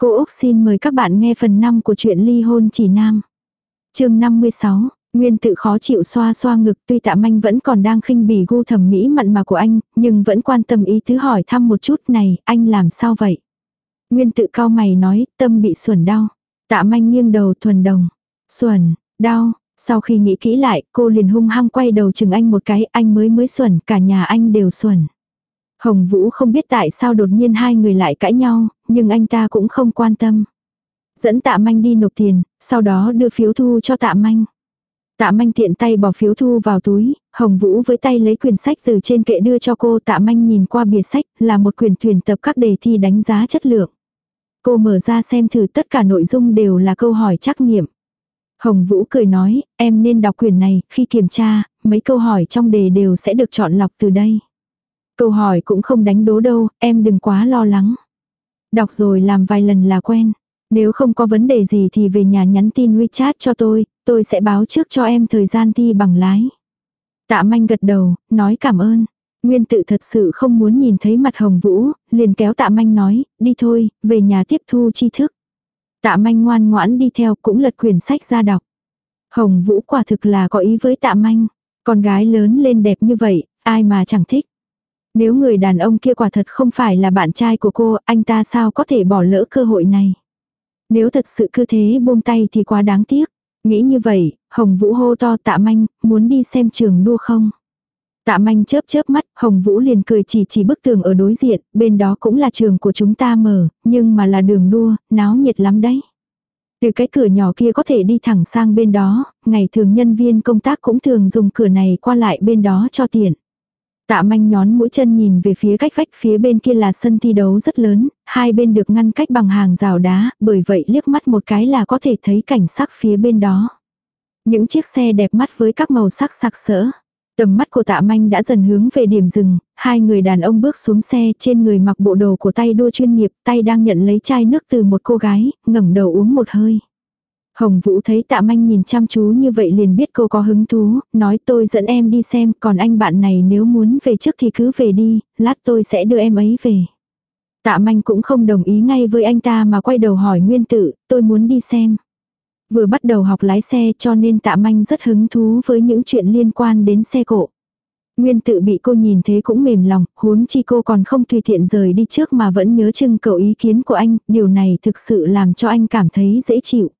Cô Úc xin mời các bạn nghe phần 5 của truyện ly hôn chỉ nam. chương 56, Nguyên tự khó chịu xoa xoa ngực tuy tạ manh vẫn còn đang khinh bỉ gu thẩm mỹ mặn mà của anh, nhưng vẫn quan tâm ý tứ hỏi thăm một chút này, anh làm sao vậy? Nguyên tự cao mày nói, tâm bị xuẩn đau. Tạ manh nghiêng đầu thuần đồng. Xuẩn, đau, sau khi nghĩ kỹ lại, cô liền hung hăng quay đầu chừng anh một cái, anh mới mới xuẩn, cả nhà anh đều xuẩn. Hồng Vũ không biết tại sao đột nhiên hai người lại cãi nhau, nhưng anh ta cũng không quan tâm. Dẫn tạ manh đi nộp tiền, sau đó đưa phiếu thu cho tạ manh. Tạ manh tiện tay bỏ phiếu thu vào túi, Hồng Vũ với tay lấy quyển sách từ trên kệ đưa cho cô tạ manh nhìn qua bìa sách là một quyển tuyển tập các đề thi đánh giá chất lượng. Cô mở ra xem thử tất cả nội dung đều là câu hỏi trắc nghiệm. Hồng Vũ cười nói, em nên đọc quyển này, khi kiểm tra, mấy câu hỏi trong đề đều sẽ được chọn lọc từ đây. Câu hỏi cũng không đánh đố đâu, em đừng quá lo lắng. Đọc rồi làm vài lần là quen. Nếu không có vấn đề gì thì về nhà nhắn tin WeChat cho tôi, tôi sẽ báo trước cho em thời gian thi bằng lái. Tạ manh gật đầu, nói cảm ơn. Nguyên tự thật sự không muốn nhìn thấy mặt Hồng Vũ, liền kéo tạ manh nói, đi thôi, về nhà tiếp thu tri thức. Tạ manh ngoan ngoãn đi theo cũng lật quyển sách ra đọc. Hồng Vũ quả thực là có ý với tạ manh. Con gái lớn lên đẹp như vậy, ai mà chẳng thích. Nếu người đàn ông kia quả thật không phải là bạn trai của cô, anh ta sao có thể bỏ lỡ cơ hội này. Nếu thật sự cứ thế buông tay thì quá đáng tiếc. Nghĩ như vậy, Hồng Vũ hô to tạ manh, muốn đi xem trường đua không? Tạ manh chớp chớp mắt, Hồng Vũ liền cười chỉ chỉ bức tường ở đối diện, bên đó cũng là trường của chúng ta mở, nhưng mà là đường đua, náo nhiệt lắm đấy. Từ cái cửa nhỏ kia có thể đi thẳng sang bên đó, ngày thường nhân viên công tác cũng thường dùng cửa này qua lại bên đó cho tiện. Tạ manh nhón mũi chân nhìn về phía cách vách phía bên kia là sân thi đấu rất lớn, hai bên được ngăn cách bằng hàng rào đá, bởi vậy liếc mắt một cái là có thể thấy cảnh sắc phía bên đó. Những chiếc xe đẹp mắt với các màu sắc sặc sỡ. Tầm mắt của tạ manh đã dần hướng về điểm dừng, hai người đàn ông bước xuống xe trên người mặc bộ đồ của tay đua chuyên nghiệp, tay đang nhận lấy chai nước từ một cô gái, ngẩng đầu uống một hơi. Hồng Vũ thấy tạ manh nhìn chăm chú như vậy liền biết cô có hứng thú, nói tôi dẫn em đi xem, còn anh bạn này nếu muốn về trước thì cứ về đi, lát tôi sẽ đưa em ấy về. Tạ manh cũng không đồng ý ngay với anh ta mà quay đầu hỏi nguyên tử, tôi muốn đi xem. Vừa bắt đầu học lái xe cho nên tạ manh rất hứng thú với những chuyện liên quan đến xe cộ. Nguyên tự bị cô nhìn thế cũng mềm lòng, huống chi cô còn không tùy tiện rời đi trước mà vẫn nhớ trưng cầu ý kiến của anh, điều này thực sự làm cho anh cảm thấy dễ chịu.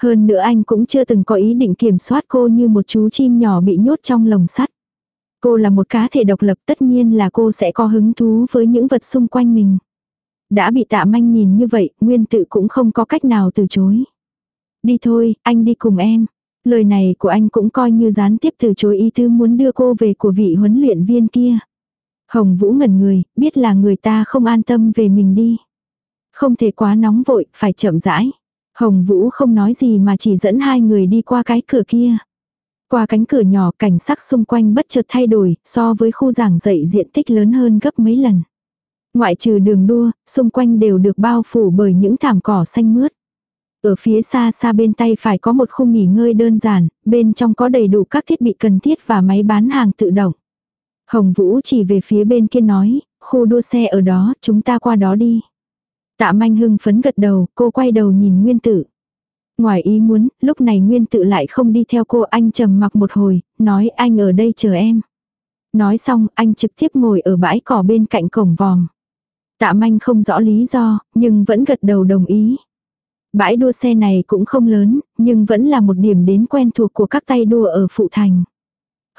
Hơn nữa anh cũng chưa từng có ý định kiểm soát cô như một chú chim nhỏ bị nhốt trong lồng sắt. Cô là một cá thể độc lập tất nhiên là cô sẽ có hứng thú với những vật xung quanh mình. Đã bị tạ manh nhìn như vậy, nguyên tự cũng không có cách nào từ chối. Đi thôi, anh đi cùng em. Lời này của anh cũng coi như gián tiếp từ chối ý tư muốn đưa cô về của vị huấn luyện viên kia. Hồng Vũ ngẩn người, biết là người ta không an tâm về mình đi. Không thể quá nóng vội, phải chậm rãi. Hồng Vũ không nói gì mà chỉ dẫn hai người đi qua cái cửa kia. Qua cánh cửa nhỏ cảnh sắc xung quanh bất chợt thay đổi, so với khu giảng dạy diện tích lớn hơn gấp mấy lần. Ngoại trừ đường đua, xung quanh đều được bao phủ bởi những thảm cỏ xanh mướt. Ở phía xa xa bên tay phải có một khu nghỉ ngơi đơn giản, bên trong có đầy đủ các thiết bị cần thiết và máy bán hàng tự động. Hồng Vũ chỉ về phía bên kia nói, khu đua xe ở đó, chúng ta qua đó đi. Tạ manh hưng phấn gật đầu, cô quay đầu nhìn nguyên tử. Ngoài ý muốn, lúc này nguyên tử lại không đi theo cô anh trầm mặc một hồi, nói anh ở đây chờ em. Nói xong, anh trực tiếp ngồi ở bãi cỏ bên cạnh cổng vòm. Tạ manh không rõ lý do, nhưng vẫn gật đầu đồng ý. Bãi đua xe này cũng không lớn, nhưng vẫn là một điểm đến quen thuộc của các tay đua ở Phụ Thành.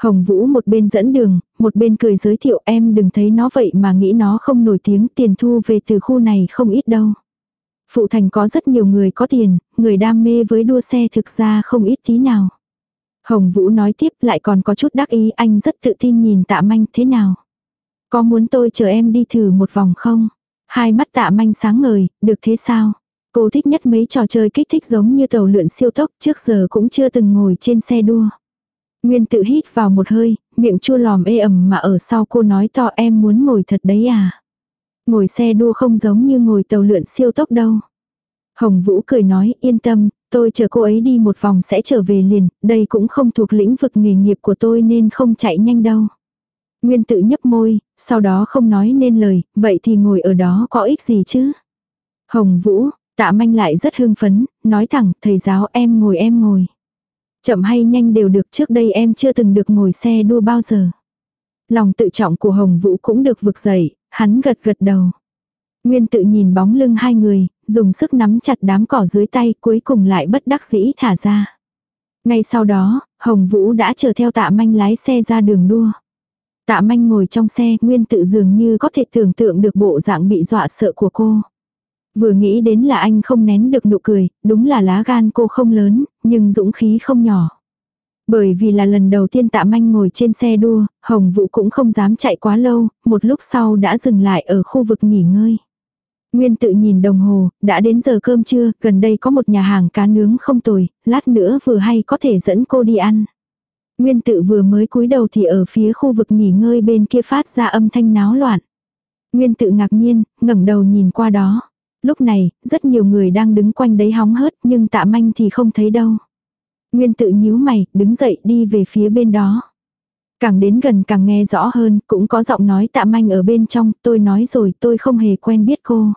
Hồng Vũ một bên dẫn đường, một bên cười giới thiệu em đừng thấy nó vậy mà nghĩ nó không nổi tiếng tiền thu về từ khu này không ít đâu. Phụ thành có rất nhiều người có tiền, người đam mê với đua xe thực ra không ít tí nào. Hồng Vũ nói tiếp lại còn có chút đắc ý anh rất tự tin nhìn tạ manh thế nào. Có muốn tôi chờ em đi thử một vòng không? Hai mắt tạ manh sáng ngời, được thế sao? Cô thích nhất mấy trò chơi kích thích giống như tàu lượn siêu tốc trước giờ cũng chưa từng ngồi trên xe đua. Nguyên tự hít vào một hơi, miệng chua lòm ê ẩm mà ở sau cô nói to em muốn ngồi thật đấy à. Ngồi xe đua không giống như ngồi tàu lượn siêu tốc đâu. Hồng Vũ cười nói yên tâm, tôi chờ cô ấy đi một vòng sẽ trở về liền, đây cũng không thuộc lĩnh vực nghề nghiệp của tôi nên không chạy nhanh đâu. Nguyên tự nhấp môi, sau đó không nói nên lời, vậy thì ngồi ở đó có ích gì chứ? Hồng Vũ, Tạ manh lại rất hưng phấn, nói thẳng, thầy giáo em ngồi em ngồi. Chậm hay nhanh đều được trước đây em chưa từng được ngồi xe đua bao giờ. Lòng tự trọng của Hồng Vũ cũng được vực dậy, hắn gật gật đầu. Nguyên tự nhìn bóng lưng hai người, dùng sức nắm chặt đám cỏ dưới tay cuối cùng lại bất đắc dĩ thả ra. Ngay sau đó, Hồng Vũ đã chờ theo tạ manh lái xe ra đường đua. Tạ manh ngồi trong xe, nguyên tự dường như có thể tưởng tượng được bộ dạng bị dọa sợ của cô. Vừa nghĩ đến là anh không nén được nụ cười, đúng là lá gan cô không lớn, nhưng dũng khí không nhỏ. Bởi vì là lần đầu tiên tạ manh ngồi trên xe đua, Hồng Vũ cũng không dám chạy quá lâu, một lúc sau đã dừng lại ở khu vực nghỉ ngơi. Nguyên tự nhìn đồng hồ, đã đến giờ cơm trưa, gần đây có một nhà hàng cá nướng không tồi, lát nữa vừa hay có thể dẫn cô đi ăn. Nguyên tự vừa mới cúi đầu thì ở phía khu vực nghỉ ngơi bên kia phát ra âm thanh náo loạn. Nguyên tự ngạc nhiên, ngẩng đầu nhìn qua đó. Lúc này, rất nhiều người đang đứng quanh đấy hóng hớt nhưng tạ manh thì không thấy đâu. Nguyên tự nhíu mày, đứng dậy đi về phía bên đó. Càng đến gần càng nghe rõ hơn, cũng có giọng nói tạ manh ở bên trong, tôi nói rồi tôi không hề quen biết cô.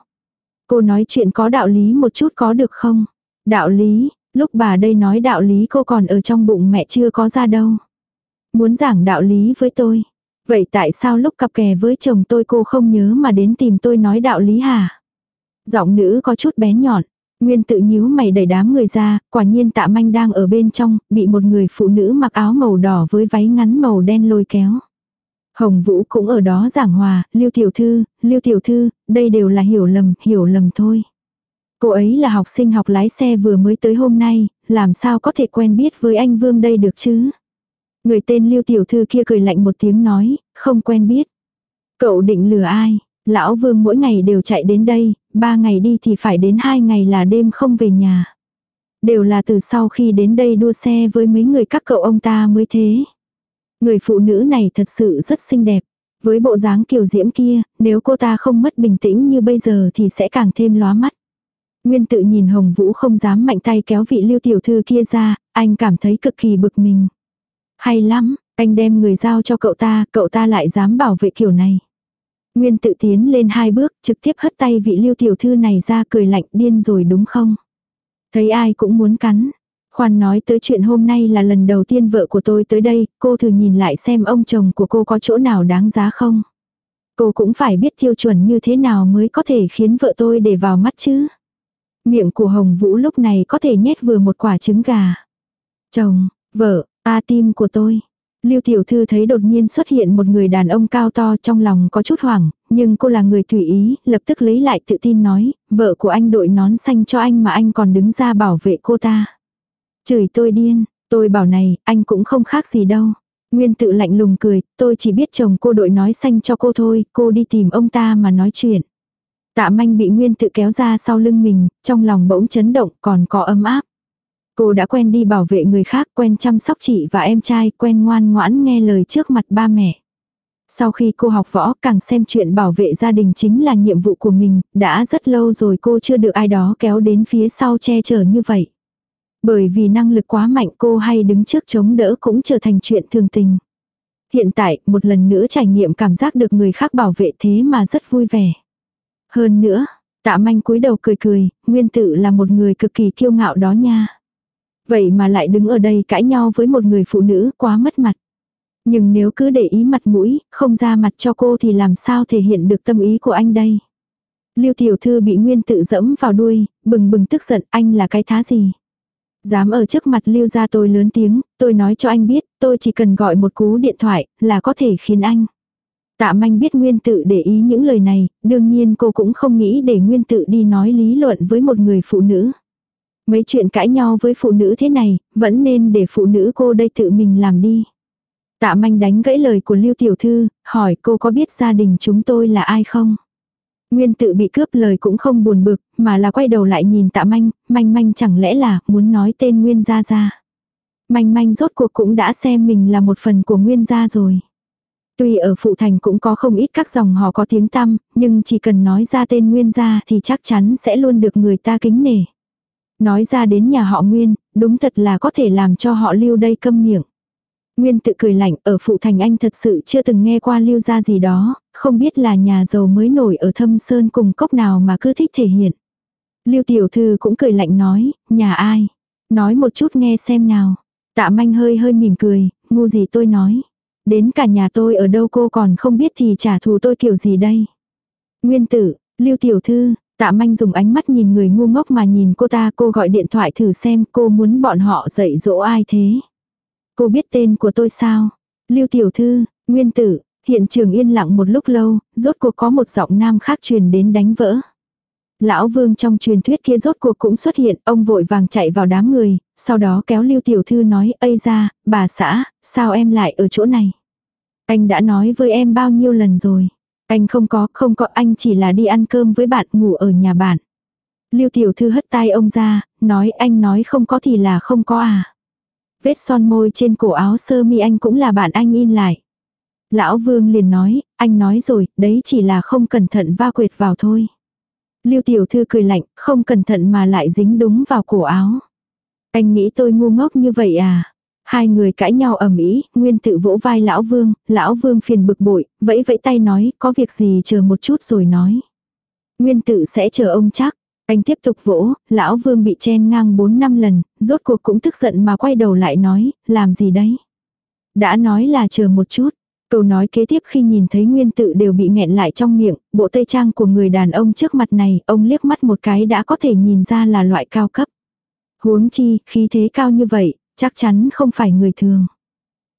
Cô nói chuyện có đạo lý một chút có được không? Đạo lý, lúc bà đây nói đạo lý cô còn ở trong bụng mẹ chưa có ra đâu. Muốn giảng đạo lý với tôi. Vậy tại sao lúc cặp kè với chồng tôi cô không nhớ mà đến tìm tôi nói đạo lý hả? Giọng nữ có chút bén nhọn. Nguyên tự nhíu mày đẩy đám người ra, quả nhiên tạ manh đang ở bên trong, bị một người phụ nữ mặc áo màu đỏ với váy ngắn màu đen lôi kéo. Hồng Vũ cũng ở đó giảng hòa, Lưu Tiểu Thư, Lưu Tiểu Thư, đây đều là hiểu lầm, hiểu lầm thôi. Cô ấy là học sinh học lái xe vừa mới tới hôm nay, làm sao có thể quen biết với anh Vương đây được chứ? Người tên Lưu Tiểu Thư kia cười lạnh một tiếng nói, không quen biết. Cậu định lừa ai? Lão Vương mỗi ngày đều chạy đến đây, ba ngày đi thì phải đến hai ngày là đêm không về nhà. Đều là từ sau khi đến đây đua xe với mấy người các cậu ông ta mới thế. Người phụ nữ này thật sự rất xinh đẹp. Với bộ dáng kiều diễm kia, nếu cô ta không mất bình tĩnh như bây giờ thì sẽ càng thêm lóa mắt. Nguyên tự nhìn Hồng Vũ không dám mạnh tay kéo vị lưu tiểu thư kia ra, anh cảm thấy cực kỳ bực mình. Hay lắm, anh đem người giao cho cậu ta, cậu ta lại dám bảo vệ kiểu này. Nguyên tự tiến lên hai bước, trực tiếp hất tay vị lưu tiểu thư này ra cười lạnh điên rồi đúng không? Thấy ai cũng muốn cắn. Khoan nói tới chuyện hôm nay là lần đầu tiên vợ của tôi tới đây, cô thử nhìn lại xem ông chồng của cô có chỗ nào đáng giá không? Cô cũng phải biết tiêu chuẩn như thế nào mới có thể khiến vợ tôi để vào mắt chứ. Miệng của Hồng Vũ lúc này có thể nhét vừa một quả trứng gà. Chồng, vợ, ta tim của tôi. Lưu tiểu thư thấy đột nhiên xuất hiện một người đàn ông cao to trong lòng có chút hoảng, nhưng cô là người tùy ý, lập tức lấy lại tự tin nói, vợ của anh đội nón xanh cho anh mà anh còn đứng ra bảo vệ cô ta. Chửi tôi điên, tôi bảo này, anh cũng không khác gì đâu. Nguyên tự lạnh lùng cười, tôi chỉ biết chồng cô đội nói xanh cho cô thôi, cô đi tìm ông ta mà nói chuyện. Tạ manh bị Nguyên tự kéo ra sau lưng mình, trong lòng bỗng chấn động còn có ấm áp. Cô đã quen đi bảo vệ người khác, quen chăm sóc chị và em trai, quen ngoan ngoãn nghe lời trước mặt ba mẹ. Sau khi cô học võ càng xem chuyện bảo vệ gia đình chính là nhiệm vụ của mình, đã rất lâu rồi cô chưa được ai đó kéo đến phía sau che chở như vậy. Bởi vì năng lực quá mạnh cô hay đứng trước chống đỡ cũng trở thành chuyện thường tình. Hiện tại, một lần nữa trải nghiệm cảm giác được người khác bảo vệ thế mà rất vui vẻ. Hơn nữa, tạ manh cúi đầu cười cười, nguyên tự là một người cực kỳ kiêu ngạo đó nha. Vậy mà lại đứng ở đây cãi nhau với một người phụ nữ quá mất mặt. Nhưng nếu cứ để ý mặt mũi, không ra mặt cho cô thì làm sao thể hiện được tâm ý của anh đây. Lưu tiểu thư bị nguyên tự dẫm vào đuôi, bừng bừng tức giận anh là cái thá gì. Dám ở trước mặt lưu ra tôi lớn tiếng, tôi nói cho anh biết, tôi chỉ cần gọi một cú điện thoại, là có thể khiến anh. Tạ manh biết nguyên tự để ý những lời này, đương nhiên cô cũng không nghĩ để nguyên tự đi nói lý luận với một người phụ nữ. Mấy chuyện cãi nhau với phụ nữ thế này, vẫn nên để phụ nữ cô đây tự mình làm đi. Tạ manh đánh gãy lời của Lưu Tiểu Thư, hỏi cô có biết gia đình chúng tôi là ai không? Nguyên tự bị cướp lời cũng không buồn bực, mà là quay đầu lại nhìn tạ manh, manh manh chẳng lẽ là muốn nói tên Nguyên gia gia. Manh manh rốt cuộc cũng đã xem mình là một phần của Nguyên gia rồi. Tuy ở phụ thành cũng có không ít các dòng họ có tiếng tăm, nhưng chỉ cần nói ra tên Nguyên gia thì chắc chắn sẽ luôn được người ta kính nể. Nói ra đến nhà họ Nguyên, đúng thật là có thể làm cho họ lưu đây câm miệng. Nguyên tự cười lạnh, ở phụ thành anh thật sự chưa từng nghe qua lưu gia gì đó, không biết là nhà giàu mới nổi ở thâm sơn cùng cốc nào mà cứ thích thể hiện. Lưu tiểu thư cũng cười lạnh nói, nhà ai? Nói một chút nghe xem nào. Tạ manh hơi hơi mỉm cười, ngu gì tôi nói. Đến cả nhà tôi ở đâu cô còn không biết thì trả thù tôi kiểu gì đây. Nguyên tử, Lưu tiểu thư, tạ manh dùng ánh mắt nhìn người ngu ngốc mà nhìn cô ta cô gọi điện thoại thử xem cô muốn bọn họ dạy dỗ ai thế. Cô biết tên của tôi sao? Lưu tiểu thư, nguyên tử, hiện trường yên lặng một lúc lâu, rốt cuộc có một giọng nam khác truyền đến đánh vỡ. Lão vương trong truyền thuyết kia rốt cuộc cũng xuất hiện, ông vội vàng chạy vào đám người, sau đó kéo lưu tiểu thư nói, ây ra, bà xã, sao em lại ở chỗ này? Anh đã nói với em bao nhiêu lần rồi? Anh không có, không có, anh chỉ là đi ăn cơm với bạn, ngủ ở nhà bạn. Lưu tiểu thư hất tay ông ra, nói anh nói không có thì là không có à. Vết son môi trên cổ áo sơ mi anh cũng là bạn anh in lại. Lão vương liền nói, anh nói rồi, đấy chỉ là không cẩn thận va quệt vào thôi. Lưu tiểu thư cười lạnh, không cẩn thận mà lại dính đúng vào cổ áo. Anh nghĩ tôi ngu ngốc như vậy à? Hai người cãi nhau ầm ĩ, Nguyên tự vỗ vai lão Vương, lão Vương phiền bực bội, vẫy vẫy tay nói, có việc gì chờ một chút rồi nói. Nguyên tự sẽ chờ ông chắc. Anh tiếp tục vỗ, lão Vương bị chen ngang 4 năm lần, rốt cuộc cũng tức giận mà quay đầu lại nói, làm gì đấy? Đã nói là chờ một chút. Câu nói kế tiếp khi nhìn thấy nguyên tự đều bị nghẹn lại trong miệng, bộ tây trang của người đàn ông trước mặt này, ông liếc mắt một cái đã có thể nhìn ra là loại cao cấp. Huống chi, khí thế cao như vậy, chắc chắn không phải người thường.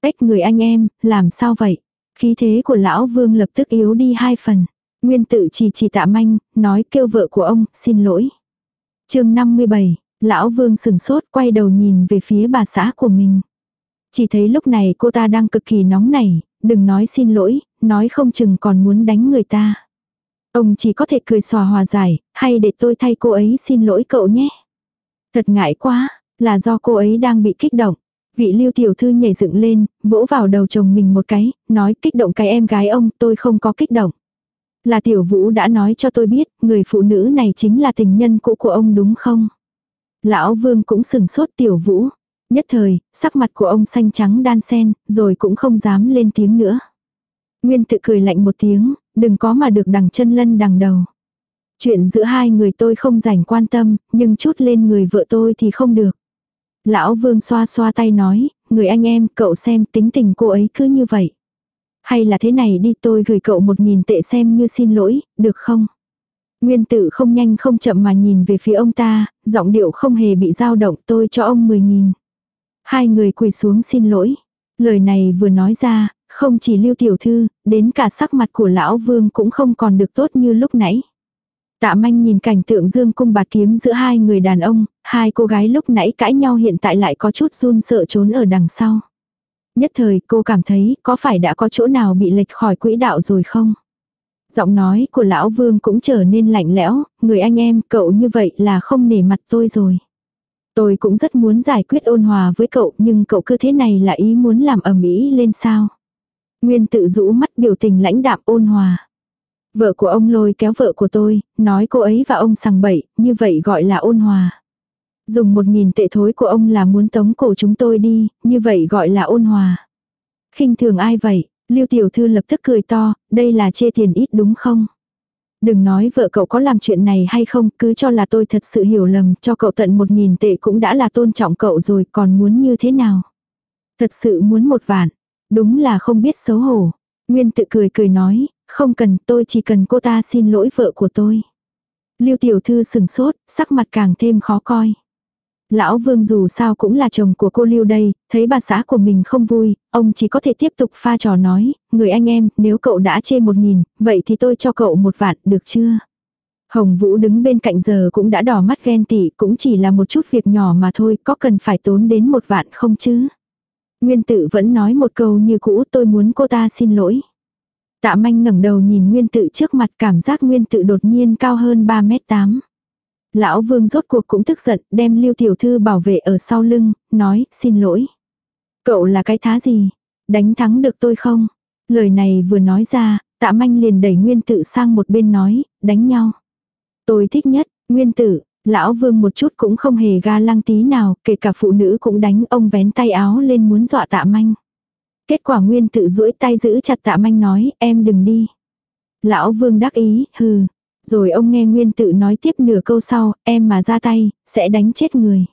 Ếch người anh em, làm sao vậy? Khí thế của lão vương lập tức yếu đi hai phần. Nguyên tự chỉ chỉ tạ manh, nói kêu vợ của ông, xin lỗi. chương 57, lão vương sừng sốt quay đầu nhìn về phía bà xã của mình. Chỉ thấy lúc này cô ta đang cực kỳ nóng nảy, đừng nói xin lỗi, nói không chừng còn muốn đánh người ta. Ông chỉ có thể cười xòa hòa giải, hay để tôi thay cô ấy xin lỗi cậu nhé. Thật ngại quá, là do cô ấy đang bị kích động. Vị lưu tiểu thư nhảy dựng lên, vỗ vào đầu chồng mình một cái, nói kích động cái em gái ông, tôi không có kích động. Là tiểu vũ đã nói cho tôi biết, người phụ nữ này chính là tình nhân cũ của ông đúng không? Lão vương cũng sừng sốt tiểu vũ. Nhất thời, sắc mặt của ông xanh trắng đan sen, rồi cũng không dám lên tiếng nữa. Nguyên tự cười lạnh một tiếng, đừng có mà được đằng chân lân đằng đầu. Chuyện giữa hai người tôi không dành quan tâm, nhưng chút lên người vợ tôi thì không được. Lão vương xoa xoa tay nói, người anh em, cậu xem tính tình cô ấy cứ như vậy. Hay là thế này đi tôi gửi cậu một nghìn tệ xem như xin lỗi, được không? Nguyên tử không nhanh không chậm mà nhìn về phía ông ta, giọng điệu không hề bị dao động tôi cho ông mười nghìn. Hai người quỳ xuống xin lỗi. Lời này vừa nói ra, không chỉ lưu tiểu thư, đến cả sắc mặt của lão vương cũng không còn được tốt như lúc nãy. Tạ manh nhìn cảnh tượng dương cung bạt kiếm giữa hai người đàn ông, hai cô gái lúc nãy cãi nhau hiện tại lại có chút run sợ trốn ở đằng sau. Nhất thời cô cảm thấy có phải đã có chỗ nào bị lệch khỏi quỹ đạo rồi không? Giọng nói của lão vương cũng trở nên lạnh lẽo, người anh em cậu như vậy là không nể mặt tôi rồi. Tôi cũng rất muốn giải quyết ôn hòa với cậu nhưng cậu cứ thế này là ý muốn làm ầm ĩ lên sao. Nguyên tự rũ mắt biểu tình lãnh đạm ôn hòa. Vợ của ông lôi kéo vợ của tôi, nói cô ấy và ông sằng bậy, như vậy gọi là ôn hòa. Dùng một nghìn tệ thối của ông là muốn tống cổ chúng tôi đi, như vậy gọi là ôn hòa. khinh thường ai vậy? Lưu tiểu thư lập tức cười to, đây là chê tiền ít đúng không? Đừng nói vợ cậu có làm chuyện này hay không, cứ cho là tôi thật sự hiểu lầm, cho cậu tận một nghìn tệ cũng đã là tôn trọng cậu rồi, còn muốn như thế nào? Thật sự muốn một vạn. Đúng là không biết xấu hổ. Nguyên tự cười cười nói, không cần, tôi chỉ cần cô ta xin lỗi vợ của tôi. Lưu tiểu thư sừng sốt, sắc mặt càng thêm khó coi. Lão Vương dù sao cũng là chồng của cô Lưu đây, thấy bà xã của mình không vui, ông chỉ có thể tiếp tục pha trò nói, người anh em, nếu cậu đã chê một nghìn, vậy thì tôi cho cậu một vạn, được chưa? Hồng Vũ đứng bên cạnh giờ cũng đã đỏ mắt ghen tị, cũng chỉ là một chút việc nhỏ mà thôi, có cần phải tốn đến một vạn không chứ? Nguyên tự vẫn nói một câu như cũ tôi muốn cô ta xin lỗi. Tạ manh ngẩng đầu nhìn nguyên tự trước mặt cảm giác nguyên tự đột nhiên cao hơn 3 mét 8. Lão vương rốt cuộc cũng tức giận, đem lưu tiểu thư bảo vệ ở sau lưng, nói, xin lỗi. Cậu là cái thá gì? Đánh thắng được tôi không? Lời này vừa nói ra, tạ manh liền đẩy nguyên tự sang một bên nói, đánh nhau. Tôi thích nhất, nguyên tử, lão vương một chút cũng không hề ga lăng tí nào, kể cả phụ nữ cũng đánh ông vén tay áo lên muốn dọa tạ manh. Kết quả nguyên tự duỗi tay giữ chặt tạ manh nói, em đừng đi. Lão vương đắc ý, hừ, Rồi ông nghe Nguyên tự nói tiếp nửa câu sau, em mà ra tay, sẽ đánh chết người.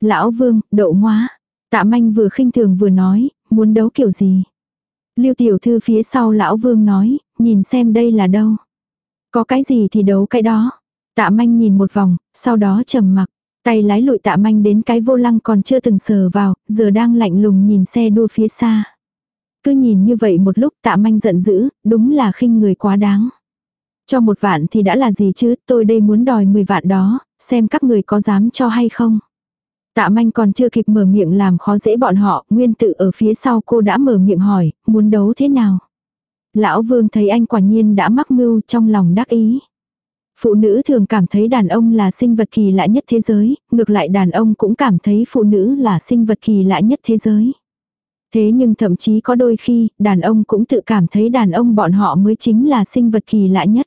Lão Vương, đậu ngoá. Tạ manh vừa khinh thường vừa nói, muốn đấu kiểu gì. Lưu tiểu thư phía sau lão Vương nói, nhìn xem đây là đâu. Có cái gì thì đấu cái đó. Tạ manh nhìn một vòng, sau đó trầm mặc. Tay lái lụi tạ manh đến cái vô lăng còn chưa từng sờ vào, giờ đang lạnh lùng nhìn xe đua phía xa. Cứ nhìn như vậy một lúc tạ manh giận dữ, đúng là khinh người quá đáng. Cho một vạn thì đã là gì chứ, tôi đây muốn đòi 10 vạn đó, xem các người có dám cho hay không. Tạ manh còn chưa kịp mở miệng làm khó dễ bọn họ, nguyên tự ở phía sau cô đã mở miệng hỏi, muốn đấu thế nào. Lão vương thấy anh quả nhiên đã mắc mưu trong lòng đắc ý. Phụ nữ thường cảm thấy đàn ông là sinh vật kỳ lạ nhất thế giới, ngược lại đàn ông cũng cảm thấy phụ nữ là sinh vật kỳ lạ nhất thế giới. Thế nhưng thậm chí có đôi khi, đàn ông cũng tự cảm thấy đàn ông bọn họ mới chính là sinh vật kỳ lạ nhất.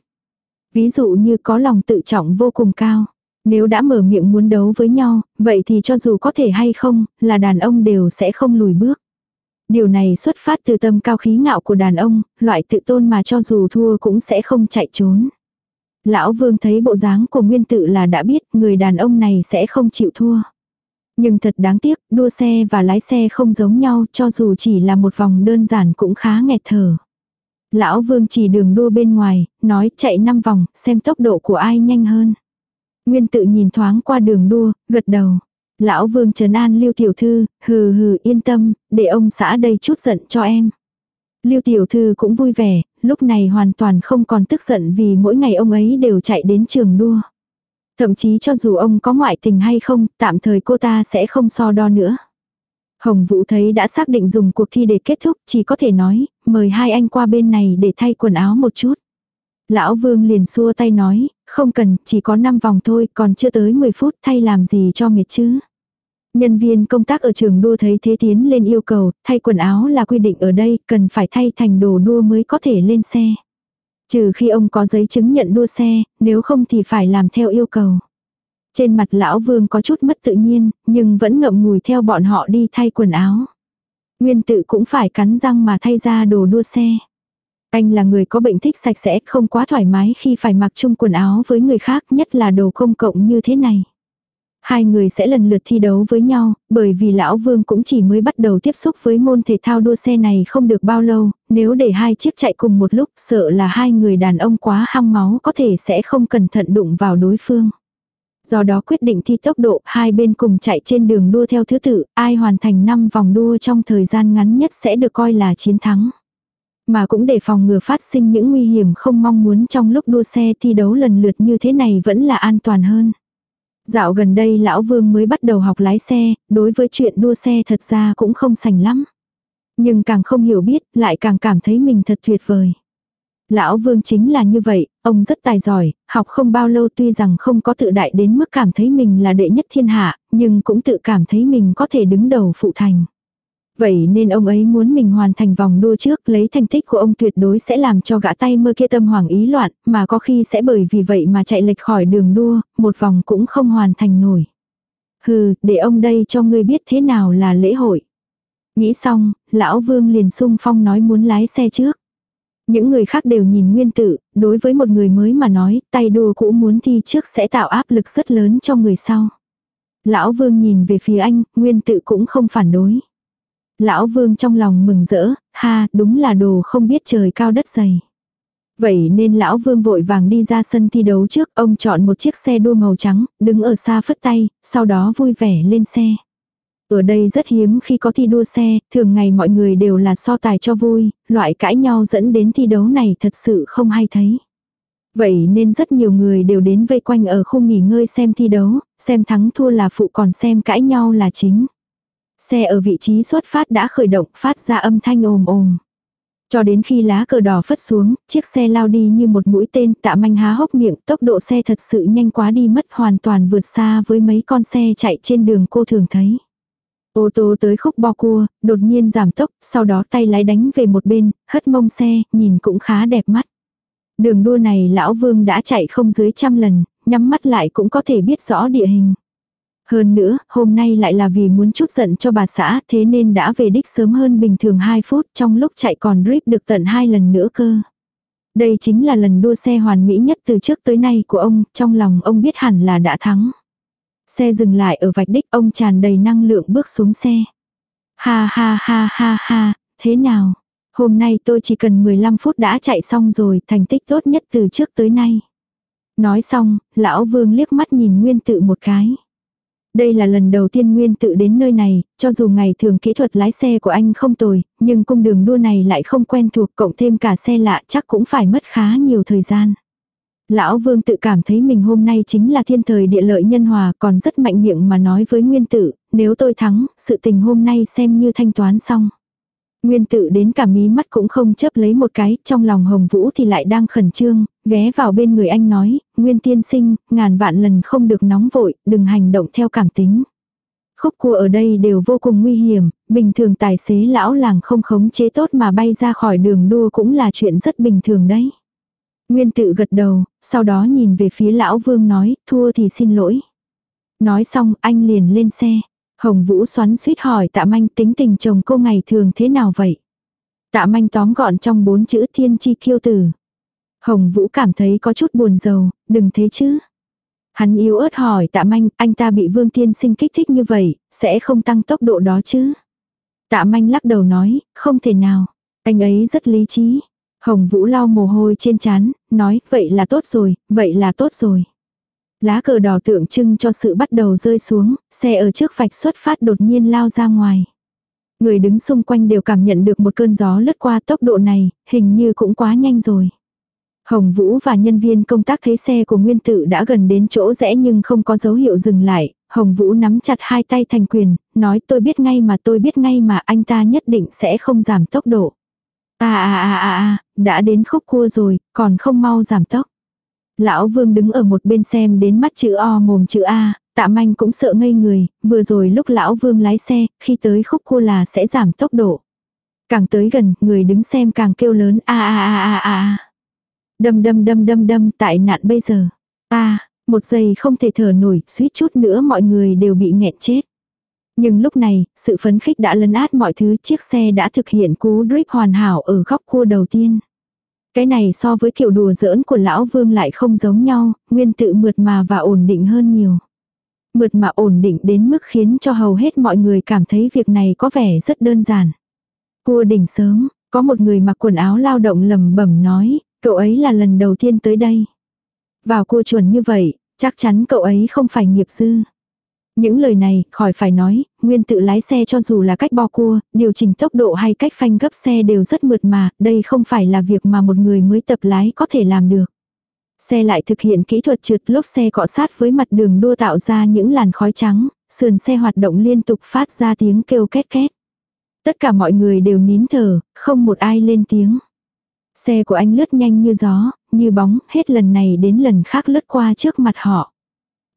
Ví dụ như có lòng tự trọng vô cùng cao. Nếu đã mở miệng muốn đấu với nhau, vậy thì cho dù có thể hay không, là đàn ông đều sẽ không lùi bước. Điều này xuất phát từ tâm cao khí ngạo của đàn ông, loại tự tôn mà cho dù thua cũng sẽ không chạy trốn. Lão vương thấy bộ dáng của nguyên tự là đã biết người đàn ông này sẽ không chịu thua. Nhưng thật đáng tiếc, đua xe và lái xe không giống nhau cho dù chỉ là một vòng đơn giản cũng khá nghẹt thở. Lão vương chỉ đường đua bên ngoài, nói chạy 5 vòng, xem tốc độ của ai nhanh hơn. Nguyên tự nhìn thoáng qua đường đua, gật đầu. Lão vương trấn an lưu tiểu thư, hừ hừ yên tâm, để ông xã đây chút giận cho em. Lưu tiểu thư cũng vui vẻ, lúc này hoàn toàn không còn tức giận vì mỗi ngày ông ấy đều chạy đến trường đua. Thậm chí cho dù ông có ngoại tình hay không, tạm thời cô ta sẽ không so đo nữa. Hồng Vũ thấy đã xác định dùng cuộc thi để kết thúc, chỉ có thể nói, mời hai anh qua bên này để thay quần áo một chút. Lão Vương liền xua tay nói, không cần, chỉ có 5 vòng thôi, còn chưa tới 10 phút thay làm gì cho mệt chứ. Nhân viên công tác ở trường đua thấy thế tiến lên yêu cầu, thay quần áo là quy định ở đây, cần phải thay thành đồ đua mới có thể lên xe. Trừ khi ông có giấy chứng nhận đua xe, nếu không thì phải làm theo yêu cầu. Trên mặt lão vương có chút mất tự nhiên, nhưng vẫn ngậm ngùi theo bọn họ đi thay quần áo. Nguyên tự cũng phải cắn răng mà thay ra đồ đua xe. Anh là người có bệnh thích sạch sẽ, không quá thoải mái khi phải mặc chung quần áo với người khác, nhất là đồ công cộng như thế này. Hai người sẽ lần lượt thi đấu với nhau, bởi vì lão vương cũng chỉ mới bắt đầu tiếp xúc với môn thể thao đua xe này không được bao lâu, nếu để hai chiếc chạy cùng một lúc sợ là hai người đàn ông quá hăng máu có thể sẽ không cẩn thận đụng vào đối phương. Do đó quyết định thi tốc độ, hai bên cùng chạy trên đường đua theo thứ tự, ai hoàn thành 5 vòng đua trong thời gian ngắn nhất sẽ được coi là chiến thắng. Mà cũng để phòng ngừa phát sinh những nguy hiểm không mong muốn trong lúc đua xe thi đấu lần lượt như thế này vẫn là an toàn hơn. Dạo gần đây lão vương mới bắt đầu học lái xe, đối với chuyện đua xe thật ra cũng không sành lắm. Nhưng càng không hiểu biết, lại càng cảm thấy mình thật tuyệt vời. Lão vương chính là như vậy, ông rất tài giỏi, học không bao lâu tuy rằng không có tự đại đến mức cảm thấy mình là đệ nhất thiên hạ, nhưng cũng tự cảm thấy mình có thể đứng đầu phụ thành. Vậy nên ông ấy muốn mình hoàn thành vòng đua trước lấy thành tích của ông tuyệt đối sẽ làm cho gã tay mơ kia tâm hoàng ý loạn, mà có khi sẽ bởi vì vậy mà chạy lệch khỏi đường đua, một vòng cũng không hoàn thành nổi. Hừ, để ông đây cho ngươi biết thế nào là lễ hội. Nghĩ xong, lão vương liền sung phong nói muốn lái xe trước. Những người khác đều nhìn nguyên tử, đối với một người mới mà nói, tay đua cũ muốn thi trước sẽ tạo áp lực rất lớn cho người sau. Lão vương nhìn về phía anh, nguyên tự cũng không phản đối. Lão vương trong lòng mừng rỡ, ha, đúng là đồ không biết trời cao đất dày. Vậy nên lão vương vội vàng đi ra sân thi đấu trước, ông chọn một chiếc xe đua màu trắng, đứng ở xa phất tay, sau đó vui vẻ lên xe. Ở đây rất hiếm khi có thi đua xe, thường ngày mọi người đều là so tài cho vui, loại cãi nhau dẫn đến thi đấu này thật sự không hay thấy. Vậy nên rất nhiều người đều đến vây quanh ở khu nghỉ ngơi xem thi đấu, xem thắng thua là phụ còn xem cãi nhau là chính. Xe ở vị trí xuất phát đã khởi động phát ra âm thanh ồm ồm. Cho đến khi lá cờ đỏ phất xuống, chiếc xe lao đi như một mũi tên tạ manh há hốc miệng, tốc độ xe thật sự nhanh quá đi mất hoàn toàn vượt xa với mấy con xe chạy trên đường cô thường thấy. Ô tô tới khúc bo cua, đột nhiên giảm tốc, sau đó tay lái đánh về một bên, hất mông xe, nhìn cũng khá đẹp mắt. Đường đua này lão vương đã chạy không dưới trăm lần, nhắm mắt lại cũng có thể biết rõ địa hình. Hơn nữa, hôm nay lại là vì muốn chút giận cho bà xã, thế nên đã về đích sớm hơn bình thường 2 phút, trong lúc chạy còn rip được tận hai lần nữa cơ. Đây chính là lần đua xe hoàn mỹ nhất từ trước tới nay của ông, trong lòng ông biết hẳn là đã thắng. Xe dừng lại ở vạch đích ông tràn đầy năng lượng bước xuống xe. Ha ha ha ha ha, thế nào? Hôm nay tôi chỉ cần 15 phút đã chạy xong rồi, thành tích tốt nhất từ trước tới nay. Nói xong, lão vương liếc mắt nhìn nguyên tự một cái. Đây là lần đầu tiên Nguyên tự đến nơi này, cho dù ngày thường kỹ thuật lái xe của anh không tồi, nhưng cung đường đua này lại không quen thuộc cộng thêm cả xe lạ chắc cũng phải mất khá nhiều thời gian. Lão Vương tự cảm thấy mình hôm nay chính là thiên thời địa lợi nhân hòa còn rất mạnh miệng mà nói với Nguyên tự, nếu tôi thắng, sự tình hôm nay xem như thanh toán xong. Nguyên tự đến cả mí mắt cũng không chấp lấy một cái, trong lòng Hồng Vũ thì lại đang khẩn trương, ghé vào bên người anh nói, Nguyên tiên sinh, ngàn vạn lần không được nóng vội, đừng hành động theo cảm tính. Khúc cua ở đây đều vô cùng nguy hiểm, bình thường tài xế lão làng không khống chế tốt mà bay ra khỏi đường đua cũng là chuyện rất bình thường đấy. Nguyên tự gật đầu, sau đó nhìn về phía lão vương nói, thua thì xin lỗi. Nói xong anh liền lên xe. Hồng Vũ xoắn suýt hỏi tạ manh tính tình chồng cô ngày thường thế nào vậy? Tạ manh tóm gọn trong bốn chữ thiên chi kiêu tử. Hồng Vũ cảm thấy có chút buồn rầu, đừng thế chứ. Hắn yếu ớt hỏi tạ manh, anh ta bị vương tiên sinh kích thích như vậy, sẽ không tăng tốc độ đó chứ? Tạ manh lắc đầu nói, không thể nào. Anh ấy rất lý trí. Hồng Vũ lau mồ hôi trên trán, nói, vậy là tốt rồi, vậy là tốt rồi. Lá cờ đỏ tượng trưng cho sự bắt đầu rơi xuống, xe ở trước vạch xuất phát đột nhiên lao ra ngoài. Người đứng xung quanh đều cảm nhận được một cơn gió lướt qua tốc độ này, hình như cũng quá nhanh rồi. Hồng Vũ và nhân viên công tác thấy xe của Nguyên Tự đã gần đến chỗ rẽ nhưng không có dấu hiệu dừng lại. Hồng Vũ nắm chặt hai tay thành quyền, nói tôi biết ngay mà tôi biết ngay mà anh ta nhất định sẽ không giảm tốc độ. À à à à à, đã đến khúc cua rồi, còn không mau giảm tốc. Lão Vương đứng ở một bên xem đến mắt chữ O mồm chữ A, tạ manh cũng sợ ngây người, vừa rồi lúc Lão Vương lái xe, khi tới khúc cua là sẽ giảm tốc độ. Càng tới gần, người đứng xem càng kêu lớn a a a a a. Đâm đâm đâm đâm đâm tại nạn bây giờ. a một giây không thể thở nổi, suýt chút nữa mọi người đều bị nghẹn chết. Nhưng lúc này, sự phấn khích đã lấn át mọi thứ, chiếc xe đã thực hiện cú drip hoàn hảo ở góc cua đầu tiên. Cái này so với kiểu đùa giỡn của lão vương lại không giống nhau, nguyên tự mượt mà và ổn định hơn nhiều. Mượt mà ổn định đến mức khiến cho hầu hết mọi người cảm thấy việc này có vẻ rất đơn giản. Cua đỉnh sớm, có một người mặc quần áo lao động lầm bẩm nói, cậu ấy là lần đầu tiên tới đây. Vào cua chuẩn như vậy, chắc chắn cậu ấy không phải nghiệp dư. Những lời này, khỏi phải nói, nguyên tự lái xe cho dù là cách bo cua, điều chỉnh tốc độ hay cách phanh gấp xe đều rất mượt mà, đây không phải là việc mà một người mới tập lái có thể làm được. Xe lại thực hiện kỹ thuật trượt lốp xe cọ sát với mặt đường đua tạo ra những làn khói trắng, sườn xe hoạt động liên tục phát ra tiếng kêu két két. Tất cả mọi người đều nín thở, không một ai lên tiếng. Xe của anh lướt nhanh như gió, như bóng, hết lần này đến lần khác lướt qua trước mặt họ.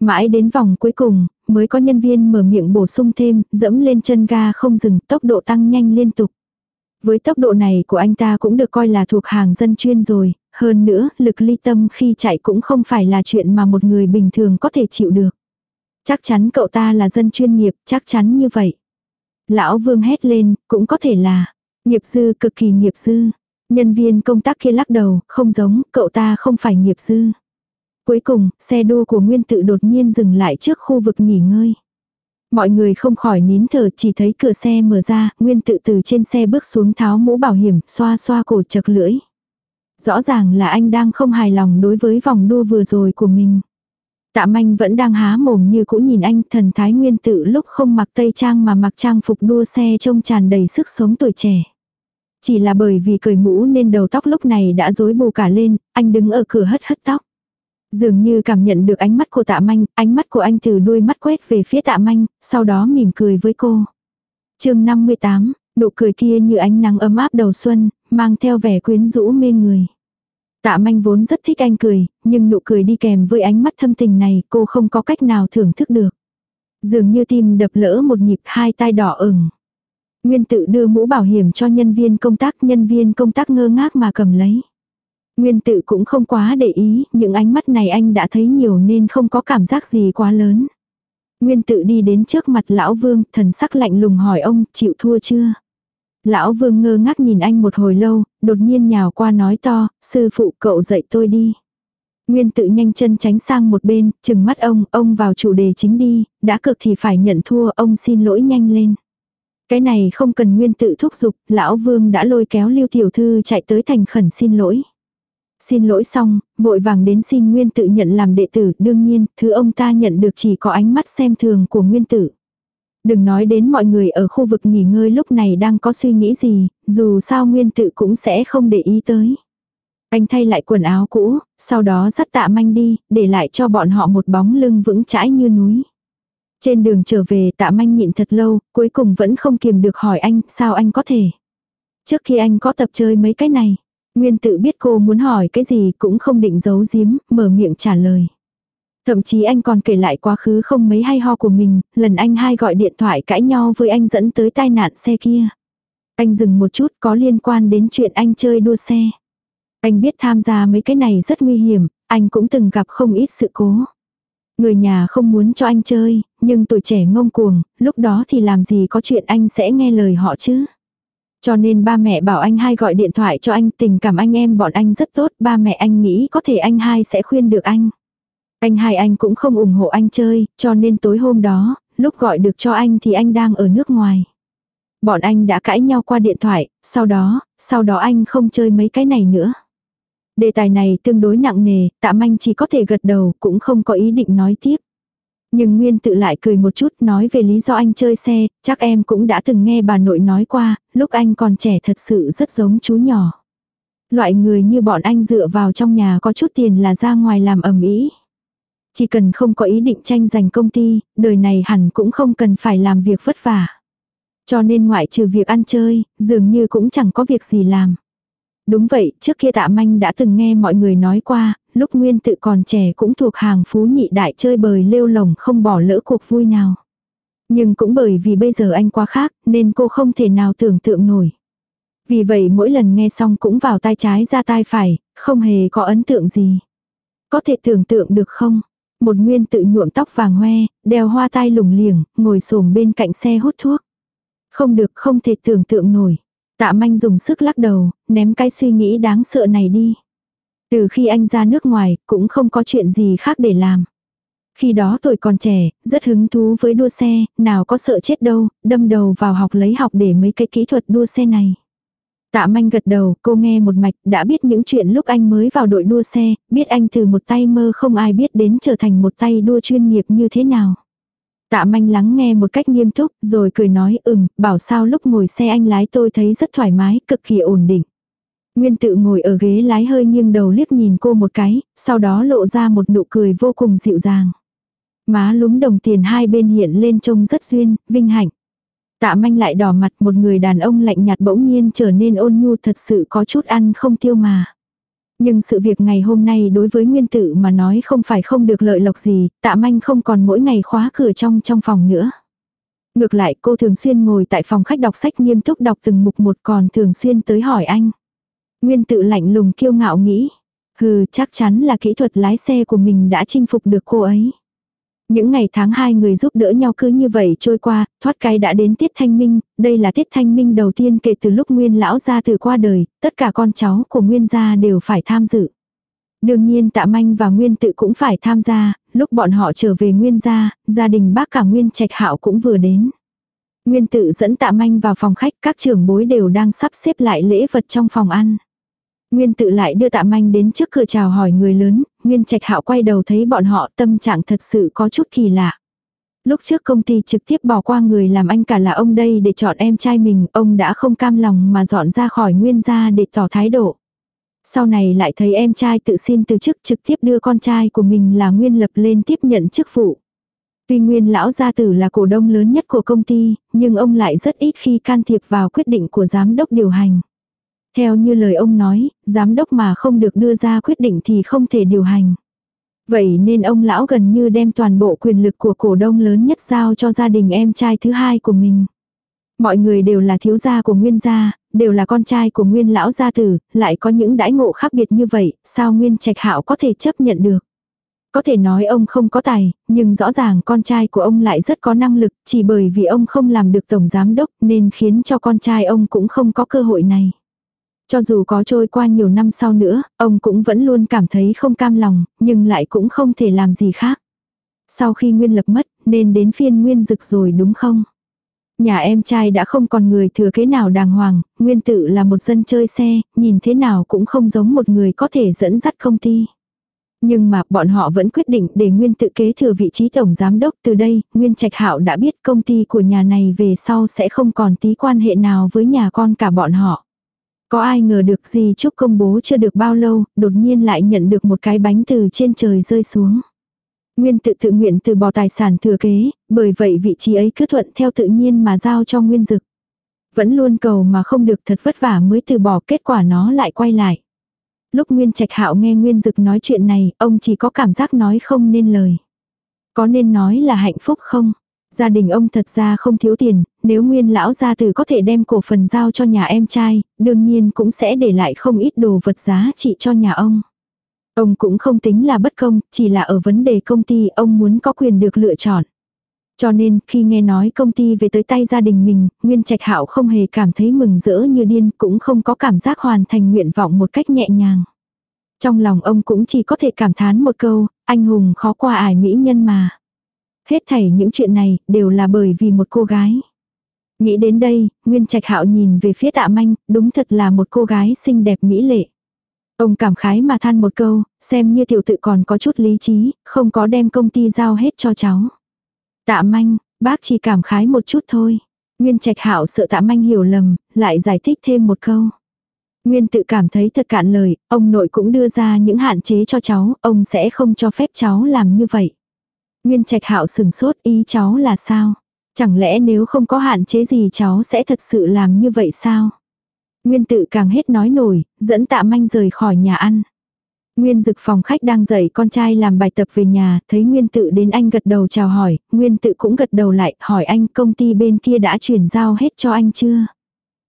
Mãi đến vòng cuối cùng, mới có nhân viên mở miệng bổ sung thêm, dẫm lên chân ga không dừng, tốc độ tăng nhanh liên tục. Với tốc độ này của anh ta cũng được coi là thuộc hàng dân chuyên rồi, hơn nữa, lực ly tâm khi chạy cũng không phải là chuyện mà một người bình thường có thể chịu được. Chắc chắn cậu ta là dân chuyên nghiệp, chắc chắn như vậy. Lão Vương hét lên, cũng có thể là nghiệp dư cực kỳ nghiệp dư. Nhân viên công tác kia lắc đầu, không giống, cậu ta không phải nghiệp dư. Cuối cùng, xe đua của Nguyên tự đột nhiên dừng lại trước khu vực nghỉ ngơi. Mọi người không khỏi nín thở chỉ thấy cửa xe mở ra, Nguyên tự từ trên xe bước xuống tháo mũ bảo hiểm, xoa xoa cổ chật lưỡi. Rõ ràng là anh đang không hài lòng đối với vòng đua vừa rồi của mình. Tạ manh vẫn đang há mồm như cũ nhìn anh thần thái nguyên tự lúc không mặc tây trang mà mặc trang phục đua xe trông tràn đầy sức sống tuổi trẻ. Chỉ là bởi vì cởi mũ nên đầu tóc lúc này đã rối bù cả lên, anh đứng ở cửa hất hất tóc. Dường như cảm nhận được ánh mắt của tạ manh, ánh mắt của anh từ đuôi mắt quét về phía tạ manh, sau đó mỉm cười với cô. chương 58, nụ cười kia như ánh nắng ấm áp đầu xuân, mang theo vẻ quyến rũ mê người. Tạ manh vốn rất thích anh cười, nhưng nụ cười đi kèm với ánh mắt thâm tình này cô không có cách nào thưởng thức được. Dường như tim đập lỡ một nhịp hai tai đỏ ửng. Nguyên tự đưa mũ bảo hiểm cho nhân viên công tác, nhân viên công tác ngơ ngác mà cầm lấy. Nguyên tự cũng không quá để ý, những ánh mắt này anh đã thấy nhiều nên không có cảm giác gì quá lớn. Nguyên tự đi đến trước mặt lão vương, thần sắc lạnh lùng hỏi ông, chịu thua chưa? Lão vương ngơ ngác nhìn anh một hồi lâu, đột nhiên nhào qua nói to, sư phụ cậu dạy tôi đi. Nguyên tự nhanh chân tránh sang một bên, chừng mắt ông, ông vào chủ đề chính đi, đã cực thì phải nhận thua, ông xin lỗi nhanh lên. Cái này không cần nguyên tự thúc giục, lão vương đã lôi kéo lưu tiểu thư chạy tới thành khẩn xin lỗi. Xin lỗi xong, vội vàng đến xin nguyên tự nhận làm đệ tử, đương nhiên, thứ ông ta nhận được chỉ có ánh mắt xem thường của nguyên tử Đừng nói đến mọi người ở khu vực nghỉ ngơi lúc này đang có suy nghĩ gì, dù sao nguyên tự cũng sẽ không để ý tới. Anh thay lại quần áo cũ, sau đó dắt tạ manh đi, để lại cho bọn họ một bóng lưng vững chãi như núi. Trên đường trở về tạ manh nhịn thật lâu, cuối cùng vẫn không kiềm được hỏi anh, sao anh có thể. Trước khi anh có tập chơi mấy cái này, Nguyên tự biết cô muốn hỏi cái gì cũng không định giấu giếm, mở miệng trả lời. Thậm chí anh còn kể lại quá khứ không mấy hay ho của mình, lần anh hai gọi điện thoại cãi nhau với anh dẫn tới tai nạn xe kia. Anh dừng một chút có liên quan đến chuyện anh chơi đua xe. Anh biết tham gia mấy cái này rất nguy hiểm, anh cũng từng gặp không ít sự cố. Người nhà không muốn cho anh chơi, nhưng tuổi trẻ ngông cuồng, lúc đó thì làm gì có chuyện anh sẽ nghe lời họ chứ. Cho nên ba mẹ bảo anh hai gọi điện thoại cho anh, tình cảm anh em bọn anh rất tốt, ba mẹ anh nghĩ có thể anh hai sẽ khuyên được anh. Anh hai anh cũng không ủng hộ anh chơi, cho nên tối hôm đó, lúc gọi được cho anh thì anh đang ở nước ngoài. Bọn anh đã cãi nhau qua điện thoại, sau đó, sau đó anh không chơi mấy cái này nữa. Đề tài này tương đối nặng nề, tạm anh chỉ có thể gật đầu, cũng không có ý định nói tiếp. Nhưng Nguyên tự lại cười một chút nói về lý do anh chơi xe, chắc em cũng đã từng nghe bà nội nói qua, lúc anh còn trẻ thật sự rất giống chú nhỏ. Loại người như bọn anh dựa vào trong nhà có chút tiền là ra ngoài làm ẩm ý. Chỉ cần không có ý định tranh giành công ty, đời này hẳn cũng không cần phải làm việc vất vả. Cho nên ngoại trừ việc ăn chơi, dường như cũng chẳng có việc gì làm. Đúng vậy, trước kia tạ manh đã từng nghe mọi người nói qua, lúc nguyên tự còn trẻ cũng thuộc hàng phú nhị đại chơi bời lêu lồng không bỏ lỡ cuộc vui nào. Nhưng cũng bởi vì bây giờ anh quá khác, nên cô không thể nào tưởng tượng nổi. Vì vậy mỗi lần nghe xong cũng vào tai trái ra tai phải, không hề có ấn tượng gì. Có thể tưởng tượng được không? Một nguyên tự nhuộm tóc vàng hoe, đeo hoa tai lủng liềng, ngồi xổm bên cạnh xe hút thuốc. Không được không thể tưởng tượng nổi. Tạ manh dùng sức lắc đầu, ném cái suy nghĩ đáng sợ này đi. Từ khi anh ra nước ngoài, cũng không có chuyện gì khác để làm. Khi đó tuổi còn trẻ, rất hứng thú với đua xe, nào có sợ chết đâu, đâm đầu vào học lấy học để mấy cái kỹ thuật đua xe này. Tạ manh gật đầu, cô nghe một mạch, đã biết những chuyện lúc anh mới vào đội đua xe, biết anh từ một tay mơ không ai biết đến trở thành một tay đua chuyên nghiệp như thế nào. Tạ manh lắng nghe một cách nghiêm túc, rồi cười nói ừm, bảo sao lúc ngồi xe anh lái tôi thấy rất thoải mái, cực kỳ ổn định. Nguyên tự ngồi ở ghế lái hơi nghiêng đầu liếc nhìn cô một cái, sau đó lộ ra một nụ cười vô cùng dịu dàng. Má lúm đồng tiền hai bên hiện lên trông rất duyên, vinh hạnh. Tạ manh lại đỏ mặt một người đàn ông lạnh nhạt bỗng nhiên trở nên ôn nhu thật sự có chút ăn không tiêu mà. Nhưng sự việc ngày hôm nay đối với nguyên tử mà nói không phải không được lợi lộc gì, tạ manh không còn mỗi ngày khóa cửa trong trong phòng nữa. Ngược lại cô thường xuyên ngồi tại phòng khách đọc sách nghiêm túc đọc từng mục một còn thường xuyên tới hỏi anh. Nguyên tự lạnh lùng kiêu ngạo nghĩ. Hừ chắc chắn là kỹ thuật lái xe của mình đã chinh phục được cô ấy. Những ngày tháng hai người giúp đỡ nhau cứ như vậy trôi qua, thoát cái đã đến tiết thanh minh, đây là tiết thanh minh đầu tiên kể từ lúc nguyên lão gia từ qua đời, tất cả con cháu của nguyên gia đều phải tham dự. Đương nhiên tạ manh và nguyên tự cũng phải tham gia, lúc bọn họ trở về nguyên gia, gia đình bác cả nguyên trạch hạo cũng vừa đến. Nguyên tự dẫn tạ manh vào phòng khách, các trưởng bối đều đang sắp xếp lại lễ vật trong phòng ăn. Nguyên tự lại đưa tạ manh đến trước cửa chào hỏi người lớn, Nguyên Trạch Hạo quay đầu thấy bọn họ tâm trạng thật sự có chút kỳ lạ. Lúc trước công ty trực tiếp bỏ qua người làm anh cả là ông đây để chọn em trai mình, ông đã không cam lòng mà dọn ra khỏi Nguyên gia để tỏ thái độ. Sau này lại thấy em trai tự xin từ chức trực tiếp đưa con trai của mình là Nguyên Lập lên tiếp nhận chức vụ. Tuy Nguyên lão gia tử là cổ đông lớn nhất của công ty, nhưng ông lại rất ít khi can thiệp vào quyết định của giám đốc điều hành. Theo như lời ông nói, giám đốc mà không được đưa ra quyết định thì không thể điều hành. Vậy nên ông lão gần như đem toàn bộ quyền lực của cổ đông lớn nhất giao cho gia đình em trai thứ hai của mình. Mọi người đều là thiếu gia của nguyên gia, đều là con trai của nguyên lão gia tử, lại có những đãi ngộ khác biệt như vậy, sao nguyên trạch hạo có thể chấp nhận được. Có thể nói ông không có tài, nhưng rõ ràng con trai của ông lại rất có năng lực, chỉ bởi vì ông không làm được tổng giám đốc nên khiến cho con trai ông cũng không có cơ hội này. Cho dù có trôi qua nhiều năm sau nữa, ông cũng vẫn luôn cảm thấy không cam lòng, nhưng lại cũng không thể làm gì khác. Sau khi Nguyên Lập mất, nên đến phiên Nguyên Dực rồi đúng không? Nhà em trai đã không còn người thừa kế nào đàng hoàng, Nguyên Tự là một dân chơi xe, nhìn thế nào cũng không giống một người có thể dẫn dắt công ty. Nhưng mà bọn họ vẫn quyết định để Nguyên tự kế thừa vị trí tổng giám đốc từ đây, Nguyên Trạch Hạo đã biết công ty của nhà này về sau sẽ không còn tí quan hệ nào với nhà con cả bọn họ. Có ai ngờ được gì chúc công bố chưa được bao lâu, đột nhiên lại nhận được một cái bánh từ trên trời rơi xuống. Nguyên tự tự nguyện từ bỏ tài sản thừa kế, bởi vậy vị trí ấy cứ thuận theo tự nhiên mà giao cho Nguyên Dực. Vẫn luôn cầu mà không được thật vất vả mới từ bỏ kết quả nó lại quay lại. Lúc Nguyên Trạch Hạo nghe Nguyên Dực nói chuyện này, ông chỉ có cảm giác nói không nên lời. Có nên nói là hạnh phúc không? Gia đình ông thật ra không thiếu tiền, nếu nguyên lão gia tử có thể đem cổ phần giao cho nhà em trai, đương nhiên cũng sẽ để lại không ít đồ vật giá trị cho nhà ông. Ông cũng không tính là bất công, chỉ là ở vấn đề công ty ông muốn có quyền được lựa chọn. Cho nên khi nghe nói công ty về tới tay gia đình mình, Nguyên Trạch Hạo không hề cảm thấy mừng rỡ như điên, cũng không có cảm giác hoàn thành nguyện vọng một cách nhẹ nhàng. Trong lòng ông cũng chỉ có thể cảm thán một câu, anh hùng khó qua ải mỹ nhân mà. Hết thảy những chuyện này đều là bởi vì một cô gái. Nghĩ đến đây, Nguyên Trạch Hạo nhìn về phía Tạ Manh, đúng thật là một cô gái xinh đẹp mỹ lệ. Ông cảm khái mà than một câu, xem như tiểu tự còn có chút lý trí, không có đem công ty giao hết cho cháu. Tạ Manh, bác chỉ cảm khái một chút thôi. Nguyên Trạch Hạo sợ Tạ Manh hiểu lầm, lại giải thích thêm một câu. Nguyên tự cảm thấy thật cạn lời, ông nội cũng đưa ra những hạn chế cho cháu, ông sẽ không cho phép cháu làm như vậy. Nguyên Trạch Hạo sừng sốt ý cháu là sao? Chẳng lẽ nếu không có hạn chế gì cháu sẽ thật sự làm như vậy sao? Nguyên tự càng hết nói nổi, dẫn tạ manh rời khỏi nhà ăn. Nguyên dực phòng khách đang dạy con trai làm bài tập về nhà, thấy Nguyên tự đến anh gật đầu chào hỏi, Nguyên tự cũng gật đầu lại, hỏi anh công ty bên kia đã chuyển giao hết cho anh chưa?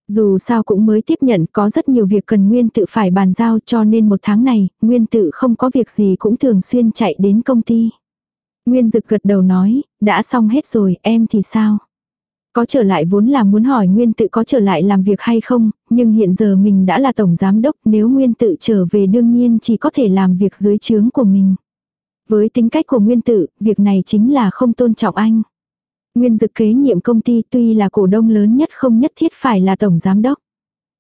Dù sao cũng mới tiếp nhận có rất nhiều việc cần Nguyên tự phải bàn giao cho nên một tháng này, Nguyên tự không có việc gì cũng thường xuyên chạy đến công ty. Nguyên Dực gật đầu nói, đã xong hết rồi, em thì sao? Có trở lại vốn là muốn hỏi Nguyên tự có trở lại làm việc hay không, nhưng hiện giờ mình đã là tổng giám đốc, nếu Nguyên tự trở về đương nhiên chỉ có thể làm việc dưới trướng của mình. Với tính cách của Nguyên tự, việc này chính là không tôn trọng anh. Nguyên Dực kế nhiệm công ty tuy là cổ đông lớn nhất không nhất thiết phải là tổng giám đốc.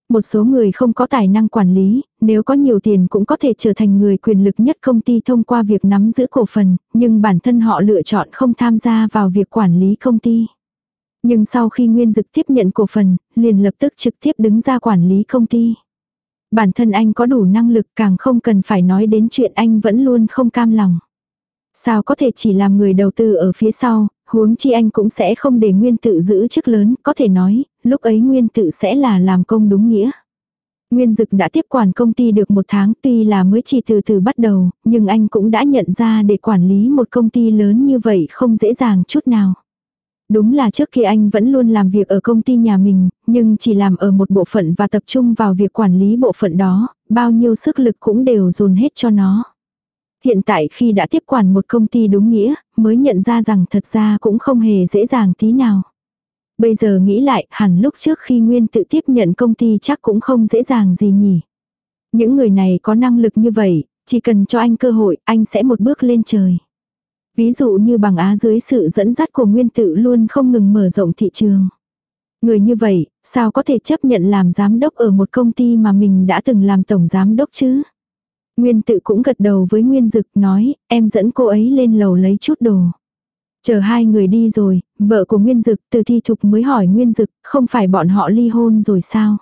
Một số người không có tài năng quản lý, nếu có nhiều tiền cũng có thể trở thành người quyền lực nhất công ty thông qua việc nắm giữ cổ phần, nhưng bản thân họ lựa chọn không tham gia vào việc quản lý công ty. Nhưng sau khi Nguyên Dực tiếp nhận cổ phần, liền lập tức trực tiếp đứng ra quản lý công ty. Bản thân anh có đủ năng lực càng không cần phải nói đến chuyện anh vẫn luôn không cam lòng. Sao có thể chỉ làm người đầu tư ở phía sau, huống chi anh cũng sẽ không để nguyên tự giữ chức lớn, có thể nói, lúc ấy nguyên tự sẽ là làm công đúng nghĩa. Nguyên Dực đã tiếp quản công ty được một tháng tuy là mới chỉ từ từ bắt đầu, nhưng anh cũng đã nhận ra để quản lý một công ty lớn như vậy không dễ dàng chút nào. Đúng là trước khi anh vẫn luôn làm việc ở công ty nhà mình, nhưng chỉ làm ở một bộ phận và tập trung vào việc quản lý bộ phận đó, bao nhiêu sức lực cũng đều dồn hết cho nó. Hiện tại khi đã tiếp quản một công ty đúng nghĩa, mới nhận ra rằng thật ra cũng không hề dễ dàng tí nào. Bây giờ nghĩ lại, hẳn lúc trước khi Nguyên tự tiếp nhận công ty chắc cũng không dễ dàng gì nhỉ. Những người này có năng lực như vậy, chỉ cần cho anh cơ hội, anh sẽ một bước lên trời. Ví dụ như bằng Á dưới sự dẫn dắt của Nguyên tự luôn không ngừng mở rộng thị trường. Người như vậy, sao có thể chấp nhận làm giám đốc ở một công ty mà mình đã từng làm tổng giám đốc chứ? Nguyên tự cũng gật đầu với Nguyên Dực nói, em dẫn cô ấy lên lầu lấy chút đồ. Chờ hai người đi rồi, vợ của Nguyên Dực từ thi thục mới hỏi Nguyên Dực, không phải bọn họ ly hôn rồi sao?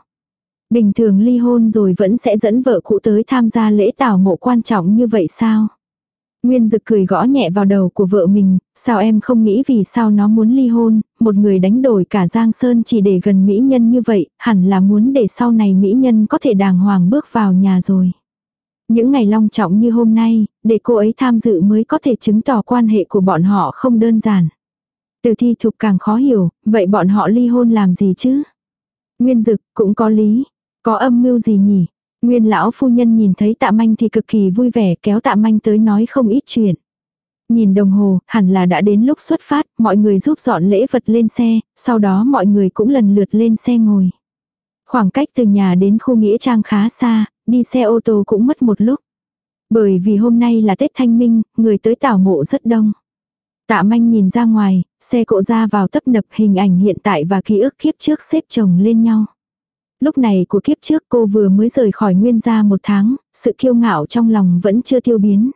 Bình thường ly hôn rồi vẫn sẽ dẫn vợ cũ tới tham gia lễ tảo mộ quan trọng như vậy sao? Nguyên Dực cười gõ nhẹ vào đầu của vợ mình, sao em không nghĩ vì sao nó muốn ly hôn, một người đánh đổi cả Giang Sơn chỉ để gần mỹ nhân như vậy, hẳn là muốn để sau này mỹ nhân có thể đàng hoàng bước vào nhà rồi. Những ngày long trọng như hôm nay, để cô ấy tham dự mới có thể chứng tỏ quan hệ của bọn họ không đơn giản. Từ thi thục càng khó hiểu, vậy bọn họ ly hôn làm gì chứ? Nguyên dực cũng có lý, có âm mưu gì nhỉ? Nguyên lão phu nhân nhìn thấy tạ manh thì cực kỳ vui vẻ kéo tạ manh tới nói không ít chuyện. Nhìn đồng hồ, hẳn là đã đến lúc xuất phát, mọi người giúp dọn lễ vật lên xe, sau đó mọi người cũng lần lượt lên xe ngồi. Khoảng cách từ nhà đến khu nghĩa trang khá xa, đi xe ô tô cũng mất một lúc. Bởi vì hôm nay là Tết Thanh Minh, người tới tảo mộ rất đông. Tạ manh nhìn ra ngoài, xe cộ ra vào tấp nập hình ảnh hiện tại và ký ức kiếp trước xếp chồng lên nhau. Lúc này của kiếp trước cô vừa mới rời khỏi nguyên gia một tháng, sự kiêu ngạo trong lòng vẫn chưa tiêu biến.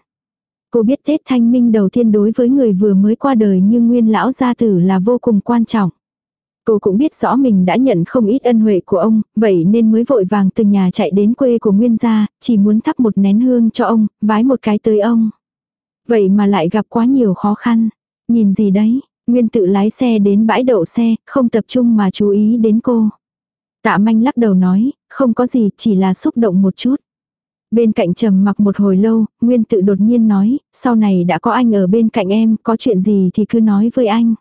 Cô biết Tết Thanh Minh đầu tiên đối với người vừa mới qua đời như nguyên lão gia tử là vô cùng quan trọng. Cô cũng biết rõ mình đã nhận không ít ân huệ của ông, vậy nên mới vội vàng từ nhà chạy đến quê của Nguyên gia, chỉ muốn thắp một nén hương cho ông, vái một cái tới ông. Vậy mà lại gặp quá nhiều khó khăn. Nhìn gì đấy, Nguyên tự lái xe đến bãi đậu xe, không tập trung mà chú ý đến cô. Tạ manh lắc đầu nói, không có gì, chỉ là xúc động một chút. Bên cạnh trầm mặc một hồi lâu, Nguyên tự đột nhiên nói, sau này đã có anh ở bên cạnh em, có chuyện gì thì cứ nói với anh.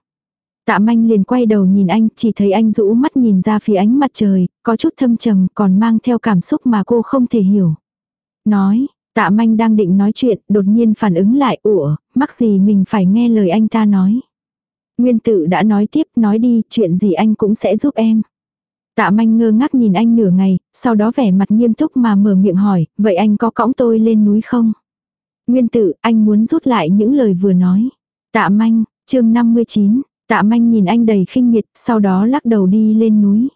Tạ manh liền quay đầu nhìn anh, chỉ thấy anh rũ mắt nhìn ra phía ánh mặt trời, có chút thâm trầm, còn mang theo cảm xúc mà cô không thể hiểu. Nói, tạ manh đang định nói chuyện, đột nhiên phản ứng lại, ủa, mắc gì mình phải nghe lời anh ta nói. Nguyên tự đã nói tiếp, nói đi, chuyện gì anh cũng sẽ giúp em. Tạ manh ngơ ngác nhìn anh nửa ngày, sau đó vẻ mặt nghiêm túc mà mở miệng hỏi, vậy anh có cõng tôi lên núi không? Nguyên tự, anh muốn rút lại những lời vừa nói. Tạ manh, chương 59, tạ manh nhìn anh đầy khinh miệt, sau đó lắc đầu đi lên núi.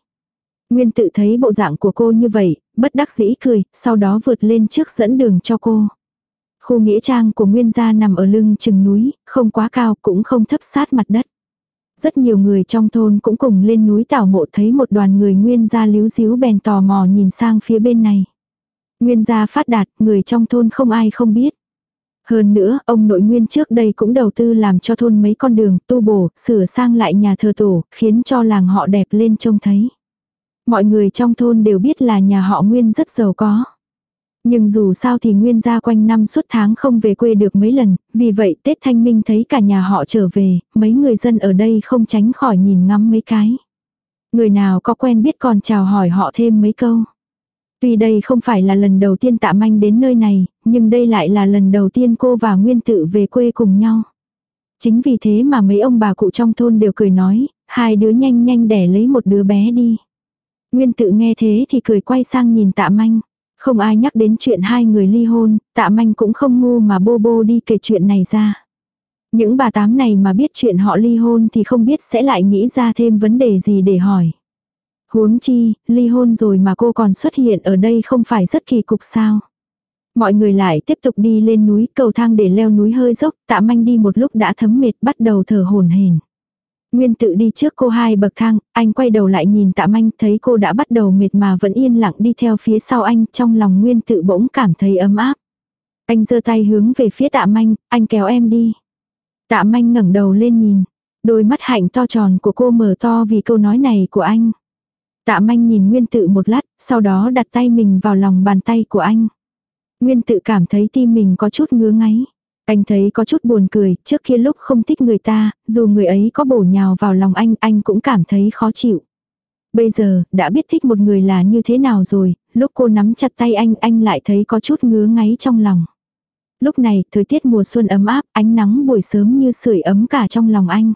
Nguyên tự thấy bộ dạng của cô như vậy, bất đắc dĩ cười, sau đó vượt lên trước dẫn đường cho cô. Khu nghĩa trang của Nguyên gia nằm ở lưng chừng núi, không quá cao cũng không thấp sát mặt đất. Rất nhiều người trong thôn cũng cùng lên núi tảo mộ thấy một đoàn người nguyên gia líu díu bèn tò mò nhìn sang phía bên này. Nguyên gia phát đạt, người trong thôn không ai không biết. Hơn nữa, ông nội nguyên trước đây cũng đầu tư làm cho thôn mấy con đường, tu bổ, sửa sang lại nhà thờ tổ, khiến cho làng họ đẹp lên trông thấy. Mọi người trong thôn đều biết là nhà họ nguyên rất giàu có. Nhưng dù sao thì Nguyên gia quanh năm suốt tháng không về quê được mấy lần, vì vậy Tết Thanh Minh thấy cả nhà họ trở về, mấy người dân ở đây không tránh khỏi nhìn ngắm mấy cái. Người nào có quen biết còn chào hỏi họ thêm mấy câu. Tuy đây không phải là lần đầu tiên tạ manh đến nơi này, nhưng đây lại là lần đầu tiên cô và Nguyên tự về quê cùng nhau. Chính vì thế mà mấy ông bà cụ trong thôn đều cười nói, hai đứa nhanh nhanh đẻ lấy một đứa bé đi. Nguyên tự nghe thế thì cười quay sang nhìn tạ manh. Không ai nhắc đến chuyện hai người ly hôn, tạ manh cũng không ngu mà bô bô đi kể chuyện này ra. Những bà tám này mà biết chuyện họ ly hôn thì không biết sẽ lại nghĩ ra thêm vấn đề gì để hỏi. Huống chi, ly hôn rồi mà cô còn xuất hiện ở đây không phải rất kỳ cục sao. Mọi người lại tiếp tục đi lên núi cầu thang để leo núi hơi dốc, tạ manh đi một lúc đã thấm mệt bắt đầu thở hồn hển. Nguyên tự đi trước cô hai bậc thang, anh quay đầu lại nhìn tạ manh thấy cô đã bắt đầu mệt mà vẫn yên lặng đi theo phía sau anh, trong lòng nguyên tự bỗng cảm thấy ấm áp. Anh giơ tay hướng về phía tạ manh, anh kéo em đi. Tạ manh ngẩng đầu lên nhìn, đôi mắt hạnh to tròn của cô mở to vì câu nói này của anh. Tạ manh nhìn nguyên tự một lát, sau đó đặt tay mình vào lòng bàn tay của anh. Nguyên tự cảm thấy tim mình có chút ngứa ngáy. Anh thấy có chút buồn cười, trước kia lúc không thích người ta, dù người ấy có bổ nhào vào lòng anh, anh cũng cảm thấy khó chịu. Bây giờ, đã biết thích một người là như thế nào rồi, lúc cô nắm chặt tay anh, anh lại thấy có chút ngứa ngáy trong lòng. Lúc này, thời tiết mùa xuân ấm áp, ánh nắng buổi sớm như sưởi ấm cả trong lòng anh.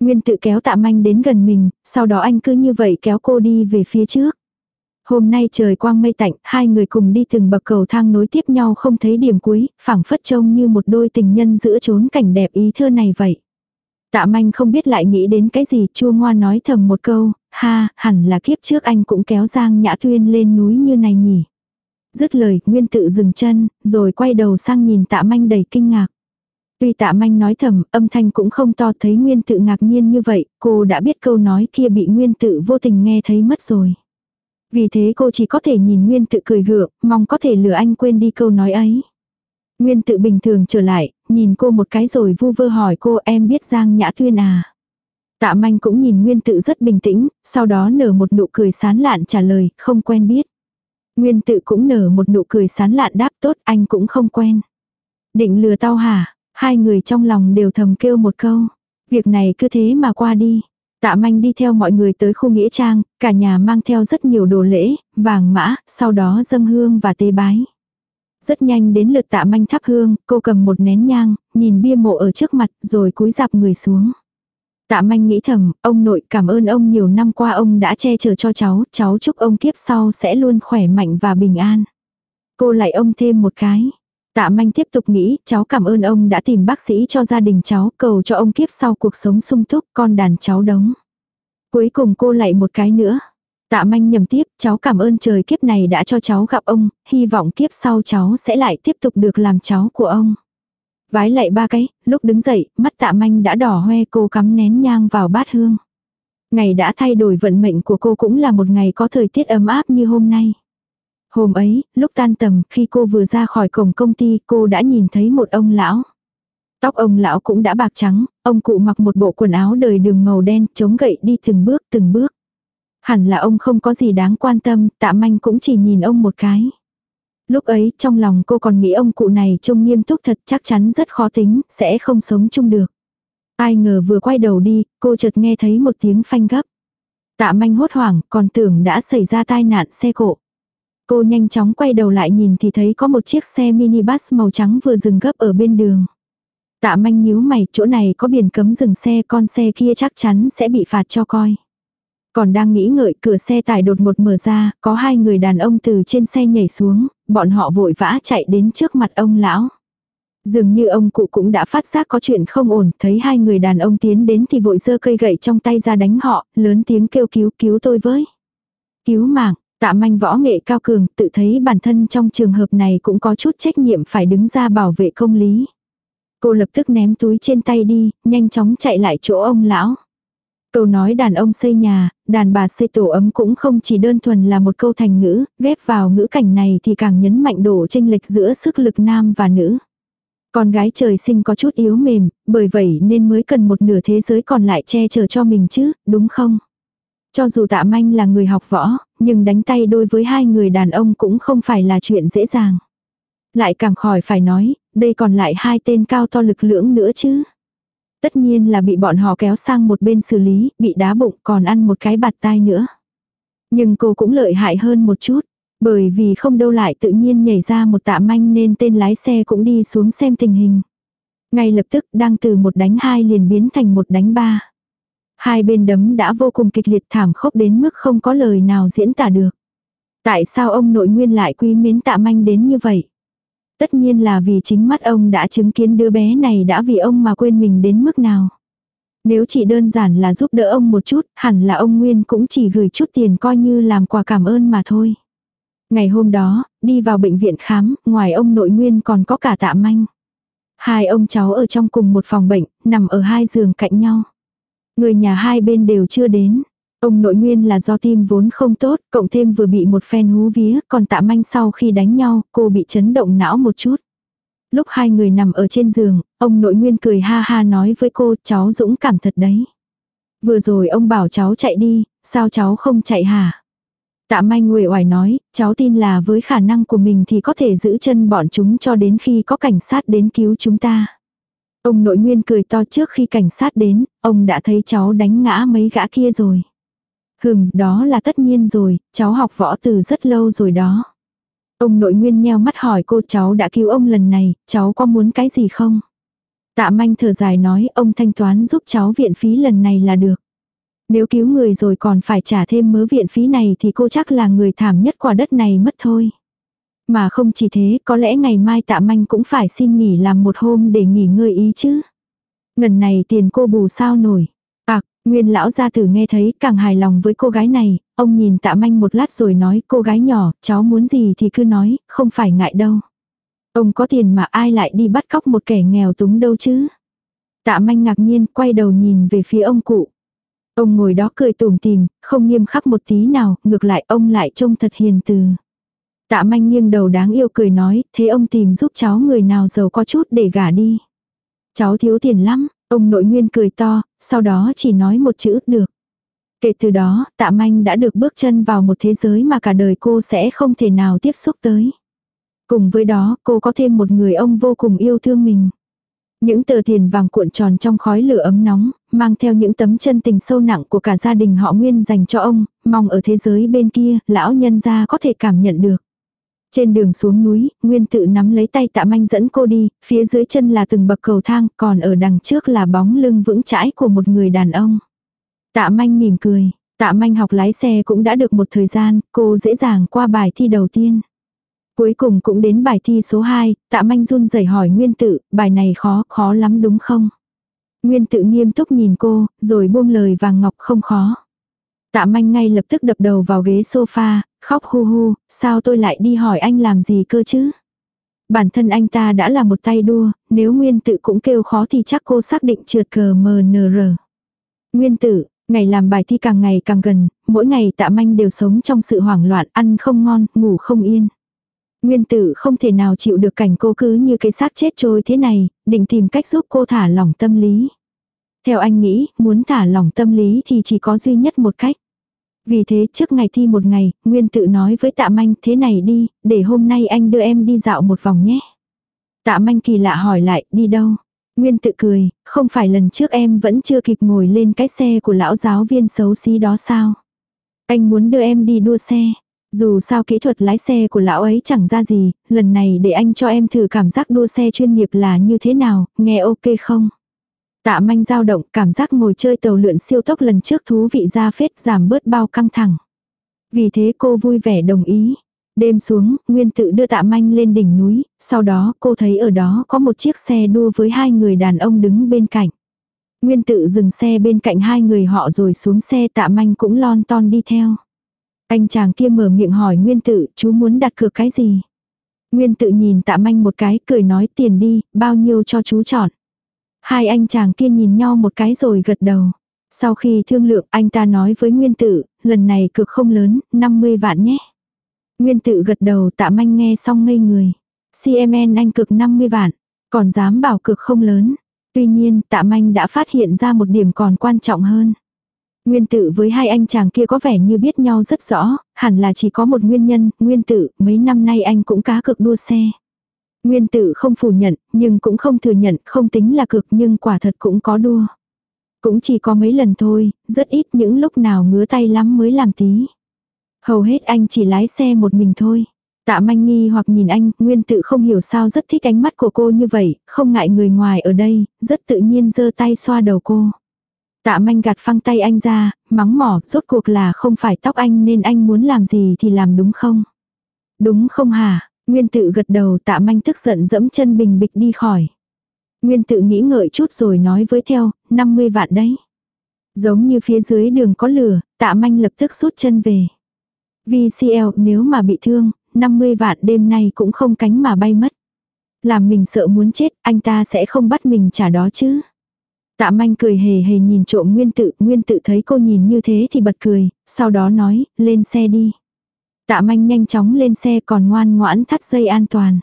Nguyên tự kéo tạ manh đến gần mình, sau đó anh cứ như vậy kéo cô đi về phía trước. Hôm nay trời quang mây tạnh, hai người cùng đi từng bậc cầu thang nối tiếp nhau không thấy điểm cuối, phảng phất trông như một đôi tình nhân giữa chốn cảnh đẹp ý thơ này vậy. Tạ manh không biết lại nghĩ đến cái gì, chua ngoan nói thầm một câu, ha, hẳn là kiếp trước anh cũng kéo Giang Nhã Tuyên lên núi như này nhỉ. Dứt lời, Nguyên tự dừng chân, rồi quay đầu sang nhìn tạ manh đầy kinh ngạc. Tuy tạ manh nói thầm, âm thanh cũng không to thấy Nguyên tự ngạc nhiên như vậy, cô đã biết câu nói kia bị Nguyên tự vô tình nghe thấy mất rồi. Vì thế cô chỉ có thể nhìn Nguyên tự cười gượng, mong có thể lừa anh quên đi câu nói ấy. Nguyên tự bình thường trở lại, nhìn cô một cái rồi vu vơ hỏi cô em biết Giang Nhã Tuyên à. Tạ manh cũng nhìn Nguyên tự rất bình tĩnh, sau đó nở một nụ cười sán lạn trả lời, không quen biết. Nguyên tự cũng nở một nụ cười sán lạn đáp tốt anh cũng không quen. Định lừa tao hả? Hai người trong lòng đều thầm kêu một câu. Việc này cứ thế mà qua đi. Tạ manh đi theo mọi người tới khu nghĩa trang, cả nhà mang theo rất nhiều đồ lễ, vàng mã, sau đó dâng hương và tế bái. Rất nhanh đến lượt tạ manh thắp hương, cô cầm một nén nhang, nhìn bia mộ ở trước mặt rồi cúi dạp người xuống. Tạ manh nghĩ thầm, ông nội cảm ơn ông nhiều năm qua ông đã che chở cho cháu, cháu chúc ông kiếp sau sẽ luôn khỏe mạnh và bình an. Cô lại ông thêm một cái. Tạ manh tiếp tục nghĩ, cháu cảm ơn ông đã tìm bác sĩ cho gia đình cháu, cầu cho ông kiếp sau cuộc sống sung túc, con đàn cháu đóng. Cuối cùng cô lại một cái nữa. Tạ manh nhầm tiếp, cháu cảm ơn trời kiếp này đã cho cháu gặp ông, hy vọng kiếp sau cháu sẽ lại tiếp tục được làm cháu của ông. Vái lại ba cái, lúc đứng dậy, mắt tạ manh đã đỏ hoe cô cắm nén nhang vào bát hương. Ngày đã thay đổi vận mệnh của cô cũng là một ngày có thời tiết ấm áp như hôm nay. Hôm ấy, lúc tan tầm, khi cô vừa ra khỏi cổng công ty, cô đã nhìn thấy một ông lão. Tóc ông lão cũng đã bạc trắng, ông cụ mặc một bộ quần áo đời đường màu đen, chống gậy đi từng bước từng bước. Hẳn là ông không có gì đáng quan tâm, tạ manh cũng chỉ nhìn ông một cái. Lúc ấy trong lòng cô còn nghĩ ông cụ này trông nghiêm túc thật chắc chắn rất khó tính, sẽ không sống chung được. Ai ngờ vừa quay đầu đi, cô chợt nghe thấy một tiếng phanh gấp. Tạ manh hốt hoảng, còn tưởng đã xảy ra tai nạn xe cộ. Cô nhanh chóng quay đầu lại nhìn thì thấy có một chiếc xe minibus màu trắng vừa dừng gấp ở bên đường. Tạ manh nhíu mày, chỗ này có biển cấm dừng xe, con xe kia chắc chắn sẽ bị phạt cho coi. Còn đang nghĩ ngợi cửa xe tải đột một mở ra, có hai người đàn ông từ trên xe nhảy xuống, bọn họ vội vã chạy đến trước mặt ông lão. Dường như ông cụ cũng đã phát giác có chuyện không ổn, thấy hai người đàn ông tiến đến thì vội giơ cây gậy trong tay ra đánh họ, lớn tiếng kêu cứu cứu tôi với. Cứu mạng, tạ manh võ nghệ cao cường, tự thấy bản thân trong trường hợp này cũng có chút trách nhiệm phải đứng ra bảo vệ công lý. Cô lập tức ném túi trên tay đi, nhanh chóng chạy lại chỗ ông lão. Câu nói đàn ông xây nhà, đàn bà xây tổ ấm cũng không chỉ đơn thuần là một câu thành ngữ, ghép vào ngữ cảnh này thì càng nhấn mạnh độ tranh lệch giữa sức lực nam và nữ. Con gái trời sinh có chút yếu mềm, bởi vậy nên mới cần một nửa thế giới còn lại che chở cho mình chứ, đúng không? Cho dù tạ manh là người học võ, nhưng đánh tay đôi với hai người đàn ông cũng không phải là chuyện dễ dàng. Lại càng khỏi phải nói, đây còn lại hai tên cao to lực lưỡng nữa chứ. Tất nhiên là bị bọn họ kéo sang một bên xử lý, bị đá bụng còn ăn một cái bạt tai nữa. Nhưng cô cũng lợi hại hơn một chút, bởi vì không đâu lại tự nhiên nhảy ra một tạ manh nên tên lái xe cũng đi xuống xem tình hình. Ngay lập tức đang từ một đánh hai liền biến thành một đánh ba. Hai bên đấm đã vô cùng kịch liệt thảm khốc đến mức không có lời nào diễn tả được. Tại sao ông nội nguyên lại quý mến tạ manh đến như vậy? Tất nhiên là vì chính mắt ông đã chứng kiến đứa bé này đã vì ông mà quên mình đến mức nào. Nếu chỉ đơn giản là giúp đỡ ông một chút, hẳn là ông Nguyên cũng chỉ gửi chút tiền coi như làm quà cảm ơn mà thôi. Ngày hôm đó, đi vào bệnh viện khám, ngoài ông nội Nguyên còn có cả tạ manh. Hai ông cháu ở trong cùng một phòng bệnh, nằm ở hai giường cạnh nhau. Người nhà hai bên đều chưa đến. Ông nội nguyên là do tim vốn không tốt, cộng thêm vừa bị một phen hú vía, còn tạ manh sau khi đánh nhau, cô bị chấn động não một chút. Lúc hai người nằm ở trên giường, ông nội nguyên cười ha ha nói với cô, cháu dũng cảm thật đấy. Vừa rồi ông bảo cháu chạy đi, sao cháu không chạy hả? Tạ manh nguệ oải nói, cháu tin là với khả năng của mình thì có thể giữ chân bọn chúng cho đến khi có cảnh sát đến cứu chúng ta. Ông nội nguyên cười to trước khi cảnh sát đến, ông đã thấy cháu đánh ngã mấy gã kia rồi. Hừm, đó là tất nhiên rồi, cháu học võ từ rất lâu rồi đó. Ông nội nguyên nheo mắt hỏi cô cháu đã cứu ông lần này, cháu có muốn cái gì không? Tạ manh thở dài nói ông thanh toán giúp cháu viện phí lần này là được. Nếu cứu người rồi còn phải trả thêm mớ viện phí này thì cô chắc là người thảm nhất quả đất này mất thôi. Mà không chỉ thế, có lẽ ngày mai tạ manh cũng phải xin nghỉ làm một hôm để nghỉ ngơi ý chứ. Ngần này tiền cô bù sao nổi. À, Nguyên lão gia tử nghe thấy càng hài lòng với cô gái này, ông nhìn tạ manh một lát rồi nói cô gái nhỏ, cháu muốn gì thì cứ nói, không phải ngại đâu. Ông có tiền mà ai lại đi bắt cóc một kẻ nghèo túng đâu chứ. Tạ manh ngạc nhiên quay đầu nhìn về phía ông cụ. Ông ngồi đó cười tủm tìm, không nghiêm khắc một tí nào, ngược lại ông lại trông thật hiền từ. Tạ manh nghiêng đầu đáng yêu cười nói, thế ông tìm giúp cháu người nào giàu có chút để gả đi. Cháu thiếu tiền lắm, Ông nội nguyên cười to, sau đó chỉ nói một chữ được. Kể từ đó, tạ manh đã được bước chân vào một thế giới mà cả đời cô sẽ không thể nào tiếp xúc tới. Cùng với đó, cô có thêm một người ông vô cùng yêu thương mình. Những tờ tiền vàng cuộn tròn trong khói lửa ấm nóng, mang theo những tấm chân tình sâu nặng của cả gia đình họ nguyên dành cho ông, mong ở thế giới bên kia, lão nhân gia có thể cảm nhận được. Trên đường xuống núi, Nguyên tự nắm lấy tay tạ manh dẫn cô đi, phía dưới chân là từng bậc cầu thang, còn ở đằng trước là bóng lưng vững chãi của một người đàn ông. Tạ manh mỉm cười, tạ manh học lái xe cũng đã được một thời gian, cô dễ dàng qua bài thi đầu tiên. Cuối cùng cũng đến bài thi số 2, tạ manh run rẩy hỏi Nguyên tự, bài này khó, khó lắm đúng không? Nguyên tự nghiêm túc nhìn cô, rồi buông lời vàng ngọc không khó. Tạ manh ngay lập tức đập đầu vào ghế sofa, khóc hu hu, sao tôi lại đi hỏi anh làm gì cơ chứ? Bản thân anh ta đã là một tay đua, nếu nguyên tự cũng kêu khó thì chắc cô xác định trượt cờ MNR. Nguyên tử, ngày làm bài thi càng ngày càng gần, mỗi ngày tạ manh đều sống trong sự hoảng loạn, ăn không ngon, ngủ không yên. Nguyên tử không thể nào chịu được cảnh cô cứ như cái xác chết trôi thế này, định tìm cách giúp cô thả lỏng tâm lý. Theo anh nghĩ, muốn thả lỏng tâm lý thì chỉ có duy nhất một cách. Vì thế trước ngày thi một ngày, Nguyên tự nói với tạ manh thế này đi, để hôm nay anh đưa em đi dạo một vòng nhé. Tạ manh kỳ lạ hỏi lại, đi đâu? Nguyên tự cười, không phải lần trước em vẫn chưa kịp ngồi lên cái xe của lão giáo viên xấu xí đó sao? Anh muốn đưa em đi đua xe. Dù sao kỹ thuật lái xe của lão ấy chẳng ra gì, lần này để anh cho em thử cảm giác đua xe chuyên nghiệp là như thế nào, nghe ok không? Tạ manh dao động, cảm giác ngồi chơi tàu lượn siêu tốc lần trước thú vị ra phết giảm bớt bao căng thẳng. Vì thế cô vui vẻ đồng ý. Đêm xuống, Nguyên tự đưa tạ manh lên đỉnh núi, sau đó cô thấy ở đó có một chiếc xe đua với hai người đàn ông đứng bên cạnh. Nguyên tự dừng xe bên cạnh hai người họ rồi xuống xe tạ manh cũng lon ton đi theo. Anh chàng kia mở miệng hỏi Nguyên tự, chú muốn đặt cược cái gì? Nguyên tự nhìn tạ manh một cái, cười nói tiền đi, bao nhiêu cho chú chọn. Hai anh chàng kia nhìn nhau một cái rồi gật đầu. Sau khi thương lượng anh ta nói với Nguyên Tử, lần này cực không lớn, 50 vạn nhé. Nguyên Tử gật đầu tạ manh nghe xong ngây người. CMN anh cực 50 vạn, còn dám bảo cực không lớn. Tuy nhiên tạ manh đã phát hiện ra một điểm còn quan trọng hơn. Nguyên Tử với hai anh chàng kia có vẻ như biết nhau rất rõ, hẳn là chỉ có một nguyên nhân, Nguyên Tử, mấy năm nay anh cũng cá cực đua xe. Nguyên tử không phủ nhận, nhưng cũng không thừa nhận, không tính là cực nhưng quả thật cũng có đua. Cũng chỉ có mấy lần thôi, rất ít những lúc nào ngứa tay lắm mới làm tí. Hầu hết anh chỉ lái xe một mình thôi. Tạ manh nghi hoặc nhìn anh, nguyên tự không hiểu sao rất thích ánh mắt của cô như vậy, không ngại người ngoài ở đây, rất tự nhiên giơ tay xoa đầu cô. Tạ manh gạt phăng tay anh ra, mắng mỏ, rốt cuộc là không phải tóc anh nên anh muốn làm gì thì làm đúng không? Đúng không hả? Nguyên tự gật đầu tạ manh tức giận dẫm chân bình bịch đi khỏi. Nguyên tự nghĩ ngợi chút rồi nói với theo, 50 vạn đấy. Giống như phía dưới đường có lửa, tạ manh lập tức rút chân về. VCL nếu mà bị thương, 50 vạn đêm nay cũng không cánh mà bay mất. Làm mình sợ muốn chết, anh ta sẽ không bắt mình trả đó chứ. Tạ manh cười hề hề nhìn trộm nguyên tự, nguyên tự thấy cô nhìn như thế thì bật cười, sau đó nói, lên xe đi. Tạ manh nhanh chóng lên xe còn ngoan ngoãn thắt dây an toàn.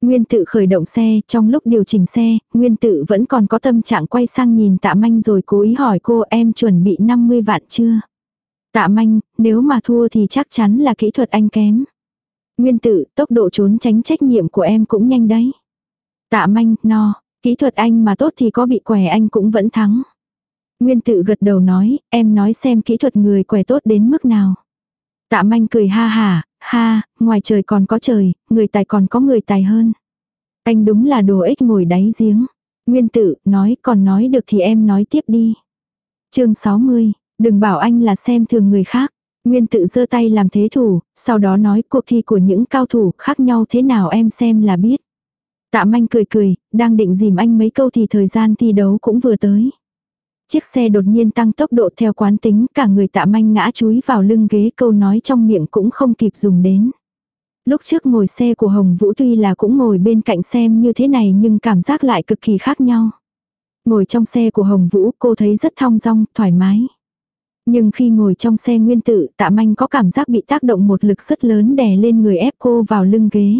Nguyên tự khởi động xe, trong lúc điều chỉnh xe, Nguyên tự vẫn còn có tâm trạng quay sang nhìn tạ manh rồi cố ý hỏi cô em chuẩn bị 50 vạn chưa? Tạ manh, nếu mà thua thì chắc chắn là kỹ thuật anh kém. Nguyên tự, tốc độ trốn tránh trách nhiệm của em cũng nhanh đấy. Tạ manh, no, kỹ thuật anh mà tốt thì có bị quẻ anh cũng vẫn thắng. Nguyên tự gật đầu nói, em nói xem kỹ thuật người quẻ tốt đến mức nào. Tạ manh cười ha hà, ha, ngoài trời còn có trời, người tài còn có người tài hơn. Anh đúng là đồ ích ngồi đáy giếng. Nguyên tử, nói còn nói được thì em nói tiếp đi. chương 60, đừng bảo anh là xem thường người khác. Nguyên tự giơ tay làm thế thủ, sau đó nói cuộc thi của những cao thủ khác nhau thế nào em xem là biết. Tạ manh cười cười, đang định dìm anh mấy câu thì thời gian thi đấu cũng vừa tới. Chiếc xe đột nhiên tăng tốc độ theo quán tính, cả người tạ manh ngã chúi vào lưng ghế câu nói trong miệng cũng không kịp dùng đến. Lúc trước ngồi xe của Hồng Vũ tuy là cũng ngồi bên cạnh xem như thế này nhưng cảm giác lại cực kỳ khác nhau. Ngồi trong xe của Hồng Vũ cô thấy rất thong dong, thoải mái. Nhưng khi ngồi trong xe nguyên tử tạ manh có cảm giác bị tác động một lực rất lớn đè lên người ép cô vào lưng ghế.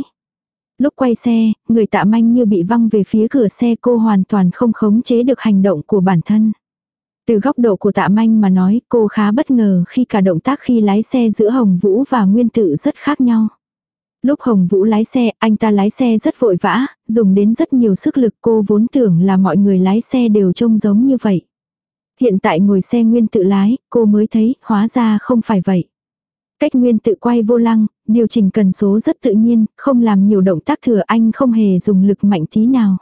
Lúc quay xe, người tạ manh như bị văng về phía cửa xe cô hoàn toàn không khống chế được hành động của bản thân. Từ góc độ của tạ manh mà nói cô khá bất ngờ khi cả động tác khi lái xe giữa Hồng Vũ và Nguyên Tự rất khác nhau. Lúc Hồng Vũ lái xe, anh ta lái xe rất vội vã, dùng đến rất nhiều sức lực cô vốn tưởng là mọi người lái xe đều trông giống như vậy. Hiện tại ngồi xe Nguyên Tự lái, cô mới thấy, hóa ra không phải vậy. Cách nguyên tự quay vô lăng, điều chỉnh cần số rất tự nhiên, không làm nhiều động tác thừa anh không hề dùng lực mạnh tí nào.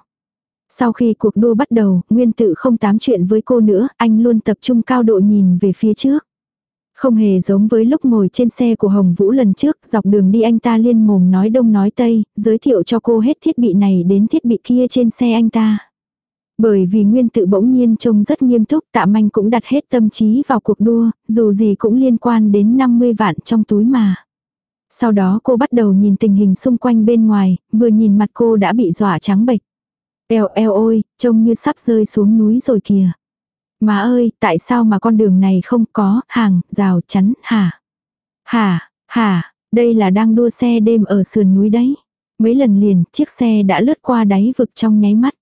Sau khi cuộc đua bắt đầu, nguyên tự không tám chuyện với cô nữa, anh luôn tập trung cao độ nhìn về phía trước. Không hề giống với lúc ngồi trên xe của Hồng Vũ lần trước, dọc đường đi anh ta liên mồm nói đông nói tây, giới thiệu cho cô hết thiết bị này đến thiết bị kia trên xe anh ta. Bởi vì nguyên tự bỗng nhiên trông rất nghiêm túc tạ manh cũng đặt hết tâm trí vào cuộc đua, dù gì cũng liên quan đến 50 vạn trong túi mà. Sau đó cô bắt đầu nhìn tình hình xung quanh bên ngoài, vừa nhìn mặt cô đã bị dọa trắng bệch. Eo eo ôi, trông như sắp rơi xuống núi rồi kìa. Má ơi, tại sao mà con đường này không có hàng, rào chắn, hả? Hả, hả, đây là đang đua xe đêm ở sườn núi đấy. Mấy lần liền, chiếc xe đã lướt qua đáy vực trong nháy mắt.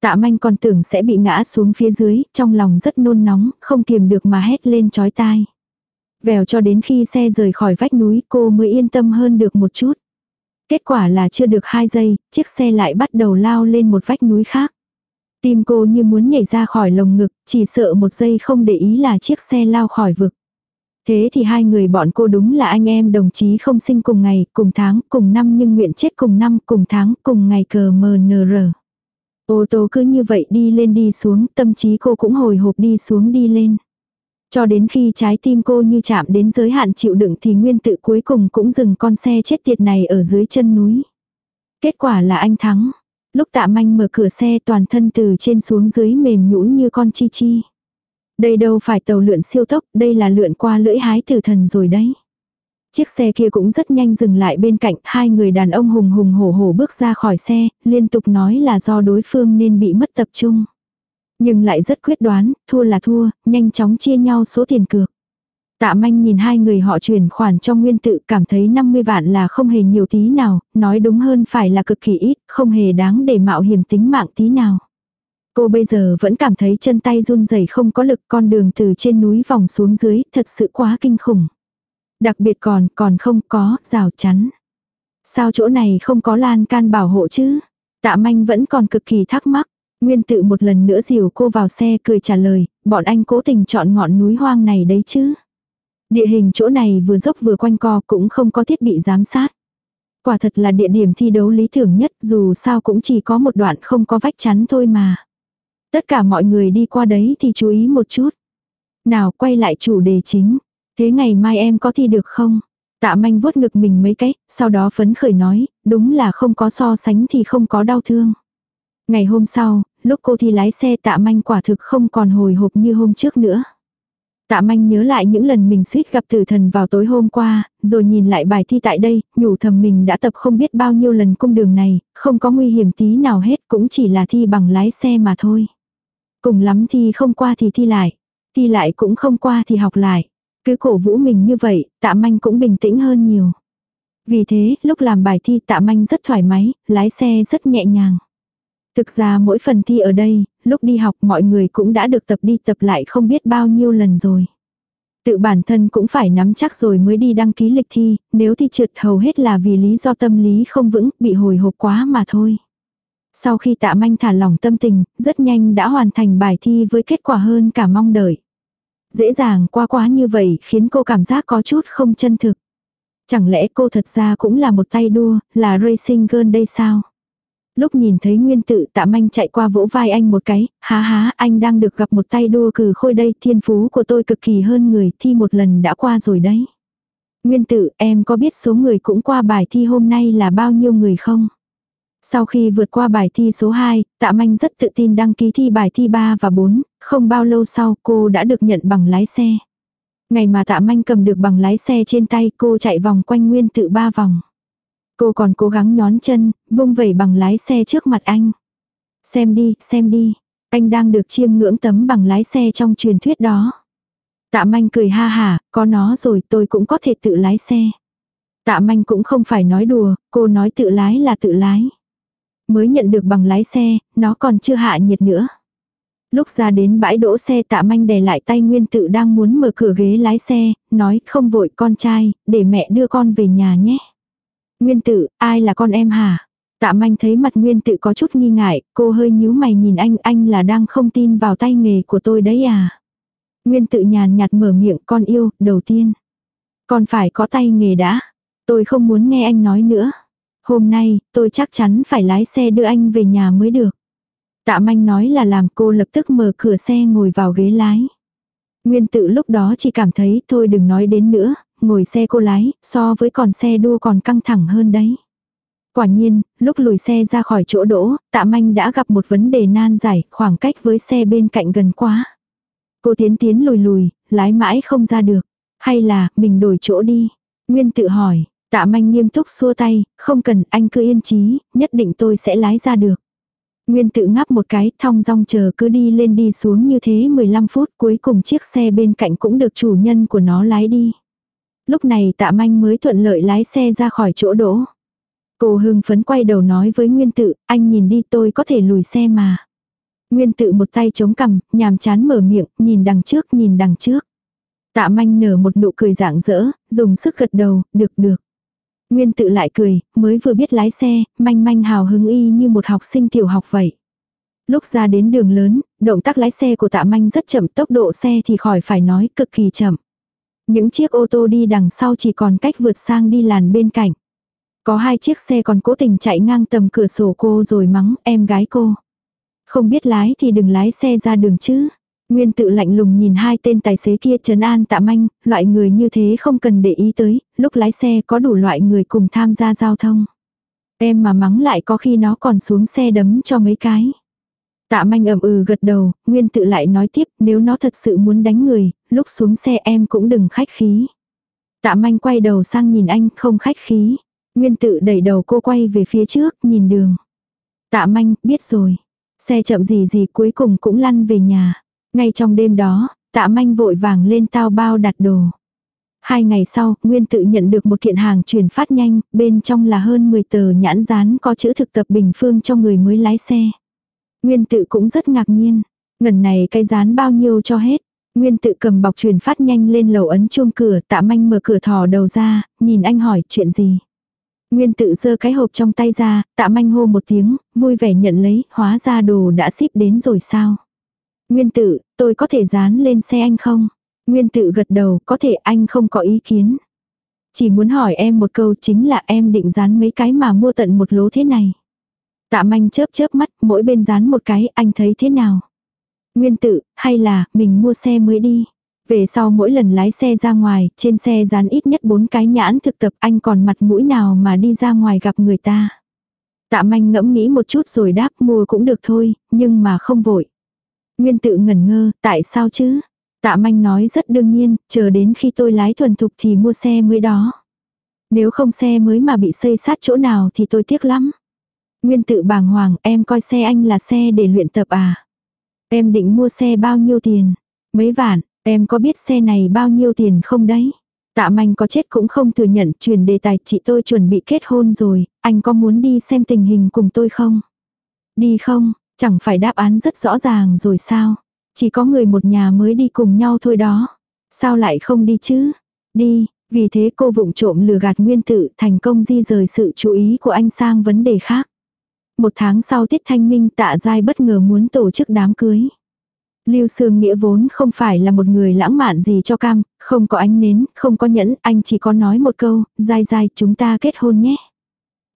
Tạ manh còn tưởng sẽ bị ngã xuống phía dưới, trong lòng rất nôn nóng, không kiềm được mà hét lên chói tai. Vèo cho đến khi xe rời khỏi vách núi cô mới yên tâm hơn được một chút. Kết quả là chưa được 2 giây, chiếc xe lại bắt đầu lao lên một vách núi khác. Tim cô như muốn nhảy ra khỏi lồng ngực, chỉ sợ một giây không để ý là chiếc xe lao khỏi vực. Thế thì hai người bọn cô đúng là anh em đồng chí không sinh cùng ngày, cùng tháng, cùng năm nhưng nguyện chết cùng năm, cùng tháng, cùng ngày cờ mờ nờ rờ. Ô tô cứ như vậy đi lên đi xuống, tâm trí cô cũng hồi hộp đi xuống đi lên. Cho đến khi trái tim cô như chạm đến giới hạn chịu đựng thì nguyên tự cuối cùng cũng dừng con xe chết tiệt này ở dưới chân núi. Kết quả là anh thắng. Lúc tạ manh mở cửa xe toàn thân từ trên xuống dưới mềm nhũn như con chi chi. Đây đâu phải tàu lượn siêu tốc, đây là lượn qua lưỡi hái tử thần rồi đấy. Chiếc xe kia cũng rất nhanh dừng lại bên cạnh, hai người đàn ông hùng hùng hổ hổ bước ra khỏi xe, liên tục nói là do đối phương nên bị mất tập trung. Nhưng lại rất quyết đoán, thua là thua, nhanh chóng chia nhau số tiền cược. Tạ manh nhìn hai người họ chuyển khoản cho nguyên tự cảm thấy 50 vạn là không hề nhiều tí nào, nói đúng hơn phải là cực kỳ ít, không hề đáng để mạo hiểm tính mạng tí nào. Cô bây giờ vẫn cảm thấy chân tay run rẩy không có lực con đường từ trên núi vòng xuống dưới, thật sự quá kinh khủng. Đặc biệt còn, còn không có, rào chắn. Sao chỗ này không có lan can bảo hộ chứ? Tạ manh vẫn còn cực kỳ thắc mắc. Nguyên tự một lần nữa dìu cô vào xe cười trả lời, bọn anh cố tình chọn ngọn núi hoang này đấy chứ. Địa hình chỗ này vừa dốc vừa quanh co cũng không có thiết bị giám sát. Quả thật là địa điểm thi đấu lý tưởng nhất dù sao cũng chỉ có một đoạn không có vách chắn thôi mà. Tất cả mọi người đi qua đấy thì chú ý một chút. Nào quay lại chủ đề chính. Thế ngày mai em có thi được không? Tạ manh vuốt ngực mình mấy cái, sau đó phấn khởi nói, đúng là không có so sánh thì không có đau thương. Ngày hôm sau, lúc cô thi lái xe tạ manh quả thực không còn hồi hộp như hôm trước nữa. Tạ manh nhớ lại những lần mình suýt gặp tử thần vào tối hôm qua, rồi nhìn lại bài thi tại đây, nhủ thầm mình đã tập không biết bao nhiêu lần cung đường này, không có nguy hiểm tí nào hết cũng chỉ là thi bằng lái xe mà thôi. Cùng lắm thì không qua thì thi lại, thi lại cũng không qua thì học lại. Cứ cổ vũ mình như vậy, tạ manh cũng bình tĩnh hơn nhiều. Vì thế, lúc làm bài thi tạ manh rất thoải mái, lái xe rất nhẹ nhàng. Thực ra mỗi phần thi ở đây, lúc đi học mọi người cũng đã được tập đi tập lại không biết bao nhiêu lần rồi. Tự bản thân cũng phải nắm chắc rồi mới đi đăng ký lịch thi, nếu thi trượt hầu hết là vì lý do tâm lý không vững, bị hồi hộp quá mà thôi. Sau khi tạ manh thả lỏng tâm tình, rất nhanh đã hoàn thành bài thi với kết quả hơn cả mong đợi. Dễ dàng qua quá như vậy khiến cô cảm giác có chút không chân thực. Chẳng lẽ cô thật ra cũng là một tay đua, là racing girl đây sao? Lúc nhìn thấy nguyên tự tạ manh chạy qua vỗ vai anh một cái, há há anh đang được gặp một tay đua cử khôi đây, thiên phú của tôi cực kỳ hơn người, thi một lần đã qua rồi đấy. Nguyên tự, em có biết số người cũng qua bài thi hôm nay là bao nhiêu người không? Sau khi vượt qua bài thi số 2, Tạ Manh rất tự tin đăng ký thi bài thi 3 và 4, không bao lâu sau cô đã được nhận bằng lái xe. Ngày mà Tạ Manh cầm được bằng lái xe trên tay cô chạy vòng quanh nguyên tự ba vòng. Cô còn cố gắng nhón chân, vung vẩy bằng lái xe trước mặt anh. Xem đi, xem đi. Anh đang được chiêm ngưỡng tấm bằng lái xe trong truyền thuyết đó. Tạ manh cười ha hả, có nó rồi tôi cũng có thể tự lái xe. Tạ manh cũng không phải nói đùa, cô nói tự lái là tự lái. Mới nhận được bằng lái xe, nó còn chưa hạ nhiệt nữa. Lúc ra đến bãi đỗ xe tạ manh đè lại tay Nguyên tự đang muốn mở cửa ghế lái xe, nói không vội con trai, để mẹ đưa con về nhà nhé. Nguyên tự, ai là con em hả? Tạ manh thấy mặt nguyên tự có chút nghi ngại, cô hơi nhíu mày nhìn anh, anh là đang không tin vào tay nghề của tôi đấy à? Nguyên tự nhàn nhạt mở miệng con yêu, đầu tiên. Còn phải có tay nghề đã. Tôi không muốn nghe anh nói nữa. Hôm nay, tôi chắc chắn phải lái xe đưa anh về nhà mới được. Tạ manh nói là làm cô lập tức mở cửa xe ngồi vào ghế lái. Nguyên tự lúc đó chỉ cảm thấy thôi đừng nói đến nữa, ngồi xe cô lái, so với còn xe đua còn căng thẳng hơn đấy. Quả nhiên, lúc lùi xe ra khỏi chỗ đỗ, tạ manh đã gặp một vấn đề nan giải, khoảng cách với xe bên cạnh gần quá. Cô tiến tiến lùi lùi, lái mãi không ra được. Hay là, mình đổi chỗ đi. Nguyên tự hỏi, tạ manh nghiêm túc xua tay, không cần, anh cứ yên trí, nhất định tôi sẽ lái ra được. Nguyên tự ngáp một cái, thong dong chờ cứ đi lên đi xuống như thế 15 phút cuối cùng chiếc xe bên cạnh cũng được chủ nhân của nó lái đi. Lúc này tạ manh mới thuận lợi lái xe ra khỏi chỗ đỗ. Cô hưng phấn quay đầu nói với Nguyên tự, anh nhìn đi tôi có thể lùi xe mà. Nguyên tự một tay chống cằm, nhàm chán mở miệng, nhìn đằng trước nhìn đằng trước. Tạ manh nở một nụ cười rạng rỡ, dùng sức gật đầu, được được. Nguyên tự lại cười, mới vừa biết lái xe, manh manh hào hứng y như một học sinh tiểu học vậy. Lúc ra đến đường lớn, động tác lái xe của tạ manh rất chậm, tốc độ xe thì khỏi phải nói cực kỳ chậm. Những chiếc ô tô đi đằng sau chỉ còn cách vượt sang đi làn bên cạnh. Có hai chiếc xe còn cố tình chạy ngang tầm cửa sổ cô rồi mắng em gái cô. Không biết lái thì đừng lái xe ra đường chứ. Nguyên tự lạnh lùng nhìn hai tên tài xế kia trấn an tạ manh, loại người như thế không cần để ý tới, lúc lái xe có đủ loại người cùng tham gia giao thông. Em mà mắng lại có khi nó còn xuống xe đấm cho mấy cái. Tạ manh ẩm ừ gật đầu, Nguyên tự lại nói tiếp nếu nó thật sự muốn đánh người, lúc xuống xe em cũng đừng khách khí. Tạ manh quay đầu sang nhìn anh không khách khí. Nguyên tự đẩy đầu cô quay về phía trước, nhìn đường. Tạ manh, biết rồi. Xe chậm gì gì cuối cùng cũng lăn về nhà. Ngay trong đêm đó, tạ manh vội vàng lên tao bao đặt đồ. Hai ngày sau, Nguyên tự nhận được một kiện hàng chuyển phát nhanh, bên trong là hơn 10 tờ nhãn dán có chữ thực tập bình phương cho người mới lái xe. Nguyên tự cũng rất ngạc nhiên. Ngần này cái dán bao nhiêu cho hết. Nguyên tự cầm bọc truyền phát nhanh lên lầu ấn chuông cửa, tạ manh mở cửa thò đầu ra, nhìn anh hỏi chuyện gì. Nguyên tự giơ cái hộp trong tay ra, tạ manh hô một tiếng, vui vẻ nhận lấy, hóa ra đồ đã ship đến rồi sao. Nguyên tự, tôi có thể dán lên xe anh không? Nguyên tự gật đầu, có thể anh không có ý kiến. Chỉ muốn hỏi em một câu chính là em định dán mấy cái mà mua tận một lố thế này. Tạ manh chớp chớp mắt, mỗi bên dán một cái, anh thấy thế nào? Nguyên tự, hay là, mình mua xe mới đi. Về sau mỗi lần lái xe ra ngoài, trên xe dán ít nhất bốn cái nhãn thực tập anh còn mặt mũi nào mà đi ra ngoài gặp người ta. Tạ manh ngẫm nghĩ một chút rồi đáp mua cũng được thôi, nhưng mà không vội. Nguyên tự ngẩn ngơ, tại sao chứ? Tạ manh nói rất đương nhiên, chờ đến khi tôi lái thuần thục thì mua xe mới đó. Nếu không xe mới mà bị xây sát chỗ nào thì tôi tiếc lắm. Nguyên tự bàng hoàng, em coi xe anh là xe để luyện tập à? Em định mua xe bao nhiêu tiền? Mấy vạn, em có biết xe này bao nhiêu tiền không đấy? Tạ manh có chết cũng không thừa nhận truyền đề tài chị tôi chuẩn bị kết hôn rồi, anh có muốn đi xem tình hình cùng tôi không? Đi không, chẳng phải đáp án rất rõ ràng rồi sao? Chỉ có người một nhà mới đi cùng nhau thôi đó. Sao lại không đi chứ? Đi, vì thế cô vụng trộm lừa gạt nguyên tử thành công di rời sự chú ý của anh sang vấn đề khác. Một tháng sau tiết thanh minh tạ giai bất ngờ muốn tổ chức đám cưới. Lưu Sương Nghĩa vốn không phải là một người lãng mạn gì cho cam, không có ánh nến, không có nhẫn, anh chỉ có nói một câu, dai dai chúng ta kết hôn nhé.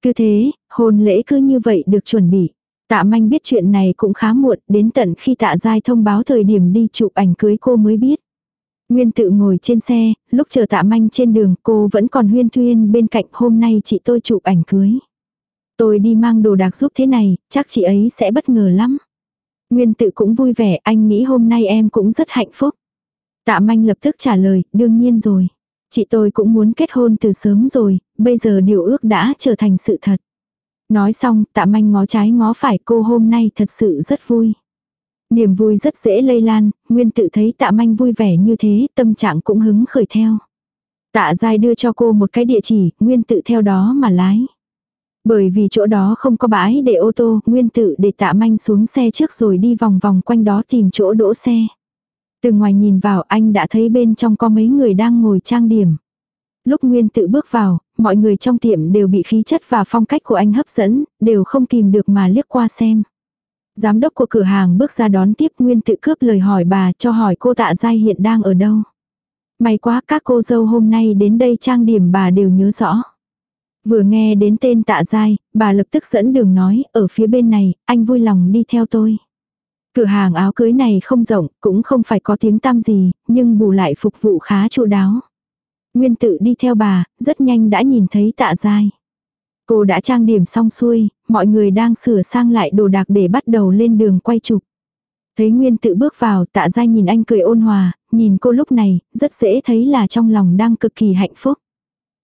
Cứ thế, hôn lễ cứ như vậy được chuẩn bị. Tạ manh biết chuyện này cũng khá muộn, đến tận khi tạ dai thông báo thời điểm đi chụp ảnh cưới cô mới biết. Nguyên tự ngồi trên xe, lúc chờ tạ manh trên đường cô vẫn còn huyên thuyên bên cạnh hôm nay chị tôi chụp ảnh cưới. Tôi đi mang đồ đạc giúp thế này, chắc chị ấy sẽ bất ngờ lắm. Nguyên tự cũng vui vẻ, anh nghĩ hôm nay em cũng rất hạnh phúc. Tạ manh lập tức trả lời, đương nhiên rồi. Chị tôi cũng muốn kết hôn từ sớm rồi, bây giờ điều ước đã trở thành sự thật. Nói xong, tạ manh ngó trái ngó phải cô hôm nay thật sự rất vui. Niềm vui rất dễ lây lan, Nguyên tự thấy tạ manh vui vẻ như thế, tâm trạng cũng hứng khởi theo. Tạ dai đưa cho cô một cái địa chỉ, Nguyên tự theo đó mà lái. Bởi vì chỗ đó không có bãi để ô tô, Nguyên tự để tạ manh xuống xe trước rồi đi vòng vòng quanh đó tìm chỗ đỗ xe. Từ ngoài nhìn vào anh đã thấy bên trong có mấy người đang ngồi trang điểm. Lúc Nguyên tự bước vào, mọi người trong tiệm đều bị khí chất và phong cách của anh hấp dẫn, đều không kìm được mà liếc qua xem. Giám đốc của cửa hàng bước ra đón tiếp Nguyên tự cướp lời hỏi bà cho hỏi cô tạ giai hiện đang ở đâu. May quá các cô dâu hôm nay đến đây trang điểm bà đều nhớ rõ. Vừa nghe đến tên tạ dai, bà lập tức dẫn đường nói, ở phía bên này, anh vui lòng đi theo tôi. Cửa hàng áo cưới này không rộng, cũng không phải có tiếng tăm gì, nhưng bù lại phục vụ khá chu đáo. Nguyên tự đi theo bà, rất nhanh đã nhìn thấy tạ dai. Cô đã trang điểm xong xuôi, mọi người đang sửa sang lại đồ đạc để bắt đầu lên đường quay chụp. Thấy Nguyên tự bước vào, tạ dai nhìn anh cười ôn hòa, nhìn cô lúc này, rất dễ thấy là trong lòng đang cực kỳ hạnh phúc.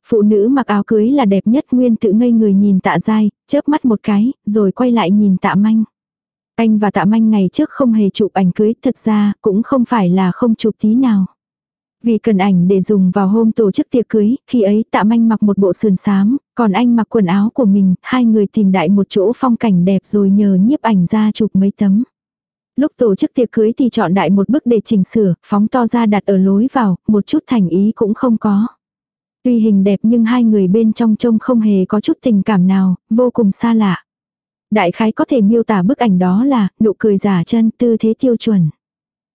Phụ nữ mặc áo cưới là đẹp nhất Nguyên tự ngây người nhìn tạ dai, chớp mắt một cái, rồi quay lại nhìn tạ manh. Anh và tạ manh ngày trước không hề chụp ảnh cưới, thật ra cũng không phải là không chụp tí nào. Vì cần ảnh để dùng vào hôm tổ chức tiệc cưới, khi ấy tạ manh mặc một bộ sườn xám, còn anh mặc quần áo của mình, hai người tìm đại một chỗ phong cảnh đẹp rồi nhờ nhiếp ảnh ra chụp mấy tấm. Lúc tổ chức tiệc cưới thì chọn đại một bức để chỉnh sửa, phóng to ra đặt ở lối vào, một chút thành ý cũng không có. Tuy hình đẹp nhưng hai người bên trong trông không hề có chút tình cảm nào, vô cùng xa lạ. Đại khái có thể miêu tả bức ảnh đó là nụ cười giả chân tư thế tiêu chuẩn.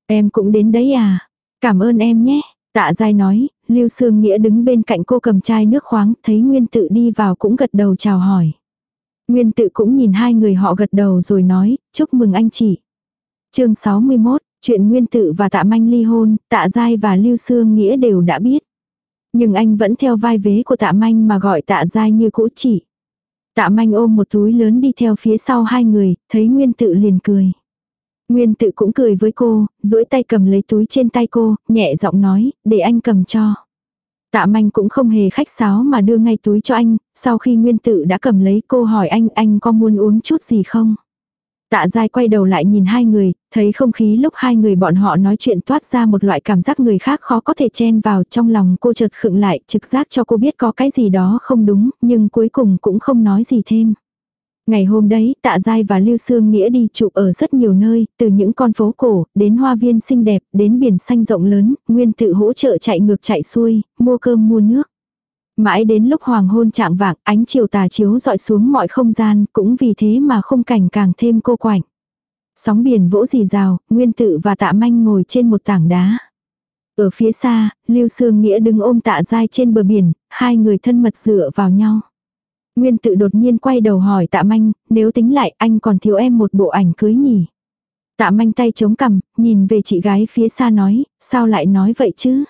Em cũng đến đấy à? Cảm ơn em nhé. Tạ dai nói, Lưu Sương Nghĩa đứng bên cạnh cô cầm chai nước khoáng, thấy Nguyên tự đi vào cũng gật đầu chào hỏi. Nguyên tự cũng nhìn hai người họ gật đầu rồi nói, chúc mừng anh chị. chương 61, chuyện Nguyên tự và tạ manh ly hôn, tạ giai và Lưu Sương Nghĩa đều đã biết. Nhưng anh vẫn theo vai vế của tạ manh mà gọi tạ dai như cũ chỉ. Tạ manh ôm một túi lớn đi theo phía sau hai người, thấy Nguyên tự liền cười. Nguyên tự cũng cười với cô, duỗi tay cầm lấy túi trên tay cô, nhẹ giọng nói, để anh cầm cho. Tạ manh cũng không hề khách sáo mà đưa ngay túi cho anh, sau khi nguyên tự đã cầm lấy cô hỏi anh anh có muốn uống chút gì không? Tạ dai quay đầu lại nhìn hai người, thấy không khí lúc hai người bọn họ nói chuyện toát ra một loại cảm giác người khác khó có thể chen vào trong lòng cô chợt khựng lại, trực giác cho cô biết có cái gì đó không đúng, nhưng cuối cùng cũng không nói gì thêm. Ngày hôm đấy, Tạ dai và Lưu Sương Nghĩa đi chụp ở rất nhiều nơi, từ những con phố cổ, đến hoa viên xinh đẹp, đến biển xanh rộng lớn, nguyên tự hỗ trợ chạy ngược chạy xuôi, mua cơm mua nước. Mãi đến lúc hoàng hôn trạng vạng, ánh chiều tà chiếu dọi xuống mọi không gian, cũng vì thế mà không cảnh càng thêm cô quạnh. Sóng biển vỗ rì rào, Nguyên Tự và Tạ Manh ngồi trên một tảng đá. Ở phía xa, Lưu Sương Nghĩa đứng ôm Tạ Giai trên bờ biển, hai người thân mật dựa vào nhau. Nguyên Tự đột nhiên quay đầu hỏi Tạ Manh, nếu tính lại anh còn thiếu em một bộ ảnh cưới nhỉ? Tạ Manh tay chống cằm, nhìn về chị gái phía xa nói, sao lại nói vậy chứ?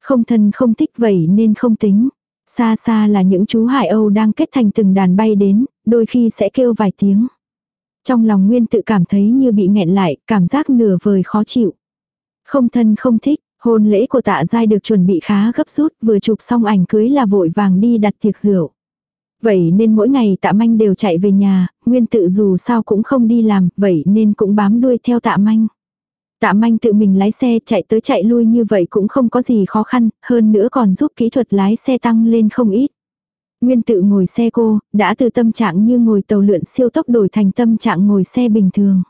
Không thân không thích vậy nên không tính. Xa xa là những chú hải âu đang kết thành từng đàn bay đến, đôi khi sẽ kêu vài tiếng. Trong lòng Nguyên tự cảm thấy như bị nghẹn lại, cảm giác nửa vời khó chịu. Không thân không thích, hôn lễ của tạ giai được chuẩn bị khá gấp rút, vừa chụp xong ảnh cưới là vội vàng đi đặt tiệc rượu. Vậy nên mỗi ngày tạ manh đều chạy về nhà, nguyên tự dù sao cũng không đi làm, vậy nên cũng bám đuôi theo tạ manh. Tạ manh tự mình lái xe chạy tới chạy lui như vậy cũng không có gì khó khăn, hơn nữa còn giúp kỹ thuật lái xe tăng lên không ít. Nguyên tự ngồi xe cô, đã từ tâm trạng như ngồi tàu lượn siêu tốc đổi thành tâm trạng ngồi xe bình thường.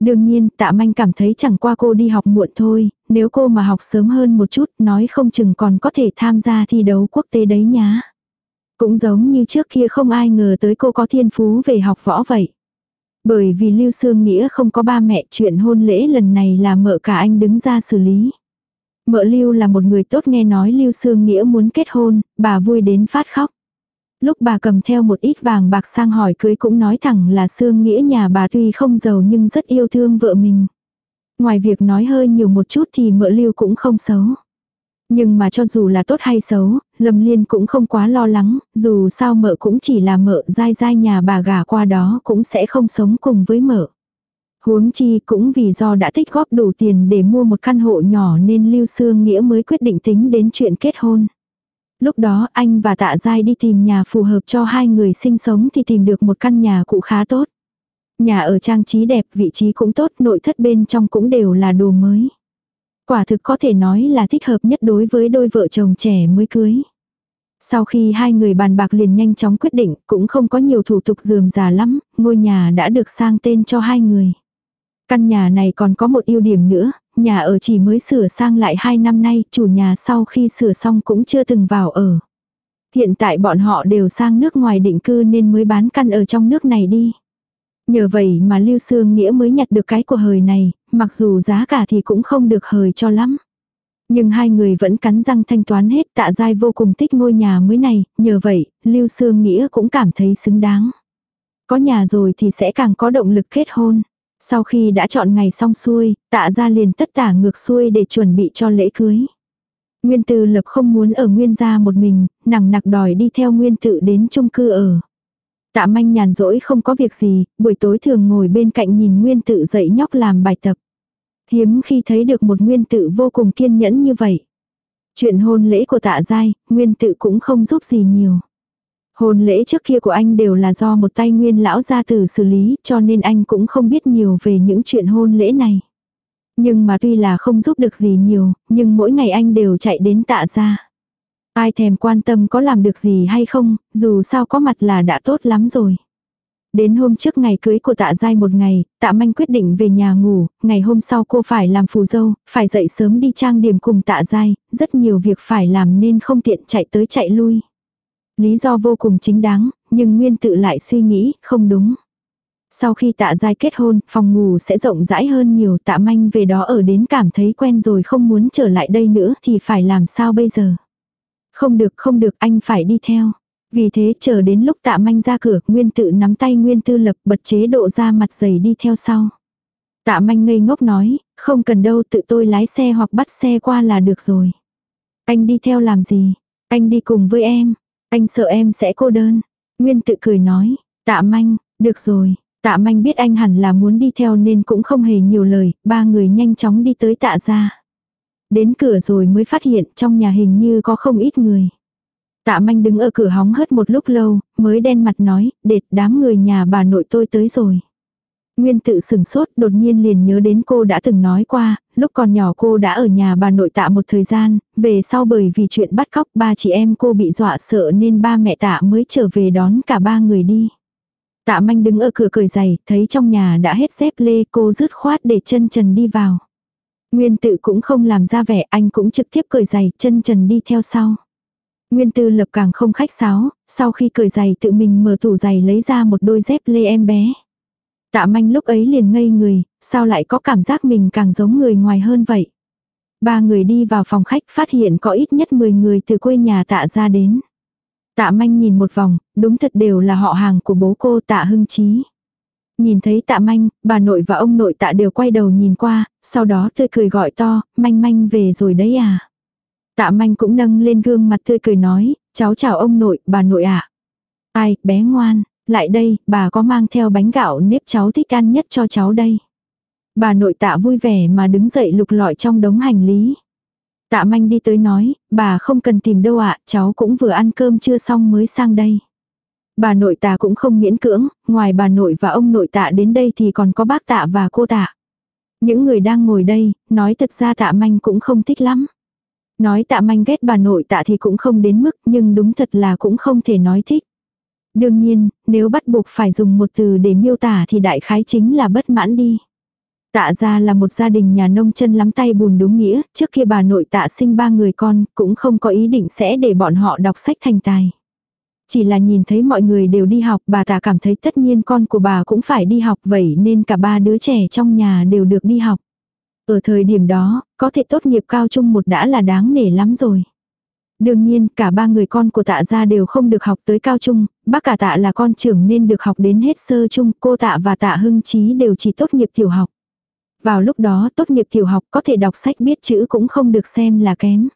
Đương nhiên, tạ manh cảm thấy chẳng qua cô đi học muộn thôi, nếu cô mà học sớm hơn một chút nói không chừng còn có thể tham gia thi đấu quốc tế đấy nhá. Cũng giống như trước kia không ai ngờ tới cô có thiên phú về học võ vậy. Bởi vì Lưu Sương Nghĩa không có ba mẹ chuyện hôn lễ lần này là mợ cả anh đứng ra xử lý. Mợ Lưu là một người tốt nghe nói Lưu Sương Nghĩa muốn kết hôn, bà vui đến phát khóc. Lúc bà cầm theo một ít vàng bạc sang hỏi cưới cũng nói thẳng là Sương Nghĩa nhà bà tuy không giàu nhưng rất yêu thương vợ mình. Ngoài việc nói hơi nhiều một chút thì mợ Lưu cũng không xấu. Nhưng mà cho dù là tốt hay xấu, Lâm Liên cũng không quá lo lắng, dù sao mợ cũng chỉ là mợ dai dai nhà bà gả qua đó cũng sẽ không sống cùng với mợ. Huống chi cũng vì do đã tích góp đủ tiền để mua một căn hộ nhỏ nên Lưu Sương Nghĩa mới quyết định tính đến chuyện kết hôn. Lúc đó anh và tạ Giai đi tìm nhà phù hợp cho hai người sinh sống thì tìm được một căn nhà cũ khá tốt. Nhà ở trang trí đẹp, vị trí cũng tốt, nội thất bên trong cũng đều là đồ mới. Quả thực có thể nói là thích hợp nhất đối với đôi vợ chồng trẻ mới cưới. Sau khi hai người bàn bạc liền nhanh chóng quyết định, cũng không có nhiều thủ tục dườm già lắm, ngôi nhà đã được sang tên cho hai người. Căn nhà này còn có một ưu điểm nữa, nhà ở chỉ mới sửa sang lại hai năm nay, chủ nhà sau khi sửa xong cũng chưa từng vào ở. Hiện tại bọn họ đều sang nước ngoài định cư nên mới bán căn ở trong nước này đi. Nhờ vậy mà Lưu Sương Nghĩa mới nhặt được cái của hời này, mặc dù giá cả thì cũng không được hời cho lắm. Nhưng hai người vẫn cắn răng thanh toán hết tạ dai vô cùng thích ngôi nhà mới này, nhờ vậy, Lưu Sương Nghĩa cũng cảm thấy xứng đáng. Có nhà rồi thì sẽ càng có động lực kết hôn. Sau khi đã chọn ngày xong xuôi, tạ ra liền tất tả ngược xuôi để chuẩn bị cho lễ cưới. Nguyên Tư Lập không muốn ở Nguyên gia một mình, nặng nặc đòi đi theo Nguyên Tự đến chung cư ở. Tạ manh nhàn rỗi không có việc gì, buổi tối thường ngồi bên cạnh nhìn Nguyên Tự dậy nhóc làm bài tập. Hiếm khi thấy được một Nguyên Tự vô cùng kiên nhẫn như vậy. Chuyện hôn lễ của tạ giai, Nguyên Tự cũng không giúp gì nhiều. Hôn lễ trước kia của anh đều là do một tay nguyên lão gia tử xử lý cho nên anh cũng không biết nhiều về những chuyện hôn lễ này. Nhưng mà tuy là không giúp được gì nhiều, nhưng mỗi ngày anh đều chạy đến tạ ra. Ai thèm quan tâm có làm được gì hay không, dù sao có mặt là đã tốt lắm rồi. Đến hôm trước ngày cưới của tạ dai một ngày, tạ manh quyết định về nhà ngủ, ngày hôm sau cô phải làm phù dâu, phải dậy sớm đi trang điểm cùng tạ dai, rất nhiều việc phải làm nên không tiện chạy tới chạy lui. Lý do vô cùng chính đáng, nhưng Nguyên tự lại suy nghĩ, không đúng. Sau khi tạ dai kết hôn, phòng ngủ sẽ rộng rãi hơn nhiều tạ manh về đó ở đến cảm thấy quen rồi không muốn trở lại đây nữa thì phải làm sao bây giờ. Không được không được anh phải đi theo. Vì thế chờ đến lúc tạ manh ra cửa, Nguyên tự nắm tay Nguyên tư lập bật chế độ ra mặt giày đi theo sau. Tạ manh ngây ngốc nói, không cần đâu tự tôi lái xe hoặc bắt xe qua là được rồi. Anh đi theo làm gì? Anh đi cùng với em. Anh sợ em sẽ cô đơn. Nguyên tự cười nói, tạ manh, được rồi. Tạ manh biết anh hẳn là muốn đi theo nên cũng không hề nhiều lời, ba người nhanh chóng đi tới tạ ra. Đến cửa rồi mới phát hiện trong nhà hình như có không ít người. Tạ manh đứng ở cửa hóng hớt một lúc lâu, mới đen mặt nói, đệt đám người nhà bà nội tôi tới rồi. Nguyên tự sừng sốt đột nhiên liền nhớ đến cô đã từng nói qua, lúc còn nhỏ cô đã ở nhà bà nội tạ một thời gian, về sau bởi vì chuyện bắt cóc ba chị em cô bị dọa sợ nên ba mẹ tạ mới trở về đón cả ba người đi. Tạ manh đứng ở cửa cười giày, thấy trong nhà đã hết dép lê cô rứt khoát để chân trần đi vào. Nguyên tự cũng không làm ra vẻ anh cũng trực tiếp cởi giày chân trần đi theo sau. Nguyên tư lập càng không khách sáo, sau khi cởi giày tự mình mở tủ giày lấy ra một đôi dép lê em bé. Tạ manh lúc ấy liền ngây người, sao lại có cảm giác mình càng giống người ngoài hơn vậy. Ba người đi vào phòng khách phát hiện có ít nhất 10 người từ quê nhà tạ ra đến. Tạ manh nhìn một vòng, đúng thật đều là họ hàng của bố cô tạ hưng chí. Nhìn thấy tạ manh, bà nội và ông nội tạ đều quay đầu nhìn qua, sau đó tươi cười gọi to, manh manh về rồi đấy à. Tạ manh cũng nâng lên gương mặt tươi cười nói, cháu chào ông nội, bà nội ạ. À. Ai, bé ngoan, lại đây, bà có mang theo bánh gạo nếp cháu thích ăn nhất cho cháu đây. Bà nội tạ vui vẻ mà đứng dậy lục lọi trong đống hành lý. Tạ manh đi tới nói, bà không cần tìm đâu ạ, cháu cũng vừa ăn cơm chưa xong mới sang đây. Bà nội tạ cũng không miễn cưỡng, ngoài bà nội và ông nội tạ đến đây thì còn có bác tạ và cô tạ. Những người đang ngồi đây, nói thật ra tạ manh cũng không thích lắm. Nói tạ manh ghét bà nội tạ thì cũng không đến mức, nhưng đúng thật là cũng không thể nói thích. Đương nhiên, nếu bắt buộc phải dùng một từ để miêu tả thì đại khái chính là bất mãn đi. Tạ ra là một gia đình nhà nông chân lắm tay bùn đúng nghĩa, trước kia bà nội tạ sinh ba người con, cũng không có ý định sẽ để bọn họ đọc sách thành tài. Chỉ là nhìn thấy mọi người đều đi học, bà tạ cảm thấy tất nhiên con của bà cũng phải đi học vậy nên cả ba đứa trẻ trong nhà đều được đi học. Ở thời điểm đó, có thể tốt nghiệp cao trung một đã là đáng nể lắm rồi. Đương nhiên, cả ba người con của tạ gia đều không được học tới cao trung, bác cả tạ là con trưởng nên được học đến hết sơ trung, cô tạ và tạ hưng trí đều chỉ tốt nghiệp tiểu học. Vào lúc đó tốt nghiệp tiểu học có thể đọc sách biết chữ cũng không được xem là kém.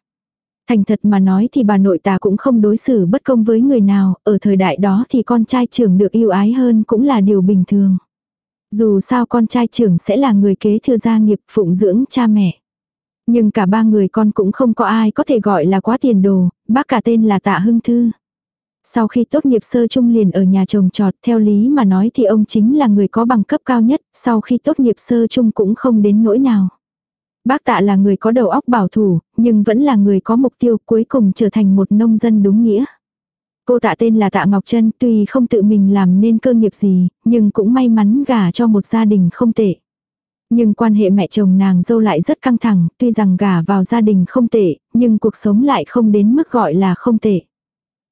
Thành thật mà nói thì bà nội ta cũng không đối xử bất công với người nào, ở thời đại đó thì con trai trưởng được yêu ái hơn cũng là điều bình thường. Dù sao con trai trưởng sẽ là người kế thừa gia nghiệp phụng dưỡng cha mẹ. Nhưng cả ba người con cũng không có ai có thể gọi là quá tiền đồ, bác cả tên là Tạ Hưng Thư. Sau khi tốt nghiệp sơ trung liền ở nhà chồng trọt, theo lý mà nói thì ông chính là người có bằng cấp cao nhất, sau khi tốt nghiệp sơ trung cũng không đến nỗi nào. Bác tạ là người có đầu óc bảo thủ, nhưng vẫn là người có mục tiêu cuối cùng trở thành một nông dân đúng nghĩa. Cô tạ tên là tạ Ngọc Trân, tuy không tự mình làm nên cơ nghiệp gì, nhưng cũng may mắn gả cho một gia đình không tệ. Nhưng quan hệ mẹ chồng nàng dâu lại rất căng thẳng, tuy rằng gả vào gia đình không tệ, nhưng cuộc sống lại không đến mức gọi là không tệ.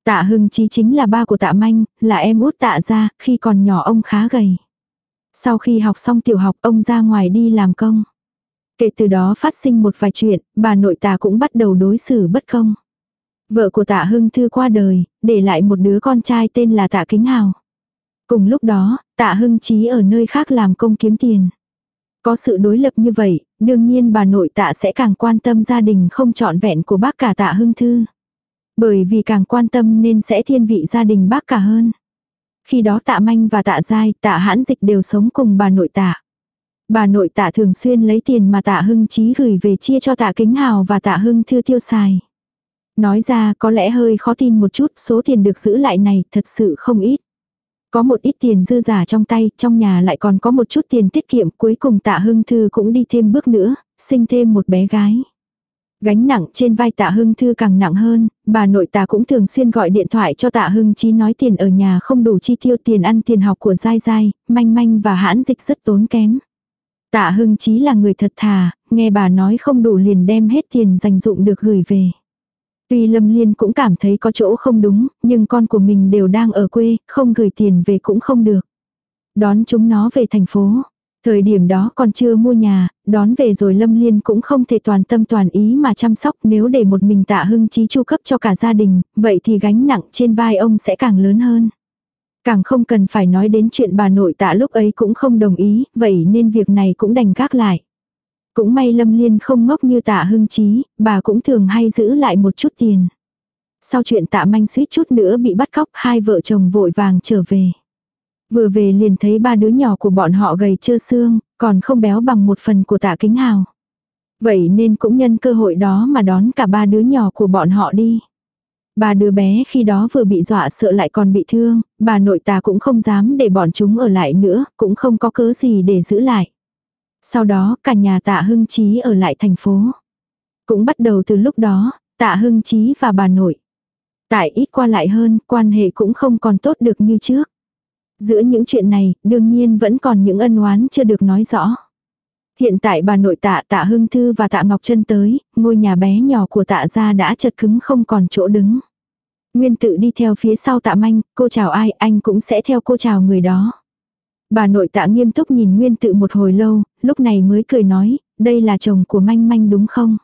Tạ Hưng Chí chính là ba của Tạ Manh, là em út Tạ ra, khi còn nhỏ ông khá gầy. Sau khi học xong tiểu học ông ra ngoài đi làm công. Kể từ đó phát sinh một vài chuyện, bà nội tà cũng bắt đầu đối xử bất công. Vợ của tạ Hưng Thư qua đời, để lại một đứa con trai tên là tạ Kính Hào. Cùng lúc đó, tạ Hưng Chí ở nơi khác làm công kiếm tiền. Có sự đối lập như vậy, đương nhiên bà nội tạ sẽ càng quan tâm gia đình không trọn vẹn của bác cả tạ Hưng Thư. Bởi vì càng quan tâm nên sẽ thiên vị gia đình bác cả hơn. Khi đó tạ manh và tạ giai, tạ hãn dịch đều sống cùng bà nội tạ. Bà nội tạ thường xuyên lấy tiền mà tạ hưng chí gửi về chia cho tạ kính hào và tạ hưng thư tiêu xài. Nói ra có lẽ hơi khó tin một chút số tiền được giữ lại này thật sự không ít. Có một ít tiền dư giả trong tay, trong nhà lại còn có một chút tiền tiết kiệm cuối cùng tạ hưng thư cũng đi thêm bước nữa, sinh thêm một bé gái. Gánh nặng trên vai tạ hưng thư càng nặng hơn, bà nội tạ cũng thường xuyên gọi điện thoại cho tạ hưng chí nói tiền ở nhà không đủ chi tiêu tiền ăn tiền học của dai dai, manh manh và hãn dịch rất tốn kém. Tạ hưng chí là người thật thà, nghe bà nói không đủ liền đem hết tiền dành dụng được gửi về. Tuy Lâm Liên cũng cảm thấy có chỗ không đúng, nhưng con của mình đều đang ở quê, không gửi tiền về cũng không được. Đón chúng nó về thành phố. Thời điểm đó còn chưa mua nhà, đón về rồi Lâm Liên cũng không thể toàn tâm toàn ý mà chăm sóc nếu để một mình tạ hưng trí chu cấp cho cả gia đình, vậy thì gánh nặng trên vai ông sẽ càng lớn hơn. Càng không cần phải nói đến chuyện bà nội tạ lúc ấy cũng không đồng ý, vậy nên việc này cũng đành gác lại. Cũng may Lâm Liên không ngốc như tạ hưng trí, bà cũng thường hay giữ lại một chút tiền. Sau chuyện tạ manh suýt chút nữa bị bắt cóc hai vợ chồng vội vàng trở về. Vừa về liền thấy ba đứa nhỏ của bọn họ gầy trơ xương, còn không béo bằng một phần của tạ kính hào. Vậy nên cũng nhân cơ hội đó mà đón cả ba đứa nhỏ của bọn họ đi. Ba đứa bé khi đó vừa bị dọa sợ lại còn bị thương, bà nội ta cũng không dám để bọn chúng ở lại nữa, cũng không có cớ gì để giữ lại. Sau đó cả nhà tạ hưng trí ở lại thành phố. Cũng bắt đầu từ lúc đó, tạ hưng trí và bà nội. Tại ít qua lại hơn, quan hệ cũng không còn tốt được như trước. Giữa những chuyện này, đương nhiên vẫn còn những ân oán chưa được nói rõ. Hiện tại bà nội tạ tạ Hưng Thư và tạ Ngọc Trân tới, ngôi nhà bé nhỏ của tạ gia đã chật cứng không còn chỗ đứng. Nguyên tự đi theo phía sau tạ manh, cô chào ai anh cũng sẽ theo cô chào người đó. Bà nội tạ nghiêm túc nhìn Nguyên tự một hồi lâu, lúc này mới cười nói, đây là chồng của manh manh đúng không?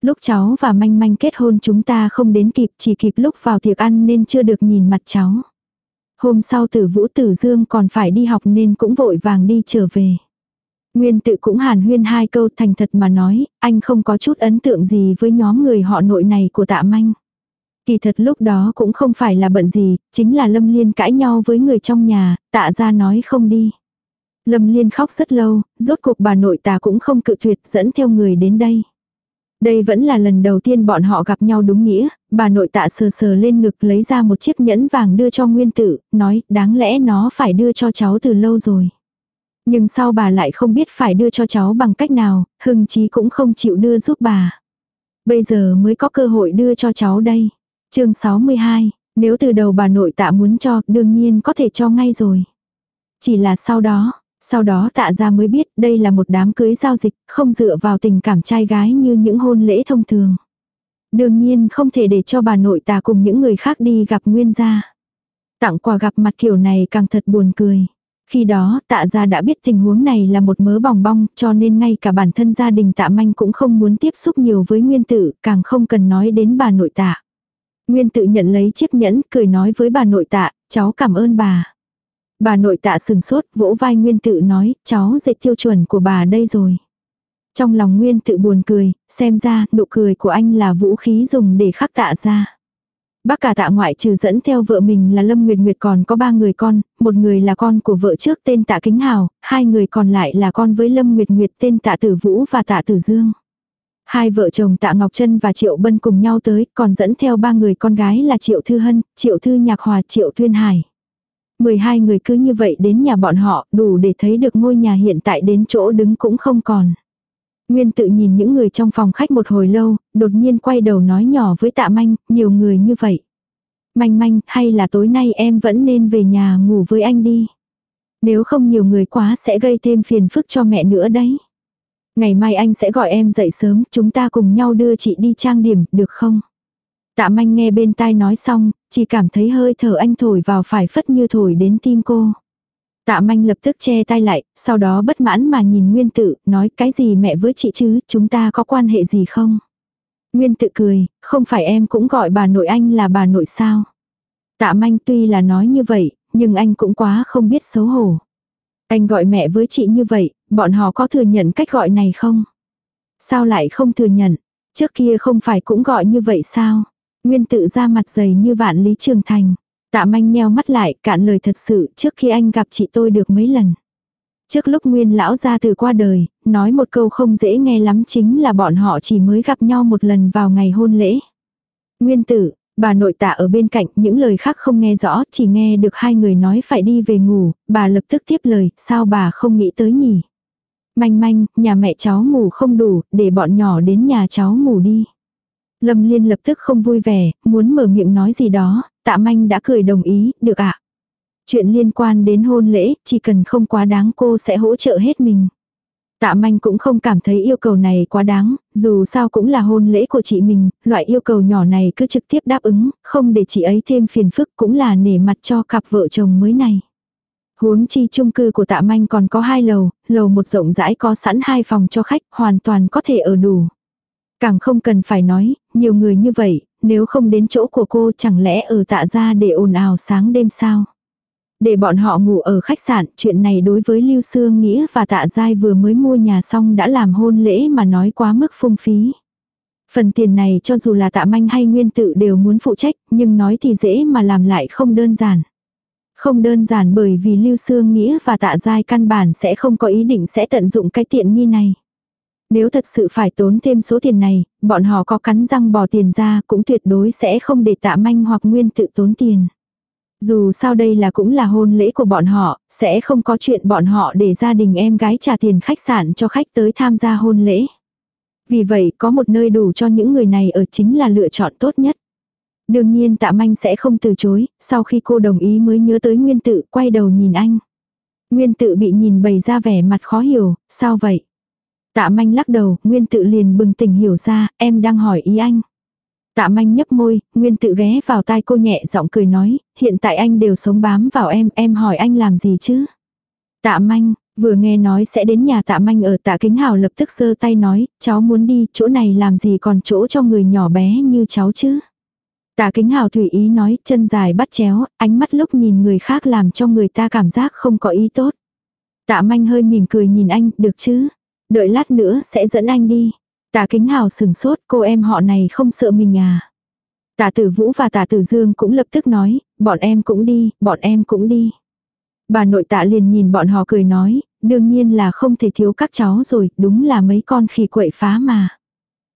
Lúc cháu và manh manh kết hôn chúng ta không đến kịp chỉ kịp lúc vào tiệc ăn nên chưa được nhìn mặt cháu. Hôm sau tử vũ tử dương còn phải đi học nên cũng vội vàng đi trở về. Nguyên tự cũng hàn huyên hai câu thành thật mà nói, anh không có chút ấn tượng gì với nhóm người họ nội này của tạ manh. Kỳ thật lúc đó cũng không phải là bận gì, chính là Lâm Liên cãi nhau với người trong nhà, tạ ra nói không đi. Lâm Liên khóc rất lâu, rốt cuộc bà nội tà cũng không cự tuyệt dẫn theo người đến đây. Đây vẫn là lần đầu tiên bọn họ gặp nhau đúng nghĩa, bà nội tạ sờ sờ lên ngực lấy ra một chiếc nhẫn vàng đưa cho nguyên tử, nói đáng lẽ nó phải đưa cho cháu từ lâu rồi. Nhưng sau bà lại không biết phải đưa cho cháu bằng cách nào, hưng chí cũng không chịu đưa giúp bà. Bây giờ mới có cơ hội đưa cho cháu đây chương 62, nếu từ đầu bà nội tạ muốn cho, đương nhiên có thể cho ngay rồi. Chỉ là sau đó, sau đó tạ ra mới biết đây là một đám cưới giao dịch, không dựa vào tình cảm trai gái như những hôn lễ thông thường. Đương nhiên không thể để cho bà nội tạ cùng những người khác đi gặp nguyên gia. Tặng quà gặp mặt kiểu này càng thật buồn cười. Khi đó tạ gia đã biết tình huống này là một mớ bòng bong cho nên ngay cả bản thân gia đình tạ manh cũng không muốn tiếp xúc nhiều với nguyên tử, càng không cần nói đến bà nội tạ. Nguyên tự nhận lấy chiếc nhẫn, cười nói với bà nội tạ, cháu cảm ơn bà. Bà nội tạ sừng sốt, vỗ vai nguyên tự nói, cháu dệt tiêu chuẩn của bà đây rồi. Trong lòng nguyên tự buồn cười, xem ra nụ cười của anh là vũ khí dùng để khắc tạ ra. Bác cả tạ ngoại trừ dẫn theo vợ mình là Lâm Nguyệt Nguyệt còn có ba người con, một người là con của vợ trước tên tạ Kính Hào, hai người còn lại là con với Lâm Nguyệt Nguyệt tên tạ Tử Vũ và tạ Tử Dương. Hai vợ chồng tạ Ngọc Trân và Triệu Bân cùng nhau tới, còn dẫn theo ba người con gái là Triệu Thư Hân, Triệu Thư Nhạc Hòa, Triệu Thuyên Hải. 12 người cứ như vậy đến nhà bọn họ, đủ để thấy được ngôi nhà hiện tại đến chỗ đứng cũng không còn. Nguyên tự nhìn những người trong phòng khách một hồi lâu, đột nhiên quay đầu nói nhỏ với tạ manh, nhiều người như vậy. Manh manh, hay là tối nay em vẫn nên về nhà ngủ với anh đi. Nếu không nhiều người quá sẽ gây thêm phiền phức cho mẹ nữa đấy. Ngày mai anh sẽ gọi em dậy sớm, chúng ta cùng nhau đưa chị đi trang điểm, được không? Tạ manh nghe bên tai nói xong, chỉ cảm thấy hơi thở anh thổi vào phải phất như thổi đến tim cô. Tạ manh lập tức che tay lại, sau đó bất mãn mà nhìn nguyên tự, nói cái gì mẹ với chị chứ, chúng ta có quan hệ gì không? Nguyên tự cười, không phải em cũng gọi bà nội anh là bà nội sao? Tạ manh tuy là nói như vậy, nhưng anh cũng quá không biết xấu hổ. Anh gọi mẹ với chị như vậy, bọn họ có thừa nhận cách gọi này không? Sao lại không thừa nhận? Trước kia không phải cũng gọi như vậy sao? Nguyên tự ra mặt dày như vạn lý trường thành. Tạ manh nheo mắt lại, cạn lời thật sự, trước khi anh gặp chị tôi được mấy lần. Trước lúc nguyên lão ra từ qua đời, nói một câu không dễ nghe lắm chính là bọn họ chỉ mới gặp nhau một lần vào ngày hôn lễ. Nguyên tử, bà nội tạ ở bên cạnh, những lời khác không nghe rõ, chỉ nghe được hai người nói phải đi về ngủ, bà lập tức tiếp lời, sao bà không nghĩ tới nhỉ? Manh manh, nhà mẹ cháu ngủ không đủ, để bọn nhỏ đến nhà cháu ngủ đi. Lâm Liên lập tức không vui vẻ, muốn mở miệng nói gì đó, tạ manh đã cười đồng ý, được ạ. Chuyện liên quan đến hôn lễ, chỉ cần không quá đáng cô sẽ hỗ trợ hết mình. Tạ manh cũng không cảm thấy yêu cầu này quá đáng, dù sao cũng là hôn lễ của chị mình, loại yêu cầu nhỏ này cứ trực tiếp đáp ứng, không để chị ấy thêm phiền phức cũng là nể mặt cho cặp vợ chồng mới này. Huống chi chung cư của tạ manh còn có hai lầu, lầu một rộng rãi có sẵn hai phòng cho khách, hoàn toàn có thể ở đủ. Càng không cần phải nói, nhiều người như vậy, nếu không đến chỗ của cô chẳng lẽ ở tạ ra để ồn ào sáng đêm sao. Để bọn họ ngủ ở khách sạn, chuyện này đối với Lưu Sương Nghĩa và Tạ Giai vừa mới mua nhà xong đã làm hôn lễ mà nói quá mức phung phí. Phần tiền này cho dù là tạ manh hay nguyên tự đều muốn phụ trách, nhưng nói thì dễ mà làm lại không đơn giản. Không đơn giản bởi vì Lưu Sương Nghĩa và Tạ Giai căn bản sẽ không có ý định sẽ tận dụng cái tiện nghi này. Nếu thật sự phải tốn thêm số tiền này, bọn họ có cắn răng bỏ tiền ra cũng tuyệt đối sẽ không để tạ manh hoặc nguyên tự tốn tiền. Dù sao đây là cũng là hôn lễ của bọn họ, sẽ không có chuyện bọn họ để gia đình em gái trả tiền khách sạn cho khách tới tham gia hôn lễ. Vì vậy có một nơi đủ cho những người này ở chính là lựa chọn tốt nhất. Đương nhiên tạ manh sẽ không từ chối, sau khi cô đồng ý mới nhớ tới nguyên tự quay đầu nhìn anh. Nguyên tự bị nhìn bày ra vẻ mặt khó hiểu, sao vậy? Tạ manh lắc đầu, nguyên tự liền bừng tỉnh hiểu ra, em đang hỏi ý anh. Tạ manh nhấp môi, nguyên tự ghé vào tai cô nhẹ giọng cười nói, hiện tại anh đều sống bám vào em, em hỏi anh làm gì chứ? Tạ manh, vừa nghe nói sẽ đến nhà tạ manh ở tạ kính hào lập tức giơ tay nói, cháu muốn đi, chỗ này làm gì còn chỗ cho người nhỏ bé như cháu chứ? Tạ kính hào tùy ý nói, chân dài bắt chéo, ánh mắt lúc nhìn người khác làm cho người ta cảm giác không có ý tốt. Tạ manh hơi mỉm cười nhìn anh, được chứ? Đợi lát nữa sẽ dẫn anh đi tạ kính hào sừng sốt cô em họ này không sợ mình à. tạ tử vũ và tạ tử dương cũng lập tức nói, bọn em cũng đi, bọn em cũng đi. Bà nội tạ liền nhìn bọn họ cười nói, đương nhiên là không thể thiếu các cháu rồi, đúng là mấy con khỉ quậy phá mà.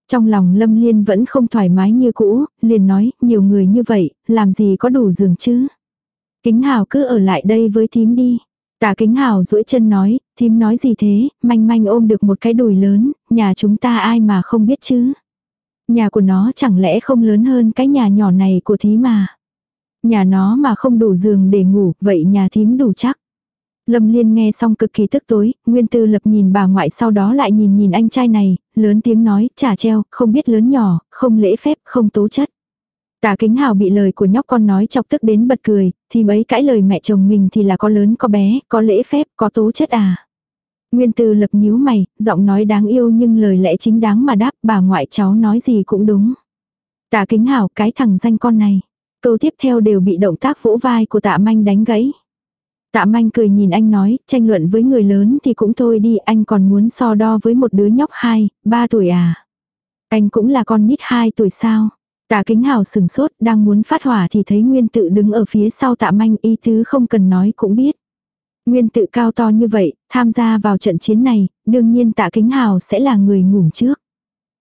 Trong lòng Lâm Liên vẫn không thoải mái như cũ, liền nói, nhiều người như vậy, làm gì có đủ giường chứ. Kính hào cứ ở lại đây với thím đi. Tả kính hào duỗi chân nói, thím nói gì thế, manh manh ôm được một cái đùi lớn, nhà chúng ta ai mà không biết chứ. Nhà của nó chẳng lẽ không lớn hơn cái nhà nhỏ này của thí mà. Nhà nó mà không đủ giường để ngủ, vậy nhà thím đủ chắc. Lâm Liên nghe xong cực kỳ tức tối, Nguyên Tư Lập nhìn bà ngoại sau đó lại nhìn nhìn anh trai này, lớn tiếng nói, trả treo, không biết lớn nhỏ, không lễ phép, không tố chất. Tả kính hào bị lời của nhóc con nói chọc tức đến bật cười, thì mấy cãi lời mẹ chồng mình thì là có lớn có bé, có lễ phép, có tố chất à. Nguyên từ lập nhíu mày, giọng nói đáng yêu nhưng lời lẽ chính đáng mà đáp bà ngoại cháu nói gì cũng đúng. Tạ kính hảo cái thằng danh con này. Câu tiếp theo đều bị động tác vỗ vai của tạ manh đánh gãy. Tạ manh cười nhìn anh nói, tranh luận với người lớn thì cũng thôi đi, anh còn muốn so đo với một đứa nhóc 2, 3 tuổi à. Anh cũng là con nít 2 tuổi sao. Tạ kính hào sừng sốt, đang muốn phát hỏa thì thấy Nguyên tự đứng ở phía sau tạ manh y tứ không cần nói cũng biết. Nguyên tự cao to như vậy, tham gia vào trận chiến này, đương nhiên tạ kính hào sẽ là người ngủm trước.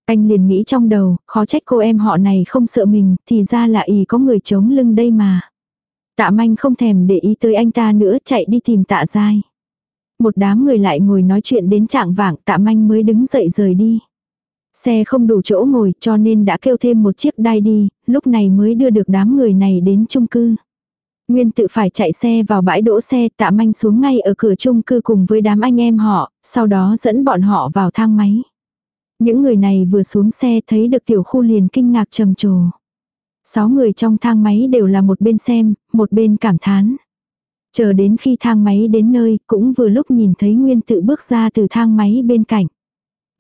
Anh liền nghĩ trong đầu, khó trách cô em họ này không sợ mình, thì ra là ý có người chống lưng đây mà. Tạ manh không thèm để ý tới anh ta nữa chạy đi tìm tạ dai. Một đám người lại ngồi nói chuyện đến trạng vạng tạ manh mới đứng dậy rời đi. Xe không đủ chỗ ngồi cho nên đã kêu thêm một chiếc đai đi, lúc này mới đưa được đám người này đến chung cư. Nguyên tự phải chạy xe vào bãi đỗ xe tạ manh xuống ngay ở cửa chung cư cùng với đám anh em họ, sau đó dẫn bọn họ vào thang máy. Những người này vừa xuống xe thấy được tiểu khu liền kinh ngạc trầm trồ. Sáu người trong thang máy đều là một bên xem, một bên cảm thán. Chờ đến khi thang máy đến nơi, cũng vừa lúc nhìn thấy Nguyên tự bước ra từ thang máy bên cạnh.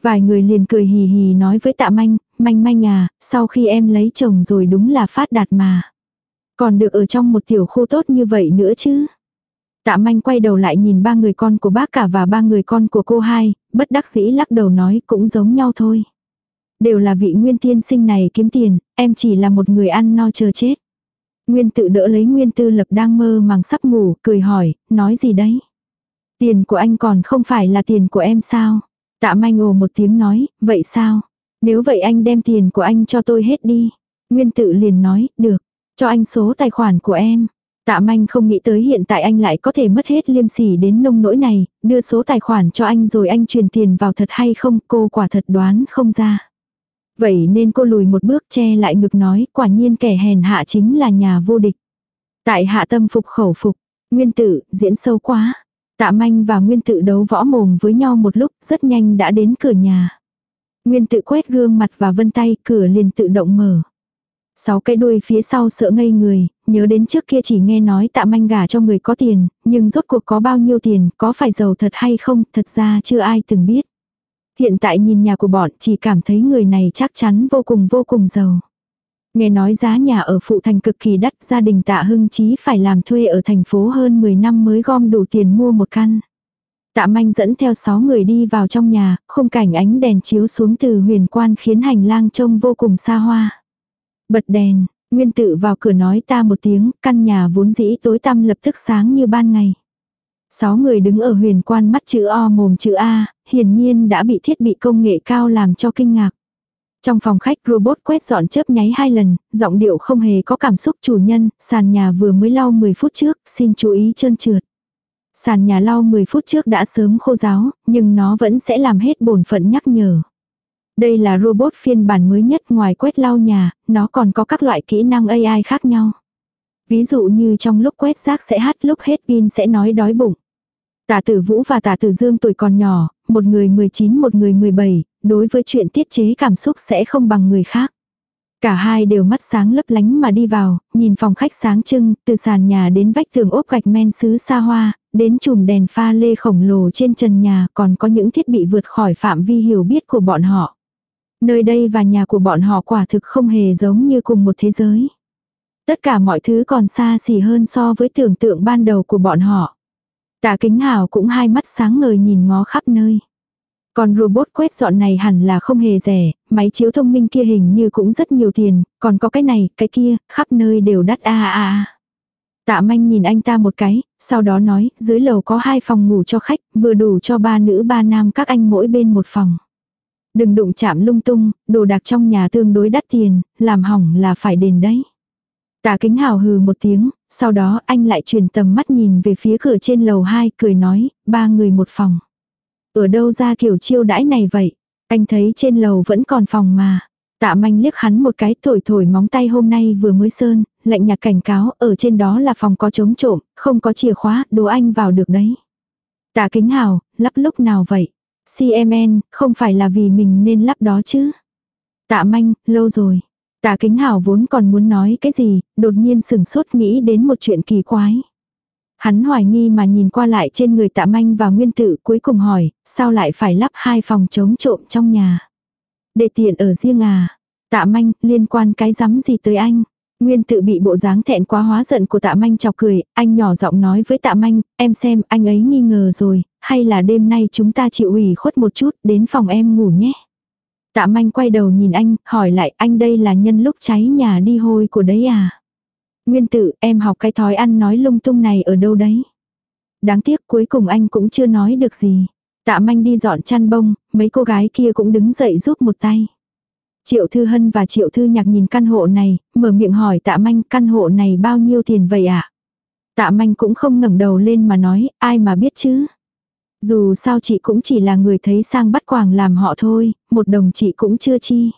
Vài người liền cười hì hì nói với tạ manh, manh manh à, sau khi em lấy chồng rồi đúng là phát đạt mà. Còn được ở trong một tiểu khu tốt như vậy nữa chứ. Tạ manh quay đầu lại nhìn ba người con của bác cả và ba người con của cô hai, bất đắc dĩ lắc đầu nói cũng giống nhau thôi. Đều là vị nguyên tiên sinh này kiếm tiền, em chỉ là một người ăn no chờ chết. Nguyên tự đỡ lấy Nguyên tư lập đang mơ màng sắp ngủ, cười hỏi, nói gì đấy? Tiền của anh còn không phải là tiền của em sao? Tạ manh ồ một tiếng nói, vậy sao? Nếu vậy anh đem tiền của anh cho tôi hết đi. Nguyên tự liền nói, được, cho anh số tài khoản của em. Tạ manh không nghĩ tới hiện tại anh lại có thể mất hết liêm sỉ đến nông nỗi này, đưa số tài khoản cho anh rồi anh truyền tiền vào thật hay không, cô quả thật đoán không ra. Vậy nên cô lùi một bước che lại ngực nói, quả nhiên kẻ hèn hạ chính là nhà vô địch. Tại hạ tâm phục khẩu phục, nguyên tử, diễn sâu quá. Tạ manh và nguyên tự đấu võ mồm với nhau một lúc, rất nhanh đã đến cửa nhà. Nguyên tự quét gương mặt và vân tay, cửa liền tự động mở. Sáu cái đuôi phía sau sợ ngây người, nhớ đến trước kia chỉ nghe nói tạ manh gả cho người có tiền, nhưng rốt cuộc có bao nhiêu tiền, có phải giàu thật hay không, thật ra chưa ai từng biết. Hiện tại nhìn nhà của bọn chỉ cảm thấy người này chắc chắn vô cùng vô cùng giàu. Nghe nói giá nhà ở phụ thành cực kỳ đắt, gia đình tạ hưng chí phải làm thuê ở thành phố hơn 10 năm mới gom đủ tiền mua một căn. Tạ manh dẫn theo 6 người đi vào trong nhà, khung cảnh ánh đèn chiếu xuống từ huyền quan khiến hành lang trông vô cùng xa hoa. Bật đèn, nguyên tự vào cửa nói ta một tiếng, căn nhà vốn dĩ tối tăm lập tức sáng như ban ngày. Sáu người đứng ở huyền quan mắt chữ O mồm chữ A, hiển nhiên đã bị thiết bị công nghệ cao làm cho kinh ngạc. Trong phòng khách robot quét dọn chớp nháy hai lần, giọng điệu không hề có cảm xúc chủ nhân, sàn nhà vừa mới lau 10 phút trước, xin chú ý trơn trượt. Sàn nhà lau 10 phút trước đã sớm khô ráo, nhưng nó vẫn sẽ làm hết bổn phận nhắc nhở. Đây là robot phiên bản mới nhất ngoài quét lau nhà, nó còn có các loại kỹ năng AI khác nhau. Ví dụ như trong lúc quét rác sẽ hát lúc hết pin sẽ nói đói bụng. Tả tử Vũ và tả tử Dương tuổi còn nhỏ, một người 19 một người 17, đối với chuyện tiết chế cảm xúc sẽ không bằng người khác. Cả hai đều mắt sáng lấp lánh mà đi vào, nhìn phòng khách sáng trưng, từ sàn nhà đến vách tường ốp gạch men sứ xa hoa, đến chùm đèn pha lê khổng lồ trên trần nhà còn có những thiết bị vượt khỏi phạm vi hiểu biết của bọn họ. Nơi đây và nhà của bọn họ quả thực không hề giống như cùng một thế giới. Tất cả mọi thứ còn xa xỉ hơn so với tưởng tượng ban đầu của bọn họ. Tạ kính hào cũng hai mắt sáng ngời nhìn ngó khắp nơi. Còn robot quét dọn này hẳn là không hề rẻ, máy chiếu thông minh kia hình như cũng rất nhiều tiền, còn có cái này, cái kia, khắp nơi đều đắt a a. Tạ manh nhìn anh ta một cái, sau đó nói, dưới lầu có hai phòng ngủ cho khách, vừa đủ cho ba nữ ba nam các anh mỗi bên một phòng. Đừng đụng chạm lung tung, đồ đạc trong nhà tương đối đắt tiền, làm hỏng là phải đền đấy. Tạ kính hào hừ một tiếng, sau đó anh lại chuyển tầm mắt nhìn về phía cửa trên lầu 2, cười nói, ba người một phòng. Ở đâu ra kiểu chiêu đãi này vậy? Anh thấy trên lầu vẫn còn phòng mà. Tạ manh liếc hắn một cái thổi thổi móng tay hôm nay vừa mới sơn, lạnh nhạt cảnh cáo, ở trên đó là phòng có chống trộm, không có chìa khóa, đồ anh vào được đấy. Tạ kính hào, lắp lúc nào vậy? CMN, không phải là vì mình nên lắp đó chứ? Tạ manh, lâu rồi. Tạ kính hào vốn còn muốn nói cái gì, đột nhiên sừng sốt nghĩ đến một chuyện kỳ quái. Hắn hoài nghi mà nhìn qua lại trên người tạ manh và nguyên tử cuối cùng hỏi, sao lại phải lắp hai phòng chống trộm trong nhà. Để tiện ở riêng à. Tạ manh, liên quan cái rắm gì tới anh. Nguyên tự bị bộ dáng thẹn quá hóa giận của tạ manh chọc cười, anh nhỏ giọng nói với tạ manh, em xem anh ấy nghi ngờ rồi, hay là đêm nay chúng ta chịu ủy khuất một chút, đến phòng em ngủ nhé. Tạ manh quay đầu nhìn anh, hỏi lại anh đây là nhân lúc cháy nhà đi hôi của đấy à. Nguyên tự, em học cái thói ăn nói lung tung này ở đâu đấy? Đáng tiếc cuối cùng anh cũng chưa nói được gì. Tạ manh đi dọn chăn bông, mấy cô gái kia cũng đứng dậy giúp một tay. Triệu Thư Hân và Triệu Thư Nhạc nhìn căn hộ này, mở miệng hỏi tạ manh căn hộ này bao nhiêu tiền vậy ạ? À? Tạ manh cũng không ngẩng đầu lên mà nói, ai mà biết chứ? Dù sao chị cũng chỉ là người thấy sang bắt quàng làm họ thôi, một đồng chị cũng chưa chi.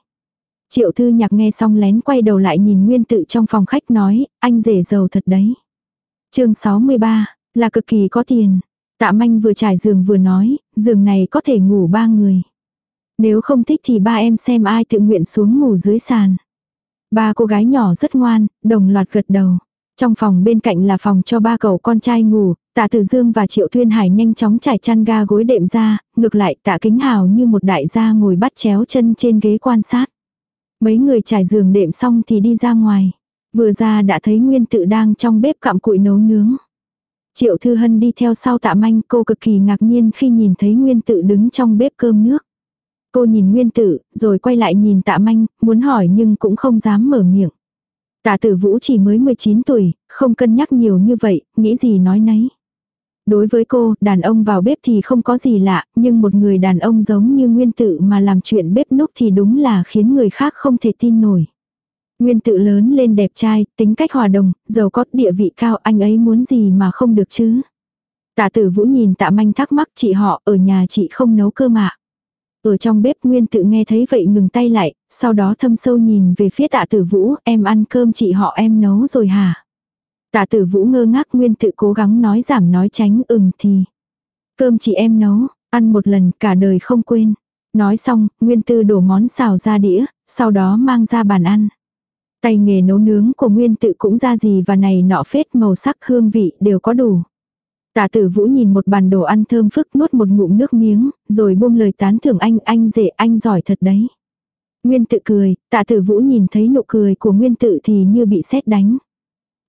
Triệu thư nhạc nghe xong lén quay đầu lại nhìn nguyên tự trong phòng khách nói, anh rể giàu thật đấy. chương 63, là cực kỳ có tiền. Tạ manh vừa trải giường vừa nói, giường này có thể ngủ ba người. Nếu không thích thì ba em xem ai tự nguyện xuống ngủ dưới sàn. Ba cô gái nhỏ rất ngoan, đồng loạt gật đầu. Trong phòng bên cạnh là phòng cho ba cậu con trai ngủ, tạ tử dương và triệu thuyên hải nhanh chóng trải chăn ga gối đệm ra, ngược lại tạ kính hào như một đại gia ngồi bắt chéo chân trên ghế quan sát. Mấy người trải giường đệm xong thì đi ra ngoài. Vừa ra đã thấy Nguyên tự đang trong bếp cặm cụi nấu nướng. Triệu Thư Hân đi theo sau tạ manh cô cực kỳ ngạc nhiên khi nhìn thấy Nguyên tự đứng trong bếp cơm nước. Cô nhìn Nguyên tử rồi quay lại nhìn tạ manh, muốn hỏi nhưng cũng không dám mở miệng. Tạ tử vũ chỉ mới 19 tuổi, không cân nhắc nhiều như vậy, nghĩ gì nói nấy. Đối với cô, đàn ông vào bếp thì không có gì lạ, nhưng một người đàn ông giống như nguyên tử mà làm chuyện bếp núc thì đúng là khiến người khác không thể tin nổi. Nguyên tự lớn lên đẹp trai, tính cách hòa đồng, giàu có địa vị cao anh ấy muốn gì mà không được chứ. Tạ tử vũ nhìn tạ manh thắc mắc chị họ ở nhà chị không nấu cơ mà. Ở trong bếp Nguyên tự nghe thấy vậy ngừng tay lại, sau đó thâm sâu nhìn về phía tạ tử vũ, em ăn cơm chị họ em nấu rồi hả? Tạ tử vũ ngơ ngác Nguyên tự cố gắng nói giảm nói tránh ừm thì. Cơm chị em nấu, ăn một lần cả đời không quên. Nói xong, Nguyên tư đổ món xào ra đĩa, sau đó mang ra bàn ăn. Tay nghề nấu nướng của Nguyên tự cũng ra gì và này nọ phết màu sắc hương vị đều có đủ. Tạ tử vũ nhìn một bàn đồ ăn thơm phức nuốt một ngụm nước miếng, rồi buông lời tán thưởng anh, anh dễ anh giỏi thật đấy. Nguyên tự cười, tạ tử vũ nhìn thấy nụ cười của nguyên tự thì như bị sét đánh.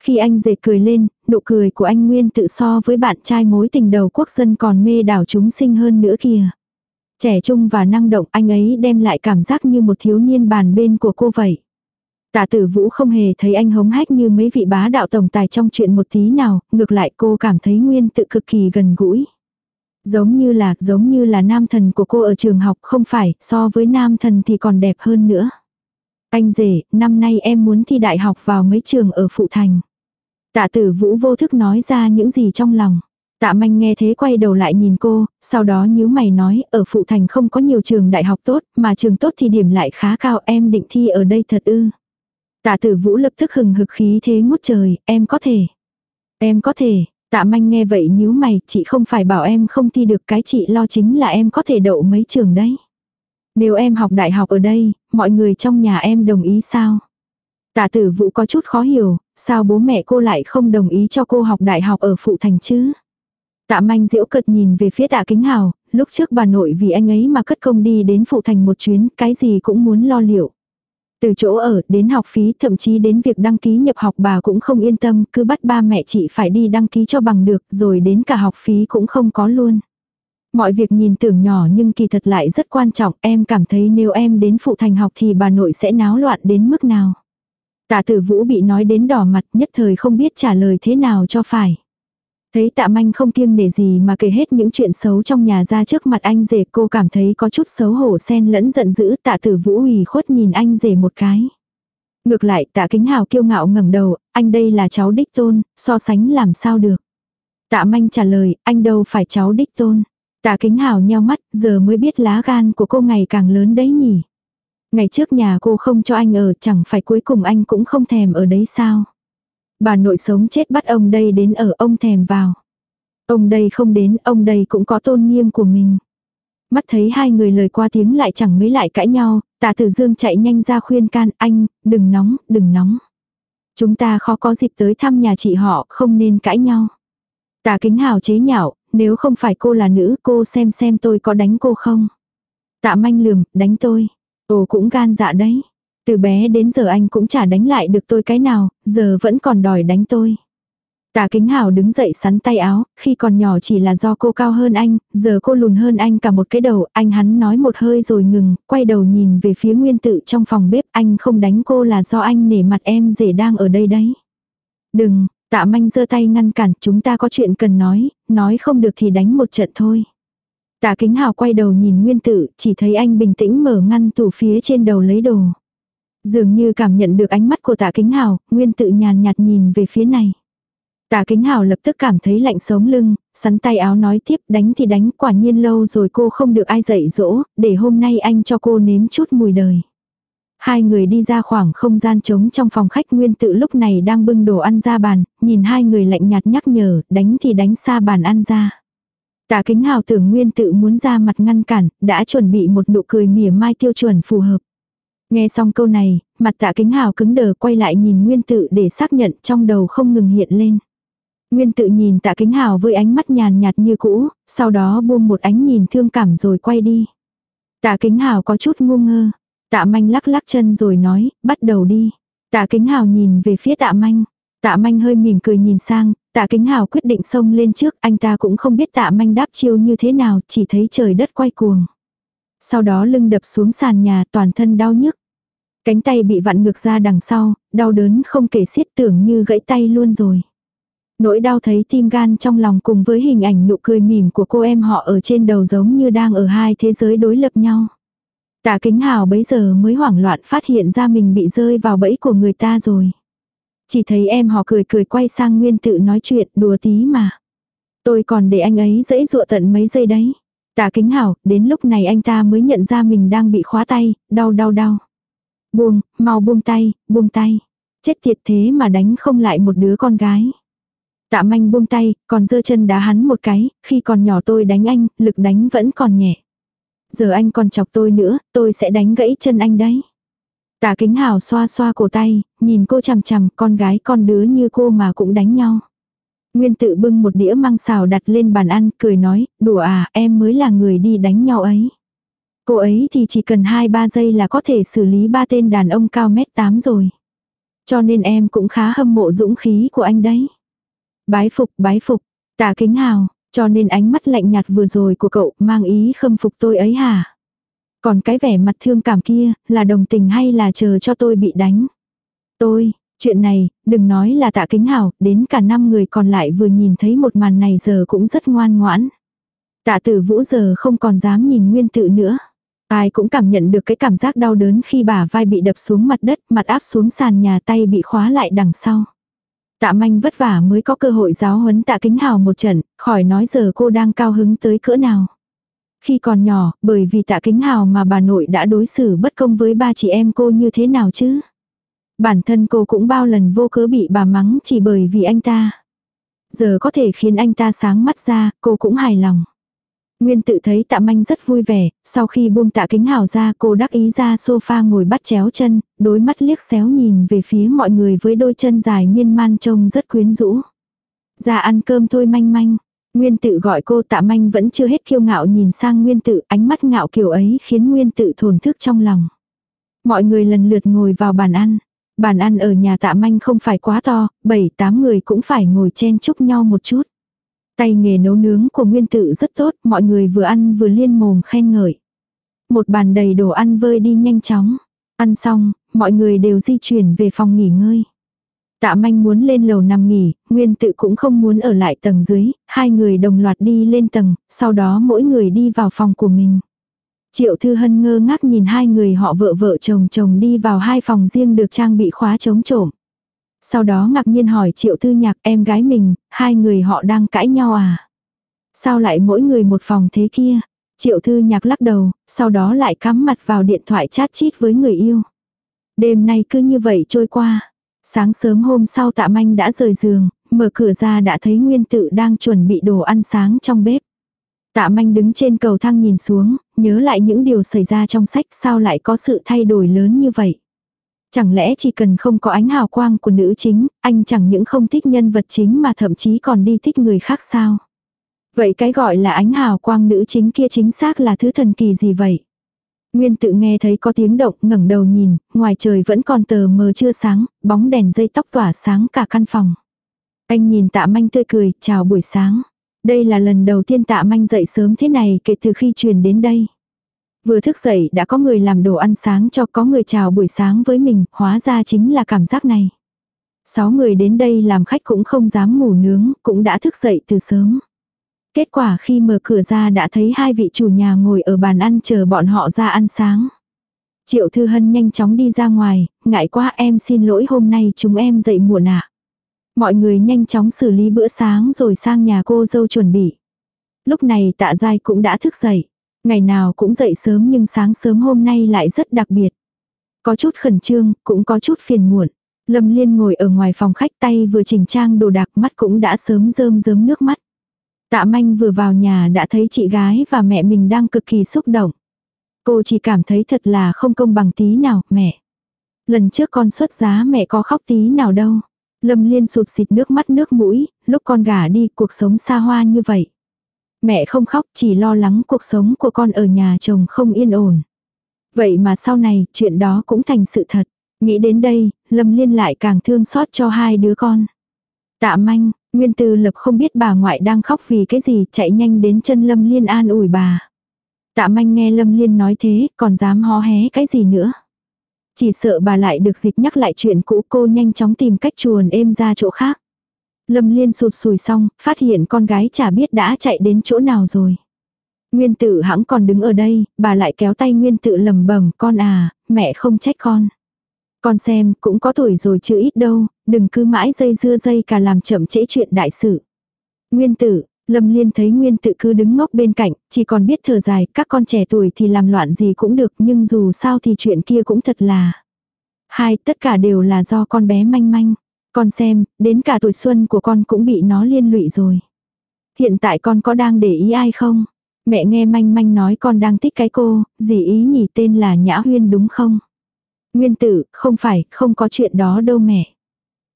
Khi anh dệt cười lên, nụ cười của anh Nguyên tự so với bạn trai mối tình đầu quốc dân còn mê đảo chúng sinh hơn nữa kìa. Trẻ trung và năng động anh ấy đem lại cảm giác như một thiếu niên bàn bên của cô vậy. Tạ tử vũ không hề thấy anh hống hách như mấy vị bá đạo tổng tài trong chuyện một tí nào, ngược lại cô cảm thấy nguyên tự cực kỳ gần gũi. Giống như là, giống như là nam thần của cô ở trường học không phải, so với nam thần thì còn đẹp hơn nữa. Anh rể, năm nay em muốn thi đại học vào mấy trường ở Phụ Thành. Tạ tử vũ vô thức nói ra những gì trong lòng. Tạ manh nghe thế quay đầu lại nhìn cô, sau đó nhíu mày nói, ở Phụ Thành không có nhiều trường đại học tốt, mà trường tốt thì điểm lại khá cao, em định thi ở đây thật ư. Tạ tử vũ lập tức hừng hực khí thế ngút trời, em có thể. Em có thể, tạ manh nghe vậy nhíu mày, chị không phải bảo em không thi được cái chị lo chính là em có thể đậu mấy trường đấy. Nếu em học đại học ở đây, mọi người trong nhà em đồng ý sao? Tạ tử vũ có chút khó hiểu, sao bố mẹ cô lại không đồng ý cho cô học đại học ở phụ thành chứ? Tạ manh diễu cật nhìn về phía tạ kính hào, lúc trước bà nội vì anh ấy mà cất công đi đến phụ thành một chuyến, cái gì cũng muốn lo liệu. Từ chỗ ở đến học phí thậm chí đến việc đăng ký nhập học bà cũng không yên tâm, cứ bắt ba mẹ chị phải đi đăng ký cho bằng được rồi đến cả học phí cũng không có luôn. Mọi việc nhìn tưởng nhỏ nhưng kỳ thật lại rất quan trọng, em cảm thấy nếu em đến phụ thành học thì bà nội sẽ náo loạn đến mức nào. Tạ tử vũ bị nói đến đỏ mặt nhất thời không biết trả lời thế nào cho phải. Thấy tạ manh không kiêng nể gì mà kể hết những chuyện xấu trong nhà ra trước mặt anh rể cô cảm thấy có chút xấu hổ xen lẫn giận dữ tạ tử vũ ủy khuất nhìn anh rể một cái. Ngược lại tạ kính hào kiêu ngạo ngẩng đầu, anh đây là cháu đích tôn, so sánh làm sao được. Tạ manh trả lời, anh đâu phải cháu đích tôn. Tạ kính hào nheo mắt, giờ mới biết lá gan của cô ngày càng lớn đấy nhỉ. Ngày trước nhà cô không cho anh ở, chẳng phải cuối cùng anh cũng không thèm ở đấy sao. Bà nội sống chết bắt ông đây đến ở ông thèm vào. Ông đây không đến, ông đây cũng có tôn nghiêm của mình. Mắt thấy hai người lời qua tiếng lại chẳng mấy lại cãi nhau, tạ tử dương chạy nhanh ra khuyên can anh, đừng nóng, đừng nóng. Chúng ta khó có dịp tới thăm nhà chị họ, không nên cãi nhau. Tạ kính hào chế nhạo, nếu không phải cô là nữ cô xem xem tôi có đánh cô không. Tạ manh lườm, đánh tôi. Ồ cũng gan dạ đấy. Từ bé đến giờ anh cũng chả đánh lại được tôi cái nào, giờ vẫn còn đòi đánh tôi. Tạ Kính Hảo đứng dậy sắn tay áo, khi còn nhỏ chỉ là do cô cao hơn anh, giờ cô lùn hơn anh cả một cái đầu, anh hắn nói một hơi rồi ngừng, quay đầu nhìn về phía nguyên tự trong phòng bếp, anh không đánh cô là do anh nể mặt em rể đang ở đây đấy. Đừng, tạ manh giơ tay ngăn cản, chúng ta có chuyện cần nói, nói không được thì đánh một trận thôi. Tạ Kính Hảo quay đầu nhìn nguyên tự, chỉ thấy anh bình tĩnh mở ngăn tủ phía trên đầu lấy đồ. Dường như cảm nhận được ánh mắt của tạ kính hào, nguyên tự nhàn nhạt nhìn về phía này. Tạ kính hào lập tức cảm thấy lạnh sống lưng, sắn tay áo nói tiếp đánh thì đánh quả nhiên lâu rồi cô không được ai dạy dỗ, để hôm nay anh cho cô nếm chút mùi đời. Hai người đi ra khoảng không gian trống trong phòng khách nguyên tự lúc này đang bưng đồ ăn ra bàn, nhìn hai người lạnh nhạt nhắc nhở, đánh thì đánh xa bàn ăn ra. Tạ kính hào tưởng nguyên tự muốn ra mặt ngăn cản, đã chuẩn bị một nụ cười mỉa mai tiêu chuẩn phù hợp. Nghe xong câu này, mặt tạ kính hào cứng đờ quay lại nhìn nguyên tự để xác nhận trong đầu không ngừng hiện lên. Nguyên tự nhìn tạ kính hào với ánh mắt nhàn nhạt như cũ, sau đó buông một ánh nhìn thương cảm rồi quay đi. Tạ kính hào có chút ngu ngơ. Tạ manh lắc lắc chân rồi nói, bắt đầu đi. Tạ kính hào nhìn về phía tạ manh. Tạ manh hơi mỉm cười nhìn sang, tạ kính hào quyết định xông lên trước, anh ta cũng không biết tạ manh đáp chiêu như thế nào, chỉ thấy trời đất quay cuồng. Sau đó lưng đập xuống sàn nhà toàn thân đau nhức. Cánh tay bị vặn ngược ra đằng sau, đau đớn không kể xiết tưởng như gãy tay luôn rồi. Nỗi đau thấy tim gan trong lòng cùng với hình ảnh nụ cười mỉm của cô em họ ở trên đầu giống như đang ở hai thế giới đối lập nhau. Tạ kính hào bấy giờ mới hoảng loạn phát hiện ra mình bị rơi vào bẫy của người ta rồi. Chỉ thấy em họ cười cười quay sang nguyên tự nói chuyện đùa tí mà. Tôi còn để anh ấy dễ dụa tận mấy giây đấy. Tạ kính hảo, đến lúc này anh ta mới nhận ra mình đang bị khóa tay, đau đau đau. Buông, mau buông tay, buông tay. Chết tiệt thế mà đánh không lại một đứa con gái. Tạ manh buông tay, còn dơ chân đá hắn một cái, khi còn nhỏ tôi đánh anh, lực đánh vẫn còn nhẹ. Giờ anh còn chọc tôi nữa, tôi sẽ đánh gãy chân anh đấy. Tạ kính hào xoa xoa cổ tay, nhìn cô chằm chằm, con gái con đứa như cô mà cũng đánh nhau. Nguyên tự bưng một đĩa măng xào đặt lên bàn ăn, cười nói, đùa à, em mới là người đi đánh nhau ấy. Cô ấy thì chỉ cần 2-3 giây là có thể xử lý ba tên đàn ông cao mét 8 rồi. Cho nên em cũng khá hâm mộ dũng khí của anh đấy. Bái phục, bái phục, tạ kính hào, cho nên ánh mắt lạnh nhạt vừa rồi của cậu mang ý khâm phục tôi ấy hả? Còn cái vẻ mặt thương cảm kia, là đồng tình hay là chờ cho tôi bị đánh? Tôi, chuyện này, đừng nói là tạ kính hào, đến cả năm người còn lại vừa nhìn thấy một màn này giờ cũng rất ngoan ngoãn. Tạ tử vũ giờ không còn dám nhìn nguyên tự nữa. Ai cũng cảm nhận được cái cảm giác đau đớn khi bả vai bị đập xuống mặt đất, mặt áp xuống sàn nhà tay bị khóa lại đằng sau. Tạ manh vất vả mới có cơ hội giáo huấn tạ kính hào một trận, khỏi nói giờ cô đang cao hứng tới cỡ nào. Khi còn nhỏ, bởi vì tạ kính hào mà bà nội đã đối xử bất công với ba chị em cô như thế nào chứ? Bản thân cô cũng bao lần vô cớ bị bà mắng chỉ bởi vì anh ta. Giờ có thể khiến anh ta sáng mắt ra, cô cũng hài lòng. Nguyên tự thấy tạ manh rất vui vẻ, sau khi buông tạ kính hào ra cô đắc ý ra sofa ngồi bắt chéo chân, đôi mắt liếc xéo nhìn về phía mọi người với đôi chân dài miên man trông rất quyến rũ. Ra ăn cơm thôi manh manh. Nguyên tự gọi cô tạ manh vẫn chưa hết kiêu ngạo nhìn sang nguyên tự ánh mắt ngạo kiểu ấy khiến nguyên tự thổn thức trong lòng. Mọi người lần lượt ngồi vào bàn ăn. Bàn ăn ở nhà tạ manh không phải quá to, 7-8 người cũng phải ngồi chen chúc nhau một chút. Tay nghề nấu nướng của nguyên tự rất tốt, mọi người vừa ăn vừa liên mồm khen ngợi. Một bàn đầy đồ ăn vơi đi nhanh chóng. Ăn xong, mọi người đều di chuyển về phòng nghỉ ngơi. Tạ manh muốn lên lầu nằm nghỉ, nguyên tự cũng không muốn ở lại tầng dưới, hai người đồng loạt đi lên tầng, sau đó mỗi người đi vào phòng của mình. Triệu Thư Hân ngơ ngác nhìn hai người họ vợ vợ chồng chồng đi vào hai phòng riêng được trang bị khóa chống trộm. Sau đó ngạc nhiên hỏi Triệu Thư Nhạc em gái mình, hai người họ đang cãi nhau à? Sao lại mỗi người một phòng thế kia? Triệu Thư Nhạc lắc đầu, sau đó lại cắm mặt vào điện thoại chat chít với người yêu. Đêm nay cứ như vậy trôi qua. Sáng sớm hôm sau tạ manh đã rời giường, mở cửa ra đã thấy Nguyên Tự đang chuẩn bị đồ ăn sáng trong bếp. Tạ manh đứng trên cầu thang nhìn xuống, nhớ lại những điều xảy ra trong sách sao lại có sự thay đổi lớn như vậy. Chẳng lẽ chỉ cần không có ánh hào quang của nữ chính, anh chẳng những không thích nhân vật chính mà thậm chí còn đi thích người khác sao? Vậy cái gọi là ánh hào quang nữ chính kia chính xác là thứ thần kỳ gì vậy? Nguyên tự nghe thấy có tiếng động ngẩng đầu nhìn, ngoài trời vẫn còn tờ mờ chưa sáng, bóng đèn dây tóc tỏa sáng cả căn phòng. Anh nhìn tạ manh tươi cười, chào buổi sáng. Đây là lần đầu tiên tạ manh dậy sớm thế này kể từ khi truyền đến đây. Vừa thức dậy đã có người làm đồ ăn sáng cho có người chào buổi sáng với mình, hóa ra chính là cảm giác này. Sáu người đến đây làm khách cũng không dám ngủ nướng, cũng đã thức dậy từ sớm. Kết quả khi mở cửa ra đã thấy hai vị chủ nhà ngồi ở bàn ăn chờ bọn họ ra ăn sáng. Triệu Thư Hân nhanh chóng đi ra ngoài, ngại quá em xin lỗi hôm nay chúng em dậy muộn ạ. À. Mọi người nhanh chóng xử lý bữa sáng rồi sang nhà cô dâu chuẩn bị. Lúc này tạ dai cũng đã thức dậy. Ngày nào cũng dậy sớm nhưng sáng sớm hôm nay lại rất đặc biệt. Có chút khẩn trương, cũng có chút phiền muộn. Lâm Liên ngồi ở ngoài phòng khách tay vừa chỉnh trang đồ đạc mắt cũng đã sớm rơm rớm nước mắt. Tạ manh vừa vào nhà đã thấy chị gái và mẹ mình đang cực kỳ xúc động. Cô chỉ cảm thấy thật là không công bằng tí nào, mẹ. Lần trước con xuất giá mẹ có khóc tí nào đâu. Lâm Liên sụt xịt nước mắt nước mũi, lúc con gả đi cuộc sống xa hoa như vậy. Mẹ không khóc chỉ lo lắng cuộc sống của con ở nhà chồng không yên ổn. Vậy mà sau này chuyện đó cũng thành sự thật. Nghĩ đến đây, Lâm Liên lại càng thương xót cho hai đứa con. Tạ manh, Nguyên Tư Lập không biết bà ngoại đang khóc vì cái gì chạy nhanh đến chân Lâm Liên an ủi bà. Tạ manh nghe Lâm Liên nói thế còn dám hó hé cái gì nữa. Chỉ sợ bà lại được dịp nhắc lại chuyện cũ cô nhanh chóng tìm cách chuồn êm ra chỗ khác. Lâm Liên sụt sùi xong, phát hiện con gái chả biết đã chạy đến chỗ nào rồi. Nguyên tự hãng còn đứng ở đây, bà lại kéo tay Nguyên tự lầm bẩm con à, mẹ không trách con. Con xem, cũng có tuổi rồi chứ ít đâu, đừng cứ mãi dây dưa dây cả làm chậm trễ chuyện đại sự. Nguyên tử, Lâm Liên thấy Nguyên tự cứ đứng ngốc bên cạnh, chỉ còn biết thở dài, các con trẻ tuổi thì làm loạn gì cũng được nhưng dù sao thì chuyện kia cũng thật là. Hai, tất cả đều là do con bé manh manh. Con xem, đến cả tuổi xuân của con cũng bị nó liên lụy rồi. Hiện tại con có đang để ý ai không? Mẹ nghe manh manh nói con đang thích cái cô, gì ý nhỉ tên là Nhã Huyên đúng không? Nguyên tử, không phải, không có chuyện đó đâu mẹ.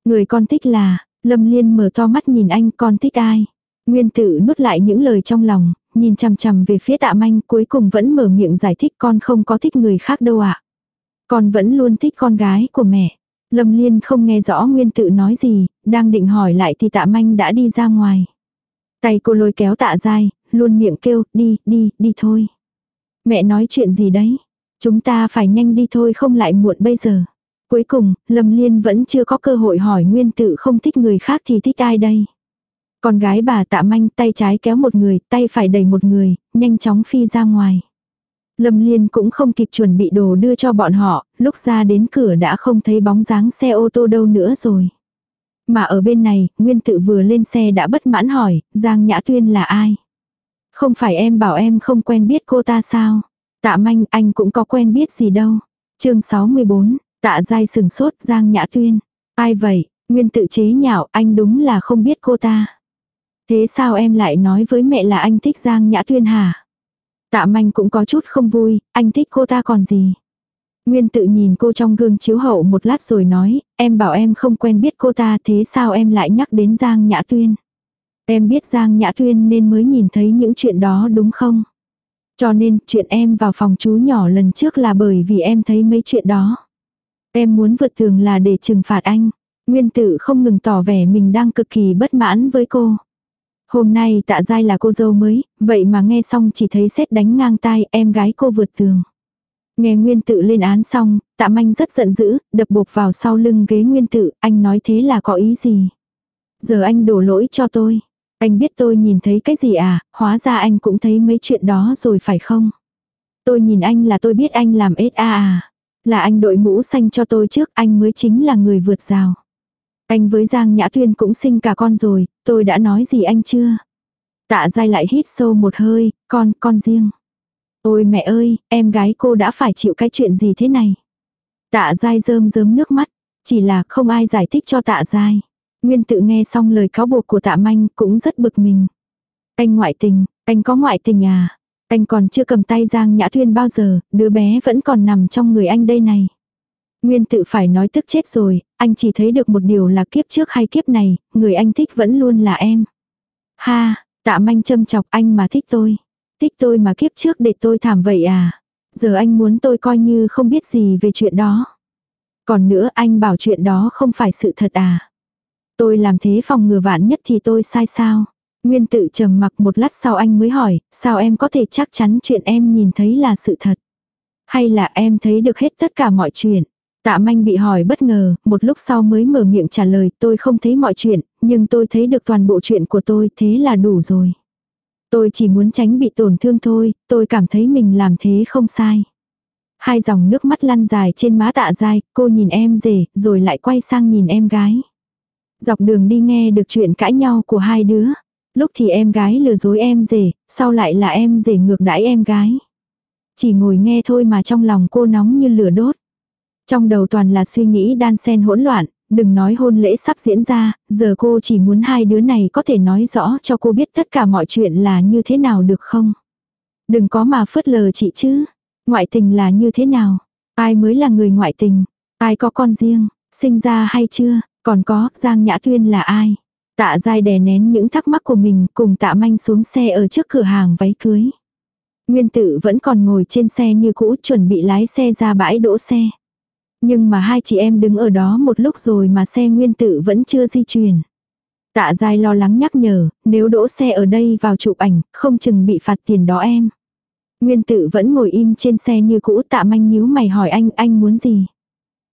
Người con thích là, Lâm Liên mở to mắt nhìn anh con thích ai. Nguyên tử nuốt lại những lời trong lòng, nhìn chằm chằm về phía tạ manh cuối cùng vẫn mở miệng giải thích con không có thích người khác đâu ạ. À. Con vẫn luôn thích con gái của mẹ. Lâm Liên không nghe rõ Nguyên tự nói gì, đang định hỏi lại thì tạ manh đã đi ra ngoài. Tay cô lôi kéo tạ dai, luôn miệng kêu, đi, đi, đi thôi. Mẹ nói chuyện gì đấy? Chúng ta phải nhanh đi thôi không lại muộn bây giờ. Cuối cùng, Lâm Liên vẫn chưa có cơ hội hỏi Nguyên tự không thích người khác thì thích ai đây. Con gái bà tạ manh tay trái kéo một người, tay phải đẩy một người, nhanh chóng phi ra ngoài. Lâm Liên cũng không kịp chuẩn bị đồ đưa cho bọn họ, lúc ra đến cửa đã không thấy bóng dáng xe ô tô đâu nữa rồi. Mà ở bên này, Nguyên tự vừa lên xe đã bất mãn hỏi, Giang Nhã Tuyên là ai? Không phải em bảo em không quen biết cô ta sao? Tạ manh anh cũng có quen biết gì đâu. chương 64, tạ dai sừng sốt Giang Nhã Tuyên. Ai vậy? Nguyên tự chế nhạo anh đúng là không biết cô ta. Thế sao em lại nói với mẹ là anh thích Giang Nhã Tuyên hả? Tạ manh cũng có chút không vui, anh thích cô ta còn gì? Nguyên tự nhìn cô trong gương chiếu hậu một lát rồi nói, em bảo em không quen biết cô ta thế sao em lại nhắc đến Giang Nhã Tuyên? Em biết Giang Nhã Tuyên nên mới nhìn thấy những chuyện đó đúng không? Cho nên chuyện em vào phòng chú nhỏ lần trước là bởi vì em thấy mấy chuyện đó. Em muốn vượt tường là để trừng phạt anh. Nguyên tử không ngừng tỏ vẻ mình đang cực kỳ bất mãn với cô. Hôm nay tạ dai là cô dâu mới, vậy mà nghe xong chỉ thấy xét đánh ngang tai em gái cô vượt tường. Nghe nguyên tự lên án xong, tạ manh rất giận dữ, đập bột vào sau lưng ghế nguyên tự, anh nói thế là có ý gì? Giờ anh đổ lỗi cho tôi. Anh biết tôi nhìn thấy cái gì à, hóa ra anh cũng thấy mấy chuyện đó rồi phải không? Tôi nhìn anh là tôi biết anh làm SA à. Là anh đội mũ xanh cho tôi trước, anh mới chính là người vượt rào. Anh với Giang Nhã Tuyên cũng sinh cả con rồi, tôi đã nói gì anh chưa? Tạ dai lại hít sâu một hơi, con, con riêng. Ôi mẹ ơi, em gái cô đã phải chịu cái chuyện gì thế này? Tạ dai rơm rớm nước mắt, chỉ là không ai giải thích cho tạ dai. Nguyên tự nghe xong lời cáo buộc của tạ manh cũng rất bực mình. Anh ngoại tình, anh có ngoại tình à? Anh còn chưa cầm tay Giang Nhã Tuyên bao giờ, đứa bé vẫn còn nằm trong người anh đây này. Nguyên tự phải nói tức chết rồi, anh chỉ thấy được một điều là kiếp trước hay kiếp này, người anh thích vẫn luôn là em. Ha, tạ manh châm chọc anh mà thích tôi. Thích tôi mà kiếp trước để tôi thảm vậy à. Giờ anh muốn tôi coi như không biết gì về chuyện đó. Còn nữa anh bảo chuyện đó không phải sự thật à. Tôi làm thế phòng ngừa vạn nhất thì tôi sai sao? Nguyên tự trầm mặc một lát sau anh mới hỏi, sao em có thể chắc chắn chuyện em nhìn thấy là sự thật? Hay là em thấy được hết tất cả mọi chuyện? Tạ manh bị hỏi bất ngờ, một lúc sau mới mở miệng trả lời tôi không thấy mọi chuyện, nhưng tôi thấy được toàn bộ chuyện của tôi, thế là đủ rồi. Tôi chỉ muốn tránh bị tổn thương thôi, tôi cảm thấy mình làm thế không sai. Hai dòng nước mắt lăn dài trên má tạ dai, cô nhìn em rể, rồi lại quay sang nhìn em gái. Dọc đường đi nghe được chuyện cãi nhau của hai đứa. Lúc thì em gái lừa dối em rể, sau lại là em rể ngược đãi em gái. Chỉ ngồi nghe thôi mà trong lòng cô nóng như lửa đốt. Trong đầu toàn là suy nghĩ đan xen hỗn loạn, đừng nói hôn lễ sắp diễn ra, giờ cô chỉ muốn hai đứa này có thể nói rõ cho cô biết tất cả mọi chuyện là như thế nào được không. Đừng có mà phớt lờ chị chứ. Ngoại tình là như thế nào? Ai mới là người ngoại tình? Ai có con riêng? Sinh ra hay chưa? Còn có, Giang Nhã Tuyên là ai? Tạ dai đè nén những thắc mắc của mình cùng tạ manh xuống xe ở trước cửa hàng váy cưới. Nguyên tử vẫn còn ngồi trên xe như cũ chuẩn bị lái xe ra bãi đỗ xe. Nhưng mà hai chị em đứng ở đó một lúc rồi mà xe nguyên tử vẫn chưa di chuyển. Tạ dài lo lắng nhắc nhở, nếu đỗ xe ở đây vào chụp ảnh, không chừng bị phạt tiền đó em. Nguyên tử vẫn ngồi im trên xe như cũ tạ manh nhíu mày hỏi anh, anh muốn gì?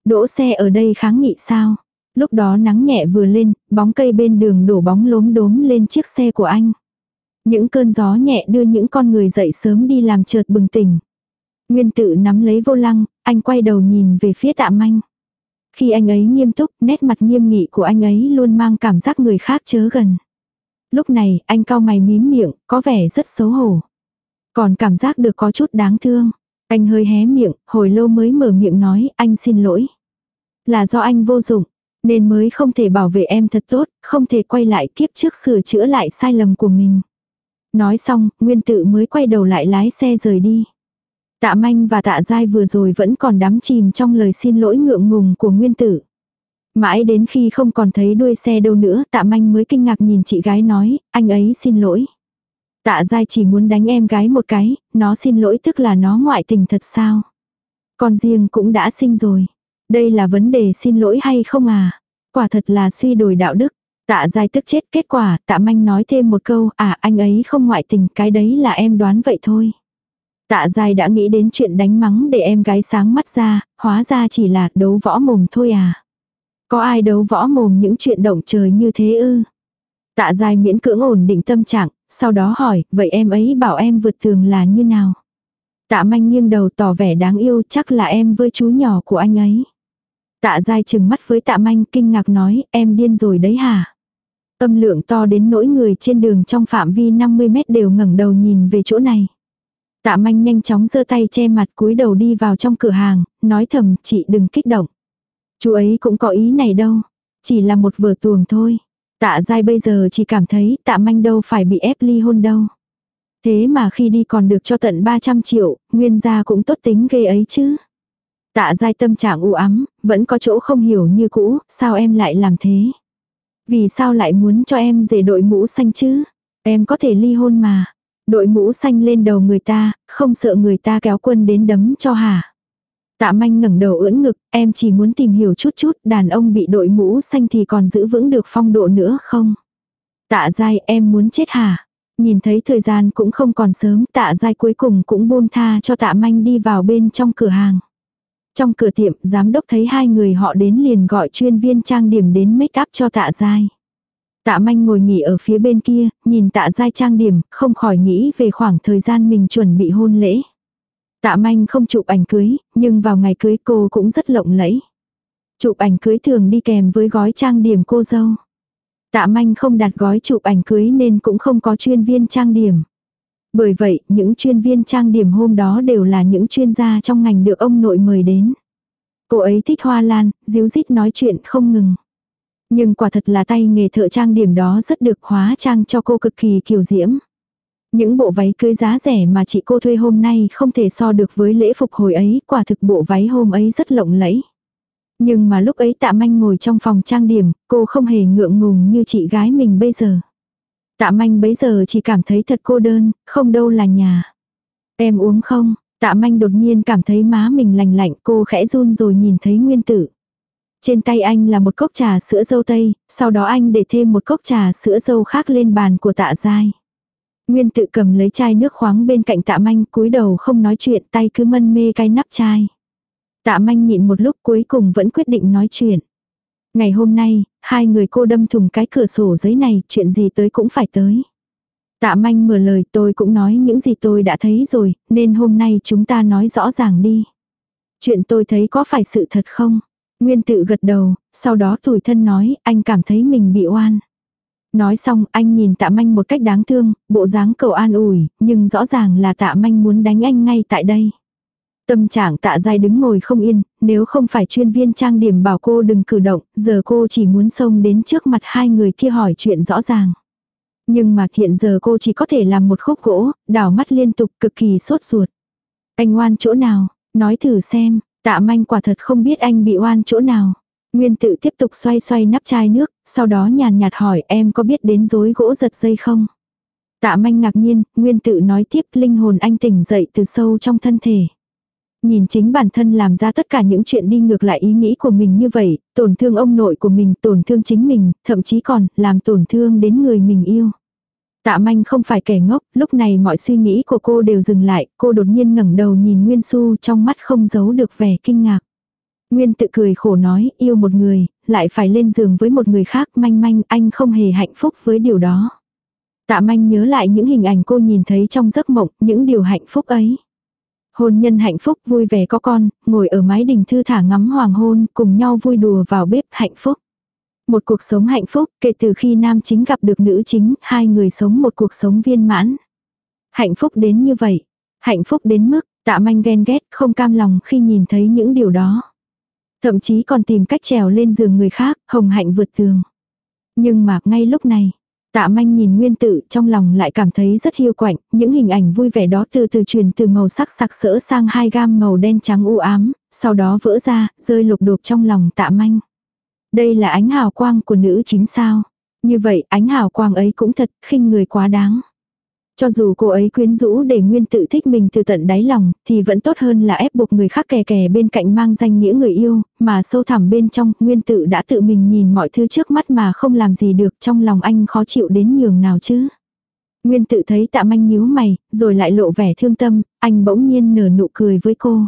Đỗ xe ở đây kháng nghị sao? Lúc đó nắng nhẹ vừa lên, bóng cây bên đường đổ bóng lốm đốm lên chiếc xe của anh. Những cơn gió nhẹ đưa những con người dậy sớm đi làm chợt bừng tỉnh. Nguyên tử nắm lấy vô lăng, anh quay đầu nhìn về phía tạ manh. Khi anh ấy nghiêm túc, nét mặt nghiêm nghị của anh ấy luôn mang cảm giác người khác chớ gần. Lúc này, anh cau mày mím miệng, có vẻ rất xấu hổ. Còn cảm giác được có chút đáng thương. Anh hơi hé miệng, hồi lâu mới mở miệng nói, anh xin lỗi. Là do anh vô dụng, nên mới không thể bảo vệ em thật tốt, không thể quay lại kiếp trước sửa chữa lại sai lầm của mình. Nói xong, Nguyên tự mới quay đầu lại lái xe rời đi. Tạ manh và tạ dai vừa rồi vẫn còn đắm chìm trong lời xin lỗi ngượng ngùng của Nguyên tử. Mãi đến khi không còn thấy đuôi xe đâu nữa, tạ manh mới kinh ngạc nhìn chị gái nói, anh ấy xin lỗi. Tạ dai chỉ muốn đánh em gái một cái, nó xin lỗi tức là nó ngoại tình thật sao. Con riêng cũng đã sinh rồi. Đây là vấn đề xin lỗi hay không à? Quả thật là suy đổi đạo đức. Tạ dai tức chết kết quả, tạ manh nói thêm một câu, à anh ấy không ngoại tình, cái đấy là em đoán vậy thôi. Tạ dai đã nghĩ đến chuyện đánh mắng để em gái sáng mắt ra, hóa ra chỉ là đấu võ mồm thôi à. Có ai đấu võ mồm những chuyện động trời như thế ư? Tạ dai miễn cưỡng ổn định tâm trạng, sau đó hỏi, vậy em ấy bảo em vượt tường là như nào? Tạ manh nghiêng đầu tỏ vẻ đáng yêu chắc là em với chú nhỏ của anh ấy. Tạ dai chừng mắt với tạ manh kinh ngạc nói, em điên rồi đấy hả? Tâm lượng to đến nỗi người trên đường trong phạm vi 50 mét đều ngẩng đầu nhìn về chỗ này. Tạ manh nhanh chóng giơ tay che mặt cúi đầu đi vào trong cửa hàng, nói thầm chị đừng kích động. Chú ấy cũng có ý này đâu, chỉ là một vở tuồng thôi. Tạ dai bây giờ chỉ cảm thấy tạ manh đâu phải bị ép ly hôn đâu. Thế mà khi đi còn được cho tận 300 triệu, nguyên gia cũng tốt tính ghê ấy chứ. Tạ dai tâm trạng u ám, vẫn có chỗ không hiểu như cũ, sao em lại làm thế? Vì sao lại muốn cho em rể đội mũ xanh chứ? Em có thể ly hôn mà. Đội mũ xanh lên đầu người ta, không sợ người ta kéo quân đến đấm cho hả? Tạ manh ngẩng đầu ưỡn ngực, em chỉ muốn tìm hiểu chút chút, đàn ông bị đội mũ xanh thì còn giữ vững được phong độ nữa không? Tạ dai em muốn chết hả? Nhìn thấy thời gian cũng không còn sớm, tạ dai cuối cùng cũng buông tha cho tạ manh đi vào bên trong cửa hàng. Trong cửa tiệm, giám đốc thấy hai người họ đến liền gọi chuyên viên trang điểm đến make up cho tạ dai. Tạ manh ngồi nghỉ ở phía bên kia, nhìn tạ dai trang điểm, không khỏi nghĩ về khoảng thời gian mình chuẩn bị hôn lễ. Tạ manh không chụp ảnh cưới, nhưng vào ngày cưới cô cũng rất lộng lẫy. Chụp ảnh cưới thường đi kèm với gói trang điểm cô dâu. Tạ manh không đặt gói chụp ảnh cưới nên cũng không có chuyên viên trang điểm. Bởi vậy, những chuyên viên trang điểm hôm đó đều là những chuyên gia trong ngành được ông nội mời đến. Cô ấy thích hoa lan, díu dít nói chuyện không ngừng. Nhưng quả thật là tay nghề thợ trang điểm đó rất được hóa trang cho cô cực kỳ kiều diễm. Những bộ váy cưới giá rẻ mà chị cô thuê hôm nay không thể so được với lễ phục hồi ấy, quả thực bộ váy hôm ấy rất lộng lẫy. Nhưng mà lúc ấy tạ manh ngồi trong phòng trang điểm, cô không hề ngượng ngùng như chị gái mình bây giờ. Tạ manh bấy giờ chỉ cảm thấy thật cô đơn, không đâu là nhà. Em uống không? Tạ manh đột nhiên cảm thấy má mình lành lạnh cô khẽ run rồi nhìn thấy nguyên tử. Trên tay anh là một cốc trà sữa dâu tây, sau đó anh để thêm một cốc trà sữa dâu khác lên bàn của tạ dai. Nguyên tự cầm lấy chai nước khoáng bên cạnh tạ manh cúi đầu không nói chuyện tay cứ mân mê cái nắp chai. Tạ manh nhịn một lúc cuối cùng vẫn quyết định nói chuyện. Ngày hôm nay, hai người cô đâm thùng cái cửa sổ giấy này, chuyện gì tới cũng phải tới. Tạ manh mở lời tôi cũng nói những gì tôi đã thấy rồi, nên hôm nay chúng ta nói rõ ràng đi. Chuyện tôi thấy có phải sự thật không? Nguyên tự gật đầu, sau đó tủi thân nói, anh cảm thấy mình bị oan. Nói xong, anh nhìn tạ manh một cách đáng thương, bộ dáng cầu an ủi, nhưng rõ ràng là tạ manh muốn đánh anh ngay tại đây. Tâm trạng tạ dai đứng ngồi không yên, nếu không phải chuyên viên trang điểm bảo cô đừng cử động, giờ cô chỉ muốn xông đến trước mặt hai người kia hỏi chuyện rõ ràng. Nhưng mà hiện giờ cô chỉ có thể làm một khúc gỗ, đảo mắt liên tục cực kỳ sốt ruột. Anh oan chỗ nào, nói thử xem, tạ manh quả thật không biết anh bị oan chỗ nào. Nguyên tự tiếp tục xoay xoay nắp chai nước, sau đó nhàn nhạt hỏi em có biết đến rối gỗ giật dây không? Tạ manh ngạc nhiên, nguyên tự nói tiếp linh hồn anh tỉnh dậy từ sâu trong thân thể. Nhìn chính bản thân làm ra tất cả những chuyện đi ngược lại ý nghĩ của mình như vậy, tổn thương ông nội của mình, tổn thương chính mình, thậm chí còn làm tổn thương đến người mình yêu. Tạ manh không phải kẻ ngốc, lúc này mọi suy nghĩ của cô đều dừng lại, cô đột nhiên ngẩng đầu nhìn Nguyên Xu trong mắt không giấu được vẻ kinh ngạc. Nguyên tự cười khổ nói, yêu một người, lại phải lên giường với một người khác, manh manh, anh không hề hạnh phúc với điều đó. Tạ manh nhớ lại những hình ảnh cô nhìn thấy trong giấc mộng, những điều hạnh phúc ấy. Hôn nhân hạnh phúc vui vẻ có con, ngồi ở mái đình thư thả ngắm hoàng hôn, cùng nhau vui đùa vào bếp hạnh phúc. Một cuộc sống hạnh phúc, kể từ khi nam chính gặp được nữ chính, hai người sống một cuộc sống viên mãn. Hạnh phúc đến như vậy. Hạnh phúc đến mức, tạ manh ghen ghét, không cam lòng khi nhìn thấy những điều đó. Thậm chí còn tìm cách trèo lên giường người khác, hồng hạnh vượt tường. Nhưng mà ngay lúc này, Tạ manh nhìn nguyên tự trong lòng lại cảm thấy rất hiu quạnh, những hình ảnh vui vẻ đó từ từ truyền từ màu sắc sặc sỡ sang hai gam màu đen trắng u ám, sau đó vỡ ra, rơi lục đột trong lòng tạ manh. Đây là ánh hào quang của nữ chính sao. Như vậy ánh hào quang ấy cũng thật khinh người quá đáng. Cho dù cô ấy quyến rũ để nguyên tự thích mình từ tận đáy lòng, thì vẫn tốt hơn là ép buộc người khác kè kè bên cạnh mang danh nghĩa người yêu, mà sâu thẳm bên trong, nguyên tự đã tự mình nhìn mọi thứ trước mắt mà không làm gì được trong lòng anh khó chịu đến nhường nào chứ. Nguyên tự thấy tạ manh nhíu mày, rồi lại lộ vẻ thương tâm, anh bỗng nhiên nở nụ cười với cô.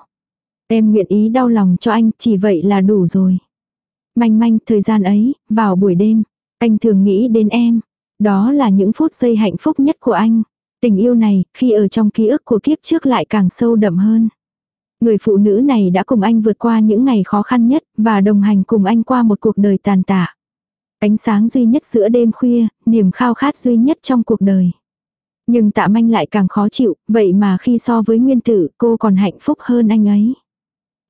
Em nguyện ý đau lòng cho anh, chỉ vậy là đủ rồi. Manh manh, thời gian ấy, vào buổi đêm, anh thường nghĩ đến em. Đó là những phút giây hạnh phúc nhất của anh. Tình yêu này, khi ở trong ký ức của kiếp trước lại càng sâu đậm hơn. Người phụ nữ này đã cùng anh vượt qua những ngày khó khăn nhất, và đồng hành cùng anh qua một cuộc đời tàn tạ. Ánh sáng duy nhất giữa đêm khuya, niềm khao khát duy nhất trong cuộc đời. Nhưng tạ manh lại càng khó chịu, vậy mà khi so với nguyên tử, cô còn hạnh phúc hơn anh ấy.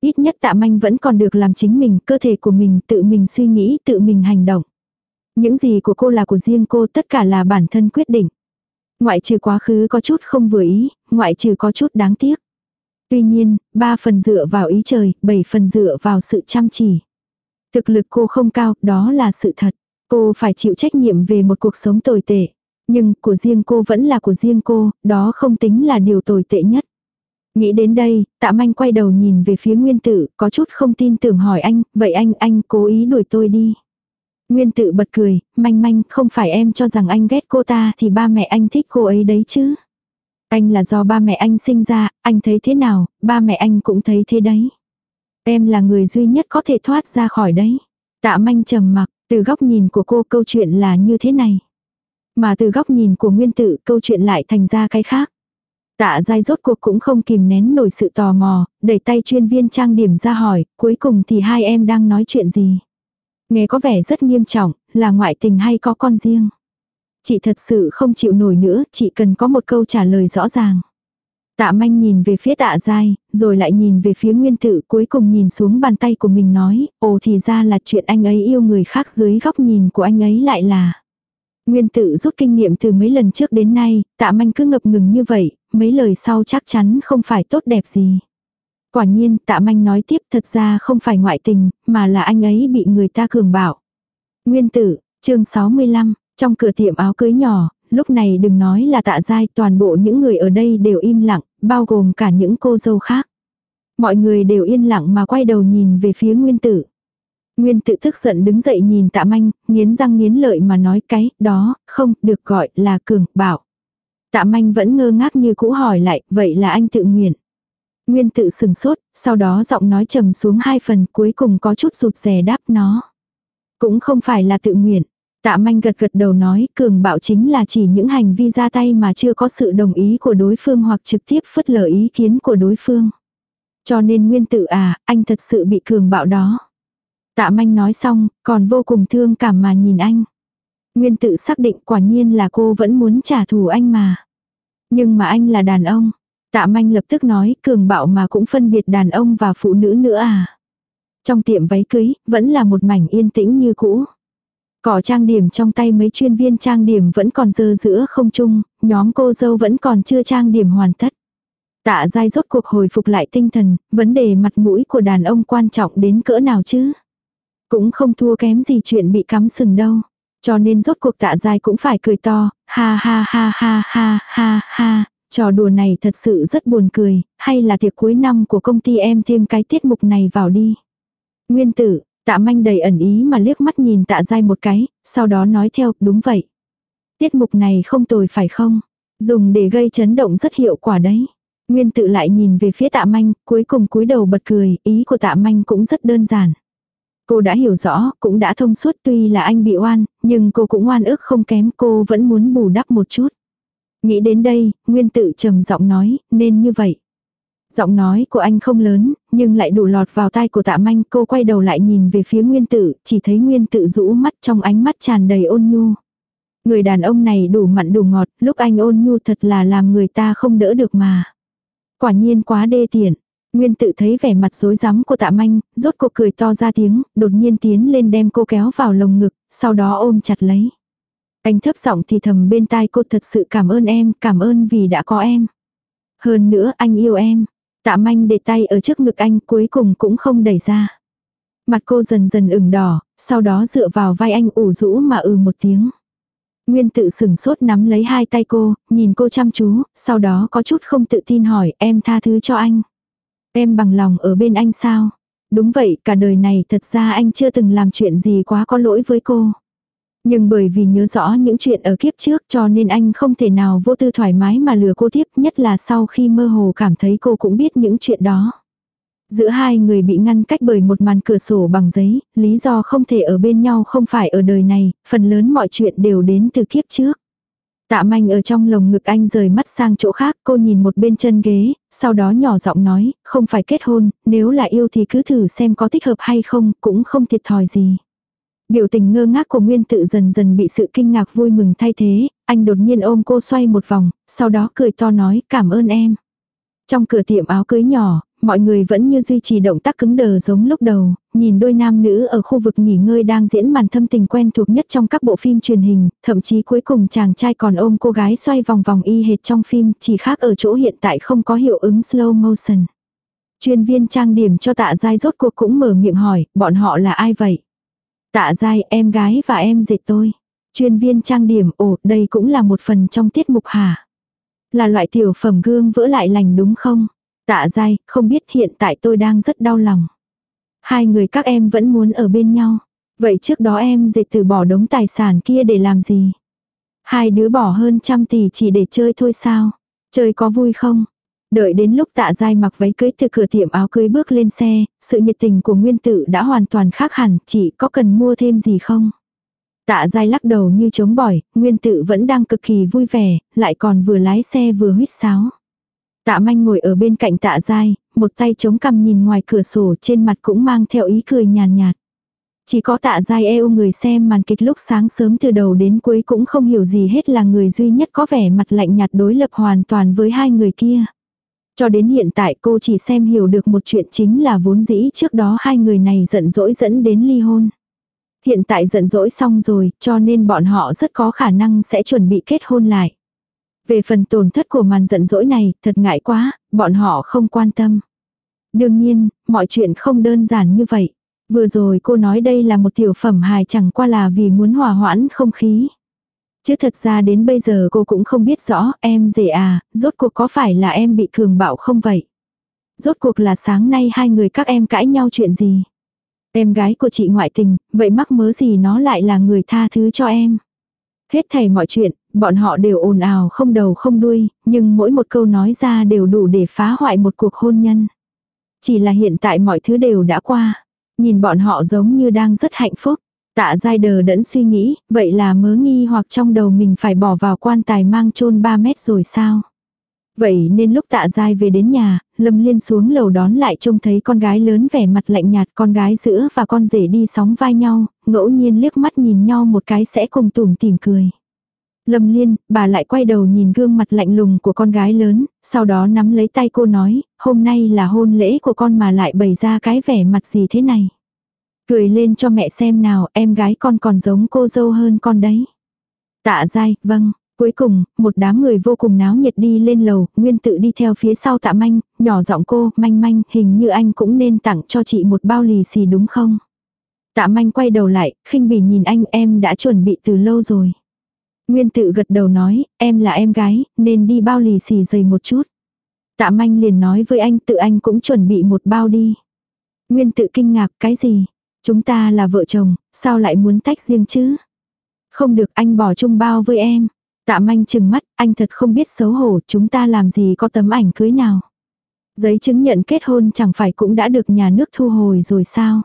Ít nhất tạ manh vẫn còn được làm chính mình, cơ thể của mình tự mình suy nghĩ, tự mình hành động. Những gì của cô là của riêng cô, tất cả là bản thân quyết định. Ngoại trừ quá khứ có chút không vừa ý, ngoại trừ có chút đáng tiếc. Tuy nhiên, ba phần dựa vào ý trời, bảy phần dựa vào sự chăm chỉ. Thực lực cô không cao, đó là sự thật. Cô phải chịu trách nhiệm về một cuộc sống tồi tệ. Nhưng của riêng cô vẫn là của riêng cô, đó không tính là điều tồi tệ nhất. Nghĩ đến đây, tạ manh quay đầu nhìn về phía nguyên tử, có chút không tin tưởng hỏi anh, vậy anh, anh cố ý đuổi tôi đi. Nguyên tự bật cười, manh manh, không phải em cho rằng anh ghét cô ta thì ba mẹ anh thích cô ấy đấy chứ. Anh là do ba mẹ anh sinh ra, anh thấy thế nào, ba mẹ anh cũng thấy thế đấy. Em là người duy nhất có thể thoát ra khỏi đấy. Tạ manh trầm mặc, từ góc nhìn của cô câu chuyện là như thế này. Mà từ góc nhìn của nguyên tự câu chuyện lại thành ra cái khác. Tạ dai rốt cuộc cũng không kìm nén nổi sự tò mò, đẩy tay chuyên viên trang điểm ra hỏi, cuối cùng thì hai em đang nói chuyện gì. Nghe có vẻ rất nghiêm trọng, là ngoại tình hay có con riêng. Chị thật sự không chịu nổi nữa, chị cần có một câu trả lời rõ ràng. Tạ manh nhìn về phía tạ dai, rồi lại nhìn về phía nguyên tử cuối cùng nhìn xuống bàn tay của mình nói, ồ thì ra là chuyện anh ấy yêu người khác dưới góc nhìn của anh ấy lại là. Nguyên tử rút kinh nghiệm từ mấy lần trước đến nay, tạ manh cứ ngập ngừng như vậy, mấy lời sau chắc chắn không phải tốt đẹp gì. Quả nhiên, tạ manh nói tiếp thật ra không phải ngoại tình, mà là anh ấy bị người ta cường bạo. Nguyên tử, chương 65, trong cửa tiệm áo cưới nhỏ, lúc này đừng nói là tạ dai, toàn bộ những người ở đây đều im lặng, bao gồm cả những cô dâu khác. Mọi người đều yên lặng mà quay đầu nhìn về phía nguyên tử. Nguyên tự tức giận đứng dậy nhìn tạ manh, nghiến răng nghiến lợi mà nói cái, đó, không, được gọi là cường, bảo. Tạ manh vẫn ngơ ngác như cũ hỏi lại, vậy là anh tự nguyện. Nguyên tự sừng sốt, sau đó giọng nói trầm xuống hai phần cuối cùng có chút rụt rè đáp nó. Cũng không phải là tự nguyện. Tạ manh gật gật đầu nói cường bạo chính là chỉ những hành vi ra tay mà chưa có sự đồng ý của đối phương hoặc trực tiếp phất lờ ý kiến của đối phương. Cho nên nguyên tự à, anh thật sự bị cường bạo đó. Tạ manh nói xong, còn vô cùng thương cảm mà nhìn anh. Nguyên tự xác định quả nhiên là cô vẫn muốn trả thù anh mà. Nhưng mà anh là đàn ông. Tạ manh lập tức nói cường bạo mà cũng phân biệt đàn ông và phụ nữ nữa à. Trong tiệm váy cưới, vẫn là một mảnh yên tĩnh như cũ. Cỏ trang điểm trong tay mấy chuyên viên trang điểm vẫn còn dơ giữa không chung, nhóm cô dâu vẫn còn chưa trang điểm hoàn tất. Tạ dai rốt cuộc hồi phục lại tinh thần, vấn đề mặt mũi của đàn ông quan trọng đến cỡ nào chứ? Cũng không thua kém gì chuyện bị cắm sừng đâu. Cho nên rốt cuộc tạ dài cũng phải cười to, ha ha ha ha ha ha ha, trò đùa này thật sự rất buồn cười, hay là tiệc cuối năm của công ty em thêm cái tiết mục này vào đi. Nguyên tử, tạ manh đầy ẩn ý mà liếc mắt nhìn tạ dai một cái, sau đó nói theo, đúng vậy. Tiết mục này không tồi phải không? Dùng để gây chấn động rất hiệu quả đấy. Nguyên tự lại nhìn về phía tạ manh, cuối cùng cúi đầu bật cười, ý của tạ manh cũng rất đơn giản. Cô đã hiểu rõ, cũng đã thông suốt tuy là anh bị oan, nhưng cô cũng oan ức không kém, cô vẫn muốn bù đắp một chút. Nghĩ đến đây, Nguyên tự trầm giọng nói, nên như vậy. Giọng nói của anh không lớn, nhưng lại đủ lọt vào tai của tạ manh, cô quay đầu lại nhìn về phía Nguyên tự, chỉ thấy Nguyên tự rũ mắt trong ánh mắt tràn đầy ôn nhu. Người đàn ông này đủ mặn đủ ngọt, lúc anh ôn nhu thật là làm người ta không đỡ được mà. Quả nhiên quá đê tiện. Nguyên tự thấy vẻ mặt rối rắm của tạ manh, rốt cuộc cười to ra tiếng, đột nhiên tiến lên đem cô kéo vào lồng ngực, sau đó ôm chặt lấy. Anh thấp giọng thì thầm bên tai cô thật sự cảm ơn em, cảm ơn vì đã có em. Hơn nữa anh yêu em. Tạ manh để tay ở trước ngực anh cuối cùng cũng không đẩy ra. Mặt cô dần dần ửng đỏ, sau đó dựa vào vai anh ủ rũ mà ừ một tiếng. Nguyên tự sửng sốt nắm lấy hai tay cô, nhìn cô chăm chú, sau đó có chút không tự tin hỏi em tha thứ cho anh. Em bằng lòng ở bên anh sao? Đúng vậy, cả đời này thật ra anh chưa từng làm chuyện gì quá có lỗi với cô. Nhưng bởi vì nhớ rõ những chuyện ở kiếp trước cho nên anh không thể nào vô tư thoải mái mà lừa cô tiếp nhất là sau khi mơ hồ cảm thấy cô cũng biết những chuyện đó. Giữa hai người bị ngăn cách bởi một màn cửa sổ bằng giấy, lý do không thể ở bên nhau không phải ở đời này, phần lớn mọi chuyện đều đến từ kiếp trước. Tạ manh ở trong lồng ngực anh rời mắt sang chỗ khác, cô nhìn một bên chân ghế, sau đó nhỏ giọng nói, không phải kết hôn, nếu là yêu thì cứ thử xem có thích hợp hay không, cũng không thiệt thòi gì. Biểu tình ngơ ngác của Nguyên tự dần dần bị sự kinh ngạc vui mừng thay thế, anh đột nhiên ôm cô xoay một vòng, sau đó cười to nói cảm ơn em. Trong cửa tiệm áo cưới nhỏ, mọi người vẫn như duy trì động tác cứng đờ giống lúc đầu, nhìn đôi nam nữ ở khu vực nghỉ ngơi đang diễn màn thâm tình quen thuộc nhất trong các bộ phim truyền hình, thậm chí cuối cùng chàng trai còn ôm cô gái xoay vòng vòng y hệt trong phim, chỉ khác ở chỗ hiện tại không có hiệu ứng slow motion. Chuyên viên trang điểm cho tạ giai rốt cuộc cũng mở miệng hỏi, bọn họ là ai vậy? Tạ giai, em gái và em dệt tôi. Chuyên viên trang điểm, ồ, đây cũng là một phần trong tiết mục hả? Là loại tiểu phẩm gương vỡ lại lành đúng không? Tạ dai, không biết hiện tại tôi đang rất đau lòng. Hai người các em vẫn muốn ở bên nhau. Vậy trước đó em dệt từ bỏ đống tài sản kia để làm gì? Hai đứa bỏ hơn trăm tỷ chỉ để chơi thôi sao? Chơi có vui không? Đợi đến lúc tạ dai mặc váy cưới từ cửa tiệm áo cưới bước lên xe, sự nhiệt tình của nguyên tử đã hoàn toàn khác hẳn, chị có cần mua thêm gì không? Tạ dai lắc đầu như chống bỏi, nguyên tử vẫn đang cực kỳ vui vẻ, lại còn vừa lái xe vừa huýt sáo. Tạ manh ngồi ở bên cạnh tạ dai, một tay chống cằm nhìn ngoài cửa sổ trên mặt cũng mang theo ý cười nhàn nhạt, Chỉ có tạ dai eo người xem màn kịch lúc sáng sớm từ đầu đến cuối cũng không hiểu gì hết là người duy nhất có vẻ mặt lạnh nhạt đối lập hoàn toàn với hai người kia. Cho đến hiện tại cô chỉ xem hiểu được một chuyện chính là vốn dĩ trước đó hai người này giận dỗi dẫn đến ly hôn. Hiện tại giận dỗi xong rồi cho nên bọn họ rất có khả năng sẽ chuẩn bị kết hôn lại. Về phần tổn thất của màn giận dỗi này, thật ngại quá, bọn họ không quan tâm. Đương nhiên, mọi chuyện không đơn giản như vậy. Vừa rồi cô nói đây là một tiểu phẩm hài chẳng qua là vì muốn hòa hoãn không khí. Chứ thật ra đến bây giờ cô cũng không biết rõ em dễ à, rốt cuộc có phải là em bị cường bạo không vậy? Rốt cuộc là sáng nay hai người các em cãi nhau chuyện gì? Em gái của chị ngoại tình, vậy mắc mớ gì nó lại là người tha thứ cho em? Hết thầy mọi chuyện, bọn họ đều ồn ào không đầu không đuôi, nhưng mỗi một câu nói ra đều đủ để phá hoại một cuộc hôn nhân. Chỉ là hiện tại mọi thứ đều đã qua. Nhìn bọn họ giống như đang rất hạnh phúc. Tạ dai đờ đẫn suy nghĩ, vậy là mớ nghi hoặc trong đầu mình phải bỏ vào quan tài mang chôn 3 mét rồi sao? Vậy nên lúc tạ dai về đến nhà, Lâm Liên xuống lầu đón lại trông thấy con gái lớn vẻ mặt lạnh nhạt con gái giữa và con rể đi sóng vai nhau, ngẫu nhiên liếc mắt nhìn nhau một cái sẽ cùng tủm tỉm cười. Lâm Liên, bà lại quay đầu nhìn gương mặt lạnh lùng của con gái lớn, sau đó nắm lấy tay cô nói, hôm nay là hôn lễ của con mà lại bày ra cái vẻ mặt gì thế này. Cười lên cho mẹ xem nào, em gái con còn giống cô dâu hơn con đấy. Tạ dai, vâng, Cuối cùng, một đám người vô cùng náo nhiệt đi lên lầu, Nguyên tự đi theo phía sau tạ manh, nhỏ giọng cô, manh manh, hình như anh cũng nên tặng cho chị một bao lì xì đúng không? Tạ manh quay đầu lại, khinh bỉ nhìn anh em đã chuẩn bị từ lâu rồi. Nguyên tự gật đầu nói, em là em gái, nên đi bao lì xì dày một chút. Tạ manh liền nói với anh tự anh cũng chuẩn bị một bao đi. Nguyên tự kinh ngạc cái gì? Chúng ta là vợ chồng, sao lại muốn tách riêng chứ? Không được anh bỏ chung bao với em. Tạ manh chừng mắt, anh thật không biết xấu hổ, chúng ta làm gì có tấm ảnh cưới nào. Giấy chứng nhận kết hôn chẳng phải cũng đã được nhà nước thu hồi rồi sao?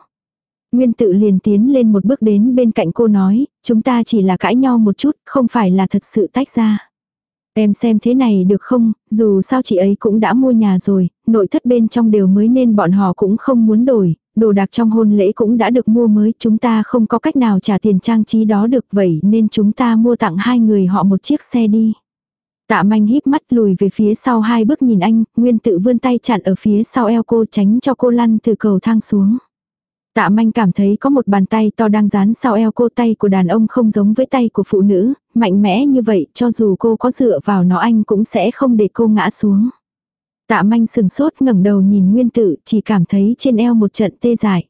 Nguyên tự liền tiến lên một bước đến bên cạnh cô nói, chúng ta chỉ là cãi nhau một chút, không phải là thật sự tách ra. Em xem thế này được không, dù sao chị ấy cũng đã mua nhà rồi, nội thất bên trong đều mới nên bọn họ cũng không muốn đổi, đồ đạc trong hôn lễ cũng đã được mua mới, chúng ta không có cách nào trả tiền trang trí đó được vậy nên chúng ta mua tặng hai người họ một chiếc xe đi. Tạ manh híp mắt lùi về phía sau hai bước nhìn anh, nguyên tự vươn tay chặn ở phía sau eo cô tránh cho cô lăn từ cầu thang xuống. Tạ manh cảm thấy có một bàn tay to đang dán sau eo cô tay của đàn ông không giống với tay của phụ nữ, mạnh mẽ như vậy cho dù cô có dựa vào nó anh cũng sẽ không để cô ngã xuống. Tạ manh sừng sốt ngẩng đầu nhìn nguyên tự chỉ cảm thấy trên eo một trận tê dại.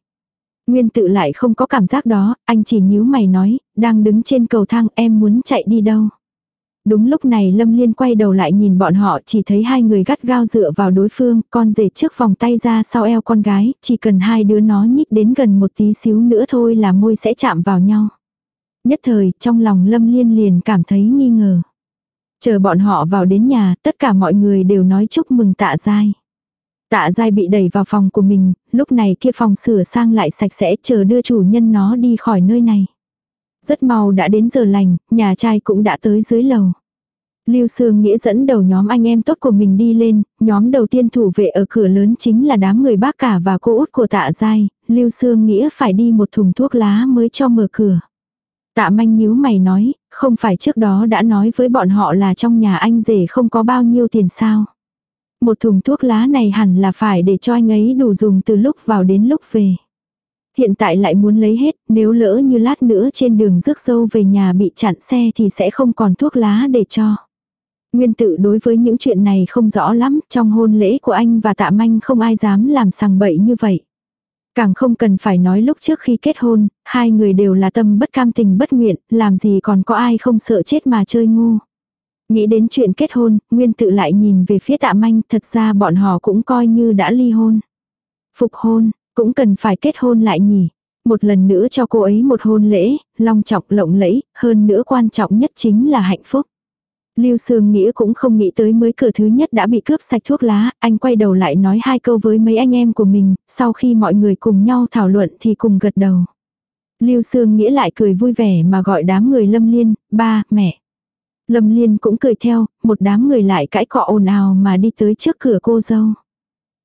Nguyên tự lại không có cảm giác đó, anh chỉ nhíu mày nói, đang đứng trên cầu thang em muốn chạy đi đâu. Đúng lúc này Lâm Liên quay đầu lại nhìn bọn họ chỉ thấy hai người gắt gao dựa vào đối phương, con rể trước vòng tay ra sau eo con gái, chỉ cần hai đứa nó nhích đến gần một tí xíu nữa thôi là môi sẽ chạm vào nhau. Nhất thời, trong lòng Lâm Liên liền cảm thấy nghi ngờ. Chờ bọn họ vào đến nhà, tất cả mọi người đều nói chúc mừng tạ dai. Tạ dai bị đẩy vào phòng của mình, lúc này kia phòng sửa sang lại sạch sẽ chờ đưa chủ nhân nó đi khỏi nơi này. Rất mau đã đến giờ lành, nhà trai cũng đã tới dưới lầu. Lưu Sương Nghĩa dẫn đầu nhóm anh em tốt của mình đi lên, nhóm đầu tiên thủ vệ ở cửa lớn chính là đám người bác cả và cô út của tạ dai, Lưu Sương Nghĩa phải đi một thùng thuốc lá mới cho mở cửa. Tạ manh nhíu mày nói, không phải trước đó đã nói với bọn họ là trong nhà anh rể không có bao nhiêu tiền sao. Một thùng thuốc lá này hẳn là phải để cho anh ấy đủ dùng từ lúc vào đến lúc về. Hiện tại lại muốn lấy hết, nếu lỡ như lát nữa trên đường rước dâu về nhà bị chặn xe thì sẽ không còn thuốc lá để cho. Nguyên tự đối với những chuyện này không rõ lắm, trong hôn lễ của anh và tạ manh không ai dám làm sằng bậy như vậy. Càng không cần phải nói lúc trước khi kết hôn, hai người đều là tâm bất cam tình bất nguyện, làm gì còn có ai không sợ chết mà chơi ngu. Nghĩ đến chuyện kết hôn, Nguyên tự lại nhìn về phía tạ manh, thật ra bọn họ cũng coi như đã ly hôn. Phục hôn, cũng cần phải kết hôn lại nhỉ. Một lần nữa cho cô ấy một hôn lễ, long trọng lộng lẫy, hơn nữa quan trọng nhất chính là hạnh phúc. Lưu Sương Nghĩa cũng không nghĩ tới mới cửa thứ nhất đã bị cướp sạch thuốc lá, anh quay đầu lại nói hai câu với mấy anh em của mình, sau khi mọi người cùng nhau thảo luận thì cùng gật đầu. Lưu Sương Nghĩa lại cười vui vẻ mà gọi đám người Lâm Liên, ba, mẹ. Lâm Liên cũng cười theo, một đám người lại cãi cọ ồn ào mà đi tới trước cửa cô dâu.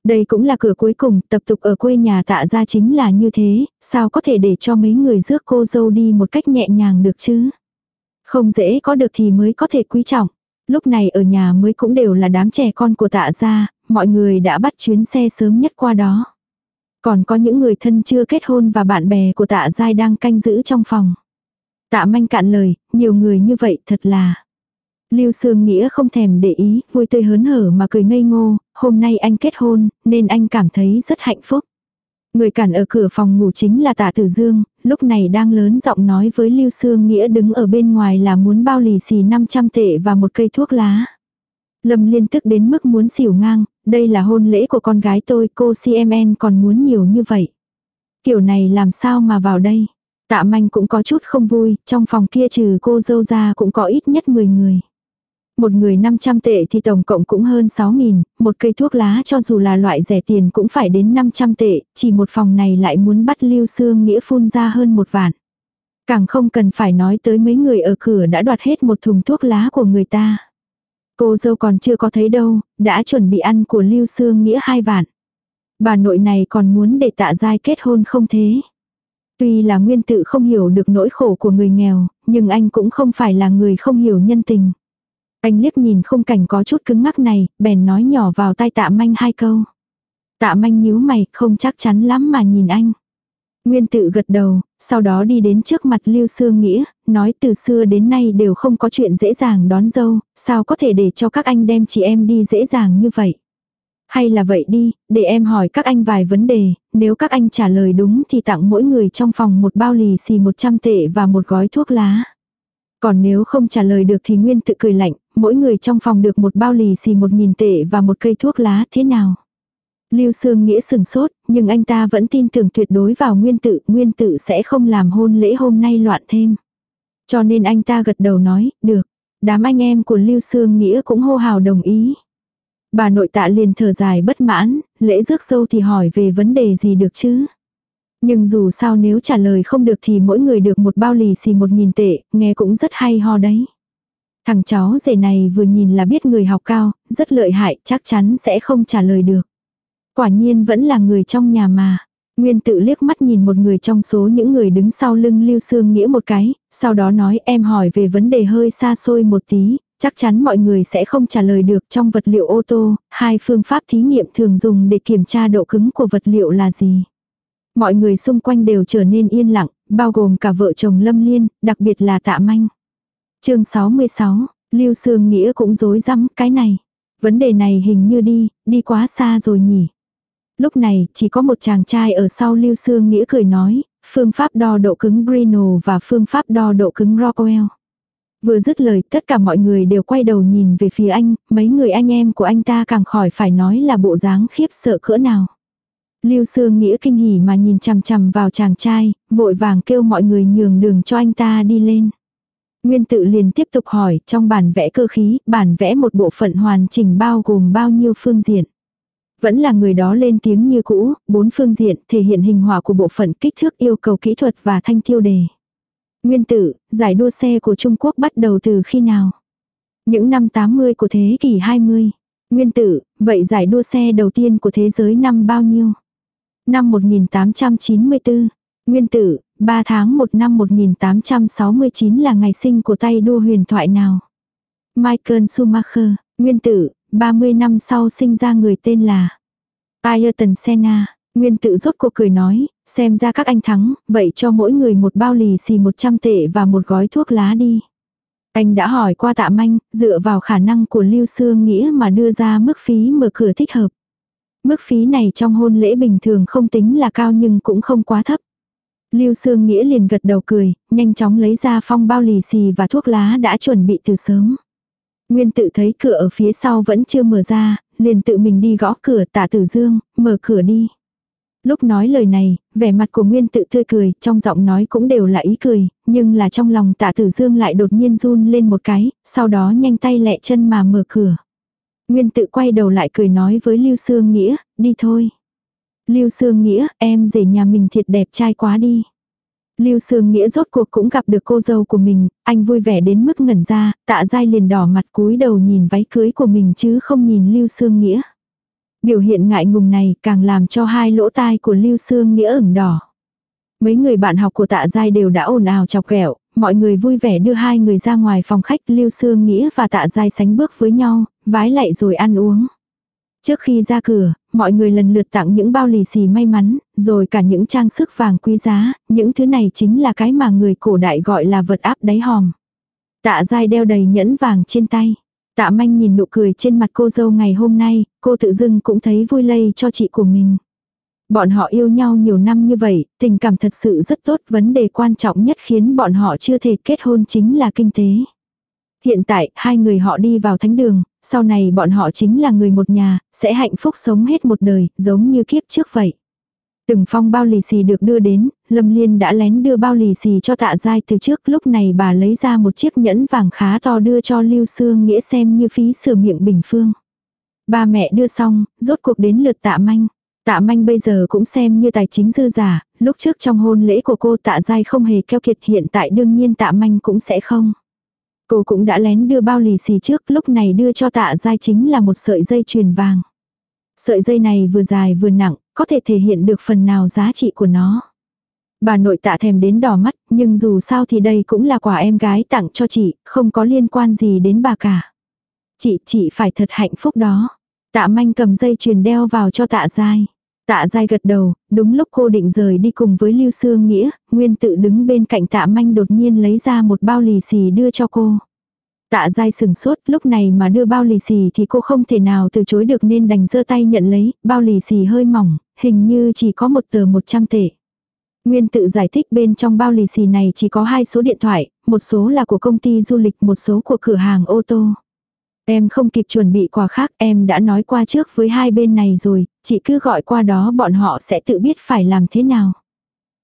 Đây cũng là cửa cuối cùng, tập tục ở quê nhà tạ ra chính là như thế, sao có thể để cho mấy người rước cô dâu đi một cách nhẹ nhàng được chứ? Không dễ có được thì mới có thể quý trọng. Lúc này ở nhà mới cũng đều là đám trẻ con của tạ gia, mọi người đã bắt chuyến xe sớm nhất qua đó. Còn có những người thân chưa kết hôn và bạn bè của tạ giai đang canh giữ trong phòng. Tạ manh cạn lời, nhiều người như vậy thật là. Lưu Sương Nghĩa không thèm để ý, vui tươi hớn hở mà cười ngây ngô, hôm nay anh kết hôn, nên anh cảm thấy rất hạnh phúc. Người cản ở cửa phòng ngủ chính là tạ tử dương, lúc này đang lớn giọng nói với Lưu Sương Nghĩa đứng ở bên ngoài là muốn bao lì xì 500 tệ và một cây thuốc lá. Lâm liên tức đến mức muốn xỉu ngang, đây là hôn lễ của con gái tôi, cô CMN còn muốn nhiều như vậy. Kiểu này làm sao mà vào đây? Tạ manh cũng có chút không vui, trong phòng kia trừ cô dâu ra cũng có ít nhất 10 người. Một người 500 tệ thì tổng cộng cũng hơn 6.000, một cây thuốc lá cho dù là loại rẻ tiền cũng phải đến 500 tệ, chỉ một phòng này lại muốn bắt lưu xương nghĩa phun ra hơn một vạn. Càng không cần phải nói tới mấy người ở cửa đã đoạt hết một thùng thuốc lá của người ta. Cô dâu còn chưa có thấy đâu, đã chuẩn bị ăn của lưu xương nghĩa hai vạn. Bà nội này còn muốn để tạ giai kết hôn không thế. Tuy là nguyên tự không hiểu được nỗi khổ của người nghèo, nhưng anh cũng không phải là người không hiểu nhân tình. Anh liếc nhìn khung cảnh có chút cứng ngắc này, bèn nói nhỏ vào tai tạ manh hai câu. Tạ manh nhíu mày, không chắc chắn lắm mà nhìn anh. Nguyên tự gật đầu, sau đó đi đến trước mặt Lưu Sương Nghĩa, nói từ xưa đến nay đều không có chuyện dễ dàng đón dâu, sao có thể để cho các anh đem chị em đi dễ dàng như vậy. Hay là vậy đi, để em hỏi các anh vài vấn đề, nếu các anh trả lời đúng thì tặng mỗi người trong phòng một bao lì xì 100 tệ và một gói thuốc lá. Còn nếu không trả lời được thì Nguyên tự cười lạnh, mỗi người trong phòng được một bao lì xì 1.000 tệ và một cây thuốc lá thế nào. Lưu Sương Nghĩa sừng sốt, nhưng anh ta vẫn tin tưởng tuyệt đối vào nguyên tự, nguyên tự sẽ không làm hôn lễ hôm nay loạn thêm. Cho nên anh ta gật đầu nói, được. Đám anh em của Lưu Sương Nghĩa cũng hô hào đồng ý. Bà nội tạ liền thở dài bất mãn, lễ rước dâu thì hỏi về vấn đề gì được chứ. Nhưng dù sao nếu trả lời không được thì mỗi người được một bao lì xì một nghìn tệ, nghe cũng rất hay ho đấy. Thằng cháu rể này vừa nhìn là biết người học cao, rất lợi hại, chắc chắn sẽ không trả lời được. Quả nhiên vẫn là người trong nhà mà. Nguyên tự liếc mắt nhìn một người trong số những người đứng sau lưng Lưu Sương Nghĩa một cái, sau đó nói em hỏi về vấn đề hơi xa xôi một tí, chắc chắn mọi người sẽ không trả lời được trong vật liệu ô tô, hai phương pháp thí nghiệm thường dùng để kiểm tra độ cứng của vật liệu là gì. Mọi người xung quanh đều trở nên yên lặng, bao gồm cả vợ chồng Lâm Liên, đặc biệt là Tạ Manh chương 66, Lưu Sương Nghĩa cũng rối rắm cái này. Vấn đề này hình như đi, đi quá xa rồi nhỉ. Lúc này, chỉ có một chàng trai ở sau Lưu Sương Nghĩa cười nói, phương pháp đo độ cứng Brino và phương pháp đo độ cứng Rockwell. Vừa dứt lời, tất cả mọi người đều quay đầu nhìn về phía anh, mấy người anh em của anh ta càng khỏi phải nói là bộ dáng khiếp sợ cỡ nào. Lưu Sương Nghĩa kinh hỉ mà nhìn chằm chằm vào chàng trai, vội vàng kêu mọi người nhường đường cho anh ta đi lên. Nguyên tự liền tiếp tục hỏi, trong bản vẽ cơ khí, bản vẽ một bộ phận hoàn chỉnh bao gồm bao nhiêu phương diện. Vẫn là người đó lên tiếng như cũ, bốn phương diện thể hiện hình hỏa của bộ phận kích thước yêu cầu kỹ thuật và thanh tiêu đề. Nguyên tử, giải đua xe của Trung Quốc bắt đầu từ khi nào? Những năm 80 của thế kỷ 20. Nguyên tử, vậy giải đua xe đầu tiên của thế giới năm bao nhiêu? Năm 1894. Nguyên tử, 3 tháng 1 năm 1869 là ngày sinh của tay đua huyền thoại nào? Michael Schumacher, nguyên tử, 30 năm sau sinh ra người tên là Ayrton Senna. Nguyên tự rốt cuộc cười nói, xem ra các anh thắng, vậy cho mỗi người một bao lì xì 100 tệ và một gói thuốc lá đi. Anh đã hỏi qua tạ manh, dựa vào khả năng của Lưu Sương Nghĩa mà đưa ra mức phí mở cửa thích hợp. Mức phí này trong hôn lễ bình thường không tính là cao nhưng cũng không quá thấp. Lưu Sương Nghĩa liền gật đầu cười, nhanh chóng lấy ra phong bao lì xì và thuốc lá đã chuẩn bị từ sớm. Nguyên tự thấy cửa ở phía sau vẫn chưa mở ra, liền tự mình đi gõ cửa tạ tử dương, mở cửa đi. Lúc nói lời này, vẻ mặt của Nguyên tự tươi cười, trong giọng nói cũng đều là ý cười, nhưng là trong lòng tạ tử dương lại đột nhiên run lên một cái, sau đó nhanh tay lẹ chân mà mở cửa. Nguyên tự quay đầu lại cười nói với Lưu Sương Nghĩa, đi thôi. Lưu Sương Nghĩa, em rể nhà mình thiệt đẹp trai quá đi. Lưu Sương Nghĩa rốt cuộc cũng gặp được cô dâu của mình, anh vui vẻ đến mức ngẩn ra, tạ dai liền đỏ mặt cúi đầu nhìn váy cưới của mình chứ không nhìn Lưu Sương Nghĩa. Biểu hiện ngại ngùng này càng làm cho hai lỗ tai của Lưu Sương Nghĩa ửng đỏ. Mấy người bạn học của tạ dai đều đã ồn ào chọc ghẹo, mọi người vui vẻ đưa hai người ra ngoài phòng khách Lưu Sương Nghĩa và tạ dai sánh bước với nhau, vái lạy rồi ăn uống. Trước khi ra cửa, mọi người lần lượt tặng những bao lì xì may mắn, rồi cả những trang sức vàng quý giá, những thứ này chính là cái mà người cổ đại gọi là vật áp đáy hòm. Tạ dai đeo đầy nhẫn vàng trên tay. Tạ manh nhìn nụ cười trên mặt cô dâu ngày hôm nay, cô tự dưng cũng thấy vui lây cho chị của mình. Bọn họ yêu nhau nhiều năm như vậy, tình cảm thật sự rất tốt, vấn đề quan trọng nhất khiến bọn họ chưa thể kết hôn chính là kinh tế. Hiện tại, hai người họ đi vào thánh đường, sau này bọn họ chính là người một nhà, sẽ hạnh phúc sống hết một đời, giống như kiếp trước vậy. Từng phong bao lì xì được đưa đến, Lâm Liên đã lén đưa bao lì xì cho tạ giai từ trước, lúc này bà lấy ra một chiếc nhẫn vàng khá to đưa cho Lưu Sương Nghĩa xem như phí sửa miệng bình phương. Ba mẹ đưa xong, rốt cuộc đến lượt tạ manh. Tạ manh bây giờ cũng xem như tài chính dư giả, lúc trước trong hôn lễ của cô tạ giai không hề keo kiệt hiện tại đương nhiên tạ manh cũng sẽ không. Cô cũng đã lén đưa bao lì xì trước, lúc này đưa cho tạ giai chính là một sợi dây chuyền vàng. Sợi dây này vừa dài vừa nặng, có thể thể hiện được phần nào giá trị của nó. Bà nội tạ thèm đến đỏ mắt, nhưng dù sao thì đây cũng là quà em gái tặng cho chị, không có liên quan gì đến bà cả. Chị, chị phải thật hạnh phúc đó. Tạ manh cầm dây chuyền đeo vào cho tạ giai. Tạ dai gật đầu, đúng lúc cô định rời đi cùng với Lưu Sương Nghĩa, Nguyên tự đứng bên cạnh tạ manh đột nhiên lấy ra một bao lì xì đưa cho cô. Tạ dai sừng sốt, lúc này mà đưa bao lì xì thì cô không thể nào từ chối được nên đành giơ tay nhận lấy, bao lì xì hơi mỏng, hình như chỉ có một tờ 100 tệ. Nguyên tự giải thích bên trong bao lì xì này chỉ có hai số điện thoại, một số là của công ty du lịch, một số của cửa hàng ô tô. Em không kịp chuẩn bị quà khác, em đã nói qua trước với hai bên này rồi, chị cứ gọi qua đó bọn họ sẽ tự biết phải làm thế nào.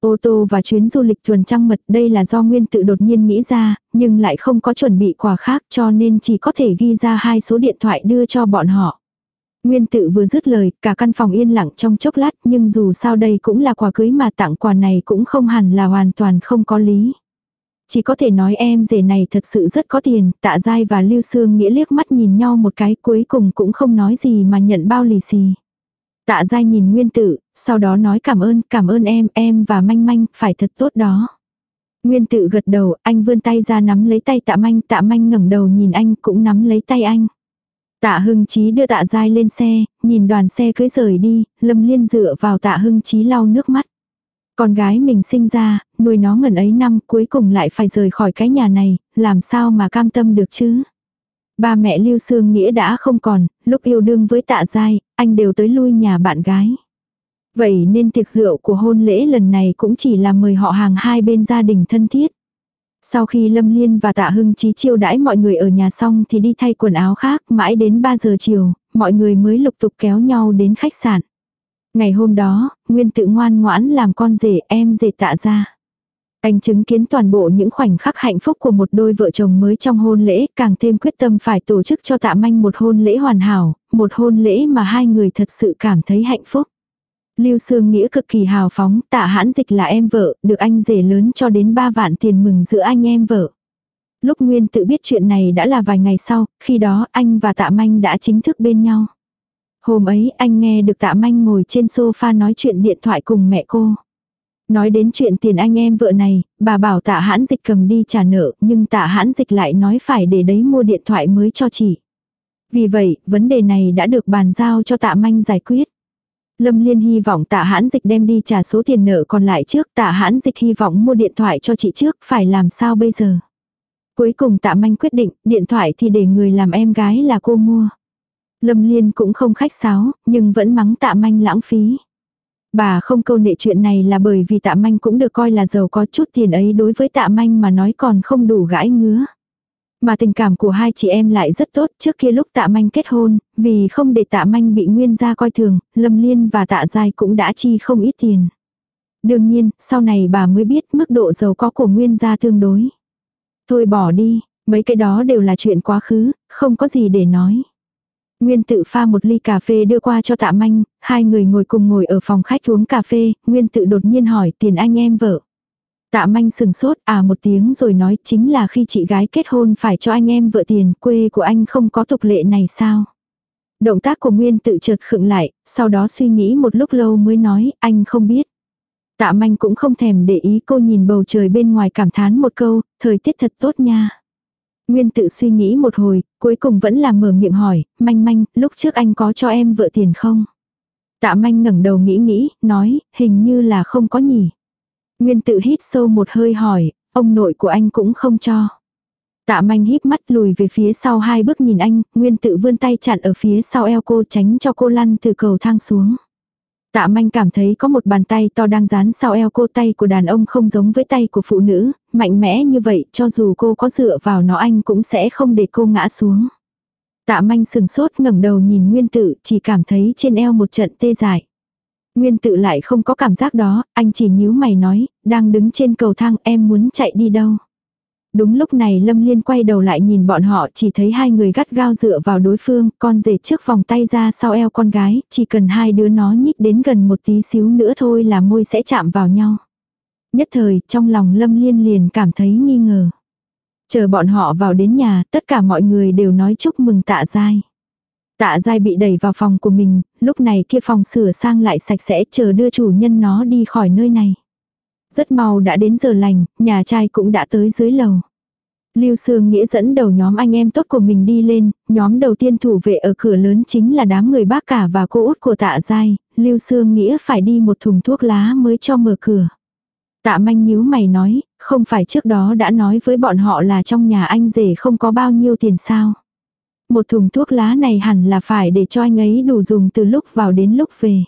Ô tô và chuyến du lịch thuần trăng mật đây là do Nguyên tự đột nhiên nghĩ ra, nhưng lại không có chuẩn bị quà khác cho nên chỉ có thể ghi ra hai số điện thoại đưa cho bọn họ. Nguyên tự vừa dứt lời, cả căn phòng yên lặng trong chốc lát, nhưng dù sao đây cũng là quà cưới mà tặng quà này cũng không hẳn là hoàn toàn không có lý. Chỉ có thể nói em rể này thật sự rất có tiền, tạ dai và lưu sương nghĩa liếc mắt nhìn nhau một cái cuối cùng cũng không nói gì mà nhận bao lì xì. Tạ dai nhìn nguyên tử, sau đó nói cảm ơn, cảm ơn em, em và manh manh, phải thật tốt đó. Nguyên tự gật đầu, anh vươn tay ra nắm lấy tay tạ manh, tạ manh ngẩng đầu nhìn anh cũng nắm lấy tay anh. Tạ Hưng Chí đưa Tạ dai lên xe, nhìn đoàn xe cưới rời đi, Lâm Liên dựa vào Tạ Hưng Chí lau nước mắt. Con gái mình sinh ra, nuôi nó ngần ấy năm cuối cùng lại phải rời khỏi cái nhà này, làm sao mà cam tâm được chứ? Ba mẹ Lưu Sương Nghĩa đã không còn, lúc yêu đương với Tạ Giai, anh đều tới lui nhà bạn gái. Vậy nên tiệc rượu của hôn lễ lần này cũng chỉ là mời họ hàng hai bên gia đình thân thiết. Sau khi Lâm Liên và Tạ Hưng Chí chiêu đãi mọi người ở nhà xong thì đi thay quần áo khác, mãi đến 3 giờ chiều, mọi người mới lục tục kéo nhau đến khách sạn. Ngày hôm đó, Nguyên tự ngoan ngoãn làm con rể em rể tạ ra. Anh chứng kiến toàn bộ những khoảnh khắc hạnh phúc của một đôi vợ chồng mới trong hôn lễ, càng thêm quyết tâm phải tổ chức cho tạ manh một hôn lễ hoàn hảo, một hôn lễ mà hai người thật sự cảm thấy hạnh phúc. Lưu Sương Nghĩa cực kỳ hào phóng, tạ hãn dịch là em vợ, được anh rể lớn cho đến 3 vạn tiền mừng giữa anh em vợ. Lúc Nguyên tự biết chuyện này đã là vài ngày sau, khi đó anh và tạ manh đã chính thức bên nhau. Hôm ấy anh nghe được tạ manh ngồi trên sofa nói chuyện điện thoại cùng mẹ cô. Nói đến chuyện tiền anh em vợ này, bà bảo tạ hãn dịch cầm đi trả nợ, nhưng tạ hãn dịch lại nói phải để đấy mua điện thoại mới cho chị. Vì vậy, vấn đề này đã được bàn giao cho tạ manh giải quyết. Lâm Liên hy vọng tạ hãn dịch đem đi trả số tiền nợ còn lại trước, tạ hãn dịch hy vọng mua điện thoại cho chị trước, phải làm sao bây giờ. Cuối cùng tạ manh quyết định, điện thoại thì để người làm em gái là cô mua. Lâm Liên cũng không khách sáo, nhưng vẫn mắng tạ manh lãng phí. Bà không câu nệ chuyện này là bởi vì tạ manh cũng được coi là giàu có chút tiền ấy đối với tạ manh mà nói còn không đủ gãi ngứa. Mà tình cảm của hai chị em lại rất tốt trước kia lúc tạ manh kết hôn, vì không để tạ manh bị nguyên gia coi thường, Lâm Liên và tạ giai cũng đã chi không ít tiền. Đương nhiên, sau này bà mới biết mức độ giàu có của nguyên gia tương đối. Thôi bỏ đi, mấy cái đó đều là chuyện quá khứ, không có gì để nói. Nguyên tự pha một ly cà phê đưa qua cho tạ manh, hai người ngồi cùng ngồi ở phòng khách uống cà phê, Nguyên tự đột nhiên hỏi tiền anh em vợ. Tạ manh sừng sốt à một tiếng rồi nói chính là khi chị gái kết hôn phải cho anh em vợ tiền quê của anh không có tục lệ này sao. Động tác của Nguyên tự chợt khựng lại, sau đó suy nghĩ một lúc lâu mới nói anh không biết. Tạ manh cũng không thèm để ý cô nhìn bầu trời bên ngoài cảm thán một câu, thời tiết thật tốt nha. Nguyên tự suy nghĩ một hồi, cuối cùng vẫn là mở miệng hỏi, manh manh, lúc trước anh có cho em vợ tiền không? Tạ manh ngẩng đầu nghĩ nghĩ, nói, hình như là không có nhỉ. Nguyên tự hít sâu một hơi hỏi, ông nội của anh cũng không cho. Tạ manh híp mắt lùi về phía sau hai bước nhìn anh, nguyên tự vươn tay chặn ở phía sau eo cô tránh cho cô lăn từ cầu thang xuống. Tạ manh cảm thấy có một bàn tay to đang dán sau eo cô tay của đàn ông không giống với tay của phụ nữ, mạnh mẽ như vậy cho dù cô có dựa vào nó anh cũng sẽ không để cô ngã xuống. Tạ manh sừng sốt ngẩng đầu nhìn nguyên tự chỉ cảm thấy trên eo một trận tê dại. Nguyên tự lại không có cảm giác đó, anh chỉ nhíu mày nói, đang đứng trên cầu thang em muốn chạy đi đâu. Đúng lúc này Lâm Liên quay đầu lại nhìn bọn họ chỉ thấy hai người gắt gao dựa vào đối phương, con rể trước vòng tay ra sau eo con gái, chỉ cần hai đứa nó nhích đến gần một tí xíu nữa thôi là môi sẽ chạm vào nhau. Nhất thời, trong lòng Lâm Liên liền cảm thấy nghi ngờ. Chờ bọn họ vào đến nhà, tất cả mọi người đều nói chúc mừng tạ dai. Tạ dai bị đẩy vào phòng của mình, lúc này kia phòng sửa sang lại sạch sẽ chờ đưa chủ nhân nó đi khỏi nơi này. Rất mau đã đến giờ lành, nhà trai cũng đã tới dưới lầu. Lưu Sương Nghĩa dẫn đầu nhóm anh em tốt của mình đi lên, nhóm đầu tiên thủ vệ ở cửa lớn chính là đám người bác cả và cô út của tạ giai, Lưu Sương Nghĩa phải đi một thùng thuốc lá mới cho mở cửa. Tạ manh nhíu mày nói, không phải trước đó đã nói với bọn họ là trong nhà anh rể không có bao nhiêu tiền sao. Một thùng thuốc lá này hẳn là phải để cho anh ấy đủ dùng từ lúc vào đến lúc về.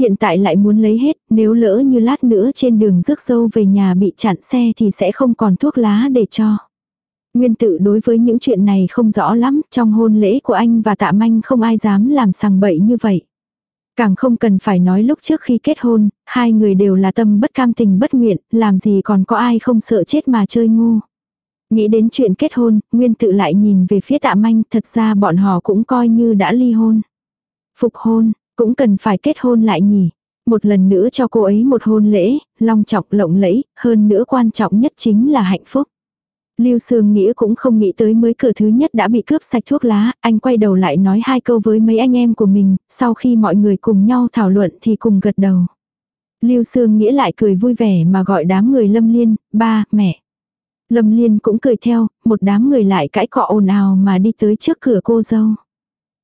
Hiện tại lại muốn lấy hết, nếu lỡ như lát nữa trên đường rước dâu về nhà bị chặn xe thì sẽ không còn thuốc lá để cho. Nguyên tự đối với những chuyện này không rõ lắm, trong hôn lễ của anh và tạ manh không ai dám làm sằng bậy như vậy. Càng không cần phải nói lúc trước khi kết hôn, hai người đều là tâm bất cam tình bất nguyện, làm gì còn có ai không sợ chết mà chơi ngu. Nghĩ đến chuyện kết hôn, Nguyên tự lại nhìn về phía tạ manh, thật ra bọn họ cũng coi như đã ly hôn. Phục hôn, cũng cần phải kết hôn lại nhỉ. Một lần nữa cho cô ấy một hôn lễ, long trọng lộng lẫy, hơn nữa quan trọng nhất chính là hạnh phúc. Lưu Sương Nghĩa cũng không nghĩ tới mới cửa thứ nhất đã bị cướp sạch thuốc lá, anh quay đầu lại nói hai câu với mấy anh em của mình, sau khi mọi người cùng nhau thảo luận thì cùng gật đầu. Lưu Sương Nghĩa lại cười vui vẻ mà gọi đám người Lâm Liên, ba, mẹ. Lâm Liên cũng cười theo, một đám người lại cãi cọ ồn ào mà đi tới trước cửa cô dâu.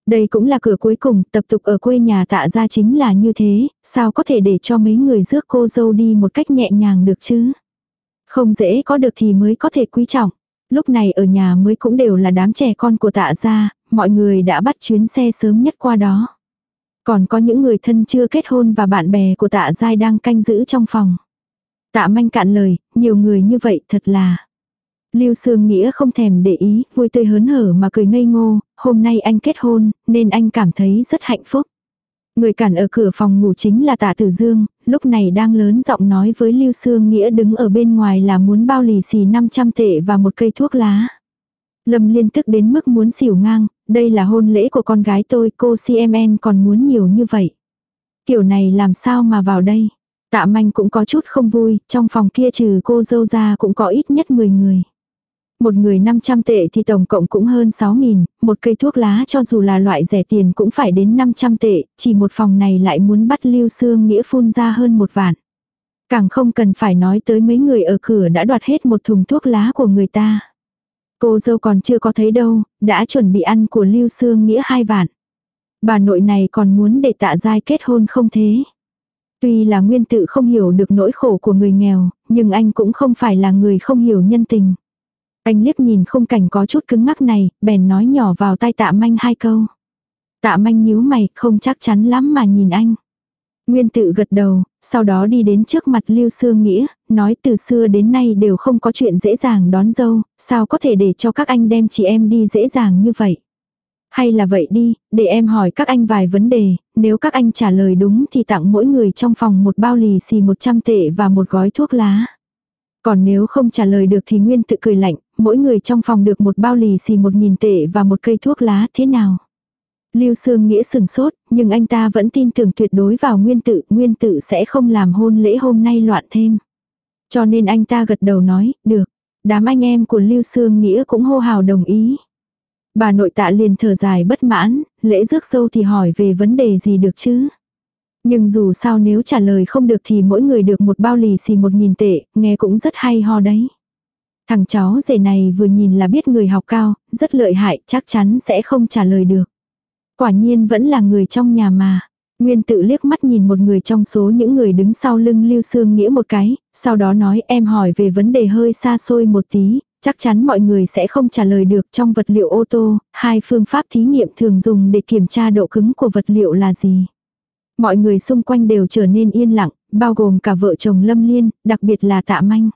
Đây cũng là cửa cuối cùng, tập tục ở quê nhà tạ ra chính là như thế, sao có thể để cho mấy người rước cô dâu đi một cách nhẹ nhàng được chứ? Không dễ có được thì mới có thể quý trọng. Lúc này ở nhà mới cũng đều là đám trẻ con của tạ gia, mọi người đã bắt chuyến xe sớm nhất qua đó. Còn có những người thân chưa kết hôn và bạn bè của tạ giai đang canh giữ trong phòng. Tạ manh cạn lời, nhiều người như vậy thật là. Lưu Sương Nghĩa không thèm để ý, vui tươi hớn hở mà cười ngây ngô, hôm nay anh kết hôn, nên anh cảm thấy rất hạnh phúc. Người cản ở cửa phòng ngủ chính là tạ tử dương, lúc này đang lớn giọng nói với Lưu Sương Nghĩa đứng ở bên ngoài là muốn bao lì xì 500 tệ và một cây thuốc lá. Lâm liên tức đến mức muốn xỉu ngang, đây là hôn lễ của con gái tôi, cô CMN còn muốn nhiều như vậy. Kiểu này làm sao mà vào đây? Tạ manh cũng có chút không vui, trong phòng kia trừ cô dâu ra cũng có ít nhất 10 người. Một người 500 tệ thì tổng cộng cũng hơn 6.000, một cây thuốc lá cho dù là loại rẻ tiền cũng phải đến 500 tệ, chỉ một phòng này lại muốn bắt lưu xương nghĩa phun ra hơn một vạn. Càng không cần phải nói tới mấy người ở cửa đã đoạt hết một thùng thuốc lá của người ta. Cô dâu còn chưa có thấy đâu, đã chuẩn bị ăn của lưu xương nghĩa hai vạn. Bà nội này còn muốn để tạ giai kết hôn không thế. Tuy là nguyên tự không hiểu được nỗi khổ của người nghèo, nhưng anh cũng không phải là người không hiểu nhân tình. Anh liếc nhìn khung cảnh có chút cứng ngắc này, bèn nói nhỏ vào tai tạ manh hai câu. Tạ manh nhíu mày, không chắc chắn lắm mà nhìn anh. Nguyên tự gật đầu, sau đó đi đến trước mặt Lưu Sương Nghĩa, nói từ xưa đến nay đều không có chuyện dễ dàng đón dâu, sao có thể để cho các anh đem chị em đi dễ dàng như vậy. Hay là vậy đi, để em hỏi các anh vài vấn đề, nếu các anh trả lời đúng thì tặng mỗi người trong phòng một bao lì xì 100 tệ và một gói thuốc lá. Còn nếu không trả lời được thì Nguyên tự cười lạnh, mỗi người trong phòng được một bao lì xì một nghìn tệ và một cây thuốc lá thế nào. Lưu Sương Nghĩa sừng sốt, nhưng anh ta vẫn tin tưởng tuyệt đối vào Nguyên tự, Nguyên tự sẽ không làm hôn lễ hôm nay loạn thêm. Cho nên anh ta gật đầu nói, được. Đám anh em của Lưu Sương Nghĩa cũng hô hào đồng ý. Bà nội tạ liền thở dài bất mãn, lễ rước dâu thì hỏi về vấn đề gì được chứ. Nhưng dù sao nếu trả lời không được thì mỗi người được một bao lì xì một nghìn tệ, nghe cũng rất hay ho đấy. Thằng cháu rể này vừa nhìn là biết người học cao, rất lợi hại, chắc chắn sẽ không trả lời được. Quả nhiên vẫn là người trong nhà mà. Nguyên tự liếc mắt nhìn một người trong số những người đứng sau lưng Lưu Sương Nghĩa một cái, sau đó nói em hỏi về vấn đề hơi xa xôi một tí, chắc chắn mọi người sẽ không trả lời được trong vật liệu ô tô, hai phương pháp thí nghiệm thường dùng để kiểm tra độ cứng của vật liệu là gì. Mọi người xung quanh đều trở nên yên lặng, bao gồm cả vợ chồng Lâm Liên, đặc biệt là Tạ Manh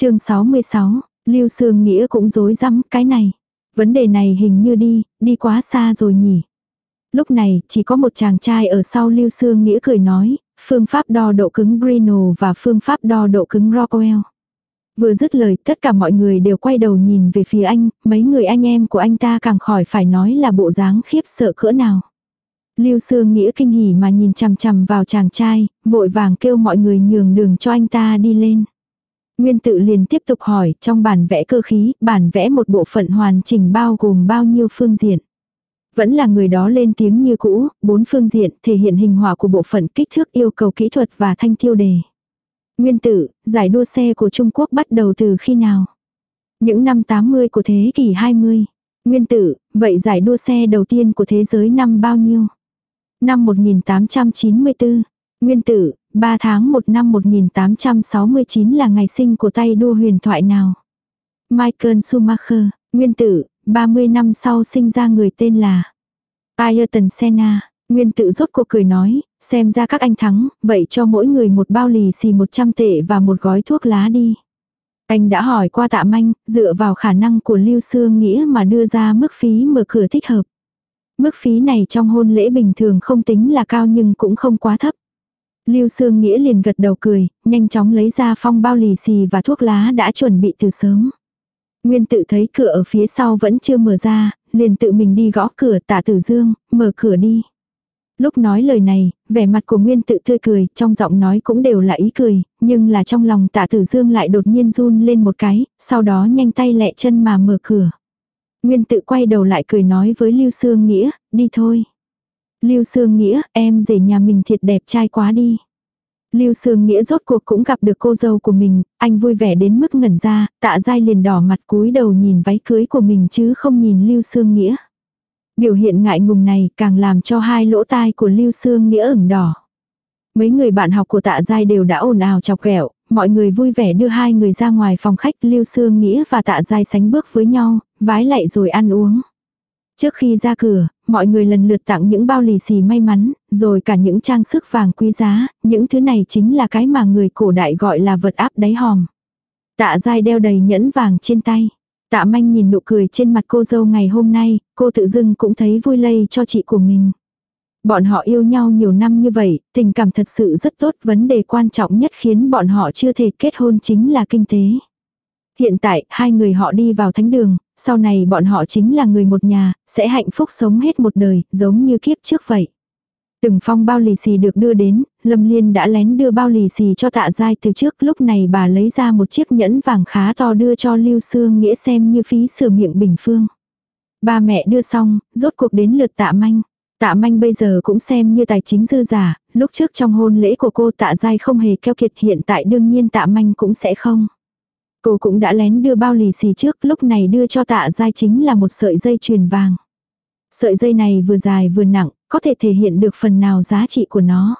chương 66, Lưu Sương Nghĩa cũng rối rắm cái này. Vấn đề này hình như đi, đi quá xa rồi nhỉ. Lúc này, chỉ có một chàng trai ở sau Lưu Sương Nghĩa cười nói, phương pháp đo độ cứng Brino và phương pháp đo độ cứng Rockwell. Vừa dứt lời, tất cả mọi người đều quay đầu nhìn về phía anh, mấy người anh em của anh ta càng khỏi phải nói là bộ dáng khiếp sợ cỡ nào. Lưu Sương Nghĩa kinh hỉ mà nhìn chằm chằm vào chàng trai, vội vàng kêu mọi người nhường đường cho anh ta đi lên. Nguyên tự liền tiếp tục hỏi, trong bản vẽ cơ khí, bản vẽ một bộ phận hoàn chỉnh bao gồm bao nhiêu phương diện. Vẫn là người đó lên tiếng như cũ, bốn phương diện thể hiện hình họa của bộ phận kích thước yêu cầu kỹ thuật và thanh tiêu đề. Nguyên tử, giải đua xe của Trung Quốc bắt đầu từ khi nào? Những năm 80 của thế kỷ 20. Nguyên tử, vậy giải đua xe đầu tiên của thế giới năm bao nhiêu? Năm 1894, Nguyên tử, 3 tháng 1 năm 1869 là ngày sinh của tay đua huyền thoại nào? Michael Schumacher, Nguyên tử, 30 năm sau sinh ra người tên là Ayrton Senna. Nguyên tự rốt cuộc cười nói, xem ra các anh thắng, vậy cho mỗi người một bao lì xì 100 tệ và một gói thuốc lá đi. Anh đã hỏi qua tạ manh, dựa vào khả năng của Lưu Sương Nghĩa mà đưa ra mức phí mở cửa thích hợp. Mức phí này trong hôn lễ bình thường không tính là cao nhưng cũng không quá thấp. Lưu Sương Nghĩa liền gật đầu cười, nhanh chóng lấy ra phong bao lì xì và thuốc lá đã chuẩn bị từ sớm. Nguyên tự thấy cửa ở phía sau vẫn chưa mở ra, liền tự mình đi gõ cửa tạ tử dương, mở cửa đi. Lúc nói lời này, vẻ mặt của Nguyên tự tươi cười, trong giọng nói cũng đều là ý cười, nhưng là trong lòng tạ tử dương lại đột nhiên run lên một cái, sau đó nhanh tay lẹ chân mà mở cửa. Nguyên tự quay đầu lại cười nói với Lưu Sương Nghĩa, đi thôi. Lưu Sương Nghĩa, em rể nhà mình thiệt đẹp trai quá đi. Lưu Sương Nghĩa rốt cuộc cũng gặp được cô dâu của mình, anh vui vẻ đến mức ngẩn ra, tạ dai liền đỏ mặt cúi đầu nhìn váy cưới của mình chứ không nhìn Lưu Sương Nghĩa. Biểu hiện ngại ngùng này càng làm cho hai lỗ tai của Lưu Sương Nghĩa ửng đỏ. Mấy người bạn học của tạ dai đều đã ồn ào chọc ghẹo, mọi người vui vẻ đưa hai người ra ngoài phòng khách Lưu Sương Nghĩa và tạ dai sánh bước với nhau, vái lạy rồi ăn uống. Trước khi ra cửa, mọi người lần lượt tặng những bao lì xì may mắn, rồi cả những trang sức vàng quý giá, những thứ này chính là cái mà người cổ đại gọi là vật áp đáy hòm. Tạ dai đeo đầy nhẫn vàng trên tay. Tạ manh nhìn nụ cười trên mặt cô dâu ngày hôm nay, cô tự dưng cũng thấy vui lây cho chị của mình. Bọn họ yêu nhau nhiều năm như vậy, tình cảm thật sự rất tốt, vấn đề quan trọng nhất khiến bọn họ chưa thể kết hôn chính là kinh tế. Hiện tại, hai người họ đi vào thánh đường, sau này bọn họ chính là người một nhà, sẽ hạnh phúc sống hết một đời, giống như kiếp trước vậy. Từng phong bao lì xì được đưa đến, Lâm Liên đã lén đưa bao lì xì cho tạ giai từ trước lúc này bà lấy ra một chiếc nhẫn vàng khá to đưa cho Lưu Sương Nghĩa xem như phí sửa miệng bình phương. Ba mẹ đưa xong, rốt cuộc đến lượt tạ manh. Tạ manh bây giờ cũng xem như tài chính dư giả, lúc trước trong hôn lễ của cô tạ giai không hề keo kiệt hiện tại đương nhiên tạ manh cũng sẽ không. Cô cũng đã lén đưa bao lì xì trước, lúc này đưa cho tạ giai chính là một sợi dây chuyền vàng. Sợi dây này vừa dài vừa nặng, có thể thể hiện được phần nào giá trị của nó.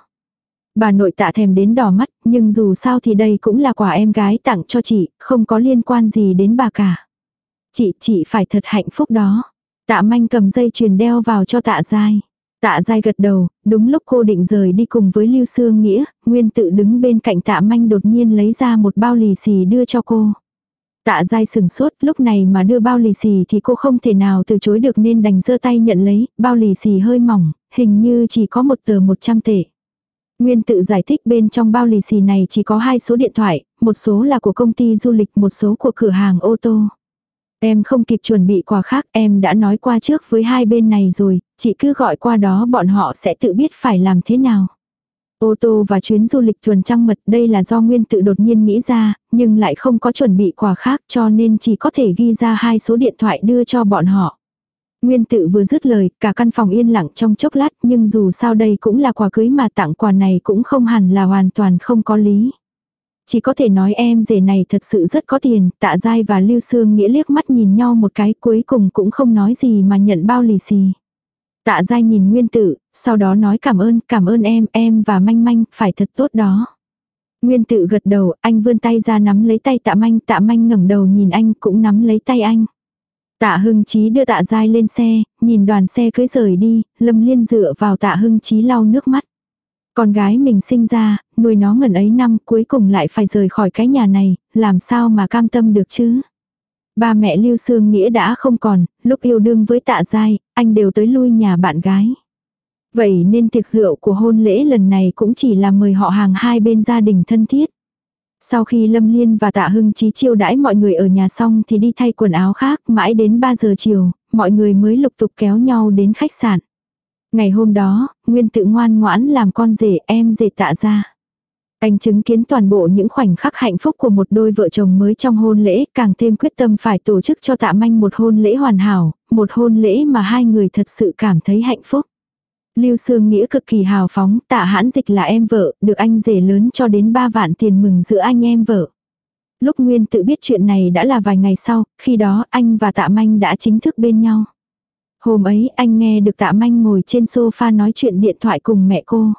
Bà nội tạ thèm đến đỏ mắt, nhưng dù sao thì đây cũng là quà em gái tặng cho chị, không có liên quan gì đến bà cả. Chị, chị phải thật hạnh phúc đó. Tạ manh cầm dây chuyền đeo vào cho tạ giai. Tạ dai gật đầu, đúng lúc cô định rời đi cùng với Lưu Sương Nghĩa, Nguyên tự đứng bên cạnh tạ manh đột nhiên lấy ra một bao lì xì đưa cho cô. Tạ dai sừng sốt, lúc này mà đưa bao lì xì thì cô không thể nào từ chối được nên đành giơ tay nhận lấy, bao lì xì hơi mỏng, hình như chỉ có một tờ 100 tệ. Nguyên tự giải thích bên trong bao lì xì này chỉ có hai số điện thoại, một số là của công ty du lịch, một số của cửa hàng ô tô. Em không kịp chuẩn bị quà khác, em đã nói qua trước với hai bên này rồi, chị cứ gọi qua đó bọn họ sẽ tự biết phải làm thế nào. Ô tô và chuyến du lịch thuần trăng mật đây là do Nguyên tự đột nhiên nghĩ ra, nhưng lại không có chuẩn bị quà khác cho nên chỉ có thể ghi ra hai số điện thoại đưa cho bọn họ. Nguyên tự vừa dứt lời, cả căn phòng yên lặng trong chốc lát nhưng dù sao đây cũng là quà cưới mà tặng quà này cũng không hẳn là hoàn toàn không có lý. Chỉ có thể nói em rể này thật sự rất có tiền, tạ dai và lưu sương nghĩa liếc mắt nhìn nhau một cái cuối cùng cũng không nói gì mà nhận bao lì xì. Tạ dai nhìn nguyên tử, sau đó nói cảm ơn, cảm ơn em, em và manh manh, phải thật tốt đó. Nguyên tự gật đầu, anh vươn tay ra nắm lấy tay tạ manh, tạ manh ngẩng đầu nhìn anh cũng nắm lấy tay anh. Tạ hưng chí đưa tạ dai lên xe, nhìn đoàn xe cưới rời đi, lâm liên dựa vào tạ hưng chí lau nước mắt. Con gái mình sinh ra, nuôi nó ngần ấy năm cuối cùng lại phải rời khỏi cái nhà này, làm sao mà cam tâm được chứ. Ba mẹ Lưu Sương Nghĩa đã không còn, lúc yêu đương với tạ giai, anh đều tới lui nhà bạn gái. Vậy nên tiệc rượu của hôn lễ lần này cũng chỉ là mời họ hàng hai bên gia đình thân thiết. Sau khi Lâm Liên và Tạ Hưng Chí chiêu đãi mọi người ở nhà xong thì đi thay quần áo khác, mãi đến 3 giờ chiều, mọi người mới lục tục kéo nhau đến khách sạn. Ngày hôm đó, Nguyên tự ngoan ngoãn làm con rể em rể tạ ra. Anh chứng kiến toàn bộ những khoảnh khắc hạnh phúc của một đôi vợ chồng mới trong hôn lễ, càng thêm quyết tâm phải tổ chức cho tạ manh một hôn lễ hoàn hảo, một hôn lễ mà hai người thật sự cảm thấy hạnh phúc. Lưu Sương Nghĩa cực kỳ hào phóng, tạ hãn dịch là em vợ, được anh rể lớn cho đến 3 vạn tiền mừng giữa anh em vợ. Lúc Nguyên tự biết chuyện này đã là vài ngày sau, khi đó anh và tạ manh đã chính thức bên nhau. Hôm ấy anh nghe được tạ manh ngồi trên sofa nói chuyện điện thoại cùng mẹ cô.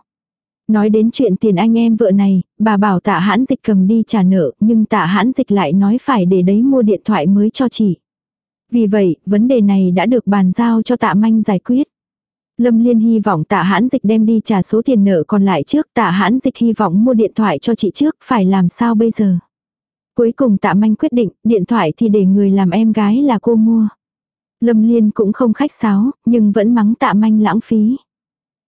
Nói đến chuyện tiền anh em vợ này, bà bảo tạ hãn dịch cầm đi trả nợ, nhưng tạ hãn dịch lại nói phải để đấy mua điện thoại mới cho chị. Vì vậy, vấn đề này đã được bàn giao cho tạ manh giải quyết. Lâm Liên hy vọng tạ hãn dịch đem đi trả số tiền nợ còn lại trước, tạ hãn dịch hy vọng mua điện thoại cho chị trước, phải làm sao bây giờ. Cuối cùng tạ manh quyết định, điện thoại thì để người làm em gái là cô mua. Lâm Liên cũng không khách sáo, nhưng vẫn mắng tạ manh lãng phí.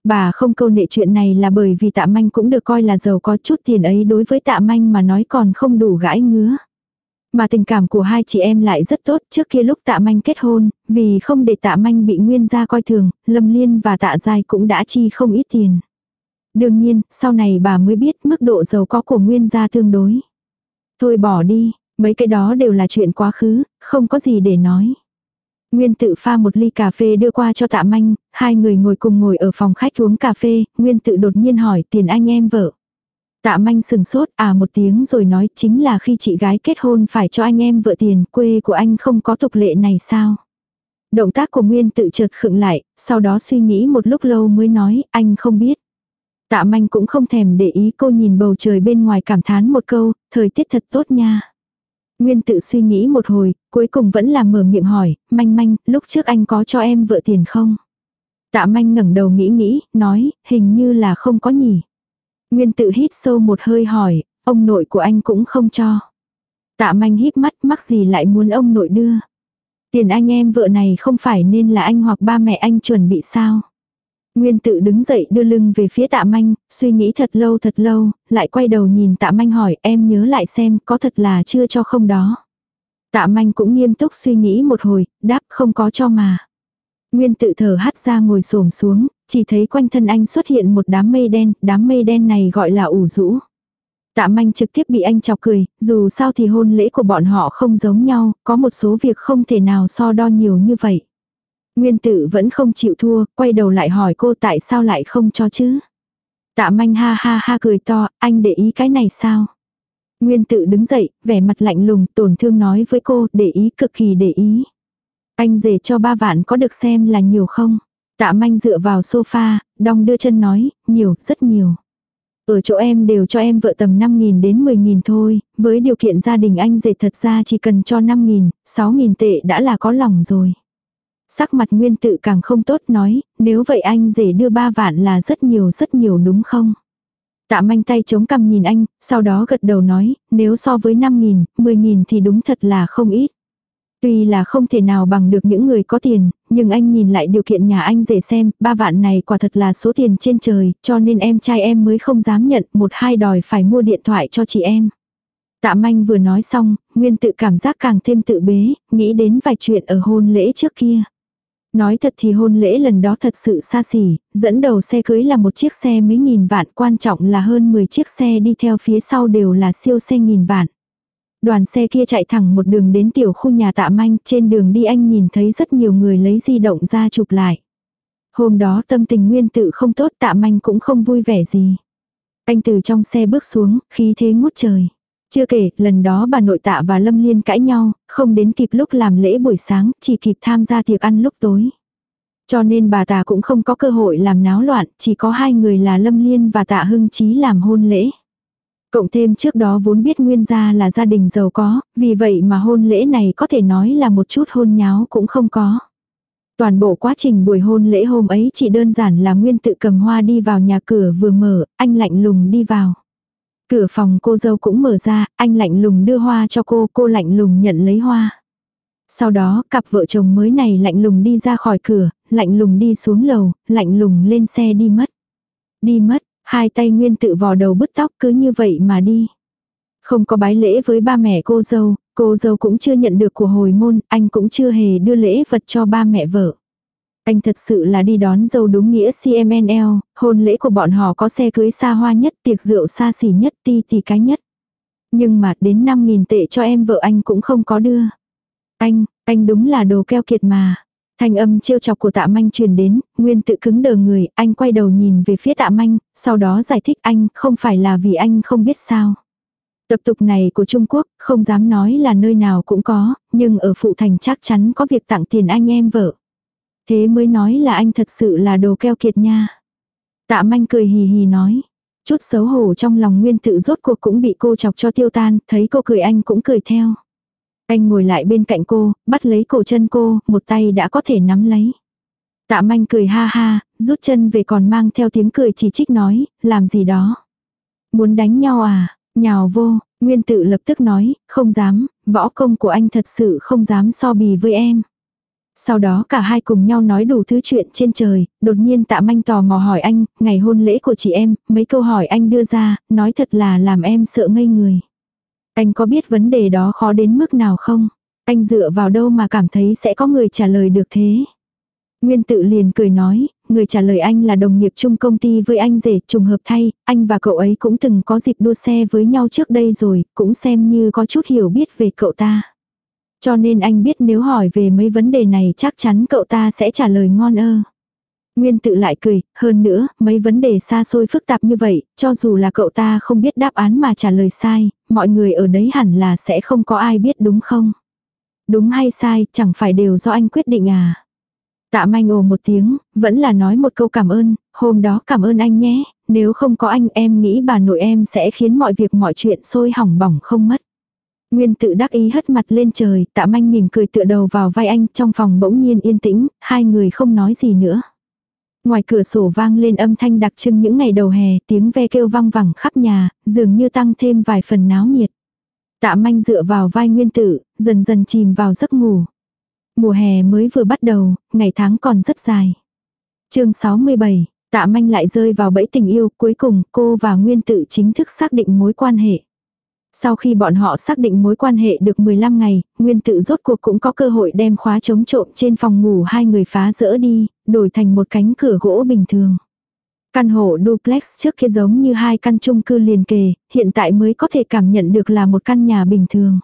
Bà không câu nệ chuyện này là bởi vì tạ manh cũng được coi là giàu có chút tiền ấy đối với tạ manh mà nói còn không đủ gãi ngứa. Mà tình cảm của hai chị em lại rất tốt trước kia lúc tạ manh kết hôn, vì không để tạ manh bị nguyên gia coi thường, Lâm Liên và tạ giai cũng đã chi không ít tiền. Đương nhiên, sau này bà mới biết mức độ giàu có của nguyên gia tương đối. Thôi bỏ đi, mấy cái đó đều là chuyện quá khứ, không có gì để nói. Nguyên tự pha một ly cà phê đưa qua cho tạ manh, hai người ngồi cùng ngồi ở phòng khách uống cà phê, Nguyên tự đột nhiên hỏi tiền anh em vợ. Tạ manh sừng sốt à một tiếng rồi nói chính là khi chị gái kết hôn phải cho anh em vợ tiền quê của anh không có tục lệ này sao. Động tác của Nguyên tự chợt khựng lại, sau đó suy nghĩ một lúc lâu mới nói anh không biết. Tạ manh cũng không thèm để ý cô nhìn bầu trời bên ngoài cảm thán một câu, thời tiết thật tốt nha. Nguyên tự suy nghĩ một hồi, cuối cùng vẫn là mở miệng hỏi, manh manh, lúc trước anh có cho em vợ tiền không? Tạ manh ngẩng đầu nghĩ nghĩ, nói, hình như là không có nhỉ. Nguyên tự hít sâu một hơi hỏi, ông nội của anh cũng không cho. Tạ manh híp mắt mắc gì lại muốn ông nội đưa. Tiền anh em vợ này không phải nên là anh hoặc ba mẹ anh chuẩn bị sao. Nguyên tự đứng dậy đưa lưng về phía tạ manh, suy nghĩ thật lâu thật lâu, lại quay đầu nhìn tạ manh hỏi em nhớ lại xem có thật là chưa cho không đó. Tạ manh cũng nghiêm túc suy nghĩ một hồi, đáp không có cho mà. Nguyên tự thở hắt ra ngồi xổm xuống, chỉ thấy quanh thân anh xuất hiện một đám mây đen, đám mây đen này gọi là ủ rũ. Tạ manh trực tiếp bị anh chọc cười, dù sao thì hôn lễ của bọn họ không giống nhau, có một số việc không thể nào so đo nhiều như vậy. Nguyên tử vẫn không chịu thua, quay đầu lại hỏi cô tại sao lại không cho chứ. Tạ manh ha ha ha cười to, anh để ý cái này sao? Nguyên tự đứng dậy, vẻ mặt lạnh lùng, tổn thương nói với cô, để ý cực kỳ để ý. Anh rể cho ba vạn có được xem là nhiều không? Tạ manh dựa vào sofa, đong đưa chân nói, nhiều, rất nhiều. Ở chỗ em đều cho em vợ tầm 5.000 đến 10.000 thôi, với điều kiện gia đình anh rể thật ra chỉ cần cho 5.000, 6.000 tệ đã là có lòng rồi. Sắc mặt nguyên tự càng không tốt nói, nếu vậy anh rể đưa ba vạn là rất nhiều rất nhiều đúng không? Tạ manh tay chống cằm nhìn anh, sau đó gật đầu nói, nếu so với 5.000, 10.000 thì đúng thật là không ít. Tuy là không thể nào bằng được những người có tiền, nhưng anh nhìn lại điều kiện nhà anh dễ xem, ba vạn này quả thật là số tiền trên trời, cho nên em trai em mới không dám nhận, một hai đòi phải mua điện thoại cho chị em. Tạ manh vừa nói xong, Nguyên tự cảm giác càng thêm tự bế, nghĩ đến vài chuyện ở hôn lễ trước kia. Nói thật thì hôn lễ lần đó thật sự xa xỉ, dẫn đầu xe cưới là một chiếc xe mấy nghìn vạn, quan trọng là hơn 10 chiếc xe đi theo phía sau đều là siêu xe nghìn vạn. Đoàn xe kia chạy thẳng một đường đến tiểu khu nhà tạ manh, trên đường đi anh nhìn thấy rất nhiều người lấy di động ra chụp lại. Hôm đó tâm tình nguyên tự không tốt tạ manh cũng không vui vẻ gì. Anh từ trong xe bước xuống, khí thế ngút trời. Chưa kể, lần đó bà nội tạ và Lâm Liên cãi nhau, không đến kịp lúc làm lễ buổi sáng, chỉ kịp tham gia tiệc ăn lúc tối. Cho nên bà tạ cũng không có cơ hội làm náo loạn, chỉ có hai người là Lâm Liên và tạ Hưng Chí làm hôn lễ. Cộng thêm trước đó vốn biết nguyên gia là gia đình giàu có, vì vậy mà hôn lễ này có thể nói là một chút hôn nháo cũng không có. Toàn bộ quá trình buổi hôn lễ hôm ấy chỉ đơn giản là nguyên tự cầm hoa đi vào nhà cửa vừa mở, anh lạnh lùng đi vào. Cửa phòng cô dâu cũng mở ra, anh lạnh lùng đưa hoa cho cô, cô lạnh lùng nhận lấy hoa. Sau đó, cặp vợ chồng mới này lạnh lùng đi ra khỏi cửa, lạnh lùng đi xuống lầu, lạnh lùng lên xe đi mất. Đi mất, hai tay nguyên tự vò đầu bứt tóc cứ như vậy mà đi. Không có bái lễ với ba mẹ cô dâu, cô dâu cũng chưa nhận được của hồi môn, anh cũng chưa hề đưa lễ vật cho ba mẹ vợ. Anh thật sự là đi đón dâu đúng nghĩa CMNL, hôn lễ của bọn họ có xe cưới xa hoa nhất, tiệc rượu xa xỉ nhất, ti thì cái nhất. Nhưng mà đến 5.000 tệ cho em vợ anh cũng không có đưa. Anh, anh đúng là đồ keo kiệt mà. Thanh âm trêu chọc của tạ manh truyền đến, nguyên tự cứng đờ người, anh quay đầu nhìn về phía tạ manh, sau đó giải thích anh, không phải là vì anh không biết sao. Tập tục này của Trung Quốc, không dám nói là nơi nào cũng có, nhưng ở phụ thành chắc chắn có việc tặng tiền anh em vợ. Thế mới nói là anh thật sự là đồ keo kiệt nha. Tạ manh cười hì hì nói. Chút xấu hổ trong lòng nguyên tự rốt cuộc cũng bị cô chọc cho tiêu tan, thấy cô cười anh cũng cười theo. Anh ngồi lại bên cạnh cô, bắt lấy cổ chân cô, một tay đã có thể nắm lấy. Tạ manh cười ha ha, rút chân về còn mang theo tiếng cười chỉ trích nói, làm gì đó. Muốn đánh nhau à, nhào vô, nguyên tự lập tức nói, không dám, võ công của anh thật sự không dám so bì với em. Sau đó cả hai cùng nhau nói đủ thứ chuyện trên trời, đột nhiên tạ manh tò mò hỏi anh, ngày hôn lễ của chị em, mấy câu hỏi anh đưa ra, nói thật là làm em sợ ngây người. Anh có biết vấn đề đó khó đến mức nào không? Anh dựa vào đâu mà cảm thấy sẽ có người trả lời được thế? Nguyên tự liền cười nói, người trả lời anh là đồng nghiệp chung công ty với anh rể trùng hợp thay, anh và cậu ấy cũng từng có dịp đua xe với nhau trước đây rồi, cũng xem như có chút hiểu biết về cậu ta. Cho nên anh biết nếu hỏi về mấy vấn đề này chắc chắn cậu ta sẽ trả lời ngon ơ. Nguyên tự lại cười, hơn nữa, mấy vấn đề xa xôi phức tạp như vậy, cho dù là cậu ta không biết đáp án mà trả lời sai, mọi người ở đấy hẳn là sẽ không có ai biết đúng không? Đúng hay sai, chẳng phải đều do anh quyết định à? Tạ manh ồ một tiếng, vẫn là nói một câu cảm ơn, hôm đó cảm ơn anh nhé, nếu không có anh em nghĩ bà nội em sẽ khiến mọi việc mọi chuyện sôi hỏng bỏng không mất. Nguyên tự đắc ý hất mặt lên trời, tạ manh mỉm cười tựa đầu vào vai anh, trong phòng bỗng nhiên yên tĩnh, hai người không nói gì nữa. Ngoài cửa sổ vang lên âm thanh đặc trưng những ngày đầu hè, tiếng ve kêu vang vẳng khắp nhà, dường như tăng thêm vài phần náo nhiệt. Tạ manh dựa vào vai nguyên tử, dần dần chìm vào giấc ngủ. Mùa hè mới vừa bắt đầu, ngày tháng còn rất dài. chương 67, tạ manh lại rơi vào bẫy tình yêu, cuối cùng cô và nguyên tử chính thức xác định mối quan hệ. Sau khi bọn họ xác định mối quan hệ được 15 ngày, Nguyên tự rốt cuộc cũng có cơ hội đem khóa chống trộm trên phòng ngủ hai người phá rỡ đi, đổi thành một cánh cửa gỗ bình thường. Căn hộ duplex trước kia giống như hai căn chung cư liền kề, hiện tại mới có thể cảm nhận được là một căn nhà bình thường.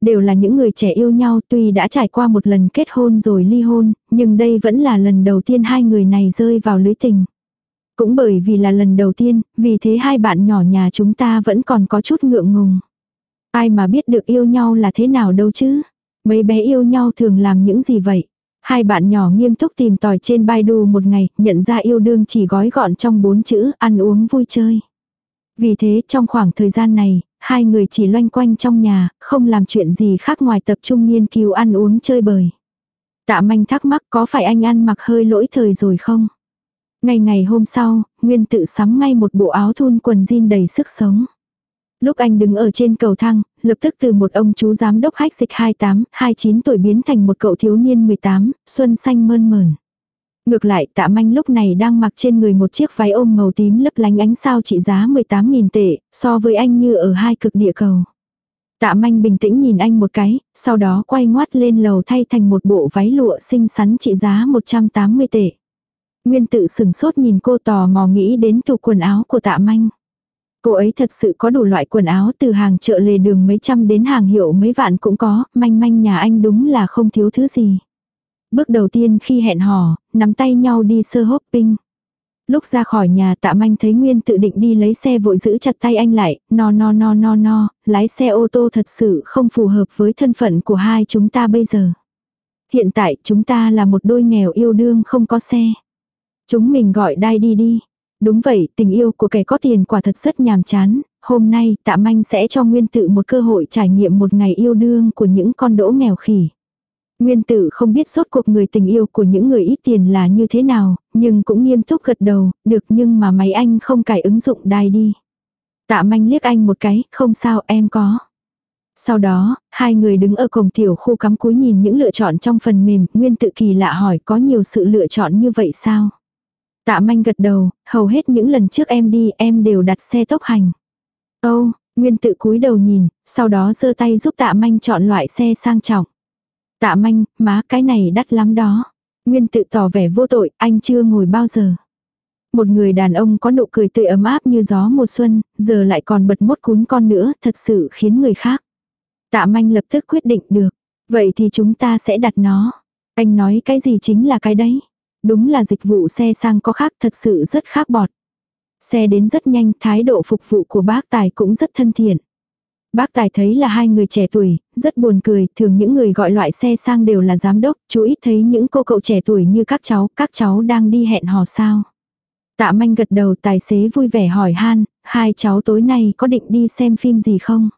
Đều là những người trẻ yêu nhau tuy đã trải qua một lần kết hôn rồi ly hôn, nhưng đây vẫn là lần đầu tiên hai người này rơi vào lưới tình. Cũng bởi vì là lần đầu tiên, vì thế hai bạn nhỏ nhà chúng ta vẫn còn có chút ngượng ngùng. Ai mà biết được yêu nhau là thế nào đâu chứ? Mấy bé yêu nhau thường làm những gì vậy? Hai bạn nhỏ nghiêm túc tìm tòi trên Baidu một ngày, nhận ra yêu đương chỉ gói gọn trong bốn chữ, ăn uống vui chơi. Vì thế trong khoảng thời gian này, hai người chỉ loanh quanh trong nhà, không làm chuyện gì khác ngoài tập trung nghiên cứu ăn uống chơi bời. Tạ manh thắc mắc có phải anh ăn mặc hơi lỗi thời rồi không? Ngày ngày hôm sau, Nguyên tự sắm ngay một bộ áo thun quần jean đầy sức sống. Lúc anh đứng ở trên cầu thang, lập tức từ một ông chú giám đốc hách dịch 28, 29 tuổi biến thành một cậu thiếu niên 18, xuân xanh mơn mờn. Ngược lại tạ manh lúc này đang mặc trên người một chiếc váy ôm màu tím lấp lánh ánh sao trị giá 18.000 tệ, so với anh như ở hai cực địa cầu. Tạ manh bình tĩnh nhìn anh một cái, sau đó quay ngoắt lên lầu thay thành một bộ váy lụa xinh xắn trị giá 180 tệ. Nguyên tự sừng sốt nhìn cô tò mò nghĩ đến tủ quần áo của tạ manh. Cô ấy thật sự có đủ loại quần áo từ hàng chợ lề đường mấy trăm đến hàng hiệu mấy vạn cũng có, manh manh nhà anh đúng là không thiếu thứ gì. Bước đầu tiên khi hẹn hò, nắm tay nhau đi sơ hopping. Lúc ra khỏi nhà tạ manh thấy Nguyên tự định đi lấy xe vội giữ chặt tay anh lại, no no no no no, lái xe ô tô thật sự không phù hợp với thân phận của hai chúng ta bây giờ. Hiện tại chúng ta là một đôi nghèo yêu đương không có xe. Chúng mình gọi đai đi đi. Đúng vậy, tình yêu của kẻ có tiền quả thật rất nhàm chán. Hôm nay, tạ manh sẽ cho Nguyên Tự một cơ hội trải nghiệm một ngày yêu đương của những con đỗ nghèo khỉ. Nguyên Tử không biết sốt cuộc người tình yêu của những người ít tiền là như thế nào, nhưng cũng nghiêm túc gật đầu, được nhưng mà máy anh không cài ứng dụng đai đi. Tạ manh liếc anh một cái, không sao em có. Sau đó, hai người đứng ở cổng tiểu khu cắm cúi nhìn những lựa chọn trong phần mềm, Nguyên Tự kỳ lạ hỏi có nhiều sự lựa chọn như vậy sao? Tạ manh gật đầu, hầu hết những lần trước em đi em đều đặt xe tốc hành. Âu, Nguyên tự cúi đầu nhìn, sau đó giơ tay giúp tạ manh chọn loại xe sang trọng. Tạ manh, má cái này đắt lắm đó. Nguyên tự tỏ vẻ vô tội, anh chưa ngồi bao giờ. Một người đàn ông có nụ cười tươi ấm áp như gió mùa xuân, giờ lại còn bật mốt cún con nữa, thật sự khiến người khác. Tạ manh lập tức quyết định được. Vậy thì chúng ta sẽ đặt nó. Anh nói cái gì chính là cái đấy. Đúng là dịch vụ xe sang có khác thật sự rất khác bọt. Xe đến rất nhanh, thái độ phục vụ của bác tài cũng rất thân thiện. Bác Tài thấy là hai người trẻ tuổi, rất buồn cười, thường những người gọi loại xe sang đều là giám đốc, chú ít thấy những cô cậu trẻ tuổi như các cháu, các cháu đang đi hẹn hò sao. Tạ manh gật đầu tài xế vui vẻ hỏi han, hai cháu tối nay có định đi xem phim gì không?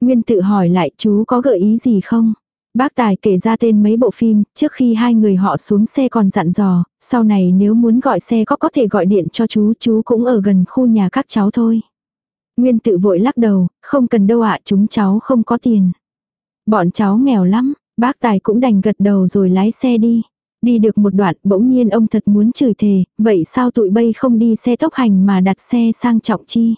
Nguyên tự hỏi lại chú có gợi ý gì không? Bác Tài kể ra tên mấy bộ phim, trước khi hai người họ xuống xe còn dặn dò, sau này nếu muốn gọi xe có có thể gọi điện cho chú, chú cũng ở gần khu nhà các cháu thôi. Nguyên tự vội lắc đầu, không cần đâu ạ chúng cháu không có tiền. Bọn cháu nghèo lắm, bác Tài cũng đành gật đầu rồi lái xe đi. Đi được một đoạn bỗng nhiên ông thật muốn chửi thề, vậy sao tụi bay không đi xe tốc hành mà đặt xe sang trọng chi.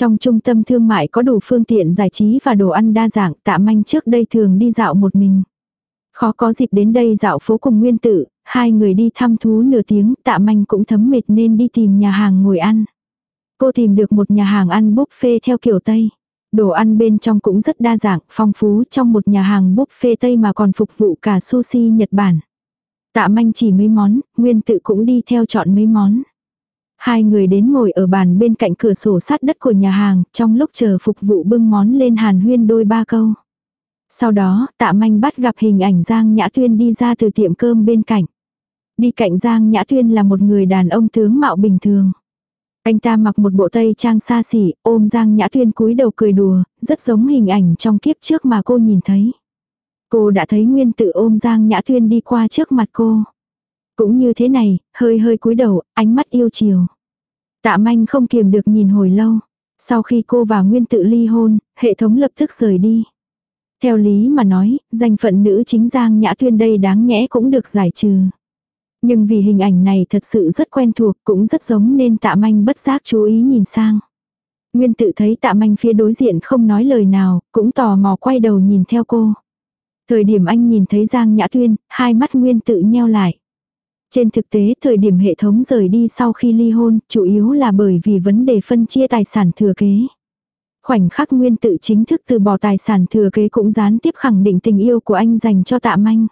Trong trung tâm thương mại có đủ phương tiện giải trí và đồ ăn đa dạng tạ manh trước đây thường đi dạo một mình. Khó có dịp đến đây dạo phố cùng nguyên tử, hai người đi thăm thú nửa tiếng tạ manh cũng thấm mệt nên đi tìm nhà hàng ngồi ăn. Cô tìm được một nhà hàng ăn buffet theo kiểu Tây. Đồ ăn bên trong cũng rất đa dạng, phong phú trong một nhà hàng buffet Tây mà còn phục vụ cả sushi Nhật Bản. Tạ manh chỉ mấy món, nguyên tự cũng đi theo chọn mấy món. Hai người đến ngồi ở bàn bên cạnh cửa sổ sát đất của nhà hàng, trong lúc chờ phục vụ bưng món lên hàn huyên đôi ba câu. Sau đó, tạ manh bắt gặp hình ảnh Giang Nhã Tuyên đi ra từ tiệm cơm bên cạnh. Đi cạnh Giang Nhã Tuyên là một người đàn ông tướng mạo bình thường. Anh ta mặc một bộ tây trang xa xỉ, ôm Giang Nhã Tuyên cúi đầu cười đùa, rất giống hình ảnh trong kiếp trước mà cô nhìn thấy. Cô đã thấy Nguyên tự ôm Giang Nhã Tuyên đi qua trước mặt cô. Cũng như thế này, hơi hơi cúi đầu, ánh mắt yêu chiều. Tạ manh không kiềm được nhìn hồi lâu. Sau khi cô và Nguyên tự ly hôn, hệ thống lập tức rời đi. Theo lý mà nói, danh phận nữ chính Giang Nhã Tuyên đây đáng nhẽ cũng được giải trừ. Nhưng vì hình ảnh này thật sự rất quen thuộc cũng rất giống nên tạ manh bất giác chú ý nhìn sang. Nguyên tự thấy tạ manh phía đối diện không nói lời nào, cũng tò mò quay đầu nhìn theo cô. Thời điểm anh nhìn thấy Giang Nhã Tuyên, hai mắt Nguyên tự nheo lại. Trên thực tế thời điểm hệ thống rời đi sau khi ly hôn, chủ yếu là bởi vì vấn đề phân chia tài sản thừa kế. Khoảnh khắc Nguyên tự chính thức từ bỏ tài sản thừa kế cũng gián tiếp khẳng định tình yêu của anh dành cho tạ manh.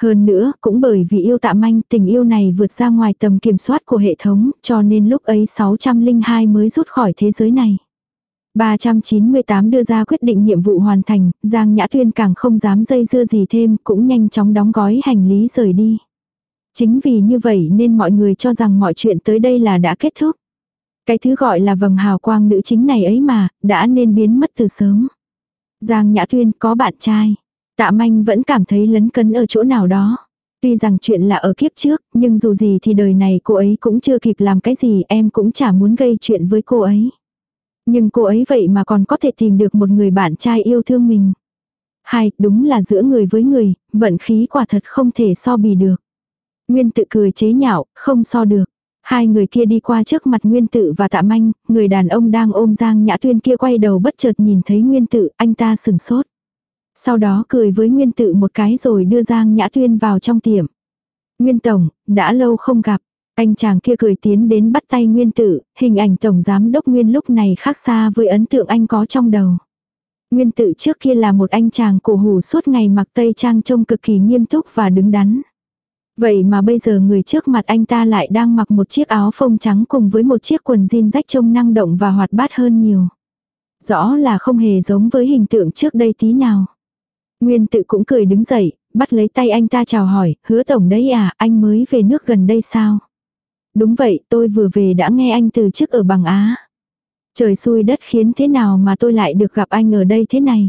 Hơn nữa, cũng bởi vì yêu tạ manh, tình yêu này vượt ra ngoài tầm kiểm soát của hệ thống, cho nên lúc ấy 602 mới rút khỏi thế giới này. 398 đưa ra quyết định nhiệm vụ hoàn thành, Giang Nhã Tuyên càng không dám dây dưa gì thêm, cũng nhanh chóng đóng gói hành lý rời đi. Chính vì như vậy nên mọi người cho rằng mọi chuyện tới đây là đã kết thúc. Cái thứ gọi là vầng hào quang nữ chính này ấy mà, đã nên biến mất từ sớm. Giang Nhã Tuyên có bạn trai. Tạ manh vẫn cảm thấy lấn cấn ở chỗ nào đó. Tuy rằng chuyện là ở kiếp trước, nhưng dù gì thì đời này cô ấy cũng chưa kịp làm cái gì em cũng chả muốn gây chuyện với cô ấy. Nhưng cô ấy vậy mà còn có thể tìm được một người bạn trai yêu thương mình. Hai, đúng là giữa người với người, vận khí quả thật không thể so bì được. Nguyên tự cười chế nhạo, không so được. Hai người kia đi qua trước mặt Nguyên tự và tạ manh, người đàn ông đang ôm Giang Nhã Tuyên kia quay đầu bất chợt nhìn thấy Nguyên tự, anh ta sừng sốt. Sau đó cười với Nguyên tự một cái rồi đưa Giang Nhã Tuyên vào trong tiệm. Nguyên Tổng, đã lâu không gặp. Anh chàng kia cười tiến đến bắt tay Nguyên Tử, hình ảnh Tổng Giám Đốc Nguyên lúc này khác xa với ấn tượng anh có trong đầu. Nguyên Tử trước kia là một anh chàng cổ hủ suốt ngày mặc tây trang trông cực kỳ nghiêm túc và đứng đắn. Vậy mà bây giờ người trước mặt anh ta lại đang mặc một chiếc áo phông trắng cùng với một chiếc quần jean rách trông năng động và hoạt bát hơn nhiều. Rõ là không hề giống với hình tượng trước đây tí nào. Nguyên tự cũng cười đứng dậy, bắt lấy tay anh ta chào hỏi, hứa tổng đấy à, anh mới về nước gần đây sao? Đúng vậy, tôi vừa về đã nghe anh từ trước ở bằng Á. Trời xui đất khiến thế nào mà tôi lại được gặp anh ở đây thế này?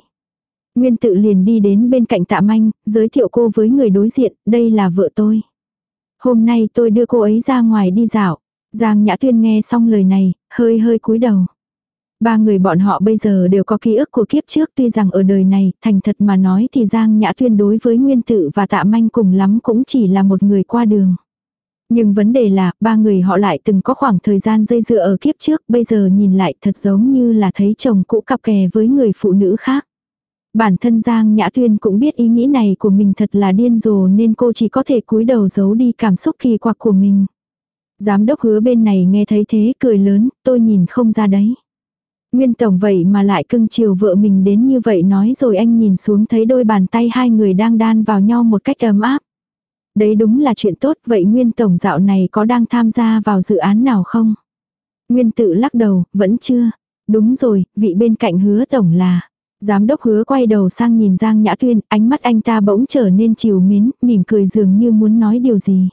Nguyên tự liền đi đến bên cạnh tạ manh, giới thiệu cô với người đối diện, đây là vợ tôi. Hôm nay tôi đưa cô ấy ra ngoài đi dạo. Giang Nhã Tuyên nghe xong lời này, hơi hơi cúi đầu. Ba người bọn họ bây giờ đều có ký ức của kiếp trước tuy rằng ở đời này, thành thật mà nói thì Giang Nhã Tuyên đối với Nguyên Tự và Tạ Manh cùng lắm cũng chỉ là một người qua đường. Nhưng vấn đề là, ba người họ lại từng có khoảng thời gian dây dưa ở kiếp trước, bây giờ nhìn lại thật giống như là thấy chồng cũ cặp kè với người phụ nữ khác. Bản thân Giang Nhã Tuyên cũng biết ý nghĩ này của mình thật là điên rồ nên cô chỉ có thể cúi đầu giấu đi cảm xúc kỳ quặc của mình. Giám đốc hứa bên này nghe thấy thế cười lớn, tôi nhìn không ra đấy. Nguyên tổng vậy mà lại cưng chiều vợ mình đến như vậy nói rồi anh nhìn xuống thấy đôi bàn tay hai người đang đan vào nhau một cách ấm áp. Đấy đúng là chuyện tốt, vậy Nguyên tổng dạo này có đang tham gia vào dự án nào không? Nguyên tự lắc đầu, vẫn chưa. Đúng rồi, vị bên cạnh hứa tổng là. Giám đốc hứa quay đầu sang nhìn Giang Nhã Tuyên, ánh mắt anh ta bỗng trở nên chiều mến, mỉm cười dường như muốn nói điều gì.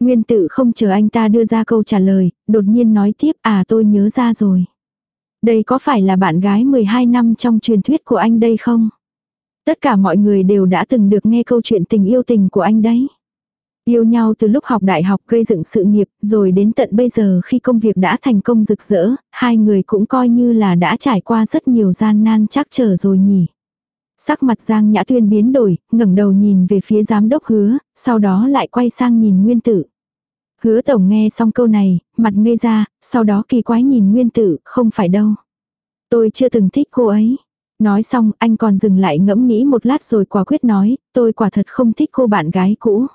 Nguyên tự không chờ anh ta đưa ra câu trả lời, đột nhiên nói tiếp à tôi nhớ ra rồi. Đây có phải là bạn gái 12 năm trong truyền thuyết của anh đây không? Tất cả mọi người đều đã từng được nghe câu chuyện tình yêu tình của anh đấy. Yêu nhau từ lúc học đại học gây dựng sự nghiệp, rồi đến tận bây giờ khi công việc đã thành công rực rỡ, hai người cũng coi như là đã trải qua rất nhiều gian nan chắc trở rồi nhỉ. Sắc mặt Giang Nhã Tuyên biến đổi, ngẩng đầu nhìn về phía giám đốc hứa, sau đó lại quay sang nhìn Nguyên Tử. Hứa Tổng nghe xong câu này, mặt ngây ra, sau đó kỳ quái nhìn Nguyên Tử, không phải đâu. Tôi chưa từng thích cô ấy. Nói xong, anh còn dừng lại ngẫm nghĩ một lát rồi quả quyết nói, tôi quả thật không thích cô bạn gái cũ.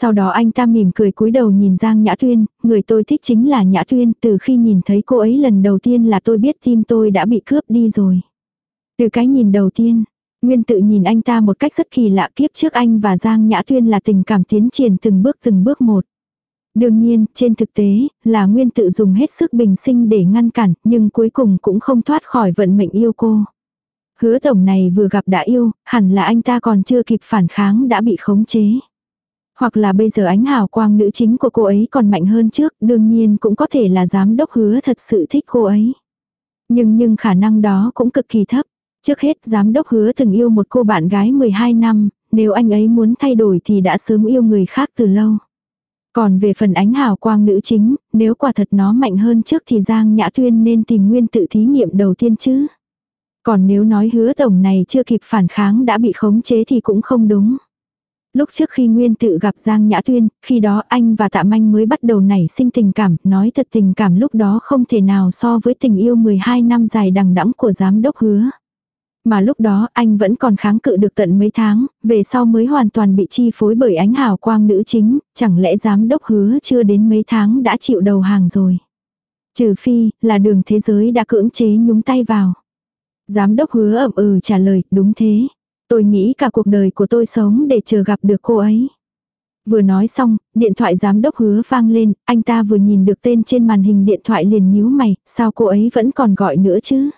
Sau đó anh ta mỉm cười cúi đầu nhìn Giang Nhã Tuyên, người tôi thích chính là Nhã Tuyên, từ khi nhìn thấy cô ấy lần đầu tiên là tôi biết tim tôi đã bị cướp đi rồi. Từ cái nhìn đầu tiên, Nguyên tự nhìn anh ta một cách rất kỳ lạ kiếp trước anh và Giang Nhã Tuyên là tình cảm tiến triển từng bước từng bước một. Đương nhiên, trên thực tế, là Nguyên tự dùng hết sức bình sinh để ngăn cản, nhưng cuối cùng cũng không thoát khỏi vận mệnh yêu cô. Hứa tổng này vừa gặp đã yêu, hẳn là anh ta còn chưa kịp phản kháng đã bị khống chế. Hoặc là bây giờ ánh hào quang nữ chính của cô ấy còn mạnh hơn trước, đương nhiên cũng có thể là giám đốc hứa thật sự thích cô ấy. Nhưng nhưng khả năng đó cũng cực kỳ thấp. Trước hết giám đốc hứa từng yêu một cô bạn gái 12 năm, nếu anh ấy muốn thay đổi thì đã sớm yêu người khác từ lâu. Còn về phần ánh hào quang nữ chính, nếu quả thật nó mạnh hơn trước thì Giang Nhã Tuyên nên tìm nguyên tự thí nghiệm đầu tiên chứ. Còn nếu nói hứa tổng này chưa kịp phản kháng đã bị khống chế thì cũng không đúng. Lúc trước khi Nguyên tự gặp Giang Nhã Tuyên, khi đó anh và Tạ Manh mới bắt đầu nảy sinh tình cảm, nói thật tình cảm lúc đó không thể nào so với tình yêu 12 năm dài đằng đẵng của giám đốc hứa. Mà lúc đó anh vẫn còn kháng cự được tận mấy tháng, về sau mới hoàn toàn bị chi phối bởi ánh hào quang nữ chính, chẳng lẽ giám đốc hứa chưa đến mấy tháng đã chịu đầu hàng rồi. Trừ phi, là đường thế giới đã cưỡng chế nhúng tay vào. Giám đốc hứa ậm ừ trả lời, đúng thế. Tôi nghĩ cả cuộc đời của tôi sống để chờ gặp được cô ấy. Vừa nói xong, điện thoại giám đốc hứa vang lên, anh ta vừa nhìn được tên trên màn hình điện thoại liền nhíu mày, sao cô ấy vẫn còn gọi nữa chứ?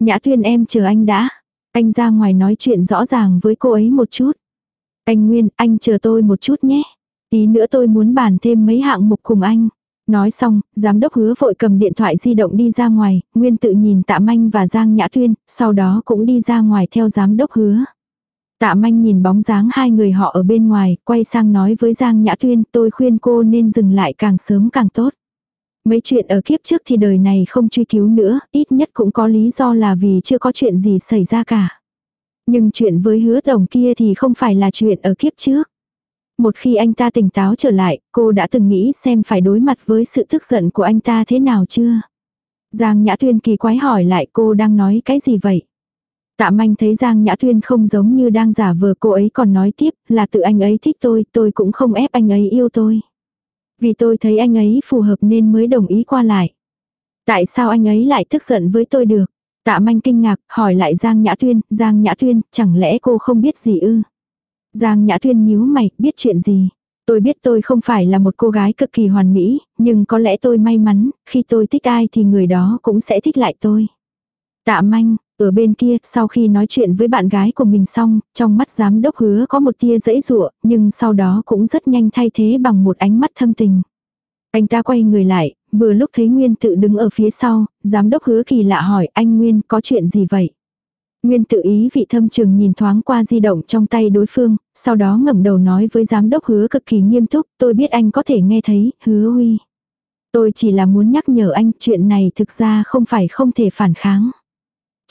Nhã tuyên em chờ anh đã. Anh ra ngoài nói chuyện rõ ràng với cô ấy một chút. Anh Nguyên, anh chờ tôi một chút nhé. Tí nữa tôi muốn bàn thêm mấy hạng mục cùng anh. Nói xong, giám đốc hứa vội cầm điện thoại di động đi ra ngoài, Nguyên tự nhìn tạ manh và Giang Nhã Tuyên, sau đó cũng đi ra ngoài theo giám đốc hứa. Tạ manh nhìn bóng dáng hai người họ ở bên ngoài, quay sang nói với Giang Nhã Tuyên, tôi khuyên cô nên dừng lại càng sớm càng tốt. Mấy chuyện ở kiếp trước thì đời này không truy cứu nữa, ít nhất cũng có lý do là vì chưa có chuyện gì xảy ra cả. Nhưng chuyện với hứa đồng kia thì không phải là chuyện ở kiếp trước. Một khi anh ta tỉnh táo trở lại, cô đã từng nghĩ xem phải đối mặt với sự tức giận của anh ta thế nào chưa? Giang Nhã Tuyên kỳ quái hỏi lại cô đang nói cái gì vậy? Tạ manh thấy Giang Nhã Tuyên không giống như đang giả vờ cô ấy còn nói tiếp là tự anh ấy thích tôi, tôi cũng không ép anh ấy yêu tôi. Vì tôi thấy anh ấy phù hợp nên mới đồng ý qua lại. Tại sao anh ấy lại tức giận với tôi được? Tạ manh kinh ngạc, hỏi lại Giang Nhã Tuyên, Giang Nhã Tuyên, chẳng lẽ cô không biết gì ư? Giang Nhã Thuyên nhíu mày, biết chuyện gì? Tôi biết tôi không phải là một cô gái cực kỳ hoàn mỹ, nhưng có lẽ tôi may mắn, khi tôi thích ai thì người đó cũng sẽ thích lại tôi. Tạ manh, ở bên kia, sau khi nói chuyện với bạn gái của mình xong, trong mắt giám đốc hứa có một tia dãy rụa, nhưng sau đó cũng rất nhanh thay thế bằng một ánh mắt thâm tình. Anh ta quay người lại, vừa lúc thấy Nguyên tự đứng ở phía sau, giám đốc hứa kỳ lạ hỏi anh Nguyên có chuyện gì vậy? Nguyên tự ý vị thâm trường nhìn thoáng qua di động trong tay đối phương, sau đó ngẩng đầu nói với giám đốc hứa cực kỳ nghiêm túc, tôi biết anh có thể nghe thấy, hứa huy. Tôi chỉ là muốn nhắc nhở anh chuyện này thực ra không phải không thể phản kháng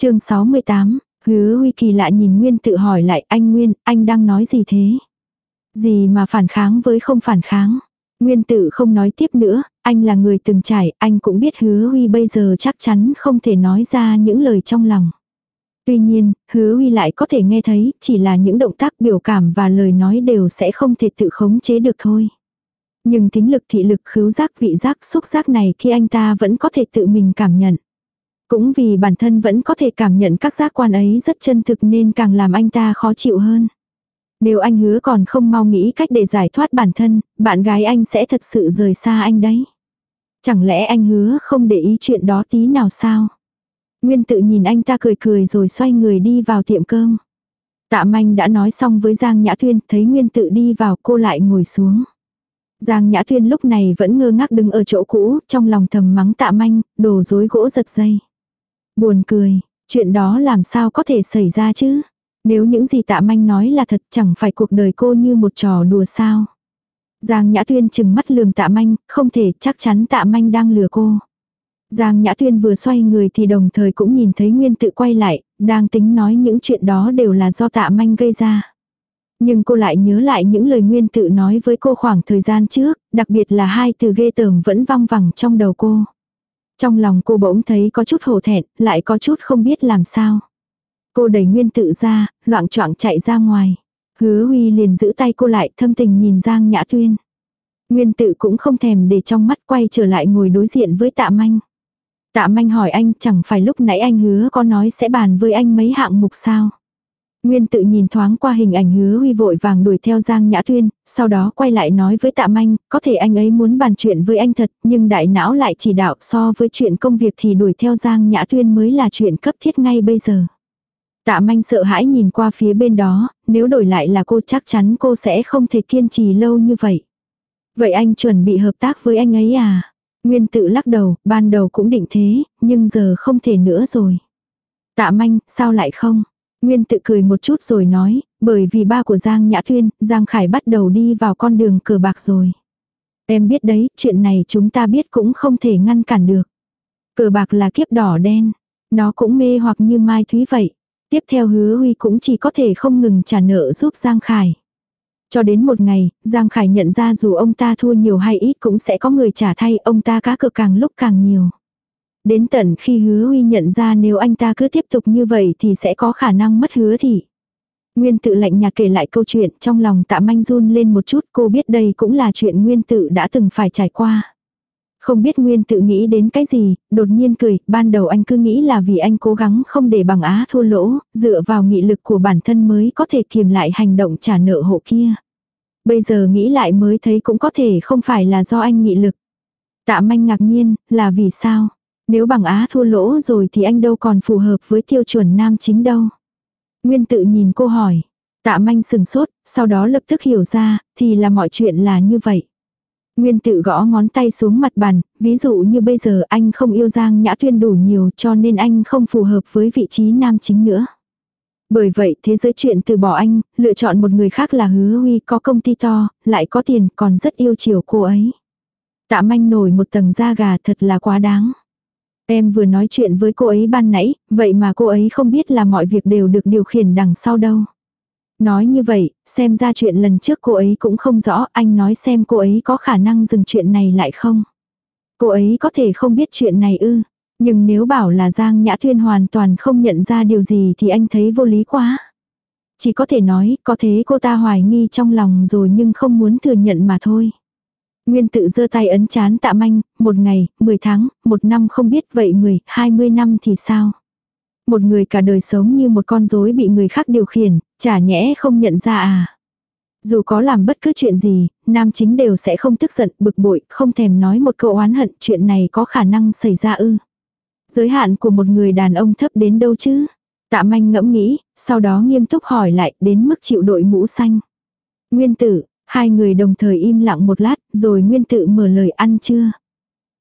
chương 68, hứa huy kỳ lạ nhìn Nguyên tự hỏi lại anh Nguyên, anh đang nói gì thế? Gì mà phản kháng với không phản kháng? Nguyên tự không nói tiếp nữa, anh là người từng trải, anh cũng biết hứa huy bây giờ chắc chắn không thể nói ra những lời trong lòng. Tuy nhiên, hứa huy lại có thể nghe thấy, chỉ là những động tác biểu cảm và lời nói đều sẽ không thể tự khống chế được thôi. Nhưng tính lực thị lực khứu giác vị giác xúc giác này khi anh ta vẫn có thể tự mình cảm nhận. Cũng vì bản thân vẫn có thể cảm nhận các giác quan ấy rất chân thực nên càng làm anh ta khó chịu hơn. Nếu anh hứa còn không mau nghĩ cách để giải thoát bản thân, bạn gái anh sẽ thật sự rời xa anh đấy. Chẳng lẽ anh hứa không để ý chuyện đó tí nào sao? Nguyên tự nhìn anh ta cười cười rồi xoay người đi vào tiệm cơm. Tạ manh đã nói xong với Giang Nhã Thuyên thấy Nguyên tự đi vào cô lại ngồi xuống. Giang Nhã Thuyên lúc này vẫn ngơ ngác đứng ở chỗ cũ, trong lòng thầm mắng tạ manh, đồ dối gỗ giật dây. Buồn cười, chuyện đó làm sao có thể xảy ra chứ? Nếu những gì tạ manh nói là thật chẳng phải cuộc đời cô như một trò đùa sao. Giang Nhã Tuyên chừng mắt lườm tạ manh, không thể chắc chắn tạ manh đang lừa cô. Giang Nhã Tuyên vừa xoay người thì đồng thời cũng nhìn thấy Nguyên tự quay lại, đang tính nói những chuyện đó đều là do tạ manh gây ra. Nhưng cô lại nhớ lại những lời Nguyên tự nói với cô khoảng thời gian trước, đặc biệt là hai từ ghê tởm vẫn văng vẳng trong đầu cô. Trong lòng cô bỗng thấy có chút hổ thẹn, lại có chút không biết làm sao. Cô đẩy Nguyên tự ra, loạn choạng chạy ra ngoài. Hứa Huy liền giữ tay cô lại thâm tình nhìn Giang Nhã Tuyên. Nguyên tự cũng không thèm để trong mắt quay trở lại ngồi đối diện với tạ manh. Tạ manh hỏi anh chẳng phải lúc nãy anh hứa có nói sẽ bàn với anh mấy hạng mục sao. Nguyên tự nhìn thoáng qua hình ảnh hứa huy vội vàng đuổi theo Giang Nhã Tuyên, sau đó quay lại nói với tạ manh, có thể anh ấy muốn bàn chuyện với anh thật, nhưng đại não lại chỉ đạo so với chuyện công việc thì đuổi theo Giang Nhã Tuyên mới là chuyện cấp thiết ngay bây giờ. Tạ manh sợ hãi nhìn qua phía bên đó, nếu đổi lại là cô chắc chắn cô sẽ không thể kiên trì lâu như vậy. Vậy anh chuẩn bị hợp tác với anh ấy à? Nguyên tự lắc đầu, ban đầu cũng định thế, nhưng giờ không thể nữa rồi. Tạ manh, sao lại không? Nguyên tự cười một chút rồi nói, bởi vì ba của Giang Nhã Thuyên, Giang Khải bắt đầu đi vào con đường cờ bạc rồi. Em biết đấy, chuyện này chúng ta biết cũng không thể ngăn cản được. Cờ bạc là kiếp đỏ đen, nó cũng mê hoặc như Mai Thúy vậy. Tiếp theo hứa Huy cũng chỉ có thể không ngừng trả nợ giúp Giang Khải. Cho đến một ngày, Giang Khải nhận ra dù ông ta thua nhiều hay ít cũng sẽ có người trả thay ông ta cá cược càng lúc càng nhiều. Đến tận khi hứa Huy nhận ra nếu anh ta cứ tiếp tục như vậy thì sẽ có khả năng mất hứa thì. Nguyên tự lạnh nhạt kể lại câu chuyện trong lòng tạ manh run lên một chút cô biết đây cũng là chuyện nguyên tự đã từng phải trải qua. Không biết Nguyên tự nghĩ đến cái gì, đột nhiên cười, ban đầu anh cứ nghĩ là vì anh cố gắng không để bằng á thua lỗ, dựa vào nghị lực của bản thân mới có thể kiềm lại hành động trả nợ hộ kia. Bây giờ nghĩ lại mới thấy cũng có thể không phải là do anh nghị lực. Tạ manh ngạc nhiên, là vì sao? Nếu bằng á thua lỗ rồi thì anh đâu còn phù hợp với tiêu chuẩn nam chính đâu. Nguyên tự nhìn cô hỏi. Tạ manh sừng sốt, sau đó lập tức hiểu ra, thì là mọi chuyện là như vậy. Nguyên tự gõ ngón tay xuống mặt bàn, ví dụ như bây giờ anh không yêu Giang Nhã Tuyên đủ nhiều cho nên anh không phù hợp với vị trí nam chính nữa. Bởi vậy thế giới chuyện từ bỏ anh, lựa chọn một người khác là hứa huy có công ty to, lại có tiền còn rất yêu chiều cô ấy. Tạ manh nổi một tầng da gà thật là quá đáng. Em vừa nói chuyện với cô ấy ban nãy, vậy mà cô ấy không biết là mọi việc đều được điều khiển đằng sau đâu. Nói như vậy, xem ra chuyện lần trước cô ấy cũng không rõ, anh nói xem cô ấy có khả năng dừng chuyện này lại không. Cô ấy có thể không biết chuyện này ư. Nhưng nếu bảo là Giang Nhã Thuyên hoàn toàn không nhận ra điều gì thì anh thấy vô lý quá. Chỉ có thể nói, có thế cô ta hoài nghi trong lòng rồi nhưng không muốn thừa nhận mà thôi. Nguyên tự giơ tay ấn chán tạ manh, một ngày, 10 tháng, một năm không biết vậy 10, 20 năm thì sao? Một người cả đời sống như một con rối bị người khác điều khiển, chả nhẽ không nhận ra à? Dù có làm bất cứ chuyện gì, nam chính đều sẽ không tức giận, bực bội, không thèm nói một câu oán hận chuyện này có khả năng xảy ra ư. Giới hạn của một người đàn ông thấp đến đâu chứ? Tạ manh ngẫm nghĩ, sau đó nghiêm túc hỏi lại đến mức chịu đội mũ xanh. Nguyên tử, hai người đồng thời im lặng một lát, rồi nguyên tử mở lời ăn chưa?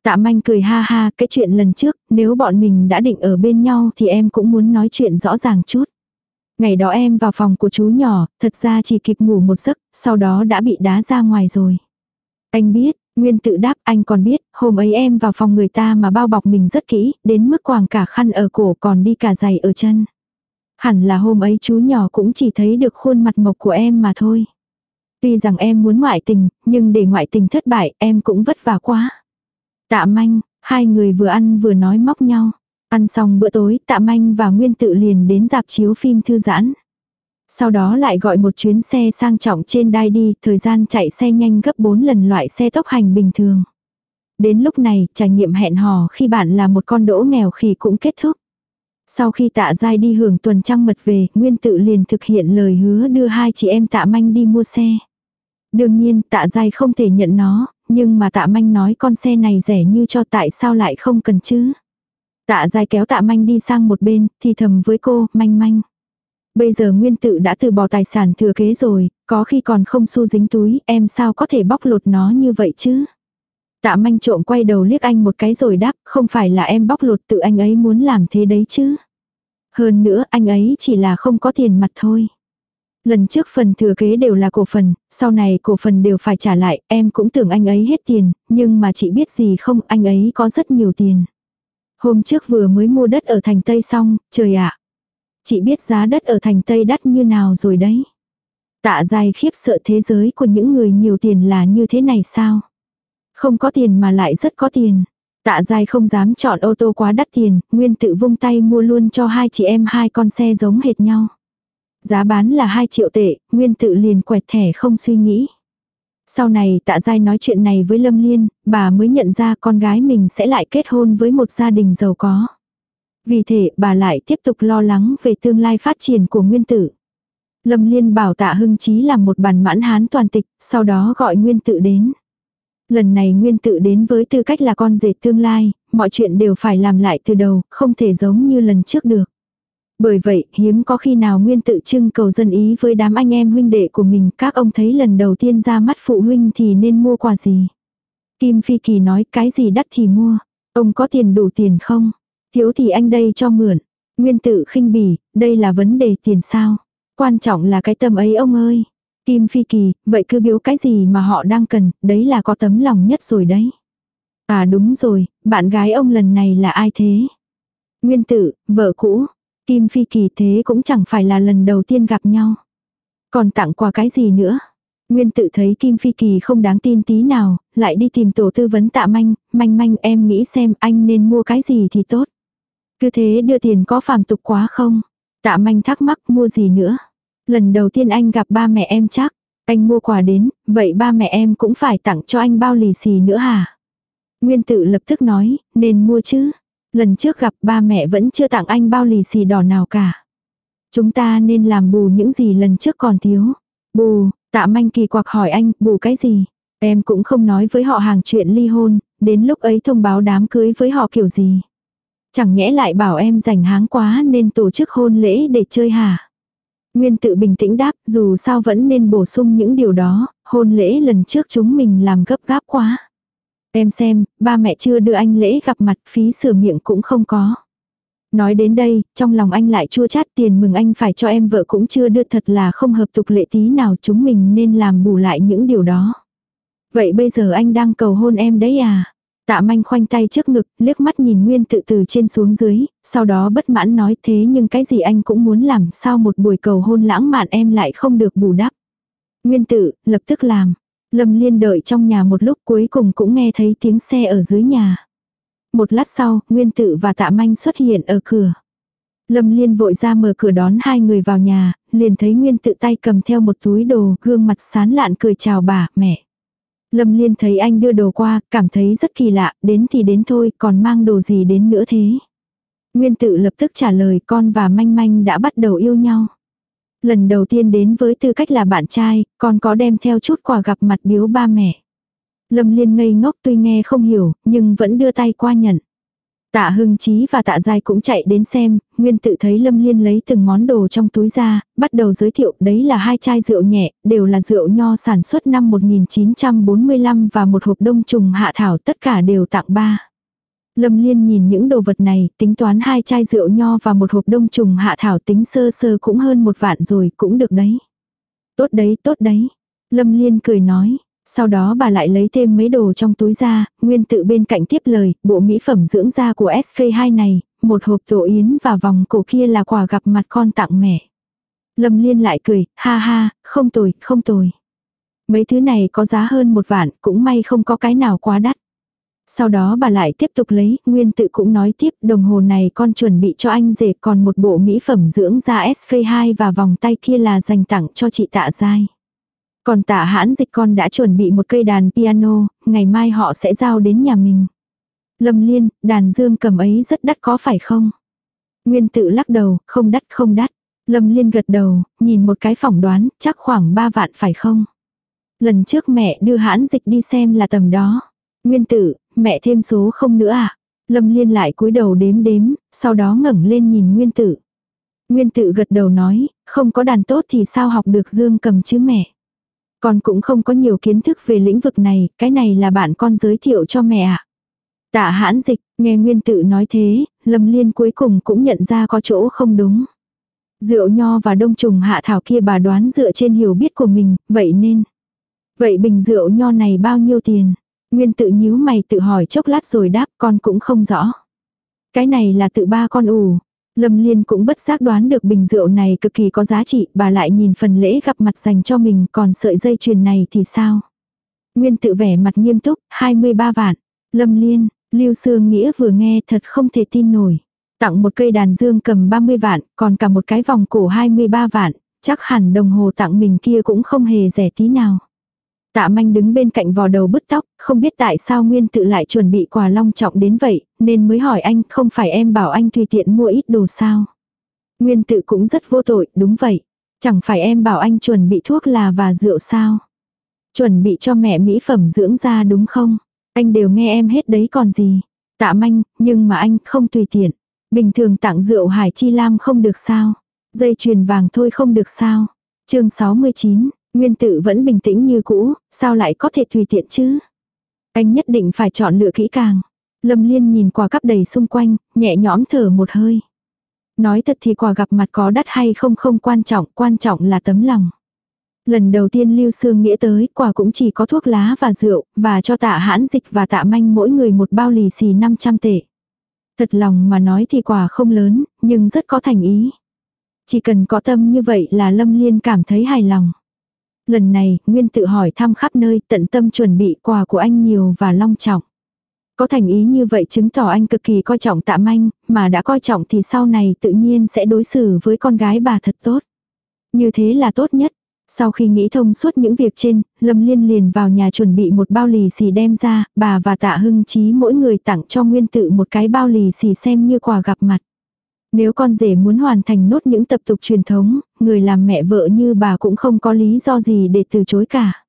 Tạ manh cười ha ha, cái chuyện lần trước, nếu bọn mình đã định ở bên nhau thì em cũng muốn nói chuyện rõ ràng chút. Ngày đó em vào phòng của chú nhỏ, thật ra chỉ kịp ngủ một giấc, sau đó đã bị đá ra ngoài rồi. Anh biết, Nguyên tự đáp anh còn biết, hôm ấy em vào phòng người ta mà bao bọc mình rất kỹ, đến mức quàng cả khăn ở cổ còn đi cả giày ở chân. Hẳn là hôm ấy chú nhỏ cũng chỉ thấy được khuôn mặt mộc của em mà thôi. Tuy rằng em muốn ngoại tình, nhưng để ngoại tình thất bại em cũng vất vả quá. Tạ manh, hai người vừa ăn vừa nói móc nhau. Ăn xong bữa tối, tạ manh và nguyên tự liền đến dạp chiếu phim thư giãn. Sau đó lại gọi một chuyến xe sang trọng trên đai đi, thời gian chạy xe nhanh gấp 4 lần loại xe tốc hành bình thường. Đến lúc này, trải nghiệm hẹn hò khi bạn là một con đỗ nghèo khi cũng kết thúc. Sau khi tạ dai đi hưởng tuần trăng mật về, Nguyên tự liền thực hiện lời hứa đưa hai chị em tạ manh đi mua xe. Đương nhiên tạ dai không thể nhận nó, nhưng mà tạ manh nói con xe này rẻ như cho tại sao lại không cần chứ. Tạ dai kéo tạ manh đi sang một bên, thì thầm với cô, manh manh. Bây giờ nguyên tự đã từ bỏ tài sản thừa kế rồi, có khi còn không xu dính túi, em sao có thể bóc lột nó như vậy chứ? Tạ manh trộm quay đầu liếc anh một cái rồi đáp, không phải là em bóc lột tự anh ấy muốn làm thế đấy chứ. Hơn nữa anh ấy chỉ là không có tiền mặt thôi. Lần trước phần thừa kế đều là cổ phần, sau này cổ phần đều phải trả lại, em cũng tưởng anh ấy hết tiền, nhưng mà chị biết gì không, anh ấy có rất nhiều tiền. Hôm trước vừa mới mua đất ở thành Tây xong, trời ạ. Chị biết giá đất ở thành Tây đắt như nào rồi đấy. Tạ dài khiếp sợ thế giới của những người nhiều tiền là như thế này sao? Không có tiền mà lại rất có tiền. Tạ dài không dám chọn ô tô quá đắt tiền, nguyên tự vung tay mua luôn cho hai chị em hai con xe giống hệt nhau. Giá bán là 2 triệu tệ, nguyên tự liền quẹt thẻ không suy nghĩ. Sau này tạ giai nói chuyện này với Lâm Liên, bà mới nhận ra con gái mình sẽ lại kết hôn với một gia đình giàu có. Vì thế bà lại tiếp tục lo lắng về tương lai phát triển của nguyên tử. Lâm Liên bảo tạ hưng chí làm một bản mãn hán toàn tịch, sau đó gọi nguyên tự đến. Lần này nguyên tự đến với tư cách là con rể tương lai, mọi chuyện đều phải làm lại từ đầu, không thể giống như lần trước được. Bởi vậy, hiếm có khi nào nguyên tự trưng cầu dân ý với đám anh em huynh đệ của mình, các ông thấy lần đầu tiên ra mắt phụ huynh thì nên mua quà gì. Kim Phi Kỳ nói cái gì đắt thì mua, ông có tiền đủ tiền không? Thiếu thì anh đây cho mượn. Nguyên tự khinh bỉ, đây là vấn đề tiền sao? Quan trọng là cái tâm ấy ông ơi. Kim Phi Kỳ, vậy cứ biếu cái gì mà họ đang cần, đấy là có tấm lòng nhất rồi đấy. À đúng rồi, bạn gái ông lần này là ai thế? Nguyên tự, vợ cũ, Kim Phi Kỳ thế cũng chẳng phải là lần đầu tiên gặp nhau. Còn tặng quà cái gì nữa? Nguyên tự thấy Kim Phi Kỳ không đáng tin tí nào, lại đi tìm tổ tư vấn tạ manh, manh manh em nghĩ xem anh nên mua cái gì thì tốt. Cứ thế đưa tiền có phàm tục quá không? Tạ manh thắc mắc mua gì nữa? Lần đầu tiên anh gặp ba mẹ em chắc, anh mua quà đến, vậy ba mẹ em cũng phải tặng cho anh bao lì xì nữa hả? Nguyên tự lập tức nói, nên mua chứ. Lần trước gặp ba mẹ vẫn chưa tặng anh bao lì xì đỏ nào cả. Chúng ta nên làm bù những gì lần trước còn thiếu. Bù, tạ manh kỳ quặc hỏi anh, bù cái gì? Em cũng không nói với họ hàng chuyện ly hôn, đến lúc ấy thông báo đám cưới với họ kiểu gì. Chẳng nhẽ lại bảo em rảnh háng quá nên tổ chức hôn lễ để chơi hả? Nguyên tự bình tĩnh đáp, dù sao vẫn nên bổ sung những điều đó, hôn lễ lần trước chúng mình làm gấp gáp quá. Em xem, ba mẹ chưa đưa anh lễ gặp mặt phí sửa miệng cũng không có. Nói đến đây, trong lòng anh lại chua chát tiền mừng anh phải cho em vợ cũng chưa đưa thật là không hợp tục lệ tí nào chúng mình nên làm bù lại những điều đó. Vậy bây giờ anh đang cầu hôn em đấy à? Tạ manh khoanh tay trước ngực, liếc mắt nhìn Nguyên tự từ trên xuống dưới, sau đó bất mãn nói thế nhưng cái gì anh cũng muốn làm sao một buổi cầu hôn lãng mạn em lại không được bù đắp. Nguyên tự, lập tức làm. Lâm Liên đợi trong nhà một lúc cuối cùng cũng nghe thấy tiếng xe ở dưới nhà. Một lát sau, Nguyên Tự và Tạ Manh xuất hiện ở cửa. Lâm Liên vội ra mở cửa đón hai người vào nhà, liền thấy Nguyên Tự tay cầm theo một túi đồ, gương mặt sán lạn cười chào bà, mẹ. Lâm Liên thấy anh đưa đồ qua, cảm thấy rất kỳ lạ, đến thì đến thôi, còn mang đồ gì đến nữa thế. Nguyên Tự lập tức trả lời con và Manh Manh đã bắt đầu yêu nhau. Lần đầu tiên đến với tư cách là bạn trai, con có đem theo chút quà gặp mặt biếu ba mẹ. Lâm Liên ngây ngốc tuy nghe không hiểu, nhưng vẫn đưa tay qua nhận. Tạ Hưng Chí và Tạ Giai cũng chạy đến xem, Nguyên tự thấy Lâm Liên lấy từng món đồ trong túi ra, bắt đầu giới thiệu đấy là hai chai rượu nhẹ, đều là rượu nho sản xuất năm 1945 và một hộp đông trùng hạ thảo tất cả đều tặng ba. Lâm Liên nhìn những đồ vật này, tính toán hai chai rượu nho và một hộp đông trùng hạ thảo tính sơ sơ cũng hơn một vạn rồi, cũng được đấy. Tốt đấy, tốt đấy. Lâm Liên cười nói. Sau đó bà lại lấy thêm mấy đồ trong túi ra, nguyên tự bên cạnh tiếp lời, bộ mỹ phẩm dưỡng da của SK2 này, một hộp tổ yến và vòng cổ kia là quà gặp mặt con tặng mẹ. Lâm Liên lại cười, ha ha, không tồi, không tồi. Mấy thứ này có giá hơn một vạn, cũng may không có cái nào quá đắt. Sau đó bà lại tiếp tục lấy, nguyên tự cũng nói tiếp đồng hồ này con chuẩn bị cho anh rể còn một bộ mỹ phẩm dưỡng da SK2 và vòng tay kia là dành tặng cho chị tạ dai. Còn tạ hãn dịch con đã chuẩn bị một cây đàn piano, ngày mai họ sẽ giao đến nhà mình. Lâm liên, đàn dương cầm ấy rất đắt có phải không? Nguyên tự lắc đầu, không đắt không đắt. Lâm liên gật đầu, nhìn một cái phỏng đoán, chắc khoảng 3 vạn phải không? Lần trước mẹ đưa hãn dịch đi xem là tầm đó. Nguyên tử, mẹ thêm số không nữa à? Lâm Liên lại cúi đầu đếm đếm, sau đó ngẩng lên nhìn Nguyên Tử. Nguyên Tử gật đầu nói, không có đàn tốt thì sao học được dương cầm chứ mẹ. Con cũng không có nhiều kiến thức về lĩnh vực này, cái này là bạn con giới thiệu cho mẹ ạ. Tạ hãn dịch, nghe Nguyên tự nói thế, Lâm Liên cuối cùng cũng nhận ra có chỗ không đúng. Rượu nho và đông trùng hạ thảo kia bà đoán dựa trên hiểu biết của mình, vậy nên. Vậy bình rượu nho này bao nhiêu tiền? Nguyên tự nhíu mày tự hỏi chốc lát rồi đáp con cũng không rõ. Cái này là tự ba con ủ. Lâm Liên cũng bất giác đoán được bình rượu này cực kỳ có giá trị, bà lại nhìn phần lễ gặp mặt dành cho mình, còn sợi dây chuyền này thì sao? Nguyên tự vẻ mặt nghiêm túc, 23 vạn. Lâm Liên, Lưu Sương Nghĩa vừa nghe thật không thể tin nổi. Tặng một cây đàn dương cầm 30 vạn, còn cả một cái vòng cổ 23 vạn, chắc hẳn đồng hồ tặng mình kia cũng không hề rẻ tí nào. Tạ manh đứng bên cạnh vò đầu bứt tóc, không biết tại sao Nguyên tự lại chuẩn bị quà long trọng đến vậy, nên mới hỏi anh, không phải em bảo anh tùy tiện mua ít đồ sao. Nguyên tự cũng rất vô tội, đúng vậy. Chẳng phải em bảo anh chuẩn bị thuốc là và rượu sao. Chuẩn bị cho mẹ mỹ phẩm dưỡng da đúng không? Anh đều nghe em hết đấy còn gì. Tạ manh, nhưng mà anh không tùy tiện. Bình thường tặng rượu hải chi lam không được sao. Dây chuyền vàng thôi không được sao. chương 69, Nguyên tự vẫn bình tĩnh như cũ, sao lại có thể tùy tiện chứ? Anh nhất định phải chọn lựa kỹ càng. Lâm Liên nhìn quà cắp đầy xung quanh, nhẹ nhõm thở một hơi. Nói thật thì quà gặp mặt có đắt hay không không quan trọng, quan trọng là tấm lòng. Lần đầu tiên Lưu Sương Nghĩa tới, quà cũng chỉ có thuốc lá và rượu, và cho tạ hãn dịch và tạ manh mỗi người một bao lì xì 500 tệ. Thật lòng mà nói thì quà không lớn, nhưng rất có thành ý. Chỉ cần có tâm như vậy là Lâm Liên cảm thấy hài lòng. Lần này, Nguyên tự hỏi thăm khắp nơi tận tâm chuẩn bị quà của anh nhiều và long trọng. Có thành ý như vậy chứng tỏ anh cực kỳ coi trọng tạ manh, mà đã coi trọng thì sau này tự nhiên sẽ đối xử với con gái bà thật tốt. Như thế là tốt nhất. Sau khi nghĩ thông suốt những việc trên, Lâm Liên liền vào nhà chuẩn bị một bao lì xì đem ra, bà và tạ hưng chí mỗi người tặng cho nguyên tự một cái bao lì xì xem như quà gặp mặt. Nếu con rể muốn hoàn thành nốt những tập tục truyền thống, người làm mẹ vợ như bà cũng không có lý do gì để từ chối cả.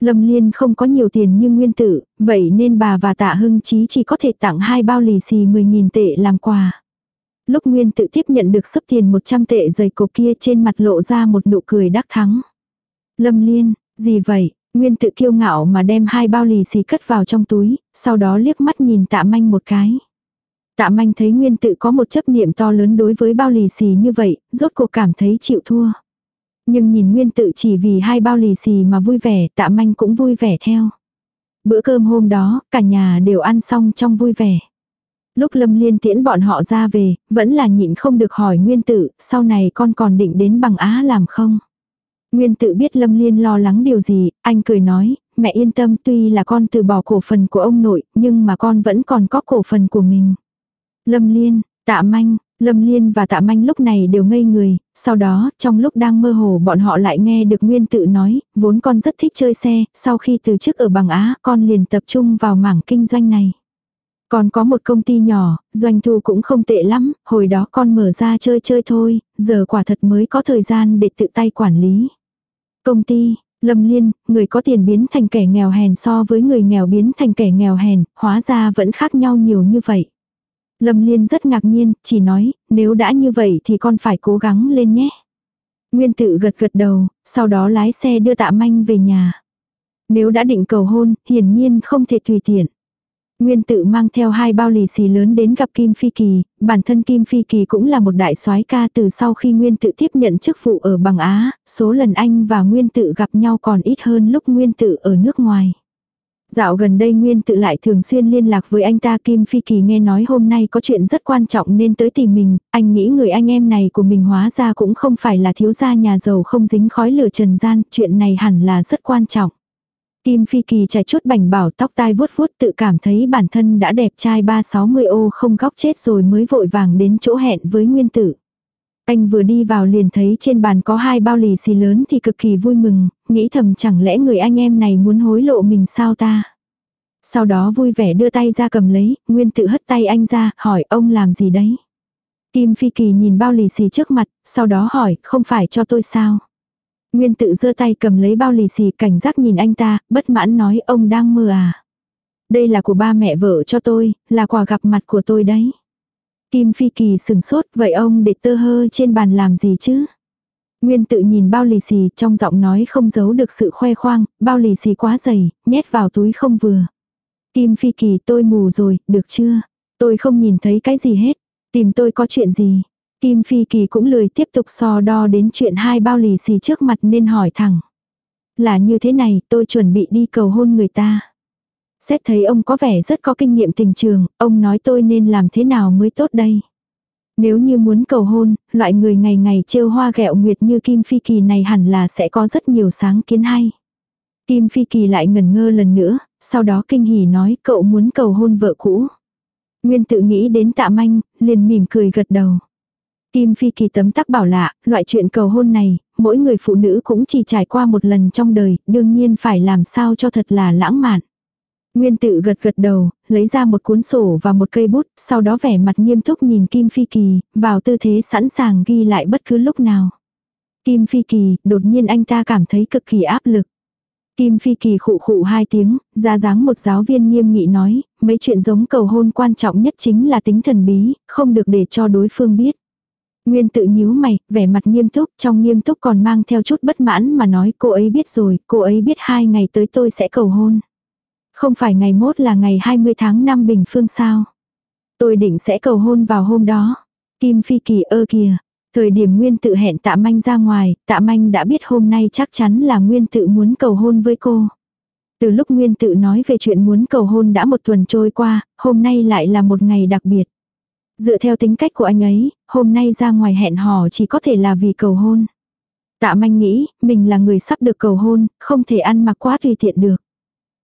Lâm Liên không có nhiều tiền như nguyên tử, vậy nên bà và tạ hưng chí chỉ có thể tặng hai bao lì xì 10.000 tệ làm quà. Lúc Nguyên tự tiếp nhận được sấp tiền 100 tệ giày cộp kia trên mặt lộ ra một nụ cười đắc thắng. Lâm Liên, gì vậy? Nguyên tự kiêu ngạo mà đem hai bao lì xì cất vào trong túi, sau đó liếc mắt nhìn tạ manh một cái. Tạ manh thấy nguyên tự có một chấp niệm to lớn đối với bao lì xì như vậy, rốt cuộc cảm thấy chịu thua. Nhưng nhìn nguyên tự chỉ vì hai bao lì xì mà vui vẻ, tạ manh cũng vui vẻ theo. Bữa cơm hôm đó, cả nhà đều ăn xong trong vui vẻ. Lúc Lâm Liên tiễn bọn họ ra về, vẫn là nhịn không được hỏi Nguyên Tự, sau này con còn định đến bằng Á làm không? Nguyên Tự biết Lâm Liên lo lắng điều gì, anh cười nói, mẹ yên tâm tuy là con từ bỏ cổ phần của ông nội, nhưng mà con vẫn còn có cổ phần của mình. Lâm Liên, Tạ Manh, Lâm Liên và Tạ Manh lúc này đều ngây người, sau đó, trong lúc đang mơ hồ bọn họ lại nghe được Nguyên tự nói, vốn con rất thích chơi xe, sau khi từ chức ở bằng Á, con liền tập trung vào mảng kinh doanh này còn có một công ty nhỏ, doanh thu cũng không tệ lắm, hồi đó con mở ra chơi chơi thôi, giờ quả thật mới có thời gian để tự tay quản lý. Công ty, Lâm Liên, người có tiền biến thành kẻ nghèo hèn so với người nghèo biến thành kẻ nghèo hèn, hóa ra vẫn khác nhau nhiều như vậy. Lâm Liên rất ngạc nhiên, chỉ nói, nếu đã như vậy thì con phải cố gắng lên nhé. Nguyên tự gật gật đầu, sau đó lái xe đưa tạ manh về nhà. Nếu đã định cầu hôn, hiển nhiên không thể tùy tiện. Nguyên tự mang theo hai bao lì xì lớn đến gặp Kim Phi Kỳ, bản thân Kim Phi Kỳ cũng là một đại soái ca từ sau khi Nguyên tự tiếp nhận chức vụ ở bằng Á, số lần anh và Nguyên tự gặp nhau còn ít hơn lúc Nguyên tự ở nước ngoài. Dạo gần đây Nguyên tự lại thường xuyên liên lạc với anh ta Kim Phi Kỳ nghe nói hôm nay có chuyện rất quan trọng nên tới tìm mình, anh nghĩ người anh em này của mình hóa ra cũng không phải là thiếu gia nhà giàu không dính khói lửa trần gian, chuyện này hẳn là rất quan trọng. Kim Phi Kỳ chạy chút bảnh bảo tóc tai vuốt vuốt tự cảm thấy bản thân đã đẹp trai ba sáu mươi ô không góc chết rồi mới vội vàng đến chỗ hẹn với nguyên tử. Anh vừa đi vào liền thấy trên bàn có hai bao lì xì lớn thì cực kỳ vui mừng, nghĩ thầm chẳng lẽ người anh em này muốn hối lộ mình sao ta. Sau đó vui vẻ đưa tay ra cầm lấy, nguyên tự hất tay anh ra, hỏi ông làm gì đấy. Kim Phi Kỳ nhìn bao lì xì trước mặt, sau đó hỏi, không phải cho tôi sao. Nguyên tự giơ tay cầm lấy bao lì xì cảnh giác nhìn anh ta, bất mãn nói ông đang mơ à. Đây là của ba mẹ vợ cho tôi, là quà gặp mặt của tôi đấy. Kim Phi Kỳ sừng sốt, vậy ông để tơ hơ trên bàn làm gì chứ? Nguyên tự nhìn bao lì xì trong giọng nói không giấu được sự khoe khoang, bao lì xì quá dày, nhét vào túi không vừa. Kim Phi Kỳ tôi mù rồi, được chưa? Tôi không nhìn thấy cái gì hết. Tìm tôi có chuyện gì? Kim Phi Kỳ cũng lười tiếp tục so đo đến chuyện hai bao lì xì trước mặt nên hỏi thẳng. Là như thế này, tôi chuẩn bị đi cầu hôn người ta. Xét thấy ông có vẻ rất có kinh nghiệm tình trường, ông nói tôi nên làm thế nào mới tốt đây. Nếu như muốn cầu hôn, loại người ngày ngày trêu hoa ghẹo nguyệt như Kim Phi Kỳ này hẳn là sẽ có rất nhiều sáng kiến hay. Kim Phi Kỳ lại ngần ngơ lần nữa, sau đó kinh hỉ nói cậu muốn cầu hôn vợ cũ. Nguyên tự nghĩ đến tạ manh, liền mỉm cười gật đầu. Kim Phi Kỳ tấm tắc bảo lạ, loại chuyện cầu hôn này, mỗi người phụ nữ cũng chỉ trải qua một lần trong đời, đương nhiên phải làm sao cho thật là lãng mạn. Nguyên tự gật gật đầu, lấy ra một cuốn sổ và một cây bút, sau đó vẻ mặt nghiêm túc nhìn Kim Phi Kỳ, vào tư thế sẵn sàng ghi lại bất cứ lúc nào. Kim Phi Kỳ, đột nhiên anh ta cảm thấy cực kỳ áp lực. Kim Phi Kỳ khụ khụ hai tiếng, ra dáng một giáo viên nghiêm nghị nói, mấy chuyện giống cầu hôn quan trọng nhất chính là tính thần bí, không được để cho đối phương biết. Nguyên tự nhíu mày, vẻ mặt nghiêm túc, trong nghiêm túc còn mang theo chút bất mãn mà nói cô ấy biết rồi, cô ấy biết hai ngày tới tôi sẽ cầu hôn. Không phải ngày mốt là ngày 20 tháng 5 bình phương sao. Tôi định sẽ cầu hôn vào hôm đó. Kim Phi Kỳ ơ kìa. Thời điểm Nguyên tự hẹn tạ manh ra ngoài, tạ manh đã biết hôm nay chắc chắn là Nguyên tự muốn cầu hôn với cô. Từ lúc Nguyên tự nói về chuyện muốn cầu hôn đã một tuần trôi qua, hôm nay lại là một ngày đặc biệt. Dựa theo tính cách của anh ấy, hôm nay ra ngoài hẹn hò chỉ có thể là vì cầu hôn. Tạ manh nghĩ, mình là người sắp được cầu hôn, không thể ăn mặc quá tùy tiện được.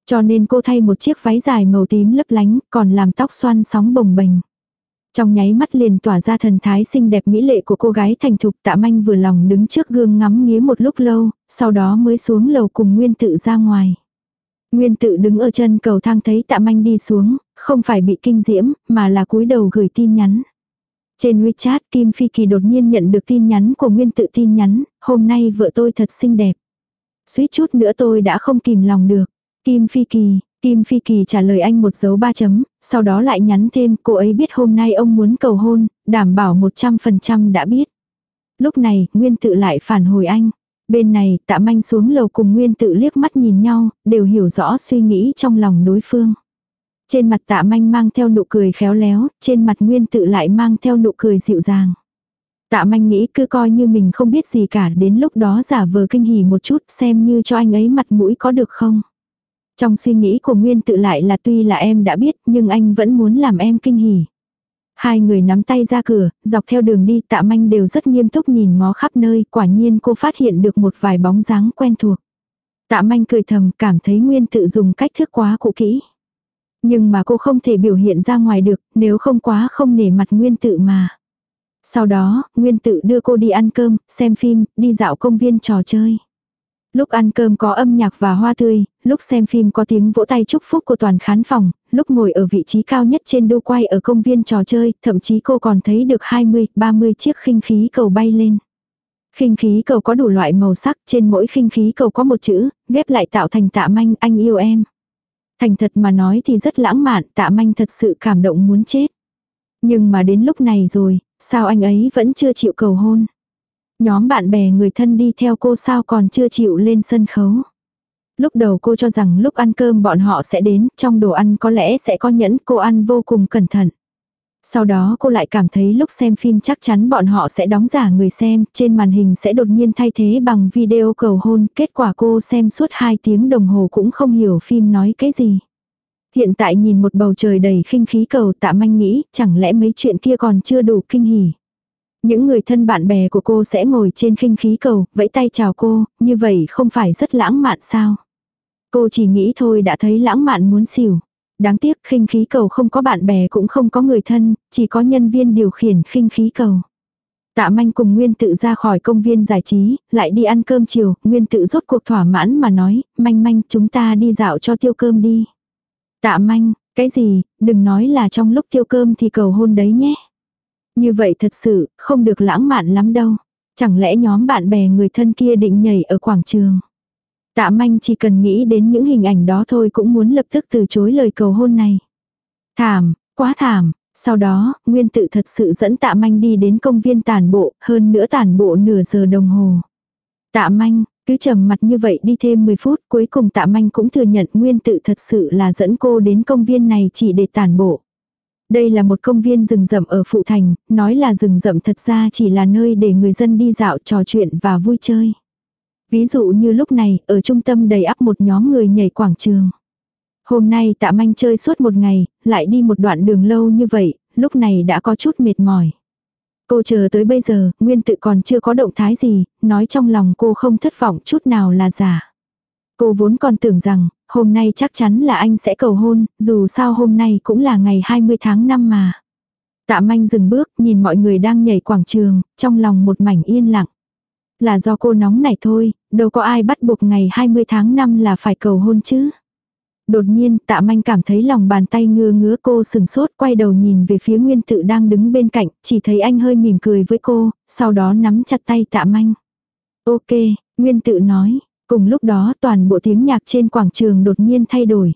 Cho nên cô thay một chiếc váy dài màu tím lấp lánh, còn làm tóc xoăn sóng bồng bềnh. Trong nháy mắt liền tỏa ra thần thái xinh đẹp mỹ lệ của cô gái thành thục tạ manh vừa lòng đứng trước gương ngắm nghía một lúc lâu, sau đó mới xuống lầu cùng Nguyên tự ra ngoài. Nguyên tự đứng ở chân cầu thang thấy tạ manh đi xuống, không phải bị kinh diễm, mà là cúi đầu gửi tin nhắn. Trên WeChat Kim Phi Kỳ đột nhiên nhận được tin nhắn của Nguyên tự tin nhắn, hôm nay vợ tôi thật xinh đẹp. Suýt chút nữa tôi đã không kìm lòng được. Kim Phi Kỳ, Kim Phi Kỳ trả lời anh một dấu ba chấm, sau đó lại nhắn thêm cô ấy biết hôm nay ông muốn cầu hôn, đảm bảo 100% đã biết. Lúc này, Nguyên tự lại phản hồi anh. Bên này, tạ manh xuống lầu cùng Nguyên tự liếc mắt nhìn nhau, đều hiểu rõ suy nghĩ trong lòng đối phương. Trên mặt tạ manh mang theo nụ cười khéo léo, trên mặt Nguyên tự lại mang theo nụ cười dịu dàng. Tạ manh nghĩ cứ coi như mình không biết gì cả đến lúc đó giả vờ kinh hỉ một chút xem như cho anh ấy mặt mũi có được không. Trong suy nghĩ của Nguyên tự lại là tuy là em đã biết nhưng anh vẫn muốn làm em kinh hỉ. Hai người nắm tay ra cửa, dọc theo đường đi tạ manh đều rất nghiêm túc nhìn ngó khắp nơi, quả nhiên cô phát hiện được một vài bóng dáng quen thuộc. Tạ manh cười thầm cảm thấy Nguyên tự dùng cách thức quá cụ kỹ. Nhưng mà cô không thể biểu hiện ra ngoài được, nếu không quá không nể mặt Nguyên tự mà. Sau đó, Nguyên tự đưa cô đi ăn cơm, xem phim, đi dạo công viên trò chơi. Lúc ăn cơm có âm nhạc và hoa tươi, lúc xem phim có tiếng vỗ tay chúc phúc của toàn khán phòng, lúc ngồi ở vị trí cao nhất trên đu quay ở công viên trò chơi, thậm chí cô còn thấy được 20, 30 chiếc khinh khí cầu bay lên. Khinh khí cầu có đủ loại màu sắc, trên mỗi khinh khí cầu có một chữ, ghép lại tạo thành tạ manh anh yêu em. Thành thật mà nói thì rất lãng mạn, tạ manh thật sự cảm động muốn chết. Nhưng mà đến lúc này rồi, sao anh ấy vẫn chưa chịu cầu hôn. Nhóm bạn bè người thân đi theo cô sao còn chưa chịu lên sân khấu. Lúc đầu cô cho rằng lúc ăn cơm bọn họ sẽ đến, trong đồ ăn có lẽ sẽ có nhẫn, cô ăn vô cùng cẩn thận. Sau đó cô lại cảm thấy lúc xem phim chắc chắn bọn họ sẽ đóng giả người xem, trên màn hình sẽ đột nhiên thay thế bằng video cầu hôn, kết quả cô xem suốt 2 tiếng đồng hồ cũng không hiểu phim nói cái gì. Hiện tại nhìn một bầu trời đầy khinh khí cầu tạ manh nghĩ, chẳng lẽ mấy chuyện kia còn chưa đủ kinh hỉ. Những người thân bạn bè của cô sẽ ngồi trên khinh khí cầu, vẫy tay chào cô, như vậy không phải rất lãng mạn sao. Cô chỉ nghĩ thôi đã thấy lãng mạn muốn xỉu. Đáng tiếc khinh khí cầu không có bạn bè cũng không có người thân, chỉ có nhân viên điều khiển khinh khí cầu. Tạ manh cùng Nguyên tự ra khỏi công viên giải trí, lại đi ăn cơm chiều, Nguyên tự rốt cuộc thỏa mãn mà nói, manh manh chúng ta đi dạo cho tiêu cơm đi. Tạ manh, cái gì, đừng nói là trong lúc tiêu cơm thì cầu hôn đấy nhé. Như vậy thật sự, không được lãng mạn lắm đâu. Chẳng lẽ nhóm bạn bè người thân kia định nhảy ở quảng trường. Tạ manh chỉ cần nghĩ đến những hình ảnh đó thôi cũng muốn lập tức từ chối lời cầu hôn này. Thảm, quá thảm. Sau đó, Nguyên tự thật sự dẫn tạ manh đi đến công viên tàn bộ, hơn nữa tàn bộ nửa giờ đồng hồ. Tạ manh, cứ trầm mặt như vậy đi thêm 10 phút, cuối cùng tạ manh cũng thừa nhận Nguyên tự thật sự là dẫn cô đến công viên này chỉ để tàn bộ. Đây là một công viên rừng rậm ở Phụ Thành, nói là rừng rậm thật ra chỉ là nơi để người dân đi dạo trò chuyện và vui chơi. Ví dụ như lúc này, ở trung tâm đầy ắp một nhóm người nhảy quảng trường. Hôm nay tạ manh chơi suốt một ngày, lại đi một đoạn đường lâu như vậy, lúc này đã có chút mệt mỏi. Cô chờ tới bây giờ, nguyên tự còn chưa có động thái gì, nói trong lòng cô không thất vọng chút nào là giả. Cô vốn còn tưởng rằng, hôm nay chắc chắn là anh sẽ cầu hôn, dù sao hôm nay cũng là ngày 20 tháng 5 mà. Tạ manh dừng bước, nhìn mọi người đang nhảy quảng trường, trong lòng một mảnh yên lặng. Là do cô nóng này thôi, đâu có ai bắt buộc ngày 20 tháng 5 là phải cầu hôn chứ. Đột nhiên tạ manh cảm thấy lòng bàn tay ngứa ngứa cô sừng sốt quay đầu nhìn về phía nguyên tự đang đứng bên cạnh, chỉ thấy anh hơi mỉm cười với cô, sau đó nắm chặt tay tạ manh. Ok, nguyên tự nói, cùng lúc đó toàn bộ tiếng nhạc trên quảng trường đột nhiên thay đổi.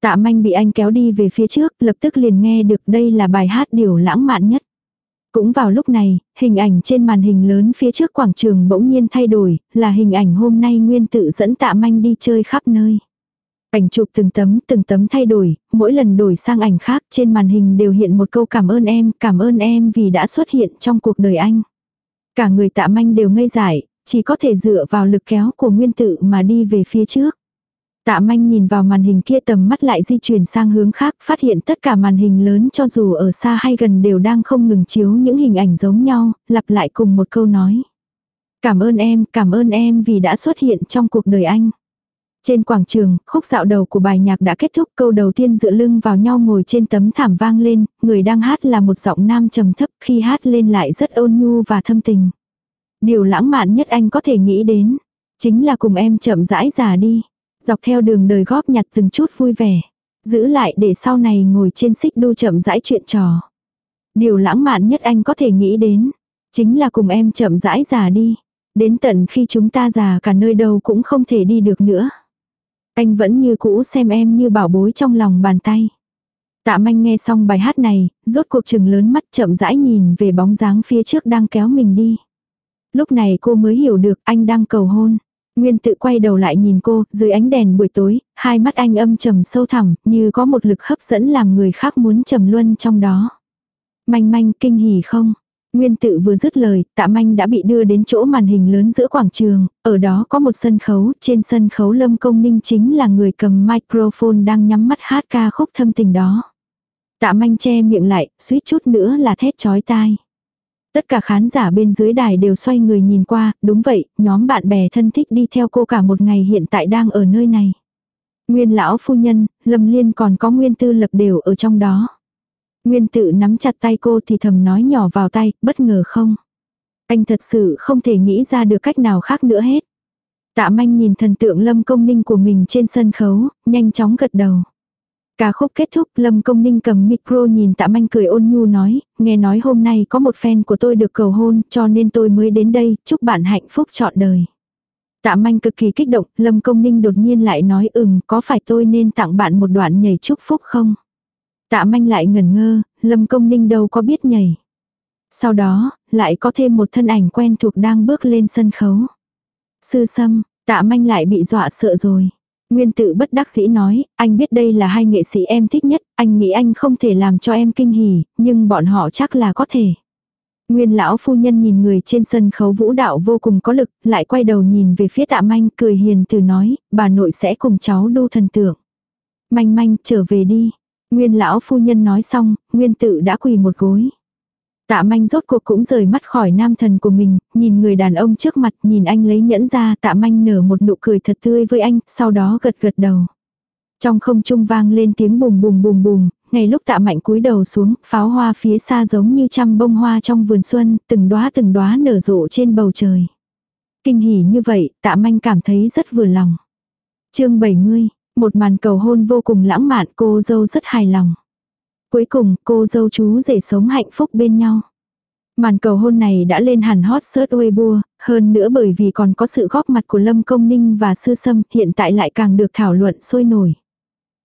Tạ manh bị anh kéo đi về phía trước, lập tức liền nghe được đây là bài hát điều lãng mạn nhất. Cũng vào lúc này, hình ảnh trên màn hình lớn phía trước quảng trường bỗng nhiên thay đổi, là hình ảnh hôm nay Nguyên tự dẫn tạ manh đi chơi khắp nơi. Ảnh chụp từng tấm, từng tấm thay đổi, mỗi lần đổi sang ảnh khác trên màn hình đều hiện một câu cảm ơn em, cảm ơn em vì đã xuất hiện trong cuộc đời anh. Cả người tạ manh đều ngây dại, chỉ có thể dựa vào lực kéo của nguyên tử mà đi về phía trước. Tạ manh nhìn vào màn hình kia tầm mắt lại di chuyển sang hướng khác, phát hiện tất cả màn hình lớn cho dù ở xa hay gần đều đang không ngừng chiếu những hình ảnh giống nhau, lặp lại cùng một câu nói. Cảm ơn em, cảm ơn em vì đã xuất hiện trong cuộc đời anh. Trên quảng trường, khúc dạo đầu của bài nhạc đã kết thúc câu đầu tiên dựa lưng vào nhau ngồi trên tấm thảm vang lên, người đang hát là một giọng nam trầm thấp khi hát lên lại rất ôn nhu và thâm tình. Điều lãng mạn nhất anh có thể nghĩ đến, chính là cùng em chậm rãi già đi, dọc theo đường đời góp nhặt từng chút vui vẻ, giữ lại để sau này ngồi trên xích đu chậm rãi chuyện trò. Điều lãng mạn nhất anh có thể nghĩ đến, chính là cùng em chậm rãi già đi, đến tận khi chúng ta già cả nơi đâu cũng không thể đi được nữa. Anh vẫn như cũ xem em như bảo bối trong lòng bàn tay. Tạ manh nghe xong bài hát này, rốt cuộc chừng lớn mắt chậm rãi nhìn về bóng dáng phía trước đang kéo mình đi. Lúc này cô mới hiểu được anh đang cầu hôn. Nguyên tự quay đầu lại nhìn cô, dưới ánh đèn buổi tối, hai mắt anh âm trầm sâu thẳm, như có một lực hấp dẫn làm người khác muốn trầm luân trong đó. Manh manh kinh hỉ không? Nguyên tự vừa dứt lời, tạ manh đã bị đưa đến chỗ màn hình lớn giữa quảng trường, ở đó có một sân khấu, trên sân khấu Lâm Công Ninh chính là người cầm microphone đang nhắm mắt hát ca khúc thâm tình đó. Tạ manh che miệng lại, suýt chút nữa là thét chói tai. Tất cả khán giả bên dưới đài đều xoay người nhìn qua, đúng vậy, nhóm bạn bè thân thích đi theo cô cả một ngày hiện tại đang ở nơi này. Nguyên lão phu nhân, Lâm Liên còn có nguyên tư lập đều ở trong đó. Nguyên tự nắm chặt tay cô thì thầm nói nhỏ vào tay, bất ngờ không? Anh thật sự không thể nghĩ ra được cách nào khác nữa hết. Tạ manh nhìn thần tượng lâm công ninh của mình trên sân khấu, nhanh chóng gật đầu. Ca khúc kết thúc, Lâm Công Ninh cầm micro nhìn Tạ Manh cười ôn nhu nói, nghe nói hôm nay có một fan của tôi được cầu hôn, cho nên tôi mới đến đây, chúc bạn hạnh phúc trọn đời. Tạ Manh cực kỳ kích động, Lâm Công Ninh đột nhiên lại nói ừm, có phải tôi nên tặng bạn một đoạn nhảy chúc phúc không? Tạ manh lại ngẩn ngơ, lâm công ninh đâu có biết nhảy. Sau đó, lại có thêm một thân ảnh quen thuộc đang bước lên sân khấu. Sư sâm, tạ manh lại bị dọa sợ rồi. Nguyên tự bất đắc dĩ nói, anh biết đây là hai nghệ sĩ em thích nhất, anh nghĩ anh không thể làm cho em kinh hỉ, nhưng bọn họ chắc là có thể. Nguyên lão phu nhân nhìn người trên sân khấu vũ đạo vô cùng có lực, lại quay đầu nhìn về phía tạ manh cười hiền từ nói, bà nội sẽ cùng cháu đu thần tượng. Manh manh trở về đi, Nguyên lão phu nhân nói xong, nguyên tự đã quỳ một gối. Tạ manh rốt cuộc cũng rời mắt khỏi nam thần của mình, nhìn người đàn ông trước mặt, nhìn anh lấy nhẫn ra, tạ manh nở một nụ cười thật tươi với anh, sau đó gật gật đầu. Trong không trung vang lên tiếng bùm bùm bùm bùm, ngay lúc tạ mạnh cúi đầu xuống, pháo hoa phía xa giống như trăm bông hoa trong vườn xuân, từng đóa từng đóa nở rộ trên bầu trời. Kinh hỉ như vậy, tạ manh cảm thấy rất vừa lòng. chương 70, một màn cầu hôn vô cùng lãng mạn cô dâu rất hài lòng. Cuối cùng cô dâu chú rể sống hạnh phúc bên nhau. Màn cầu hôn này đã lên hẳn hot search Weibo, hơn nữa bởi vì còn có sự góp mặt của Lâm Công Ninh và Sư Sâm, hiện tại lại càng được thảo luận sôi nổi.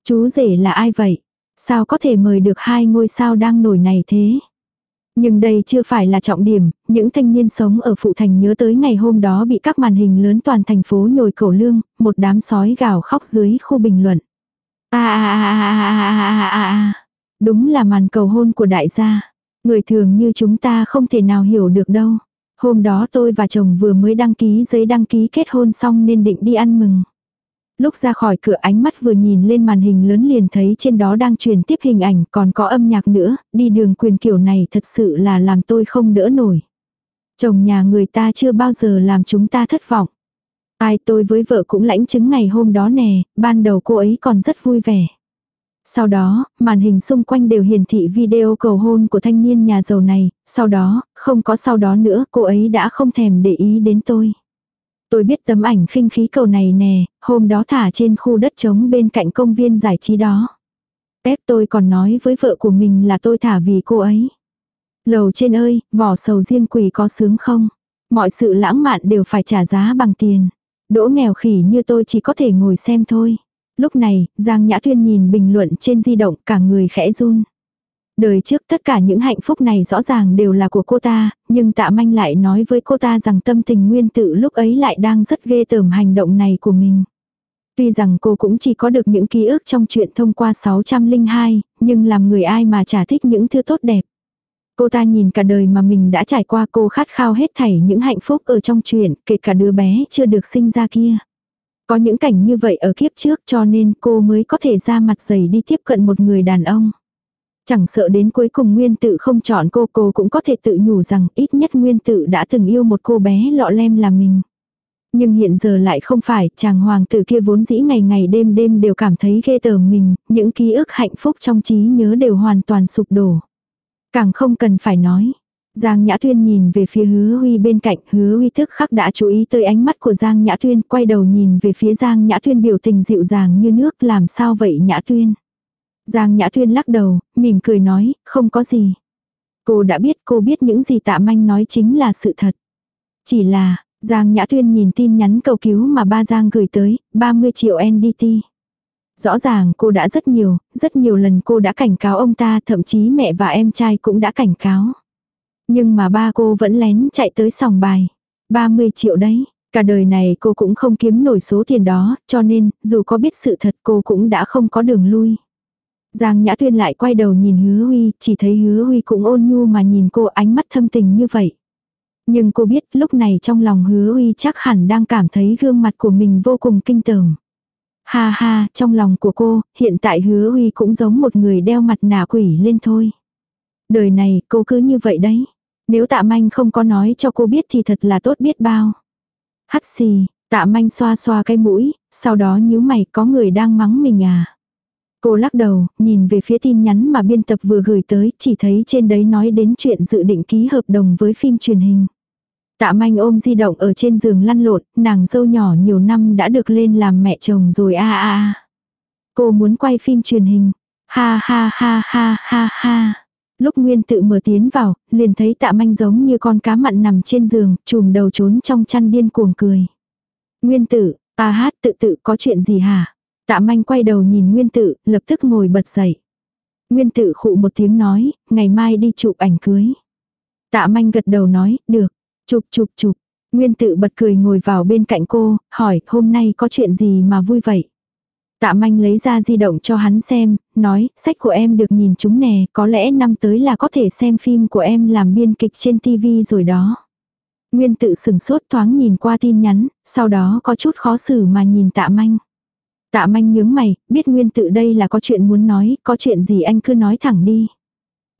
Chú rể là ai vậy? Sao có thể mời được hai ngôi sao đang nổi này thế? Nhưng đây chưa phải là trọng điểm, những thanh niên sống ở Phụ Thành nhớ tới ngày hôm đó bị các màn hình lớn toàn thành phố nhồi cổ lương, một đám sói gào khóc dưới khu bình luận. a a a a a a a Đúng là màn cầu hôn của đại gia. Người thường như chúng ta không thể nào hiểu được đâu. Hôm đó tôi và chồng vừa mới đăng ký giấy đăng ký kết hôn xong nên định đi ăn mừng. Lúc ra khỏi cửa ánh mắt vừa nhìn lên màn hình lớn liền thấy trên đó đang truyền tiếp hình ảnh còn có âm nhạc nữa, đi đường quyền kiểu này thật sự là làm tôi không đỡ nổi. Chồng nhà người ta chưa bao giờ làm chúng ta thất vọng. Ai tôi với vợ cũng lãnh chứng ngày hôm đó nè, ban đầu cô ấy còn rất vui vẻ. Sau đó, màn hình xung quanh đều hiển thị video cầu hôn của thanh niên nhà giàu này, sau đó, không có sau đó nữa, cô ấy đã không thèm để ý đến tôi. Tôi biết tấm ảnh khinh khí cầu này nè, hôm đó thả trên khu đất trống bên cạnh công viên giải trí đó. Tép tôi còn nói với vợ của mình là tôi thả vì cô ấy. Lầu trên ơi, vỏ sầu riêng quỳ có sướng không? Mọi sự lãng mạn đều phải trả giá bằng tiền. Đỗ nghèo khỉ như tôi chỉ có thể ngồi xem thôi. Lúc này, Giang Nhã Thuyên nhìn bình luận trên di động cả người khẽ run. Đời trước tất cả những hạnh phúc này rõ ràng đều là của cô ta, nhưng tạ manh lại nói với cô ta rằng tâm tình nguyên tự lúc ấy lại đang rất ghê tởm hành động này của mình. Tuy rằng cô cũng chỉ có được những ký ức trong chuyện thông qua 602, nhưng làm người ai mà chả thích những thứ tốt đẹp. Cô ta nhìn cả đời mà mình đã trải qua cô khát khao hết thảy những hạnh phúc ở trong chuyện, kể cả đứa bé chưa được sinh ra kia. Có những cảnh như vậy ở kiếp trước cho nên cô mới có thể ra mặt dày đi tiếp cận một người đàn ông. Chẳng sợ đến cuối cùng nguyên tự không chọn cô cô cũng có thể tự nhủ rằng ít nhất nguyên tự đã từng yêu một cô bé lọ lem là mình. Nhưng hiện giờ lại không phải, chàng hoàng tử kia vốn dĩ ngày ngày đêm đêm đều cảm thấy ghê tởm mình, những ký ức hạnh phúc trong trí nhớ đều hoàn toàn sụp đổ. Càng không cần phải nói. Giang Nhã Tuyên nhìn về phía hứa huy bên cạnh, hứa huy thức khắc đã chú ý tới ánh mắt của Giang Nhã Tuyên, quay đầu nhìn về phía Giang Nhã Tuyên biểu tình dịu dàng như nước, làm sao vậy Nhã Tuyên. Giang Nhã Tuyên lắc đầu, mỉm cười nói, không có gì. Cô đã biết, cô biết những gì tạ manh nói chính là sự thật. Chỉ là, Giang Nhã Tuyên nhìn tin nhắn cầu cứu mà ba Giang gửi tới, 30 triệu NDT. Rõ ràng cô đã rất nhiều, rất nhiều lần cô đã cảnh cáo ông ta, thậm chí mẹ và em trai cũng đã cảnh cáo. Nhưng mà ba cô vẫn lén chạy tới sòng bài. 30 triệu đấy, cả đời này cô cũng không kiếm nổi số tiền đó, cho nên, dù có biết sự thật cô cũng đã không có đường lui. Giang Nhã Tuyên lại quay đầu nhìn hứa huy, chỉ thấy hứa huy cũng ôn nhu mà nhìn cô ánh mắt thâm tình như vậy. Nhưng cô biết lúc này trong lòng hứa huy chắc hẳn đang cảm thấy gương mặt của mình vô cùng kinh tởm. Ha ha, trong lòng của cô, hiện tại hứa huy cũng giống một người đeo mặt nạ quỷ lên thôi. Đời này cô cứ như vậy đấy. Nếu tạ manh không có nói cho cô biết thì thật là tốt biết bao. Hắt xì, tạ manh xoa xoa cái mũi, sau đó nhíu mày có người đang mắng mình à. Cô lắc đầu, nhìn về phía tin nhắn mà biên tập vừa gửi tới, chỉ thấy trên đấy nói đến chuyện dự định ký hợp đồng với phim truyền hình. Tạ manh ôm di động ở trên giường lăn lộn, nàng dâu nhỏ nhiều năm đã được lên làm mẹ chồng rồi a a a. Cô muốn quay phim truyền hình. Ha ha ha ha ha ha. Lúc Nguyên tự mở tiến vào, liền thấy tạ manh giống như con cá mặn nằm trên giường, chùm đầu trốn trong chăn điên cuồng cười. Nguyên tự, ta hát tự tự có chuyện gì hả? Tạ manh quay đầu nhìn Nguyên tự, lập tức ngồi bật dậy. Nguyên tự khụ một tiếng nói, ngày mai đi chụp ảnh cưới. Tạ manh gật đầu nói, được, chụp chụp chụp. Nguyên tự bật cười ngồi vào bên cạnh cô, hỏi, hôm nay có chuyện gì mà vui vậy? Tạ manh lấy ra di động cho hắn xem, nói, sách của em được nhìn chúng nè, có lẽ năm tới là có thể xem phim của em làm biên kịch trên tivi rồi đó. Nguyên tự sừng sốt thoáng nhìn qua tin nhắn, sau đó có chút khó xử mà nhìn tạ manh. Tạ manh nhướng mày, biết nguyên tự đây là có chuyện muốn nói, có chuyện gì anh cứ nói thẳng đi.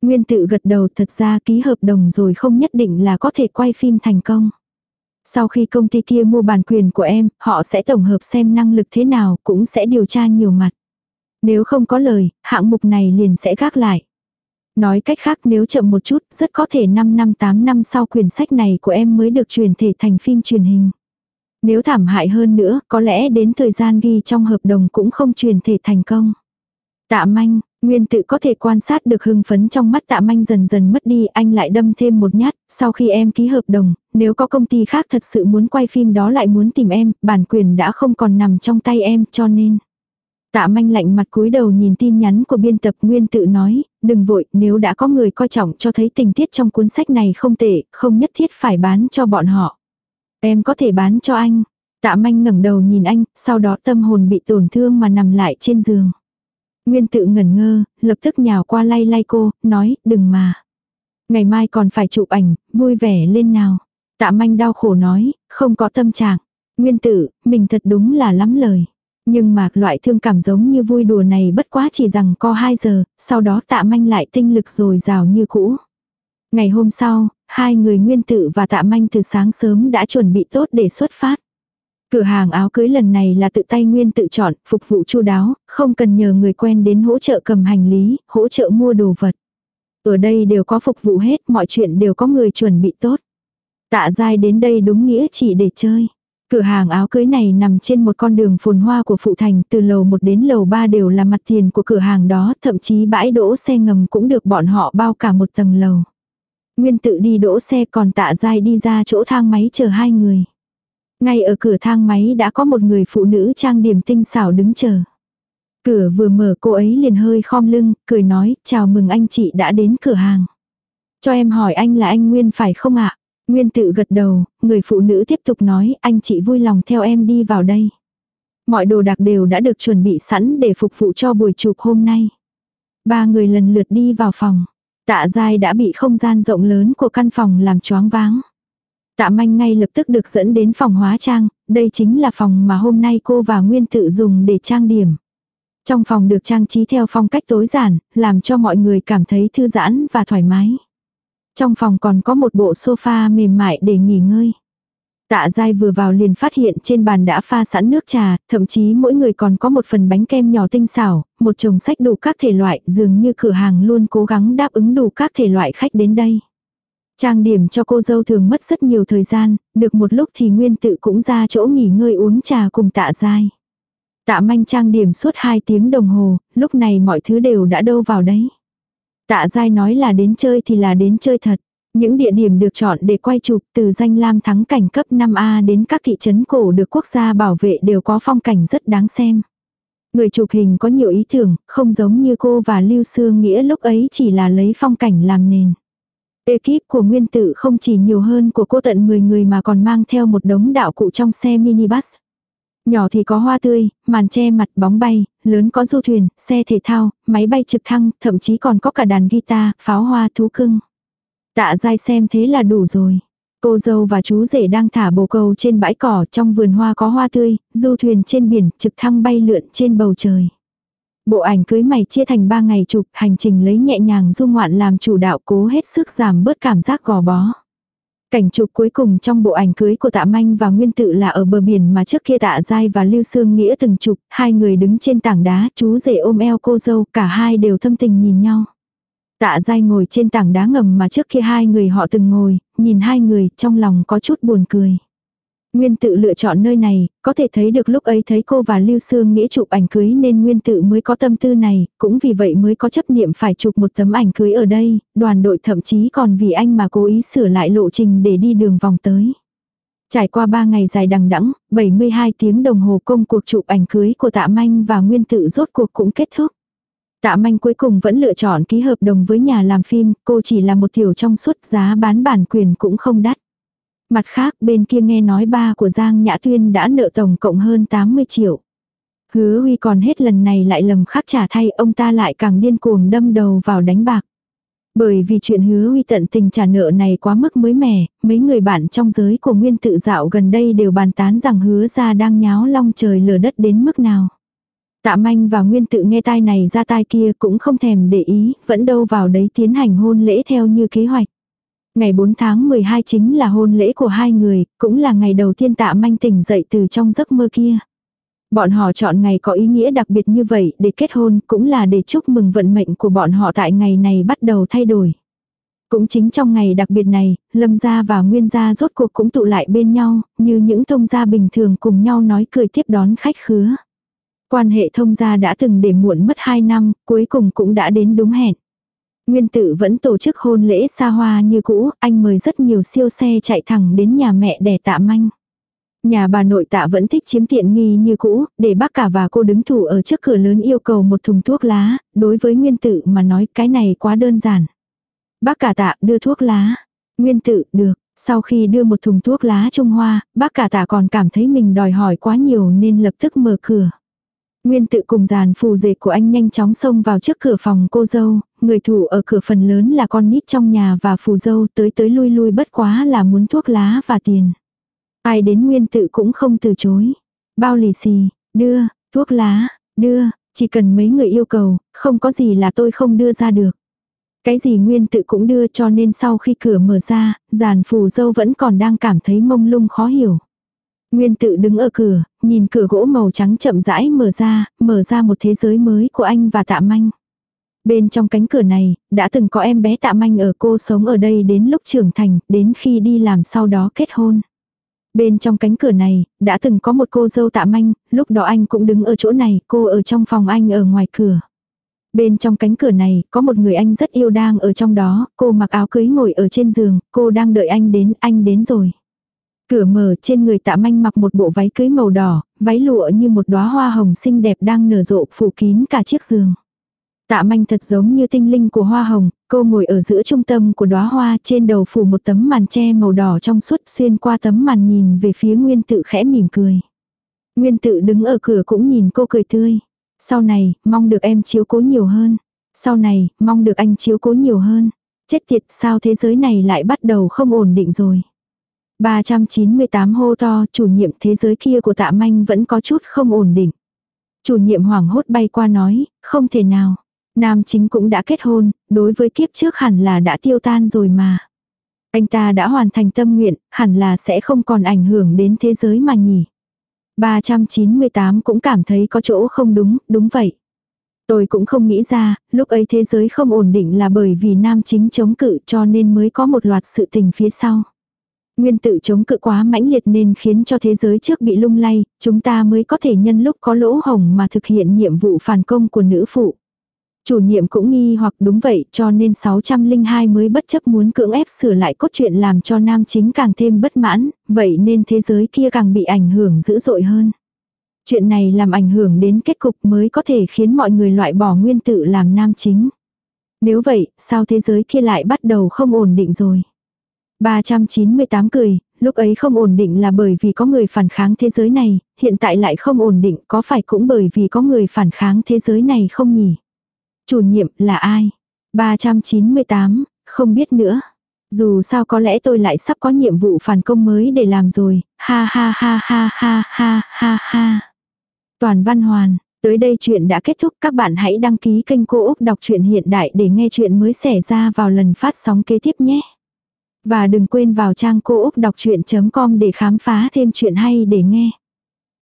Nguyên tự gật đầu thật ra ký hợp đồng rồi không nhất định là có thể quay phim thành công. Sau khi công ty kia mua bản quyền của em, họ sẽ tổng hợp xem năng lực thế nào, cũng sẽ điều tra nhiều mặt. Nếu không có lời, hạng mục này liền sẽ gác lại. Nói cách khác nếu chậm một chút, rất có thể 5 năm 8 năm sau quyển sách này của em mới được truyền thể thành phim truyền hình. Nếu thảm hại hơn nữa, có lẽ đến thời gian ghi trong hợp đồng cũng không truyền thể thành công. Tạ manh, Nguyên tự có thể quan sát được hưng phấn trong mắt tạ manh dần dần mất đi, anh lại đâm thêm một nhát, sau khi em ký hợp đồng, nếu có công ty khác thật sự muốn quay phim đó lại muốn tìm em, bản quyền đã không còn nằm trong tay em cho nên. Tạ manh lạnh mặt cúi đầu nhìn tin nhắn của biên tập Nguyên tự nói, đừng vội, nếu đã có người coi trọng cho thấy tình tiết trong cuốn sách này không tệ, không nhất thiết phải bán cho bọn họ. Em có thể bán cho anh. Tạ manh ngẩng đầu nhìn anh, sau đó tâm hồn bị tổn thương mà nằm lại trên giường. Nguyên tự ngẩn ngơ, lập tức nhào qua lay lay cô, nói, đừng mà. Ngày mai còn phải chụp ảnh, vui vẻ lên nào. Tạ manh đau khổ nói, không có tâm trạng. Nguyên tử, mình thật đúng là lắm lời. Nhưng mà loại thương cảm giống như vui đùa này bất quá chỉ rằng co 2 giờ, sau đó tạ manh lại tinh lực rồi rào như cũ. Ngày hôm sau, hai người nguyên tử và tạ manh từ sáng sớm đã chuẩn bị tốt để xuất phát. Cửa hàng áo cưới lần này là tự tay nguyên tự chọn, phục vụ chu đáo, không cần nhờ người quen đến hỗ trợ cầm hành lý, hỗ trợ mua đồ vật. Ở đây đều có phục vụ hết, mọi chuyện đều có người chuẩn bị tốt. Tạ dai đến đây đúng nghĩa chỉ để chơi. Cửa hàng áo cưới này nằm trên một con đường phồn hoa của phụ thành, từ lầu 1 đến lầu 3 đều là mặt tiền của cửa hàng đó, thậm chí bãi đỗ xe ngầm cũng được bọn họ bao cả một tầng lầu. Nguyên tự đi đỗ xe còn tạ dai đi ra chỗ thang máy chờ hai người. Ngay ở cửa thang máy đã có một người phụ nữ trang điểm tinh xảo đứng chờ. Cửa vừa mở cô ấy liền hơi khom lưng, cười nói, chào mừng anh chị đã đến cửa hàng. Cho em hỏi anh là anh Nguyên phải không ạ? Nguyên tự gật đầu, người phụ nữ tiếp tục nói, anh chị vui lòng theo em đi vào đây. Mọi đồ đạc đều đã được chuẩn bị sẵn để phục vụ cho buổi chụp hôm nay. Ba người lần lượt đi vào phòng. Tạ dai đã bị không gian rộng lớn của căn phòng làm choáng váng. Tạ manh ngay lập tức được dẫn đến phòng hóa trang, đây chính là phòng mà hôm nay cô và Nguyên tự dùng để trang điểm. Trong phòng được trang trí theo phong cách tối giản, làm cho mọi người cảm thấy thư giãn và thoải mái. Trong phòng còn có một bộ sofa mềm mại để nghỉ ngơi. Tạ dai vừa vào liền phát hiện trên bàn đã pha sẵn nước trà, thậm chí mỗi người còn có một phần bánh kem nhỏ tinh xảo, một chồng sách đủ các thể loại, dường như cửa hàng luôn cố gắng đáp ứng đủ các thể loại khách đến đây. Trang điểm cho cô dâu thường mất rất nhiều thời gian, được một lúc thì Nguyên tự cũng ra chỗ nghỉ ngơi uống trà cùng tạ dai. Tạ manh trang điểm suốt 2 tiếng đồng hồ, lúc này mọi thứ đều đã đâu vào đấy. Tạ dai nói là đến chơi thì là đến chơi thật. Những địa điểm được chọn để quay chụp từ danh lam thắng cảnh cấp 5A đến các thị trấn cổ được quốc gia bảo vệ đều có phong cảnh rất đáng xem. Người chụp hình có nhiều ý tưởng, không giống như cô và Lưu Sương Nghĩa lúc ấy chỉ là lấy phong cảnh làm nền. Ekip của nguyên tử không chỉ nhiều hơn của cô tận 10 người mà còn mang theo một đống đạo cụ trong xe minibus. Nhỏ thì có hoa tươi, màn che mặt bóng bay, lớn có du thuyền, xe thể thao, máy bay trực thăng, thậm chí còn có cả đàn guitar, pháo hoa thú cưng. Tạ dai xem thế là đủ rồi. Cô dâu và chú rể đang thả bồ câu trên bãi cỏ trong vườn hoa có hoa tươi, du thuyền trên biển, trực thăng bay lượn trên bầu trời. Bộ ảnh cưới mày chia thành 3 ngày chụp, hành trình lấy nhẹ nhàng du ngoạn làm chủ đạo cố hết sức giảm bớt cảm giác gò bó. Cảnh chụp cuối cùng trong bộ ảnh cưới của tạ manh và nguyên tự là ở bờ biển mà trước kia tạ Giai và lưu sương nghĩa từng chụp, hai người đứng trên tảng đá, chú rể ôm eo cô dâu, cả hai đều thâm tình nhìn nhau. Tạ Giai ngồi trên tảng đá ngầm mà trước kia hai người họ từng ngồi, nhìn hai người trong lòng có chút buồn cười. Nguyên tự lựa chọn nơi này, có thể thấy được lúc ấy thấy cô và Lưu Sương Nghĩa chụp ảnh cưới nên Nguyên tự mới có tâm tư này, cũng vì vậy mới có chấp niệm phải chụp một tấm ảnh cưới ở đây, đoàn đội thậm chí còn vì anh mà cố ý sửa lại lộ trình để đi đường vòng tới. Trải qua 3 ngày dài đằng đẵng, 72 tiếng đồng hồ công cuộc chụp ảnh cưới của Tạ Manh và Nguyên tự rốt cuộc cũng kết thúc. Tạ Manh cuối cùng vẫn lựa chọn ký hợp đồng với nhà làm phim, cô chỉ là một tiểu trong suốt giá bán bản quyền cũng không đắt. Mặt khác bên kia nghe nói ba của Giang Nhã Tuyên đã nợ tổng cộng hơn 80 triệu. Hứa Huy còn hết lần này lại lầm khác trả thay ông ta lại càng điên cuồng đâm đầu vào đánh bạc. Bởi vì chuyện hứa Huy tận tình trả nợ này quá mức mới mẻ, mấy người bạn trong giới của nguyên tự dạo gần đây đều bàn tán rằng hứa ra đang nháo long trời lở đất đến mức nào. Tạ manh và nguyên tự nghe tai này ra tai kia cũng không thèm để ý, vẫn đâu vào đấy tiến hành hôn lễ theo như kế hoạch. Ngày 4 tháng 12 chính là hôn lễ của hai người, cũng là ngày đầu tiên tạ manh tỉnh dậy từ trong giấc mơ kia. Bọn họ chọn ngày có ý nghĩa đặc biệt như vậy để kết hôn cũng là để chúc mừng vận mệnh của bọn họ tại ngày này bắt đầu thay đổi. Cũng chính trong ngày đặc biệt này, Lâm gia và Nguyên gia rốt cuộc cũng tụ lại bên nhau, như những thông gia bình thường cùng nhau nói cười tiếp đón khách khứa. Quan hệ thông gia đã từng để muộn mất 2 năm, cuối cùng cũng đã đến đúng hẹn. Nguyên tự vẫn tổ chức hôn lễ xa hoa như cũ, anh mời rất nhiều siêu xe chạy thẳng đến nhà mẹ đẻ tạ manh. Nhà bà nội tạ vẫn thích chiếm tiện nghi như cũ, để bác cả và cô đứng thủ ở trước cửa lớn yêu cầu một thùng thuốc lá, đối với nguyên Tử mà nói cái này quá đơn giản. Bác cả tạ đưa thuốc lá. Nguyên Tử được. Sau khi đưa một thùng thuốc lá Trung Hoa, bác cả tạ còn cảm thấy mình đòi hỏi quá nhiều nên lập tức mở cửa. Nguyên tự cùng dàn phù dệt của anh nhanh chóng xông vào trước cửa phòng cô dâu, người thủ ở cửa phần lớn là con nít trong nhà và phù dâu tới tới lui lui bất quá là muốn thuốc lá và tiền. Ai đến nguyên tự cũng không từ chối. Bao lì xì, đưa, thuốc lá, đưa, chỉ cần mấy người yêu cầu, không có gì là tôi không đưa ra được. Cái gì nguyên tự cũng đưa cho nên sau khi cửa mở ra, giàn phù dâu vẫn còn đang cảm thấy mông lung khó hiểu. Nguyên tự đứng ở cửa, nhìn cửa gỗ màu trắng chậm rãi mở ra, mở ra một thế giới mới của anh và tạ manh. Bên trong cánh cửa này, đã từng có em bé tạ manh ở cô sống ở đây đến lúc trưởng thành, đến khi đi làm sau đó kết hôn. Bên trong cánh cửa này, đã từng có một cô dâu tạ manh, lúc đó anh cũng đứng ở chỗ này, cô ở trong phòng anh ở ngoài cửa. Bên trong cánh cửa này, có một người anh rất yêu đang ở trong đó, cô mặc áo cưới ngồi ở trên giường, cô đang đợi anh đến, anh đến rồi. Cửa mở trên người tạ manh mặc một bộ váy cưới màu đỏ, váy lụa như một đóa hoa hồng xinh đẹp đang nở rộ phủ kín cả chiếc giường. Tạ manh thật giống như tinh linh của hoa hồng, cô ngồi ở giữa trung tâm của đóa hoa trên đầu phủ một tấm màn tre màu đỏ trong suốt xuyên qua tấm màn nhìn về phía nguyên tự khẽ mỉm cười. Nguyên tự đứng ở cửa cũng nhìn cô cười tươi. Sau này, mong được em chiếu cố nhiều hơn. Sau này, mong được anh chiếu cố nhiều hơn. Chết tiệt sao thế giới này lại bắt đầu không ổn định rồi. 398 hô to, chủ nhiệm thế giới kia của tạ manh vẫn có chút không ổn định. Chủ nhiệm hoảng hốt bay qua nói, không thể nào. Nam chính cũng đã kết hôn, đối với kiếp trước hẳn là đã tiêu tan rồi mà. Anh ta đã hoàn thành tâm nguyện, hẳn là sẽ không còn ảnh hưởng đến thế giới mà nhỉ. 398 cũng cảm thấy có chỗ không đúng, đúng vậy. Tôi cũng không nghĩ ra, lúc ấy thế giới không ổn định là bởi vì nam chính chống cự cho nên mới có một loạt sự tình phía sau. Nguyên tự chống cự quá mãnh liệt nên khiến cho thế giới trước bị lung lay, chúng ta mới có thể nhân lúc có lỗ hồng mà thực hiện nhiệm vụ phản công của nữ phụ. Chủ nhiệm cũng nghi hoặc đúng vậy cho nên 602 mới bất chấp muốn cưỡng ép sửa lại cốt truyện làm cho nam chính càng thêm bất mãn, vậy nên thế giới kia càng bị ảnh hưởng dữ dội hơn. Chuyện này làm ảnh hưởng đến kết cục mới có thể khiến mọi người loại bỏ nguyên tự làm nam chính. Nếu vậy, sao thế giới kia lại bắt đầu không ổn định rồi? 398 cười, lúc ấy không ổn định là bởi vì có người phản kháng thế giới này, hiện tại lại không ổn định có phải cũng bởi vì có người phản kháng thế giới này không nhỉ? Chủ nhiệm là ai? 398, không biết nữa. Dù sao có lẽ tôi lại sắp có nhiệm vụ phản công mới để làm rồi. Ha ha ha ha ha ha ha ha. Toàn Văn Hoàn, tới đây chuyện đã kết thúc. Các bạn hãy đăng ký kênh Cô Úc Đọc truyện Hiện Đại để nghe chuyện mới xảy ra vào lần phát sóng kế tiếp nhé. Và đừng quên vào trang cô úc đọc chuyện.com để khám phá thêm chuyện hay để nghe.